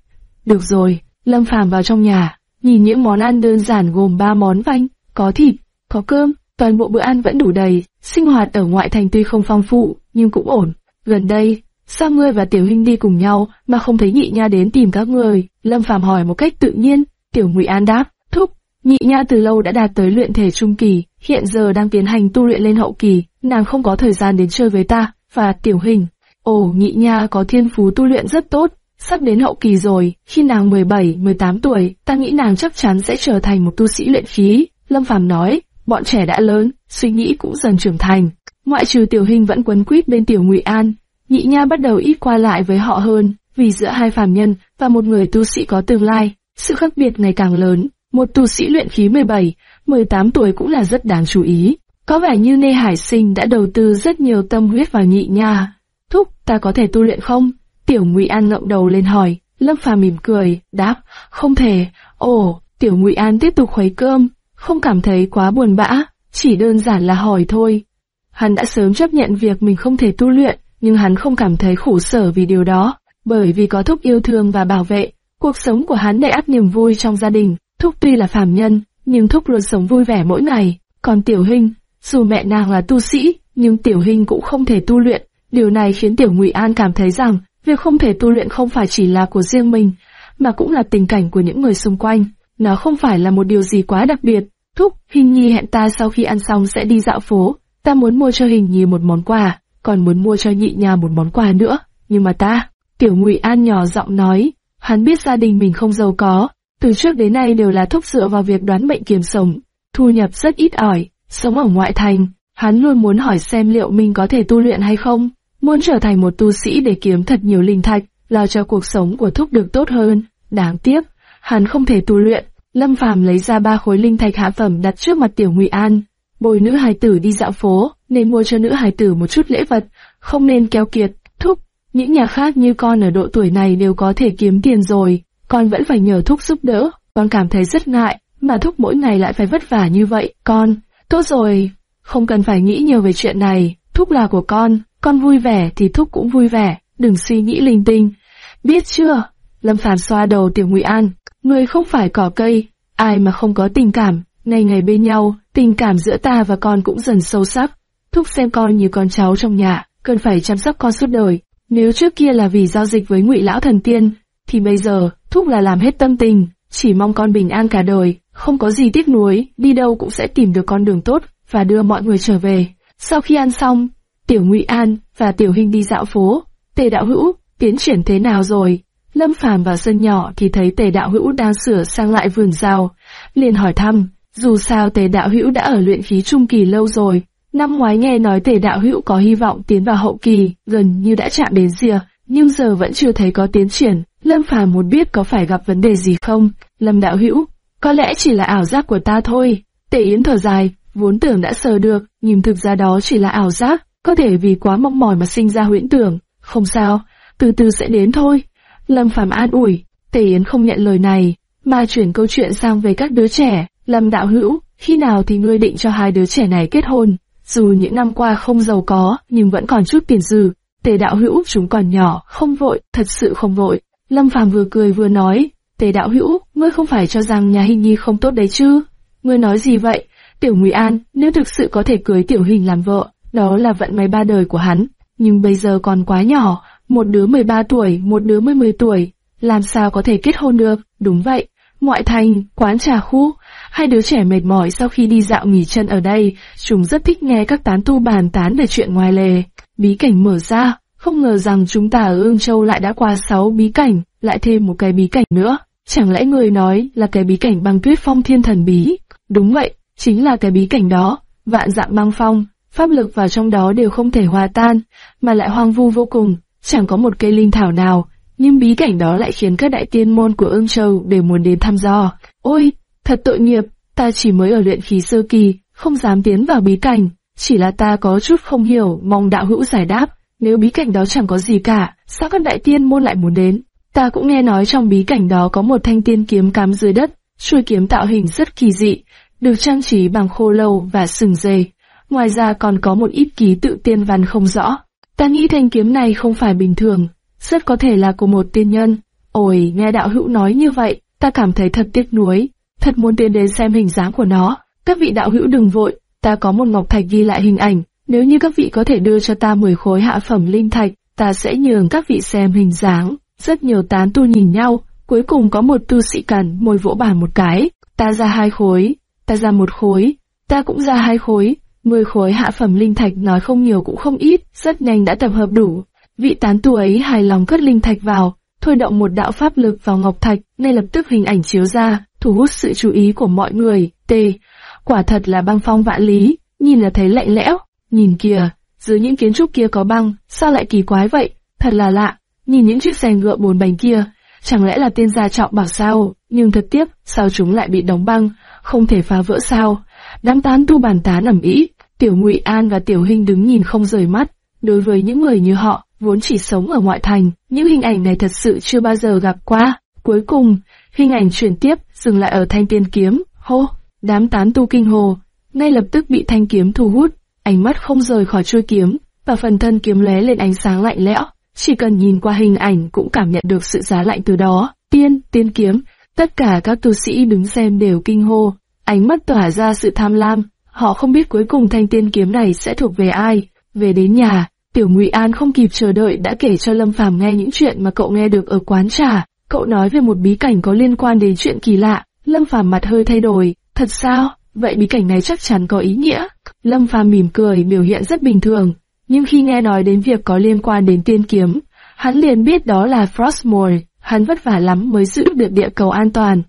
Được rồi, Lâm Phàm vào trong nhà, nhìn những món ăn đơn giản gồm ba món vanh, có thịt, có cơm, toàn bộ bữa ăn vẫn đủ đầy. Sinh hoạt ở ngoại thành tuy không phong phú, nhưng cũng ổn. Gần đây, sao ngươi và Tiểu Hinh đi cùng nhau mà không thấy nhị nha đến tìm các người? Lâm Phàm hỏi một cách tự nhiên. Tiểu Ngụy An đáp, nhị nha từ lâu đã đạt tới luyện thể trung kỳ, hiện giờ đang tiến hành tu luyện lên hậu kỳ, nàng không có thời gian đến chơi với ta, và Tiểu Hình. Ồ, nhị nha có thiên phú tu luyện rất tốt, sắp đến hậu kỳ rồi, khi nàng 17, 18 tuổi, ta nghĩ nàng chắc chắn sẽ trở thành một tu sĩ luyện khí. Lâm Phàm nói, bọn trẻ đã lớn, suy nghĩ cũng dần trưởng thành. Ngoại trừ Tiểu Hình vẫn quấn quýt bên Tiểu Ngụy An, nhị nha bắt đầu ít qua lại với họ hơn, vì giữa hai phàm nhân và một người tu sĩ có tương lai, sự khác biệt ngày càng lớn. Một tu sĩ luyện khí 17, 18 tuổi cũng là rất đáng chú ý. Có vẻ như Nê Hải Sinh đã đầu tư rất nhiều tâm huyết vào nhị nha. Thúc, ta có thể tu luyện không? Tiểu Ngụy An ngậm đầu lên hỏi. Lâm Phàm mỉm cười, đáp, không thể. Ồ, Tiểu Ngụy An tiếp tục khuấy cơm, không cảm thấy quá buồn bã, chỉ đơn giản là hỏi thôi. Hắn đã sớm chấp nhận việc mình không thể tu luyện, nhưng hắn không cảm thấy khổ sở vì điều đó, bởi vì có Thúc yêu thương và bảo vệ. Cuộc sống của hắn đầy ắp niềm vui trong gia đình. Thúc tuy là phàm nhân, nhưng Thúc luôn sống vui vẻ mỗi ngày. Còn Tiểu Hinh, dù mẹ nàng là tu sĩ, nhưng Tiểu Hinh cũng không thể tu luyện. Điều này khiến Tiểu Ngụy An cảm thấy rằng việc không thể tu luyện không phải chỉ là của riêng mình, mà cũng là tình cảnh của những người xung quanh. Nó không phải là một điều gì quá đặc biệt. Thúc, Hình Nhi hẹn ta sau khi ăn xong sẽ đi dạo phố. Ta muốn mua cho Hình Nhi một món quà, còn muốn mua cho nhị nhà một món quà nữa. Nhưng mà ta, Tiểu Ngụy An nhỏ giọng nói, hắn biết gia đình mình không giàu có, từ trước đến nay đều là thúc dựa vào việc đoán mệnh kiếm sống, thu nhập rất ít ỏi, sống ở ngoại thành, hắn luôn muốn hỏi xem liệu mình có thể tu luyện hay không, muốn trở thành một tu sĩ để kiếm thật nhiều linh thạch, lo cho cuộc sống của thúc được tốt hơn. Đáng tiếc, hắn không thể tu luyện. Lâm Phàm lấy ra ba khối linh thạch hạ phẩm đặt trước mặt Tiểu Ngụy An, bồi nữ hài tử đi dạo phố, nên mua cho nữ hài tử một chút lễ vật, không nên keo kiệt, thúc. Những nhà khác như con ở độ tuổi này đều có thể kiếm tiền rồi, con vẫn phải nhờ thúc giúp đỡ, con cảm thấy rất ngại, mà thúc mỗi ngày lại phải vất vả như vậy, con. Tốt rồi, không cần phải nghĩ nhiều về chuyện này, thúc là của con, con vui vẻ thì thúc cũng vui vẻ, đừng suy nghĩ linh tinh. Biết chưa? Lâm Phàm xoa đầu Tiểu Ngụy An, người không phải cỏ cây, ai mà không có tình cảm, ngày ngày bên nhau, tình cảm giữa ta và con cũng dần sâu sắc. Thúc xem con như con cháu trong nhà, cần phải chăm sóc con suốt đời. Nếu trước kia là vì giao dịch với Ngụy lão thần tiên, thì bây giờ thúc là làm hết tâm tình, chỉ mong con bình an cả đời, không có gì tiếc nuối, đi đâu cũng sẽ tìm được con đường tốt và đưa mọi người trở về. Sau khi ăn xong, Tiểu Ngụy An và Tiểu Hình đi dạo phố. Tề Đạo Hữu, tiến triển thế nào rồi? Lâm Phàm vào sân nhỏ thì thấy Tề Đạo Hữu đang sửa sang lại vườn rào liền hỏi thăm. Dù sao Tề Đạo Hữu đã ở luyện khí trung kỳ lâu rồi, năm ngoái nghe nói Tề Đạo Hữu có hy vọng tiến vào hậu kỳ, gần như đã chạm đến rìa, nhưng giờ vẫn chưa thấy có tiến triển. Lâm Phàm muốn biết có phải gặp vấn đề gì không? Lâm Đạo Hữu, có lẽ chỉ là ảo giác của ta thôi. Tề Yến thở dài, vốn tưởng đã sờ được, nhưng thực ra đó chỉ là ảo giác, có thể vì quá mong mỏi mà sinh ra huyễn tưởng. Không sao, từ từ sẽ đến thôi. Lâm Phàm an ủi, Tề Yến không nhận lời này, mà chuyển câu chuyện sang về các đứa trẻ. Lâm đạo hữu, khi nào thì ngươi định cho hai đứa trẻ này kết hôn? Dù những năm qua không giàu có, nhưng vẫn còn chút tiền dư. Tề đạo hữu, chúng còn nhỏ, không vội, thật sự không vội. Lâm Phàm vừa cười vừa nói, Tề đạo hữu, ngươi không phải cho rằng nhà hình nhi không tốt đấy chứ? Ngươi nói gì vậy? Tiểu Ngụy An, nếu thực sự có thể cưới Tiểu Hình làm vợ, đó là vận may ba đời của hắn. Nhưng bây giờ còn quá nhỏ, một đứa 13 tuổi, một đứa 10 tuổi, làm sao có thể kết hôn được? Đúng vậy, ngoại thành, quán trà khu, hai đứa trẻ mệt mỏi sau khi đi dạo nghỉ chân ở đây, chúng rất thích nghe các tán tu bàn tán về chuyện ngoài lề. Bí cảnh mở ra, không ngờ rằng chúng ta ở Ương Châu lại đã qua sáu bí cảnh, lại thêm một cái bí cảnh nữa. Chẳng lẽ người nói là cái bí cảnh băng tuyết phong thiên thần bí? Đúng vậy, chính là cái bí cảnh đó, vạn dạng băng phong, pháp lực vào trong đó đều không thể hòa tan, mà lại hoang vu vô cùng, chẳng có một cây linh thảo nào, nhưng bí cảnh đó lại khiến các đại tiên môn của ương châu đều muốn đến thăm dò. Ôi, thật tội nghiệp, ta chỉ mới ở luyện khí sơ kỳ, không dám tiến vào bí cảnh, chỉ là ta có chút không hiểu, mong đạo hữu giải đáp, nếu bí cảnh đó chẳng có gì cả, sao các đại tiên môn lại muốn đến? Ta cũng nghe nói trong bí cảnh đó có một thanh tiên kiếm cắm dưới đất, chuôi kiếm tạo hình rất kỳ dị, được trang trí bằng khô lâu và sừng dây. Ngoài ra còn có một ít ký tự tiên văn không rõ. Ta nghĩ thanh kiếm này không phải bình thường, rất có thể là của một tiên nhân. Ôi, nghe đạo hữu nói như vậy, ta cảm thấy thật tiếc nuối, thật muốn tiến đến xem hình dáng của nó. Các vị đạo hữu đừng vội, ta có một ngọc thạch ghi lại hình ảnh, nếu như các vị có thể đưa cho ta 10 khối hạ phẩm linh thạch, ta sẽ nhường các vị xem hình dáng. Rất nhiều tán tu nhìn nhau, cuối cùng có một tu sĩ cần môi vỗ bàn một cái, ta ra hai khối, ta ra một khối, ta cũng ra hai khối, mười khối hạ phẩm linh thạch nói không nhiều cũng không ít, rất nhanh đã tập hợp đủ. Vị tán tu ấy hài lòng cất linh thạch vào, thôi động một đạo pháp lực vào ngọc thạch, ngay lập tức hình ảnh chiếu ra, thu hút sự chú ý của mọi người. T. Quả thật là băng phong vạn lý, nhìn là thấy lạnh lẽo. Nhìn kìa, dưới những kiến trúc kia có băng, sao lại kỳ quái vậy? Thật là lạ. Nhìn những chiếc xe ngựa bốn bánh kia, chẳng lẽ là tiên gia trọng bảo sao? Nhưng thật tiếc, sao chúng lại bị đóng băng? không thể phá vỡ sao? Đám tán tu bàn tán ẩm ý, Tiểu Ngụy An và Tiểu Hinh đứng nhìn không rời mắt. Đối với những người như họ, vốn chỉ sống ở ngoại thành, những hình ảnh này thật sự chưa bao giờ gặp qua. Cuối cùng, hình ảnh chuyển tiếp, dừng lại ở thanh tiên kiếm, hô, đám tán tu kinh hồ, ngay lập tức bị thanh kiếm thu hút, ánh mắt không rời khỏi chuôi kiếm, và phần thân kiếm lóe lên ánh sáng lạnh lẽo. Chỉ cần nhìn qua hình ảnh cũng cảm nhận được sự giá lạnh từ đó. Tiên, tiên kiếm, Tất cả các tu sĩ đứng xem đều kinh hô, ánh mắt tỏa ra sự tham lam. Họ không biết cuối cùng thanh tiên kiếm này sẽ thuộc về ai. Về đến nhà, Tiểu Ngụy An không kịp chờ đợi đã kể cho Lâm Phàm nghe những chuyện mà cậu nghe được ở quán trà. Cậu nói về một bí cảnh có liên quan đến chuyện kỳ lạ. Lâm Phàm mặt hơi thay đổi. Thật sao? Vậy bí cảnh này chắc chắn có ý nghĩa. Lâm Phàm mỉm cười, biểu hiện rất bình thường. Nhưng khi nghe nói đến việc có liên quan đến tiên kiếm, hắn liền biết đó là Frostmourne. Hắn vất vả lắm mới giữ được địa cầu an toàn.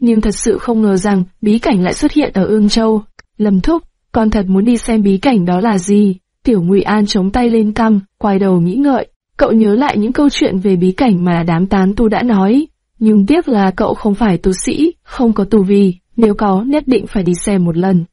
Nhưng thật sự không ngờ rằng bí cảnh lại xuất hiện ở Ương Châu. Lâm thúc, con thật muốn đi xem bí cảnh đó là gì. Tiểu Ngụy An chống tay lên cằm, quay đầu nghĩ ngợi. Cậu nhớ lại những câu chuyện về bí cảnh mà đám tán tu đã nói. Nhưng tiếc là cậu không phải tu sĩ, không có tu vi nếu có nhất định phải đi xem một lần.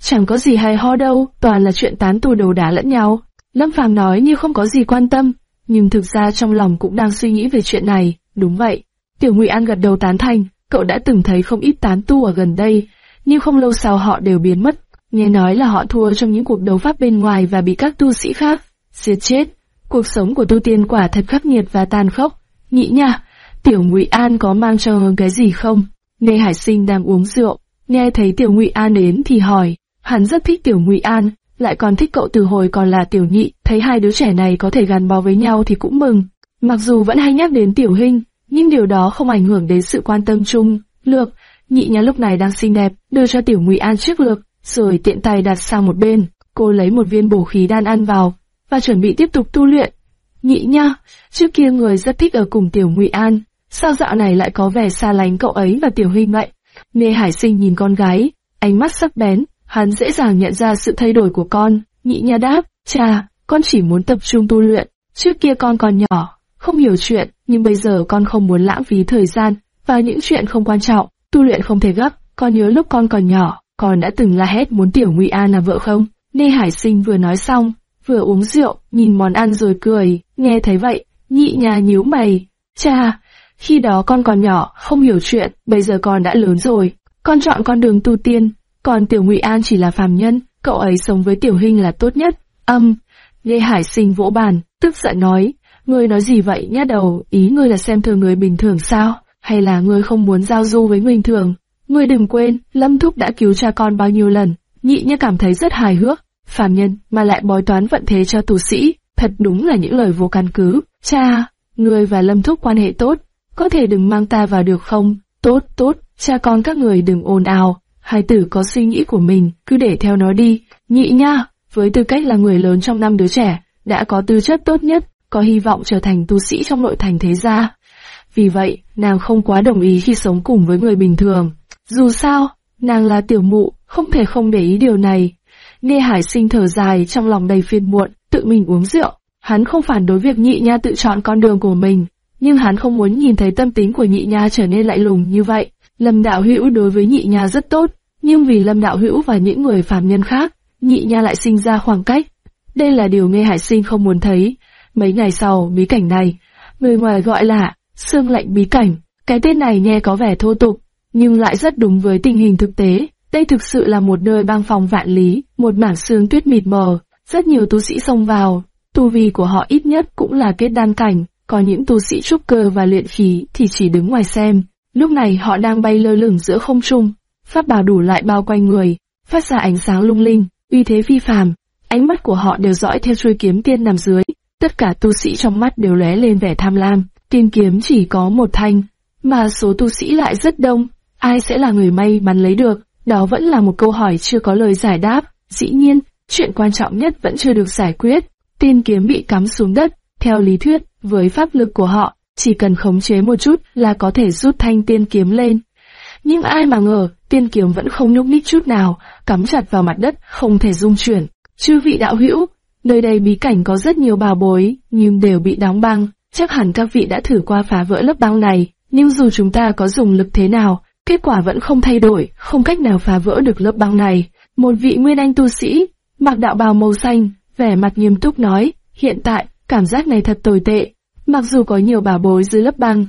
Chẳng có gì hay ho đâu, toàn là chuyện tán tu đầu đá lẫn nhau. Lâm Phàm nói như không có gì quan tâm, nhưng thực ra trong lòng cũng đang suy nghĩ về chuyện này. Đúng vậy, Tiểu Ngụy An gật đầu tán thành, cậu đã từng thấy không ít tán tu ở gần đây, nhưng không lâu sau họ đều biến mất. nghe nói là họ thua trong những cuộc đấu pháp bên ngoài và bị các tu sĩ khác giết chết. Cuộc sống của tu tiên quả thật khắc nghiệt và tàn khốc. Nghĩ nha, Tiểu Ngụy An có mang cho cái gì không? Nê Hải Sinh đang uống rượu, nghe thấy Tiểu Ngụy An đến thì hỏi, hắn rất thích Tiểu Ngụy An, lại còn thích cậu từ hồi còn là Tiểu Nhị, thấy hai đứa trẻ này có thể gắn bó với nhau thì cũng mừng. Mặc dù vẫn hay nhắc đến Tiểu Hinh, nhưng điều đó không ảnh hưởng đến sự quan tâm chung. Lược, nhị nhà lúc này đang xinh đẹp, đưa cho Tiểu Ngụy An chiếc lược, rồi tiện tay đặt sang một bên. Cô lấy một viên bổ khí đan ăn vào, và chuẩn bị tiếp tục tu luyện. Nhị nha, trước kia người rất thích ở cùng Tiểu Ngụy An, sao dạo này lại có vẻ xa lánh cậu ấy và Tiểu Huynh vậy? Nê Hải Sinh nhìn con gái, ánh mắt sắc bén, hắn dễ dàng nhận ra sự thay đổi của con. Nhị nha đáp, cha, con chỉ muốn tập trung tu luyện, trước kia con còn nhỏ, không hiểu chuyện, nhưng bây giờ con không muốn lãng phí thời gian và những chuyện không quan trọng, tu luyện không thể gấp, con nhớ lúc con còn nhỏ, con đã từng la hét muốn Tiểu Ngụy An là vợ không? Nê Hải Sinh vừa nói xong, vừa uống rượu, nhìn món ăn rồi cười, nghe thấy vậy, nhị nhà nhíu mày. Cha, khi đó con còn nhỏ, không hiểu chuyện, bây giờ con đã lớn rồi, con chọn con đường tu tiên, còn Tiểu Ngụy An chỉ là phàm nhân, cậu ấy sống với Tiểu Hinh là tốt nhất. Âm, Lê Hải Sinh vỗ bàn, tức giận nói, ngươi nói gì vậy nhá? đầu, ý ngươi là xem thường người bình thường sao, hay là ngươi không muốn giao du với người bình thường? Ngươi đừng quên, Lâm Thúc đã cứu cha con bao nhiêu lần, nhị như cảm thấy rất hài hước, phàm nhân mà lại bói toán vận thế cho tù sĩ, thật đúng là những lời vô căn cứ. Cha, người và Lâm Thúc quan hệ tốt, có thể đừng mang ta vào được không? Tốt, tốt, cha con các người đừng ồn ào, hai tử có suy nghĩ của mình, cứ để theo nó đi. Nhị nha, với tư cách là người lớn trong năm đứa trẻ, đã có tư chất tốt nhất, có hy vọng trở thành tu sĩ trong nội thành thế gia. Vì vậy, nàng không quá đồng ý khi sống cùng với người bình thường. Dù sao, nàng là tiểu mụ, không thể không để ý điều này. Nghe Hải sinh thở dài trong lòng đầy phiền muộn, tự mình uống rượu. Hắn không phản đối việc nhị nha tự chọn con đường của mình, nhưng hắn không muốn nhìn thấy tâm tính của nhị nha trở nên lạnh lùng như vậy. Lâm đạo hữu đối với nhị nha rất tốt, nhưng vì Lâm đạo hữu và những người phàm nhân khác, nhị nha lại sinh ra khoảng cách. Đây là điều nghe hải sinh không muốn thấy. Mấy ngày sau, bí cảnh này, người ngoài gọi là xương lạnh bí cảnh. Cái tên này nghe có vẻ thô tục, nhưng lại rất đúng với tình hình thực tế. Đây thực sự là một nơi băng phòng vạn lý, một mảng xương tuyết mịt mờ, rất nhiều tu sĩ xông vào. Tu vi của họ ít nhất cũng là kết đan cảnh, có những tu sĩ trúc cơ và luyện khí thì chỉ đứng ngoài xem. Lúc này họ đang bay lơ lửng giữa không trung, pháp bào đủ lại bao quanh người, phát ra ánh sáng lung linh, uy thế phi phàm. Ánh mắt của họ đều dõi theo chuôi kiếm tiên nằm dưới, tất cả tu sĩ trong mắt đều lóe lên vẻ tham lam. Tiên kiếm chỉ có một thanh, mà số tu sĩ lại rất đông, ai sẽ là người may mắn lấy được? Đó vẫn là một câu hỏi chưa có lời giải đáp. Dĩ nhiên, chuyện quan trọng nhất vẫn chưa được giải quyết. Tiên kiếm bị cắm xuống đất, theo lý thuyết, với pháp lực của họ, chỉ cần khống chế một chút là có thể rút thanh tiên kiếm lên. Nhưng ai mà ngờ, tiên kiếm vẫn không nhúc nhích chút nào, cắm chặt vào mặt đất, không thể dung chuyển. Chư vị đạo hữu, nơi đây bí cảnh có rất nhiều bảo bối, nhưng đều bị đóng băng. Chắc hẳn các vị đã thử qua phá vỡ lớp băng này, nhưng dù chúng ta có dùng lực thế nào, kết quả vẫn không thay đổi, không cách nào phá vỡ được lớp băng này. Một vị nguyên anh tu sĩ, mặc đạo bào màu xanh, vẻ mặt nghiêm túc nói, hiện tại, cảm giác này thật tồi tệ. Mặc dù có nhiều bảo bối dưới lớp băng,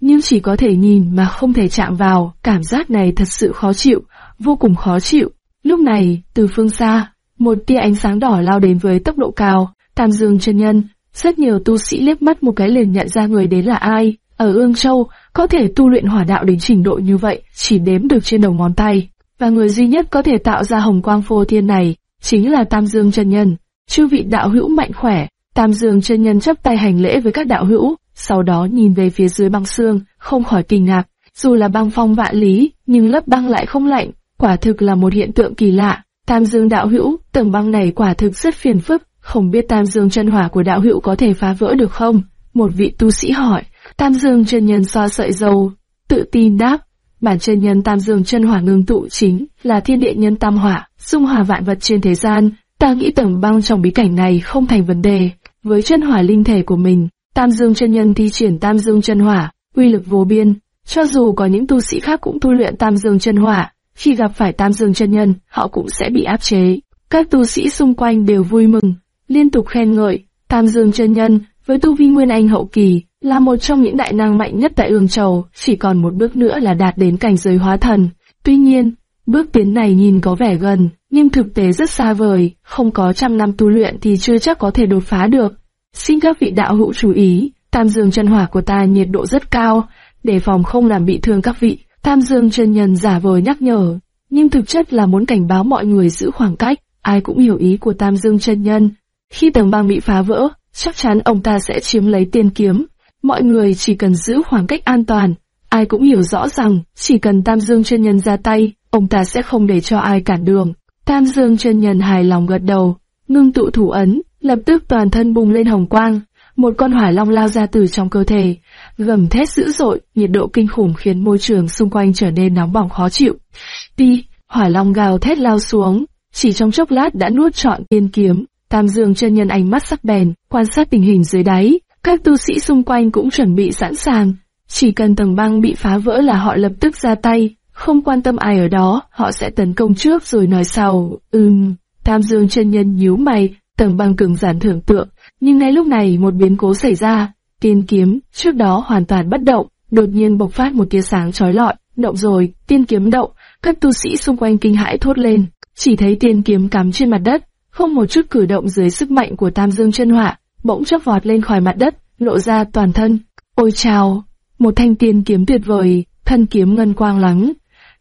nhưng chỉ có thể nhìn mà không thể chạm vào, cảm giác này thật sự khó chịu, vô cùng khó chịu. Lúc này, từ phương xa, một tia ánh sáng đỏ lao đến với tốc độ cao, Tam Dương chân nhân, rất nhiều tu sĩ liếc mắt một cái liền nhận ra người đến là ai. Ở Ương Châu, có thể tu luyện hỏa đạo đến trình độ như vậy, chỉ đếm được trên đầu ngón tay. Và người duy nhất có thể tạo ra hồng quang phô thiên này, chính là Tam Dương chân nhân. Chư vị đạo hữu mạnh khỏe, Tam Dương chân nhân chấp tay hành lễ với các đạo hữu, sau đó nhìn về phía dưới băng xương, không khỏi kinh ngạc. Dù là băng phong vạn lý, nhưng lớp băng lại không lạnh, quả thực là một hiện tượng kỳ lạ. Tam Dương đạo hữu, tầng băng này quả thực rất phiền phức, không biết Tam Dương chân hỏa của đạo hữu có thể phá vỡ được không? Một vị tu sĩ hỏi. Tam Dương chân nhân xoa sợi dầu, tự tin đáp. Bản chân nhân Tam Dương chân hỏa ngưng tụ chính là thiên địa nhân tam hỏa, dung hòa vạn vật trên thế gian. Ta nghĩ tầng băng trong bí cảnh này không thành vấn đề. Với chân hỏa linh thể của mình, Tam Dương chân nhân thi triển Tam Dương chân hỏa, uy lực vô biên. Cho dù có những tu sĩ khác cũng tu luyện Tam Dương chân hỏa, khi gặp phải Tam Dương chân nhân, họ cũng sẽ bị áp chế. Các tu sĩ xung quanh đều vui mừng, liên tục khen ngợi. Tam Dương chân nhân, với tu vi nguyên anh hậu kỳ, là một trong những đại năng mạnh nhất tại Ương Châu, chỉ còn một bước nữa là đạt đến cảnh giới hóa thần. Tuy nhiên, Bước tiến này nhìn có vẻ gần, nhưng thực tế rất xa vời, không có trăm năm tu luyện thì chưa chắc có thể đột phá được. Xin các vị đạo hữu chú ý, tam dương chân hỏa của ta nhiệt độ rất cao, để phòng không làm bị thương các vị. Tam dương chân nhân giả vờ nhắc nhở, nhưng thực chất là muốn cảnh báo mọi người giữ khoảng cách. Ai cũng hiểu ý của tam dương chân nhân. Khi tầng băng bị phá vỡ, chắc chắn ông ta sẽ chiếm lấy tiên kiếm. Mọi người chỉ cần giữ khoảng cách an toàn. Ai cũng hiểu rõ rằng, chỉ cần tam dương chân nhân ra tay, ông ta sẽ không để cho ai cản đường. Tam dương chân nhân hài lòng gật đầu, ngưng tụ thủ ấn, lập tức toàn thân bùng lên hồng quang, một con hỏa long lao ra từ trong cơ thể, gầm thét dữ dội, nhiệt độ kinh khủng khiến môi trường xung quanh trở nên nóng bỏng khó chịu. Đi, hỏa long gào thét lao xuống, chỉ trong chốc lát đã nuốt trọn tiên kiếm. Tam Dương chân nhân ánh mắt sắc bén, quan sát tình hình dưới đáy, các tu sĩ xung quanh cũng chuẩn bị sẵn sàng. Chỉ cần tầng băng bị phá vỡ là họ lập tức ra tay, không quan tâm ai ở đó, họ sẽ tấn công trước rồi nói sau. Ừm, Tam Dương chân nhân nhíu mày, tầng băng cứng giản thưởng tượng, nhưng ngay lúc này một biến cố xảy ra, tiên kiếm, trước đó hoàn toàn bất động, đột nhiên bộc phát một tia sáng chói lọi, động rồi, tiên kiếm động, các tu sĩ xung quanh kinh hãi thốt lên, chỉ thấy tiên kiếm cắm trên mặt đất, không một chút cử động dưới sức mạnh của tam dương chân hỏa, bỗng chốc vọt lên khỏi mặt đất, lộ ra toàn thân. Ôi chào, một thanh tiên kiếm tuyệt vời, thân kiếm ngân quang lắng,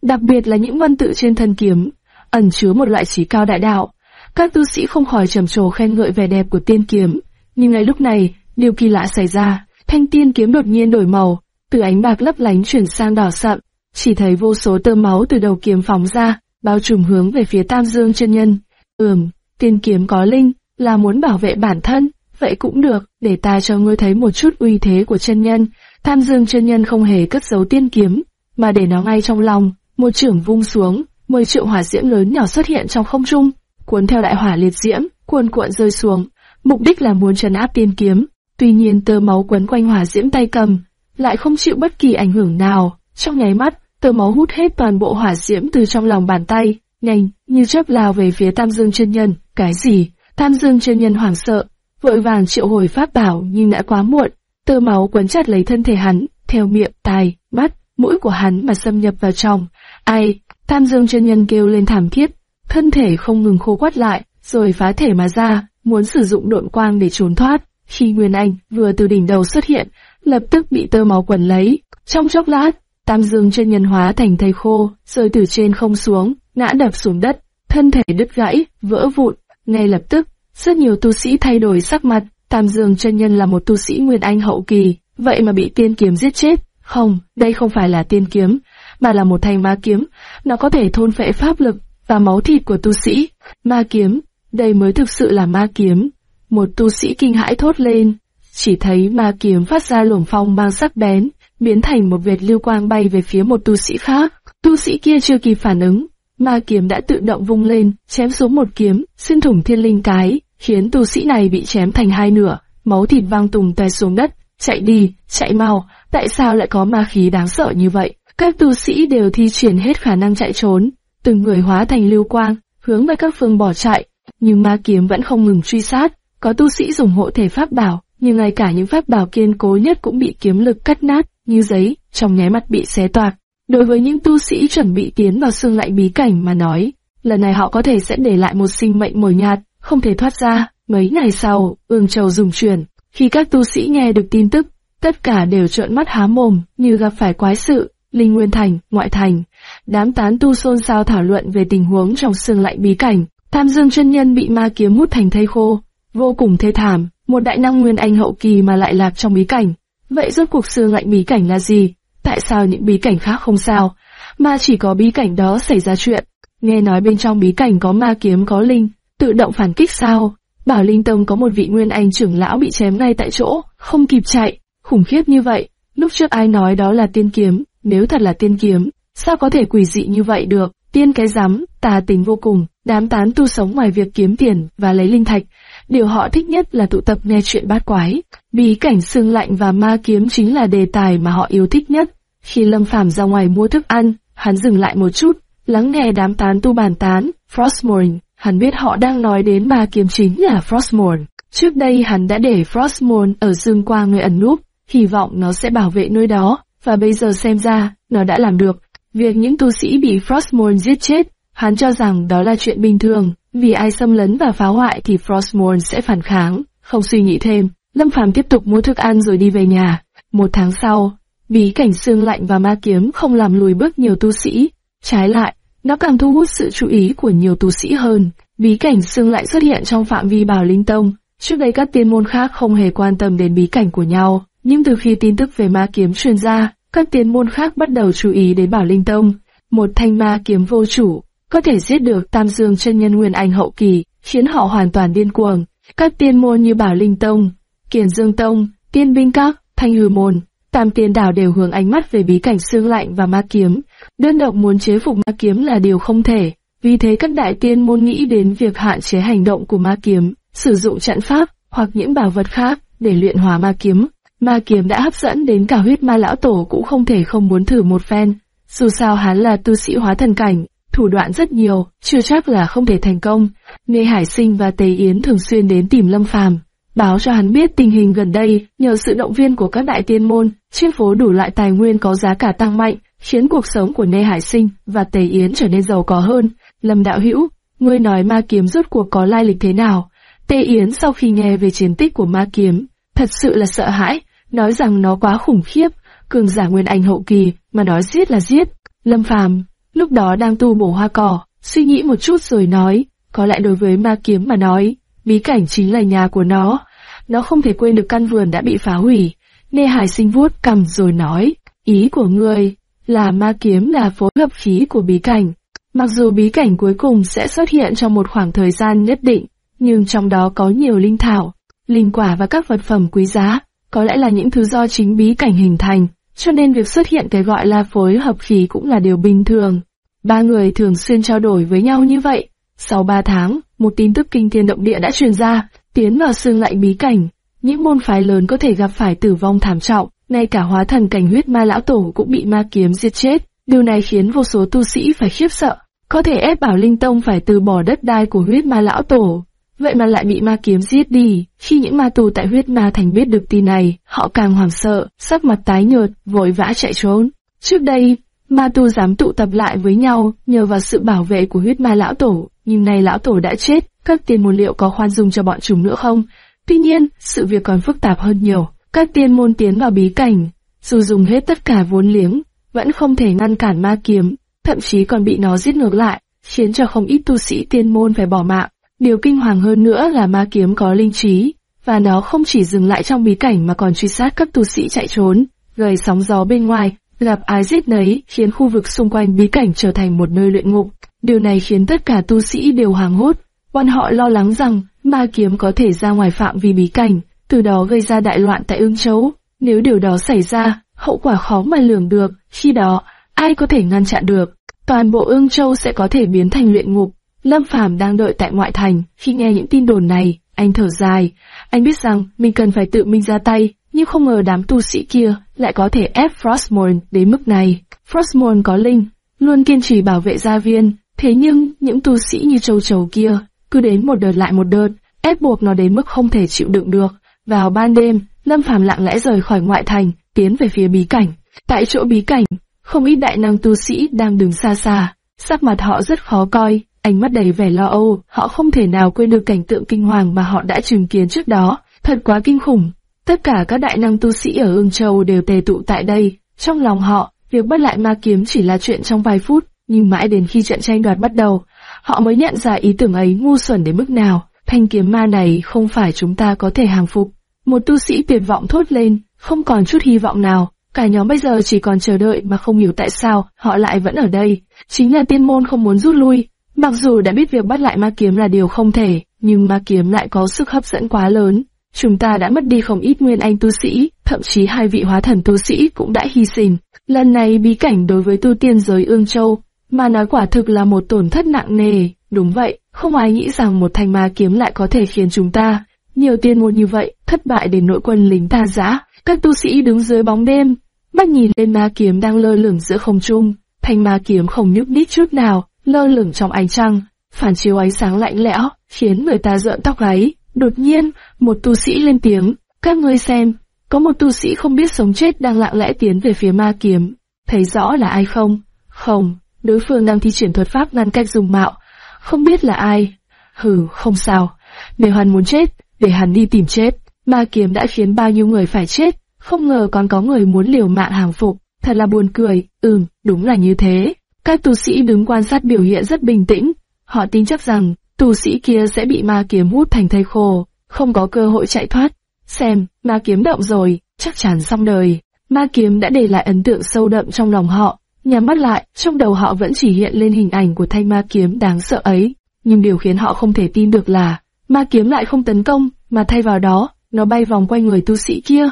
đặc biệt là những văn tự trên thân kiếm, ẩn chứa một loại trí cao đại đạo. Các tu sĩ không khỏi trầm trồ khen ngợi vẻ đẹp của tiên kiếm, nhưng ngay lúc này, điều kỳ lạ xảy ra, thanh tiên kiếm đột nhiên đổi màu, từ ánh bạc lấp lánh chuyển sang đỏ sậm, chỉ thấy vô số tơ máu từ đầu kiếm phóng ra, bao trùm hướng về phía Tam Dương chân nhân. Ừm, tiên kiếm có linh, là muốn bảo vệ bản thân, vậy cũng được, để ta cho ngươi thấy một chút uy thế của chân nhân. Tam Dương chân nhân không hề cất giấu tiên kiếm, mà để nó ngay trong lòng, một trưởng vung xuống, mười triệu hỏa diễm lớn nhỏ xuất hiện trong không trung, cuốn theo đại hỏa liệt diễm, cuồn cuộn rơi xuống, mục đích là muốn trấn áp tiên kiếm. Tuy nhiên tơ máu quấn quanh hỏa diễm tay cầm, lại không chịu bất kỳ ảnh hưởng nào. Trong nháy mắt, tơ máu hút hết toàn bộ hỏa diễm từ trong lòng bàn tay, nhanh như chớp lao về phía Tam Dương chân nhân. Cái gì? Tam Dương chân nhân hoảng sợ, vội vàng triệu hồi pháp bảo nhưng đã quá muộn. Tơ máu quấn chặt lấy thân thể hắn, theo miệng, tai, mắt, mũi của hắn mà xâm nhập vào trong. Ai? Tam Dương chân nhân kêu lên thảm thiết, thân thể không ngừng khô quắt lại, rồi phá thể mà ra, muốn sử dụng độn quang để trốn thoát. Khi Nguyên Anh vừa từ đỉnh đầu xuất hiện, lập tức bị tơ máu quần lấy. Trong chốc lát, Tam Dương chân nhân hóa thành thây khô, rơi từ trên không xuống, ngã đập xuống đất, thân thể đứt gãy, vỡ vụn. Ngay lập tức, rất nhiều tu sĩ thay đổi sắc mặt. Tam Dương chân nhân là một tu sĩ Nguyên Anh hậu kỳ, vậy mà bị tiên kiếm giết chết. Không, đây không phải là tiên kiếm, mà là một thanh ma kiếm. Nó có thể thôn phệ pháp lực và máu thịt của tu sĩ. Ma kiếm, đây mới thực sự là ma kiếm. Một tu sĩ kinh hãi thốt lên, chỉ thấy ma kiếm phát ra luồng phong mang sắc bén, biến thành một vệt lưu quang bay về phía một tu sĩ khác. Tu sĩ kia chưa kịp phản ứng, ma kiếm đã tự động vung lên, chém xuống một kiếm, xuyên thủng thiên linh cái, khiến tu sĩ này bị chém thành hai nửa, máu thịt vang tùng tè xuống đất. Chạy đi, chạy mau, tại sao lại có ma khí đáng sợ như vậy? Các tu sĩ đều thi triển hết khả năng chạy trốn, từng người hóa thành lưu quang, hướng về các phương bỏ chạy, nhưng ma kiếm vẫn không ngừng truy sát. Có tu sĩ dùng hộ thể pháp bảo, nhưng ngay cả những pháp bảo kiên cố nhất cũng bị kiếm lực cắt nát, như giấy, trong nháy mắt bị xé toạc. Đối với những tu sĩ chuẩn bị tiến vào xương lạnh bí cảnh mà nói, lần này họ có thể sẽ để lại một sinh mệnh mồi nhạt, không thể thoát ra. Mấy ngày sau, ương châu dùng truyền, khi các tu sĩ nghe được tin tức, tất cả đều trợn mắt há mồm, như gặp phải quái sự, linh nguyên thành, ngoại thành. Đám tán tu xôn xao thảo luận về tình huống trong sương lạnh bí cảnh, Tam Dương chân nhân bị ma kiếm hút thành thây khô, vô cùng thê thảm, một đại năng nguyên anh hậu kỳ mà lại lạc trong bí cảnh. Vậy rốt cuộc sương lạnh bí cảnh là gì? Tại sao những bí cảnh khác không sao, mà chỉ có bí cảnh đó xảy ra chuyện? Nghe nói bên trong bí cảnh có ma kiếm có linh, tự động phản kích sao? Bảo Linh Tông có một vị nguyên anh trưởng lão bị chém ngay tại chỗ, không kịp chạy, khủng khiếp như vậy. Lúc trước ai nói đó là tiên kiếm, nếu thật là tiên kiếm, sao có thể quỷ dị như vậy được? Tiên cái rắm, tà tính vô cùng, đám tán tu sống ngoài việc kiếm tiền và lấy linh thạch. Điều họ thích nhất là tụ tập nghe chuyện bát quái. Bí cảnh xương lạnh và ma kiếm chính là đề tài mà họ yêu thích nhất. Khi Lâm Phàm ra ngoài mua thức ăn, hắn dừng lại một chút, lắng nghe đám tán tu bàn tán, Frostmourne. Hắn biết họ đang nói đến ma kiếm chính là Frostmourne. Trước đây hắn đã để Frostmourne ở dương qua người ẩn núp, hy vọng nó sẽ bảo vệ nơi đó, và bây giờ xem ra, nó đã làm được. Việc những tu sĩ bị Frostmourne giết chết, hắn cho rằng đó là chuyện bình thường, vì ai xâm lấn và phá hoại thì Frostmourne sẽ phản kháng, không suy nghĩ thêm. Lâm Phàm tiếp tục mua thức ăn rồi đi về nhà. Một tháng sau, bí cảnh xương lạnh và ma kiếm không làm lùi bước nhiều tu sĩ. Trái lại, nó càng thu hút sự chú ý của nhiều tu sĩ hơn. Bí cảnh xương lạnh xuất hiện trong phạm vi Bảo Linh Tông. Trước đây các tiên môn khác không hề quan tâm đến bí cảnh của nhau, nhưng từ khi tin tức về ma kiếm truyền ra, các tiên môn khác bắt đầu chú ý đến Bảo Linh Tông. Một thanh ma kiếm vô chủ, có thể giết được Tam Dương chân nhân Nguyên Anh hậu kỳ, khiến họ hoàn toàn điên cuồng. Các tiên môn như Bảo Linh Tông, Kiền Dương Tông, Tiên Binh Các, Thanh Hư Môn, Tam Tiên Đảo đều hướng ánh mắt về bí cảnh xương lạnh và ma kiếm. Đơn độc muốn chế phục ma kiếm là điều không thể, vì thế các đại tiên môn nghĩ đến việc hạn chế hành động của ma kiếm, sử dụng trận pháp hoặc những bảo vật khác để luyện hóa ma kiếm. Ma kiếm đã hấp dẫn đến cả huyết ma lão tổ cũng không thể không muốn thử một phen. Dù sao hắn là tu sĩ hóa thần cảnh, thủ đoạn rất nhiều, chưa chắc là không thể thành công. Nghe Hải Sinh và Tề Yến thường xuyên đến tìm Lâm Phàm, báo cho hắn biết tình hình gần đây, nhờ sự động viên của các đại tiên môn, trên phố đủ loại tài nguyên có giá cả tăng mạnh, khiến cuộc sống của Nê Hải Sinh và Tề Yến trở nên giàu có hơn. Lâm Đạo Hữu, ngươi nói ma kiếm rốt cuộc có lai lịch thế nào? Tề Yến sau khi nghe về chiến tích của ma kiếm, thật sự là sợ hãi, nói rằng nó quá khủng khiếp, cường giả nguyên anh hậu kỳ, mà nói giết là giết. Lâm Phàm lúc đó đang tu bổ hoa cỏ, suy nghĩ một chút rồi nói, có lẽ đối với ma kiếm mà nói, bí cảnh chính là nhà của nó. Nó không thể quên được căn vườn đã bị phá hủy. Nê Hải sinh vuốt cầm rồi nói, ý của ngươi là ma kiếm là phối hợp khí của bí cảnh. Mặc dù bí cảnh cuối cùng sẽ xuất hiện trong một khoảng thời gian nhất định, nhưng trong đó có nhiều linh thảo, linh quả và các vật phẩm quý giá, có lẽ là những thứ do chính bí cảnh hình thành, cho nên việc xuất hiện cái gọi là phối hợp khí cũng là điều bình thường. Ba người thường xuyên trao đổi với nhau như vậy. Sau ba tháng, một tin tức kinh thiên động địa đã truyền ra, tiến vào xương lạnh bí cảnh. Những môn phái lớn có thể gặp phải tử vong thảm trọng, ngay cả hóa thần cảnh huyết ma lão tổ cũng bị ma kiếm giết chết. Điều này khiến vô số tu sĩ phải khiếp sợ, có thể ép bảo Linh Tông phải từ bỏ đất đai của huyết ma lão tổ. Vậy mà lại bị ma kiếm giết đi, khi những ma tù tại huyết ma thành biết được tin này, họ càng hoảng sợ, sắc mặt tái nhợt, vội vã chạy trốn. Trước đây, ma tu dám tụ tập lại với nhau nhờ vào sự bảo vệ của huyết ma lão tổ, nhưng nay lão tổ đã chết, các tiền môn liệu có khoan dung cho bọn chúng nữa không? Tuy nhiên, sự việc còn phức tạp hơn nhiều. Các tiên môn tiến vào bí cảnh, dù dùng hết tất cả vốn liếng, vẫn không thể ngăn cản ma kiếm, thậm chí còn bị nó giết ngược lại, khiến cho không ít tu sĩ tiên môn phải bỏ mạng. Điều kinh hoàng hơn nữa là ma kiếm có linh trí, và nó không chỉ dừng lại trong bí cảnh mà còn truy sát các tu sĩ chạy trốn, gây sóng gió bên ngoài, gặp ai giết nấy, khiến khu vực xung quanh bí cảnh trở thành một nơi luyện ngục. Điều này khiến tất cả tu sĩ đều hoàng hốt, bọn họ lo lắng rằng ma kiếm có thể ra ngoài phạm vi bí cảnh, từ đó gây ra đại loạn tại ương châu. Nếu điều đó xảy ra, hậu quả khó mà lường được, khi đó, ai có thể ngăn chặn được, toàn bộ ương châu sẽ có thể biến thành luyện ngục. Lâm Phàm đang đợi tại ngoại thành, khi nghe những tin đồn này, anh thở dài, anh biết rằng mình cần phải tự mình ra tay, nhưng không ngờ đám tu sĩ kia lại có thể ép Frostmourne đến mức này. Frostmourne có linh, luôn kiên trì bảo vệ gia viên, thế nhưng những tu sĩ như châu chầu kia, cứ đến một đợt lại một đợt, ép buộc nó đến mức không thể chịu đựng được. Vào ban đêm, Lâm Phàm lặng lẽ rời khỏi ngoại thành, tiến về phía bí cảnh. Tại chỗ bí cảnh, không ít đại năng tu sĩ đang đứng xa xa, sắc mặt họ rất khó coi, ánh mắt đầy vẻ lo âu, họ không thể nào quên được cảnh tượng kinh hoàng mà họ đã chứng kiến trước đó, thật quá kinh khủng. Tất cả các đại năng tu sĩ ở Ưng Châu đều tề tụ tại đây, trong lòng họ, việc bắt lại ma kiếm chỉ là chuyện trong vài phút, nhưng mãi đến khi trận tranh đoạt bắt đầu, họ mới nhận ra ý tưởng ấy ngu xuẩn đến mức nào. Thanh kiếm ma này không phải chúng ta có thể hàng phục. Một tu sĩ tuyệt vọng thốt lên, không còn chút hy vọng nào. Cả nhóm bây giờ chỉ còn chờ đợi mà không hiểu tại sao họ lại vẫn ở đây. Chính là tiên môn không muốn rút lui. Mặc dù đã biết việc bắt lại ma kiếm là điều không thể, nhưng ma kiếm lại có sức hấp dẫn quá lớn. Chúng ta đã mất đi không ít nguyên anh tu sĩ, thậm chí hai vị hóa thần tu sĩ cũng đã hy sinh. Lần này bí cảnh đối với tu tiên giới ương châu, mà nói quả thực là một tổn thất nặng nề. Đúng vậy, không ai nghĩ rằng một thanh ma kiếm lại có thể khiến chúng ta, nhiều tiên môn như vậy, thất bại đến nội quân lính ta giã. Các tu sĩ đứng dưới bóng đêm, mắt nhìn lên ma kiếm đang lơ lửng giữa không trung. Thanh ma kiếm không nhúc nhích chút nào, lơ lửng trong ánh trăng, phản chiếu ánh sáng lạnh lẽo, khiến người ta rợn tóc gáy. Đột nhiên, một tu sĩ lên tiếng, các ngươi xem, có một tu sĩ không biết sống chết đang lặng lẽ tiến về phía ma kiếm, thấy rõ là ai không? Không, đối phương đang thi triển thuật pháp ngăn cách dùng mạo. Không biết là ai. Hừ, không sao. Nếu hắn muốn chết, để hắn đi tìm chết. Ma kiếm đã khiến bao nhiêu người phải chết. Không ngờ còn có người muốn liều mạng hàng phục. Thật là buồn cười. Ừm, đúng là như thế. Các tu sĩ đứng quan sát biểu hiện rất bình tĩnh. Họ tin chắc rằng, tu sĩ kia sẽ bị ma kiếm hút thành thây khô, không có cơ hội chạy thoát. Xem, ma kiếm động rồi, chắc chắn xong đời. Ma kiếm đã để lại ấn tượng sâu đậm trong lòng họ. Nhắm mắt lại, trong đầu họ vẫn chỉ hiện lên hình ảnh của thanh ma kiếm đáng sợ ấy. Nhưng điều khiến họ không thể tin được là, ma kiếm lại không tấn công, mà thay vào đó, nó bay vòng quanh người tu sĩ kia.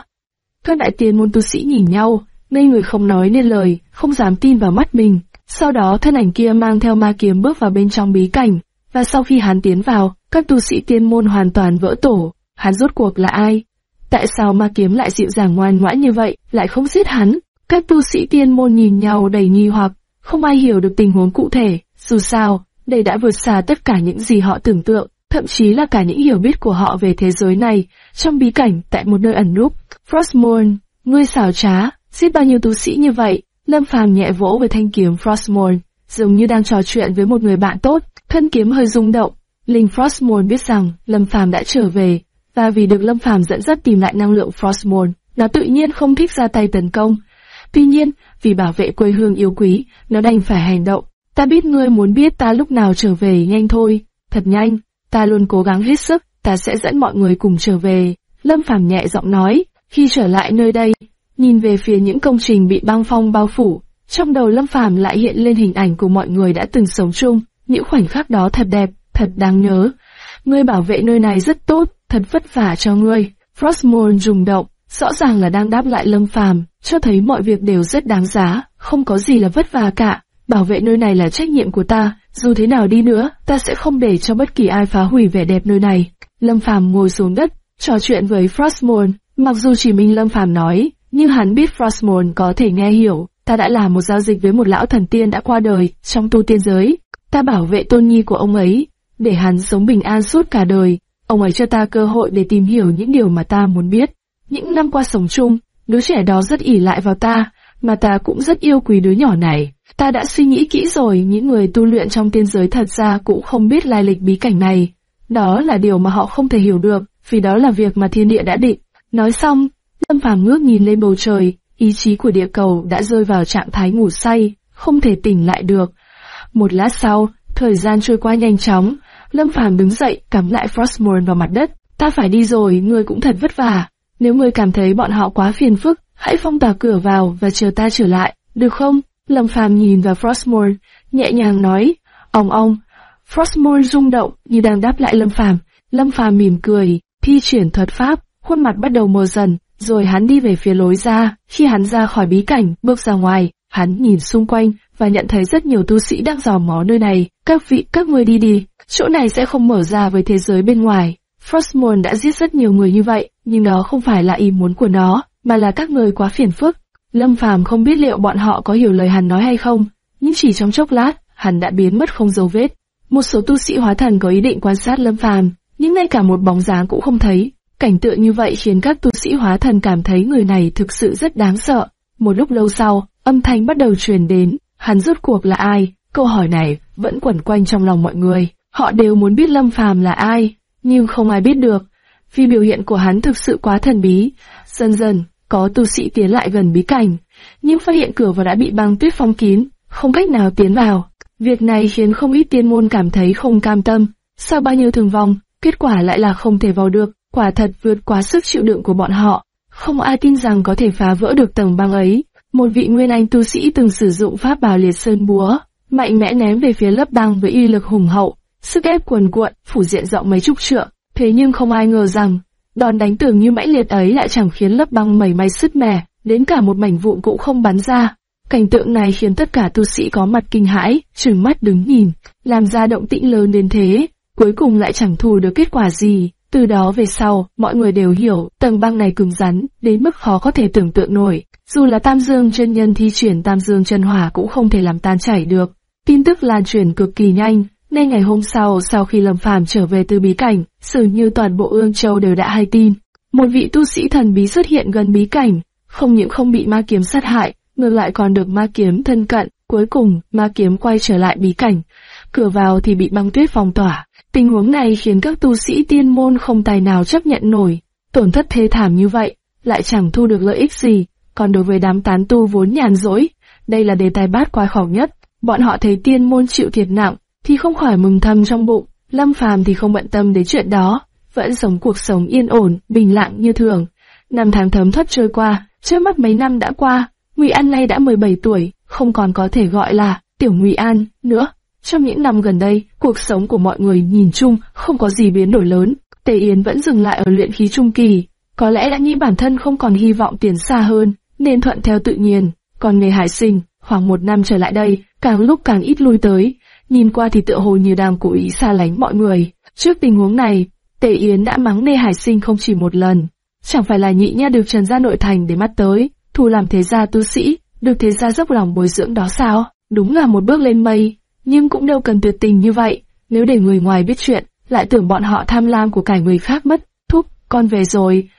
Các đại tiền môn tu sĩ nhìn nhau, ngây người không nói nên lời, không dám tin vào mắt mình. Sau đó thân ảnh kia mang theo ma kiếm bước vào bên trong bí cảnh, và sau khi hắn tiến vào, các tu sĩ tiên môn hoàn toàn vỡ tổ. Hắn rốt cuộc là ai? Tại sao ma kiếm lại dịu dàng ngoan ngoãn như vậy, lại không giết hắn? Các tu sĩ tiên môn nhìn nhau đầy nghi hoặc, không ai hiểu được tình huống cụ thể. Dù sao, đây đã vượt xa tất cả những gì họ tưởng tượng, thậm chí là cả những hiểu biết của họ về thế giới này. Trong bí cảnh, tại một nơi ẩn núp, Frostmourne, ngươi xảo trá, giết bao nhiêu tu sĩ như vậy? Lâm Phàm nhẹ vỗ về thanh kiếm Frostmourne, dường như đang trò chuyện với một người bạn tốt. Thân kiếm hơi rung động. Linh Frostmourne biết rằng Lâm Phàm đã trở về, và vì được Lâm Phàm dẫn dắt tìm lại năng lượng Frostmourne, nó tự nhiên không thích ra tay tấn công. Tuy nhiên, vì bảo vệ quê hương yêu quý, nó đành phải hành động. Ta biết ngươi muốn biết ta lúc nào trở về nhanh thôi, thật nhanh, ta luôn cố gắng hết sức, ta sẽ dẫn mọi người cùng trở về. Lâm Phàm nhẹ giọng nói, khi trở lại nơi đây, nhìn về phía những công trình bị băng phong bao phủ, trong đầu Lâm Phàm lại hiện lên hình ảnh của mọi người đã từng sống chung, những khoảnh khắc đó thật đẹp, thật đáng nhớ. Ngươi bảo vệ nơi này rất tốt, thật vất vả cho ngươi. Frostmourne rung động, rõ ràng là đang đáp lại Lâm Phàm, cho thấy mọi việc đều rất đáng giá, không có gì là vất vả cả. Bảo vệ nơi này là trách nhiệm của ta, dù thế nào đi nữa, ta sẽ không để cho bất kỳ ai phá hủy vẻ đẹp nơi này. Lâm Phàm ngồi xuống đất, trò chuyện với Frostmourne, mặc dù chỉ mình Lâm Phàm nói, nhưng hắn biết Frostmourne có thể nghe hiểu. Ta đã làm một giao dịch với một lão thần tiên đã qua đời trong tu tiên giới. Ta bảo vệ tôn nhi của ông ấy, để hắn sống bình an suốt cả đời. Ông ấy cho ta cơ hội để tìm hiểu những điều mà ta muốn biết. Những năm qua sống chung, đứa trẻ đó rất ỉ lại vào ta, mà ta cũng rất yêu quý đứa nhỏ này. Ta đã suy nghĩ kỹ rồi, những người tu luyện trong tiên giới thật ra cũng không biết lai lịch bí cảnh này. Đó là điều mà họ không thể hiểu được, vì đó là việc mà thiên địa đã định. Nói xong, Lâm Phàm ngước nhìn lên bầu trời, ý chí của địa cầu đã rơi vào trạng thái ngủ say, không thể tỉnh lại được. Một lát sau, thời gian trôi qua nhanh chóng, Lâm Phàm đứng dậy, cắm lại Frostmourne vào mặt đất. Ta phải đi rồi, ngươi cũng thật vất vả. Nếu ngươi cảm thấy bọn họ quá phiền phức, hãy phong tỏa cửa vào và chờ ta trở lại, được không? Lâm Phàm nhìn vào Frostmourne, nhẹ nhàng nói, ong ong. Frostmourne rung động như đang đáp lại Lâm Phàm. Lâm Phàm mỉm cười, thi chuyển thuật pháp, khuôn mặt bắt đầu mờ dần, rồi hắn đi về phía lối ra. Khi hắn ra khỏi bí cảnh, bước ra ngoài, hắn nhìn xung quanh và nhận thấy rất nhiều tu sĩ đang dò mó nơi này. Các vị, các người đi đi, chỗ này sẽ không mở ra với thế giới bên ngoài. Frostmourne đã giết rất nhiều người như vậy, nhưng đó không phải là ý muốn của nó, mà là các người quá phiền phức. Lâm Phàm không biết liệu bọn họ có hiểu lời hắn nói hay không, nhưng chỉ trong chốc lát, hắn đã biến mất không dấu vết. Một số tu sĩ hóa thần có ý định quan sát Lâm Phàm, nhưng ngay cả một bóng dáng cũng không thấy. Cảnh tượng như vậy khiến các tu sĩ hóa thần cảm thấy người này thực sự rất đáng sợ. Một lúc lâu sau, âm thanh bắt đầu truyền đến, hắn rốt cuộc là ai? Câu hỏi này vẫn quẩn quanh trong lòng mọi người. Họ đều muốn biết Lâm Phàm là ai, nhưng không ai biết được, vì biểu hiện của hắn thực sự quá thần bí. Dần dần, có tu sĩ tiến lại gần bí cảnh, nhưng phát hiện cửa vào đã bị băng tuyết phong kín, không cách nào tiến vào. Việc này khiến không ít tiên môn cảm thấy không cam tâm. Sau bao nhiêu thường vong, kết quả lại là không thể vào được, quả thật vượt quá sức chịu đựng của bọn họ. Không ai tin rằng có thể phá vỡ được tầng băng ấy. Một vị nguyên anh tu sĩ từng sử dụng pháp bào liệt sơn búa, mạnh mẽ ném về phía lớp băng với uy lực hùng hậu, sức ép cuồn cuộn, phủ diện rộng mấy chục trượng. Thế nhưng không ai ngờ rằng, đòn đánh tưởng như mãnh liệt ấy lại chẳng khiến lớp băng mảy may sứt mẻ, đến cả một mảnh vụn cũng không bắn ra. Cảnh tượng này khiến tất cả tu sĩ có mặt kinh hãi, trừng mắt đứng nhìn, làm ra động tĩnh lớn đến thế, cuối cùng lại chẳng thu được kết quả gì. Từ đó về sau, mọi người đều hiểu, tầng băng này cứng rắn, đến mức khó có thể tưởng tượng nổi. Dù là Tam Dương chân nhân thi chuyển Tam Dương chân hỏa cũng không thể làm tan chảy được. Tin tức lan truyền cực kỳ nhanh, nên ngày hôm sau sau khi Lâm Phàm trở về từ bí cảnh, dường như toàn bộ Ương Châu đều đã hay tin. Một vị tu sĩ thần bí xuất hiện gần bí cảnh, không những không bị ma kiếm sát hại, ngược lại còn được ma kiếm thân cận, Cuối cùng, ma kiếm quay trở lại bí cảnh. Cửa vào thì bị băng tuyết phong tỏa. Tình huống này khiến các tu sĩ tiên môn không tài nào chấp nhận nổi. Tổn thất thê thảm như vậy, lại chẳng thu được lợi ích gì. Còn đối với đám tán tu vốn nhàn rỗi, đây là đề tài bát quái khổ nhất. Bọn họ thấy tiên môn chịu thiệt nặng, thì không khỏi mừng thầm trong bụng. Lâm Phàm thì không bận tâm đến chuyện đó, vẫn sống cuộc sống yên ổn, bình lặng như thường. Năm tháng thấm thoát trôi qua, trước mắt mấy năm đã qua, Ngụy An nay đã 17 tuổi, không còn có thể gọi là tiểu Ngụy An nữa. Trong những năm gần đây, cuộc sống của mọi người nhìn chung không có gì biến đổi lớn. Tề Yến vẫn dừng lại ở luyện khí trung kỳ, có lẽ đã nghĩ bản thân không còn hy vọng tiến xa hơn, nên thuận theo tự nhiên. Còn nghề hải sinh, khoảng một năm trở lại đây, càng lúc càng ít lui tới, nhìn qua thì tựa hồ như đang cố ý xa lánh mọi người. Trước tình huống này, Tề Yến đã mắng Nê Hải Sinh không chỉ một lần. Chẳng phải là nhị nha được trần ra nội thành để mắt tới, thu làm thế gia tu sĩ, được thế gia dốc lòng bồi dưỡng đó sao? Đúng là một bước lên mây, nhưng cũng đâu cần tuyệt tình như vậy. Nếu để người ngoài biết chuyện, lại tưởng bọn họ tham lam của cả người khác mất. Thúc, con về rồi.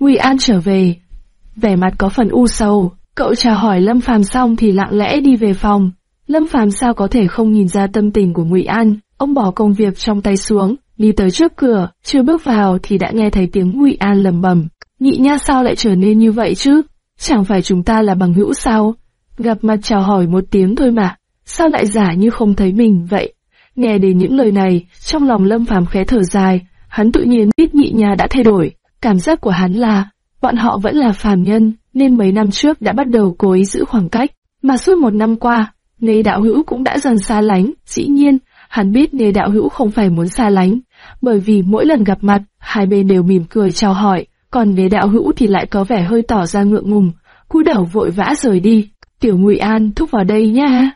Ngụy An trở về. Vẻ mặt có phần u sầu, cậu chào hỏi Lâm Phàm xong thì lặng lẽ đi về phòng. Lâm Phàm sao có thể không nhìn ra tâm tình của Ngụy An, ông bỏ công việc trong tay xuống, đi tới trước cửa, chưa bước vào thì đã nghe thấy tiếng Ngụy An lầm bầm. Nhị nha sao lại trở nên như vậy chứ? Chẳng phải chúng ta là bằng hữu sao? Gặp mặt chào hỏi một tiếng thôi mà, sao lại giả như không thấy mình vậy? Nghe đến những lời này, trong lòng Lâm Phàm khẽ thở dài, hắn tự nhiên biết nhị nhà đã thay đổi, cảm giác của hắn là, bọn họ vẫn là phàm nhân, nên mấy năm trước đã bắt đầu cố ý giữ khoảng cách, mà suốt một năm qua, Nê đạo hữu cũng đã dần xa lánh, dĩ nhiên, hắn biết Nê đạo hữu không phải muốn xa lánh, bởi vì mỗi lần gặp mặt, hai bên đều mỉm cười chào hỏi, còn Nê đạo hữu thì lại có vẻ hơi tỏ ra ngượng ngùng, cúi đầu vội vã rời đi. Tiểu Ngụy An, thúc vào đây nha,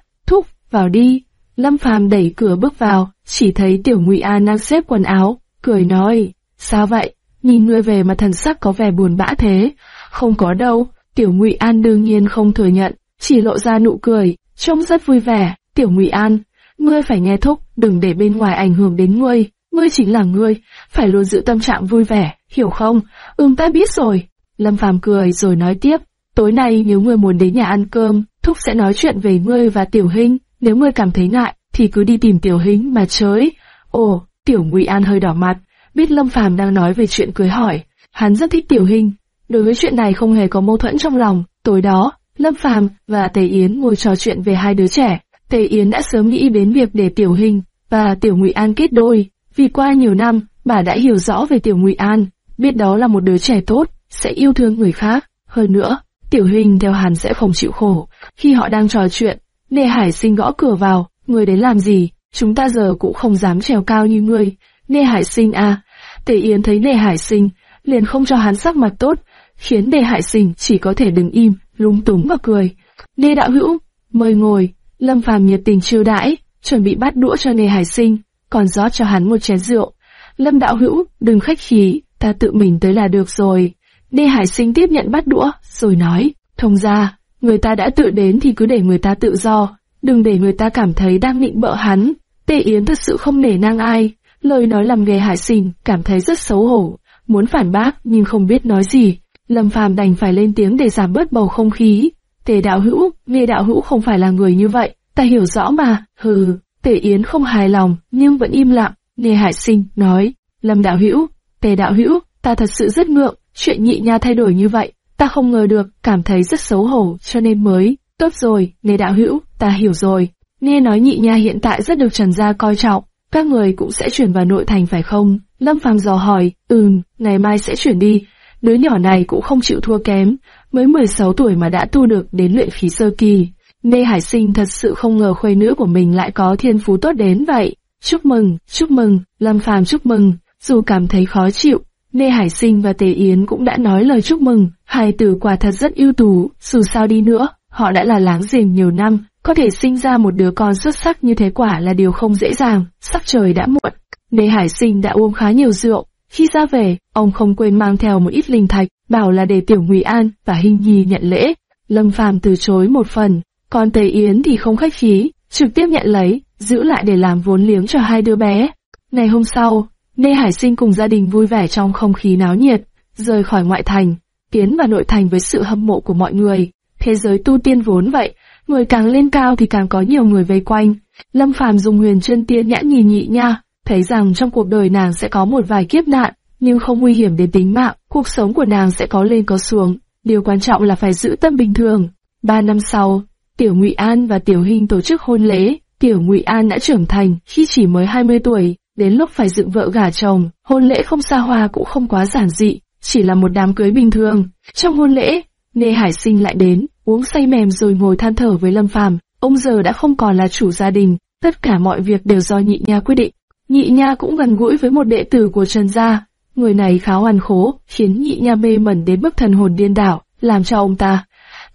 vào đi. Lâm Phàm đẩy cửa bước vào, chỉ thấy Tiểu Ngụy An đang xếp quần áo, cười nói, sao vậy? Nhìn ngươi về mà thần sắc có vẻ buồn bã thế. Không có đâu, Tiểu Ngụy An đương nhiên không thừa nhận, chỉ lộ ra nụ cười, trông rất vui vẻ. Tiểu Ngụy An, ngươi phải nghe thúc, đừng để bên ngoài ảnh hưởng đến ngươi. Ngươi chính là ngươi, phải luôn giữ tâm trạng vui vẻ, hiểu không? Ừm ta biết rồi. Lâm Phàm cười rồi nói tiếp, tối nay nếu ngươi muốn đến nhà ăn cơm, thúc sẽ nói chuyện về ngươi và Tiểu Hinh. Nếu ngươi cảm thấy ngại, thì cứ đi tìm Tiểu Hinh mà chơi. Ồ, Tiểu Ngụy An hơi đỏ mặt, biết Lâm Phàm đang nói về chuyện cưới hỏi, hắn rất thích Tiểu Hình. Đối với chuyện này không hề có mâu thuẫn trong lòng. Tối đó, Lâm Phàm và Tề Yến ngồi trò chuyện về hai đứa trẻ. Tề Yến đã sớm nghĩ đến việc để Tiểu Hình và Tiểu Ngụy An kết đôi, vì qua nhiều năm, bà đã hiểu rõ về Tiểu Ngụy An, biết đó là một đứa trẻ tốt, sẽ yêu thương người khác. Hơn nữa, Tiểu Hình theo hắn sẽ không chịu khổ. Khi họ đang trò chuyện, Lê Hải Sinh gõ cửa vào, người đến làm gì? Chúng ta giờ cũng không dám trèo cao như ngươi. Lê Hải Sinh à, Tề Yến thấy Lê Hải Sinh, liền không cho hắn sắc mặt tốt, khiến Lê Hải Sinh chỉ có thể đứng im, lúng túng và cười. Lê Đạo Hữu, mời ngồi, Lâm Phàm nhiệt tình chiêu đãi, chuẩn bị bắt đũa cho Lê Hải Sinh, còn rót cho hắn một chén rượu. Lâm Đạo Hữu, đừng khách khí, ta tự mình tới là được rồi. Lê Hải Sinh tiếp nhận bắt đũa, rồi nói, thông ra, người ta đã tự đến thì cứ để người ta tự do, đừng để người ta cảm thấy đang nịnh bợ hắn. Tề Yến thật sự không nể nang ai, Lời nói làm nghề hải xình, cảm thấy rất xấu hổ, muốn phản bác nhưng không biết nói gì. Lâm Phàm đành phải lên tiếng để giảm bớt bầu không khí. Tề đạo hữu, nghe đạo hữu không phải là người như vậy, ta hiểu rõ mà, hừ. Tề Yến không hài lòng, nhưng vẫn im lặng. Nghe hải sinh, nói, Lâm đạo hữu, Tề đạo hữu, ta thật sự rất ngượng, chuyện nhị nha thay đổi như vậy, ta không ngờ được, cảm thấy rất xấu hổ, cho nên mới. Tốt rồi, Nghe đạo hữu, ta hiểu rồi. Nghe nói nhị nha hiện tại rất được Trần Gia coi trọng, các người cũng sẽ chuyển vào nội thành phải không? Lâm Phàm dò hỏi, ừm, ngày mai sẽ chuyển đi. Đứa nhỏ này cũng không chịu thua kém, mới 16 tuổi mà đã tu được đến luyện khí sơ kỳ. Nê Hải Sinh thật sự không ngờ khuê nữ của mình lại có thiên phú tốt đến vậy. Chúc mừng, chúc mừng, Lâm Phàm chúc mừng, dù cảm thấy khó chịu, Nê Hải Sinh và Tề Yến cũng đã nói lời chúc mừng, hai từ quả thật rất ưu tú, dù sao đi nữa, họ đã là láng giềng nhiều năm, có thể sinh ra một đứa con xuất sắc như thế quả là điều không dễ dàng, sắc trời đã muộn. Nê Hải Sinh đã uống khá nhiều rượu. Khi ra về, ông không quên mang theo một ít linh thạch, bảo là để Tiểu Ngụy An và Hinh Nhi nhận lễ. Lâm Phàm từ chối một phần, còn Tề Yến thì không khách khí, trực tiếp nhận lấy, giữ lại để làm vốn liếng cho hai đứa bé. Ngày hôm sau, Nê Hải Sinh cùng gia đình vui vẻ trong không khí náo nhiệt, rời khỏi ngoại thành, tiến vào nội thành với sự hâm mộ của mọi người. Thế giới tu tiên vốn vậy, người càng lên cao thì càng có nhiều người vây quanh. Lâm Phàm dùng huyền chân tiên nhãn nhìn nhị nha, thấy rằng trong cuộc đời nàng sẽ có một vài kiếp nạn, nhưng không nguy hiểm đến tính mạng, cuộc sống của nàng sẽ có lên có xuống. Điều quan trọng là phải giữ tâm bình thường. Ba năm sau, Tiểu Ngụy An và Tiểu Hinh tổ chức hôn lễ. Tiểu Ngụy An đã trưởng thành khi chỉ mới 20 tuổi, đến lúc phải dựng vợ gả chồng, hôn lễ không xa hoa cũng không quá giản dị, chỉ là một đám cưới bình thường. Trong hôn lễ, Nê Hải Sinh lại đến, uống say mềm rồi ngồi than thở với Lâm Phàm. Ông giờ đã không còn là chủ gia đình, tất cả mọi việc đều do nhị nha quyết định. Nhị nha cũng gần gũi với một đệ tử của Trần Gia. Người này khá hoàn khố, khiến nhị nha mê mẩn đến mức thần hồn điên đảo, làm cho ông ta.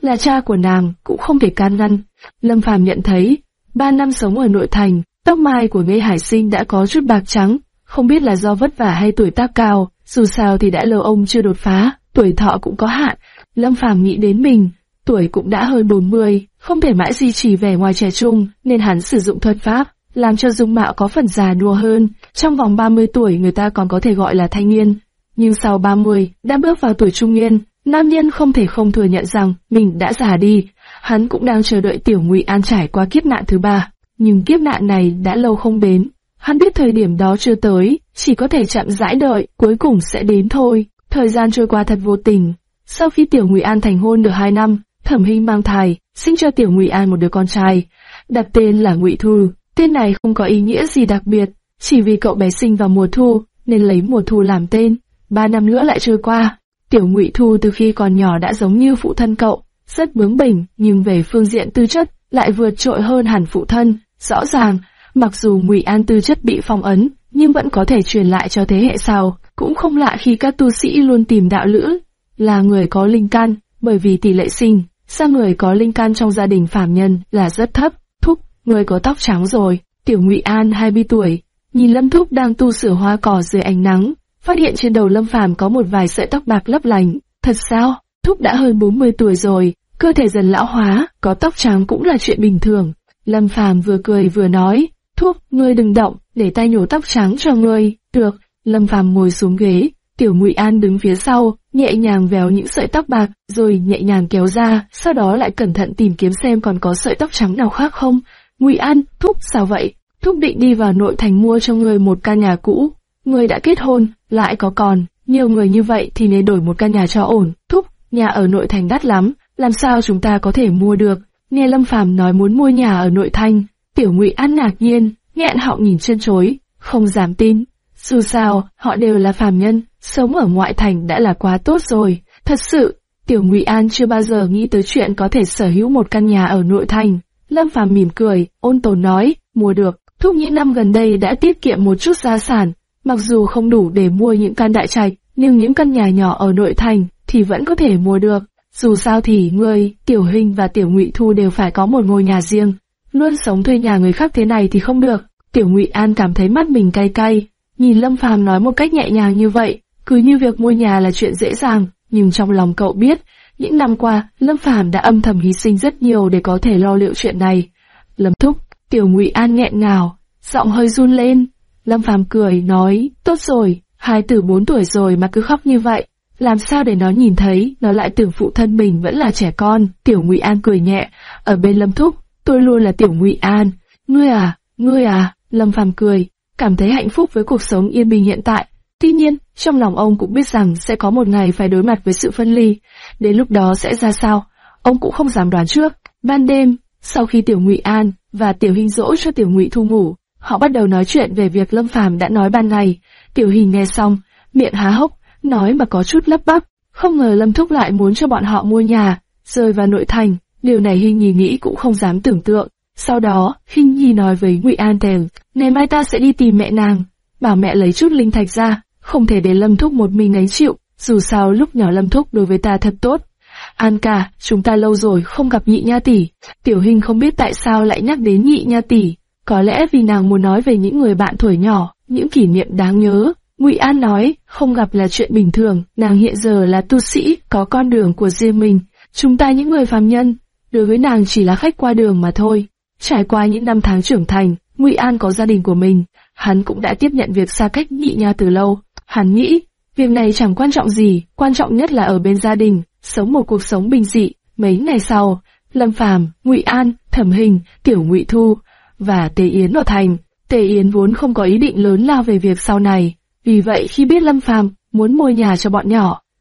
Là cha của nàng, cũng không thể can ngăn. Lâm Phàm nhận thấy, ba năm sống ở nội thành, tóc mai của Nghê Hải Sinh đã có chút bạc trắng, không biết là do vất vả hay tuổi tác cao, dù sao thì đã lâu ông chưa đột phá, tuổi thọ cũng có hạn. Lâm Phàm nghĩ đến mình, tuổi cũng đã hơn 40, không thể mãi duy trì vẻ ngoài trẻ trung, nên hắn sử dụng thuật pháp, làm cho dung mạo có phần già nua hơn. Trong vòng 30 tuổi người ta còn có thể gọi là thanh niên, nhưng sau 30, đã bước vào tuổi trung niên, nam nhân không thể không thừa nhận rằng mình đã già đi. Hắn cũng đang chờ đợi Tiểu Ngụy An trải qua kiếp nạn thứ ba, nhưng kiếp nạn này đã lâu không đến. Hắn biết thời điểm đó chưa tới, chỉ có thể chậm rãi đợi, cuối cùng sẽ đến thôi. Thời gian trôi qua thật vô tình. Sau khi Tiểu Ngụy An thành hôn được 2 năm, Thẩm Hinh mang thai, sinh cho Tiểu Ngụy An một đứa con trai, đặt tên là Ngụy Thu. Tên này không có ý nghĩa gì đặc biệt, chỉ vì cậu bé sinh vào mùa thu, nên lấy mùa thu làm tên. Ba năm nữa lại trôi qua, Tiểu Ngụy Thu từ khi còn nhỏ đã giống như phụ thân cậu, rất bướng bỉnh, nhưng về phương diện tư chất lại vượt trội hơn hẳn phụ thân. Rõ ràng, mặc dù Ngụy An tư chất bị phong ấn, nhưng vẫn có thể truyền lại cho thế hệ sau. Cũng không lạ khi các tu sĩ luôn tìm đạo lữ là người có linh căn, bởi vì tỷ lệ sinh sang người có linh căn trong gia đình phàm nhân là rất thấp. Thúc, người có tóc trắng rồi. Tiểu Ngụy An 20 tuổi, nhìn Lâm Thúc đang tu sửa hoa cỏ dưới ánh nắng, phát hiện trên đầu Lâm Phàm có một vài sợi tóc bạc lấp lành. Thật sao? Thúc đã hơn 40 tuổi rồi, cơ thể dần lão hóa, có tóc trắng cũng là chuyện bình thường. Lâm Phàm vừa cười vừa nói, Thúc, ngươi đừng động, để tay nhổ tóc trắng cho ngươi. Được, Lâm Phàm ngồi xuống ghế, Tiểu Ngụy An đứng phía sau, nhẹ nhàng véo những sợi tóc bạc, rồi nhẹ nhàng kéo ra, sau đó lại cẩn thận tìm kiếm xem còn có sợi tóc trắng nào khác không. Ngụy An, Thúc sao vậy? Thúc định đi vào nội thành mua cho người một căn nhà cũ. Người đã kết hôn, lại có còn, nhiều người như vậy thì nên đổi một căn nhà cho ổn. Thúc, nhà ở nội thành đắt lắm, làm sao chúng ta có thể mua được? Nghe Lâm Phàm nói muốn mua nhà ở nội thành, Tiểu Ngụy An ngạc nhiên, nghẹn họng nhìn chân chối, không dám tin. Dù sao, họ đều là phàm nhân, sống ở ngoại thành đã là quá tốt rồi. Thật sự, Tiểu Ngụy An chưa bao giờ nghĩ tới chuyện có thể sở hữu một căn nhà ở nội thành. Lâm Phàm mỉm cười, ôn tồn nói, mua được. Thúc những năm gần đây đã tiết kiệm một chút gia sản, mặc dù không đủ để mua những căn đại trạch, nhưng những căn nhà nhỏ ở nội thành thì vẫn có thể mua được. Dù sao thì ngươi, Tiểu Hình và Tiểu Ngụy Thu đều phải có một ngôi nhà riêng. Luôn sống thuê nhà người khác thế này thì không được. Tiểu Ngụy An cảm thấy mắt mình cay cay, nhìn Lâm Phàm nói một cách nhẹ nhàng như vậy, cứ như việc mua nhà là chuyện dễ dàng, nhưng trong lòng cậu biết, những năm qua, Lâm Phàm đã âm thầm hy sinh rất nhiều để có thể lo liệu chuyện này. Lâm Thúc, Tiểu Ngụy An nghẹn ngào, giọng hơi run lên. Lâm Phàm cười, nói, tốt rồi, hai tử bốn tuổi rồi mà cứ khóc như vậy. Làm sao để nó nhìn thấy, nó lại tưởng phụ thân mình vẫn là trẻ con. Tiểu Ngụy An cười nhẹ, ở bên Lâm Thúc, tôi luôn là Tiểu Ngụy An. Ngươi à, ngươi à, Lâm Phàm cười, cảm thấy hạnh phúc với cuộc sống yên bình hiện tại. Tuy nhiên, trong lòng ông cũng biết rằng sẽ có một ngày phải đối mặt với sự phân ly. Đến lúc đó sẽ ra sao, ông cũng không dám đoán trước. Ban đêm, sau khi Tiểu Ngụy An và Tiểu Hình dỗ cho Tiểu Ngụy thu ngủ, họ bắt đầu nói chuyện về việc Lâm Phàm đã nói ban ngày. Tiểu Hình nghe xong, miệng há hốc, nói mà có chút lấp bắp. Không ngờ Lâm Thúc lại muốn cho bọn họ mua nhà, rời vào nội thành. Điều này Hình Nhi nghĩ cũng không dám tưởng tượng. Sau đó, Hình Nhi nói với Ngụy An Tèo, ngày mai ta sẽ đi tìm mẹ nàng, bảo mẹ lấy chút linh thạch ra, không thể để Lâm Thúc một mình gánh chịu, dù sao lúc nhỏ Lâm Thúc đối với ta thật tốt. An ca, chúng ta lâu rồi không gặp nhị nha tỷ. Tiểu hình không biết tại sao lại nhắc đến nhị nha tỷ. Có lẽ vì nàng muốn nói về những người bạn tuổi nhỏ, những kỷ niệm đáng nhớ. Ngụy An nói, không gặp là chuyện bình thường, nàng hiện giờ là tu sĩ, có con đường của riêng mình, chúng ta những người phàm nhân, đối với nàng chỉ là khách qua đường mà thôi. Trải qua những năm tháng trưởng thành, Ngụy An có gia đình của mình, hắn cũng đã tiếp nhận việc xa cách nhị nha từ lâu. Hắn nghĩ, việc này chẳng quan trọng gì, quan trọng nhất là ở bên gia đình, sống một cuộc sống bình dị. Mấy ngày sau, Lâm Phàm, Ngụy An, Thẩm Hình, Tiểu Ngụy Thu và Tề Yến ở thành. Tề Yến vốn không có ý định lớn lao về việc sau này, vì vậy khi biết Lâm Phàm muốn mua nhà cho bọn nhỏ,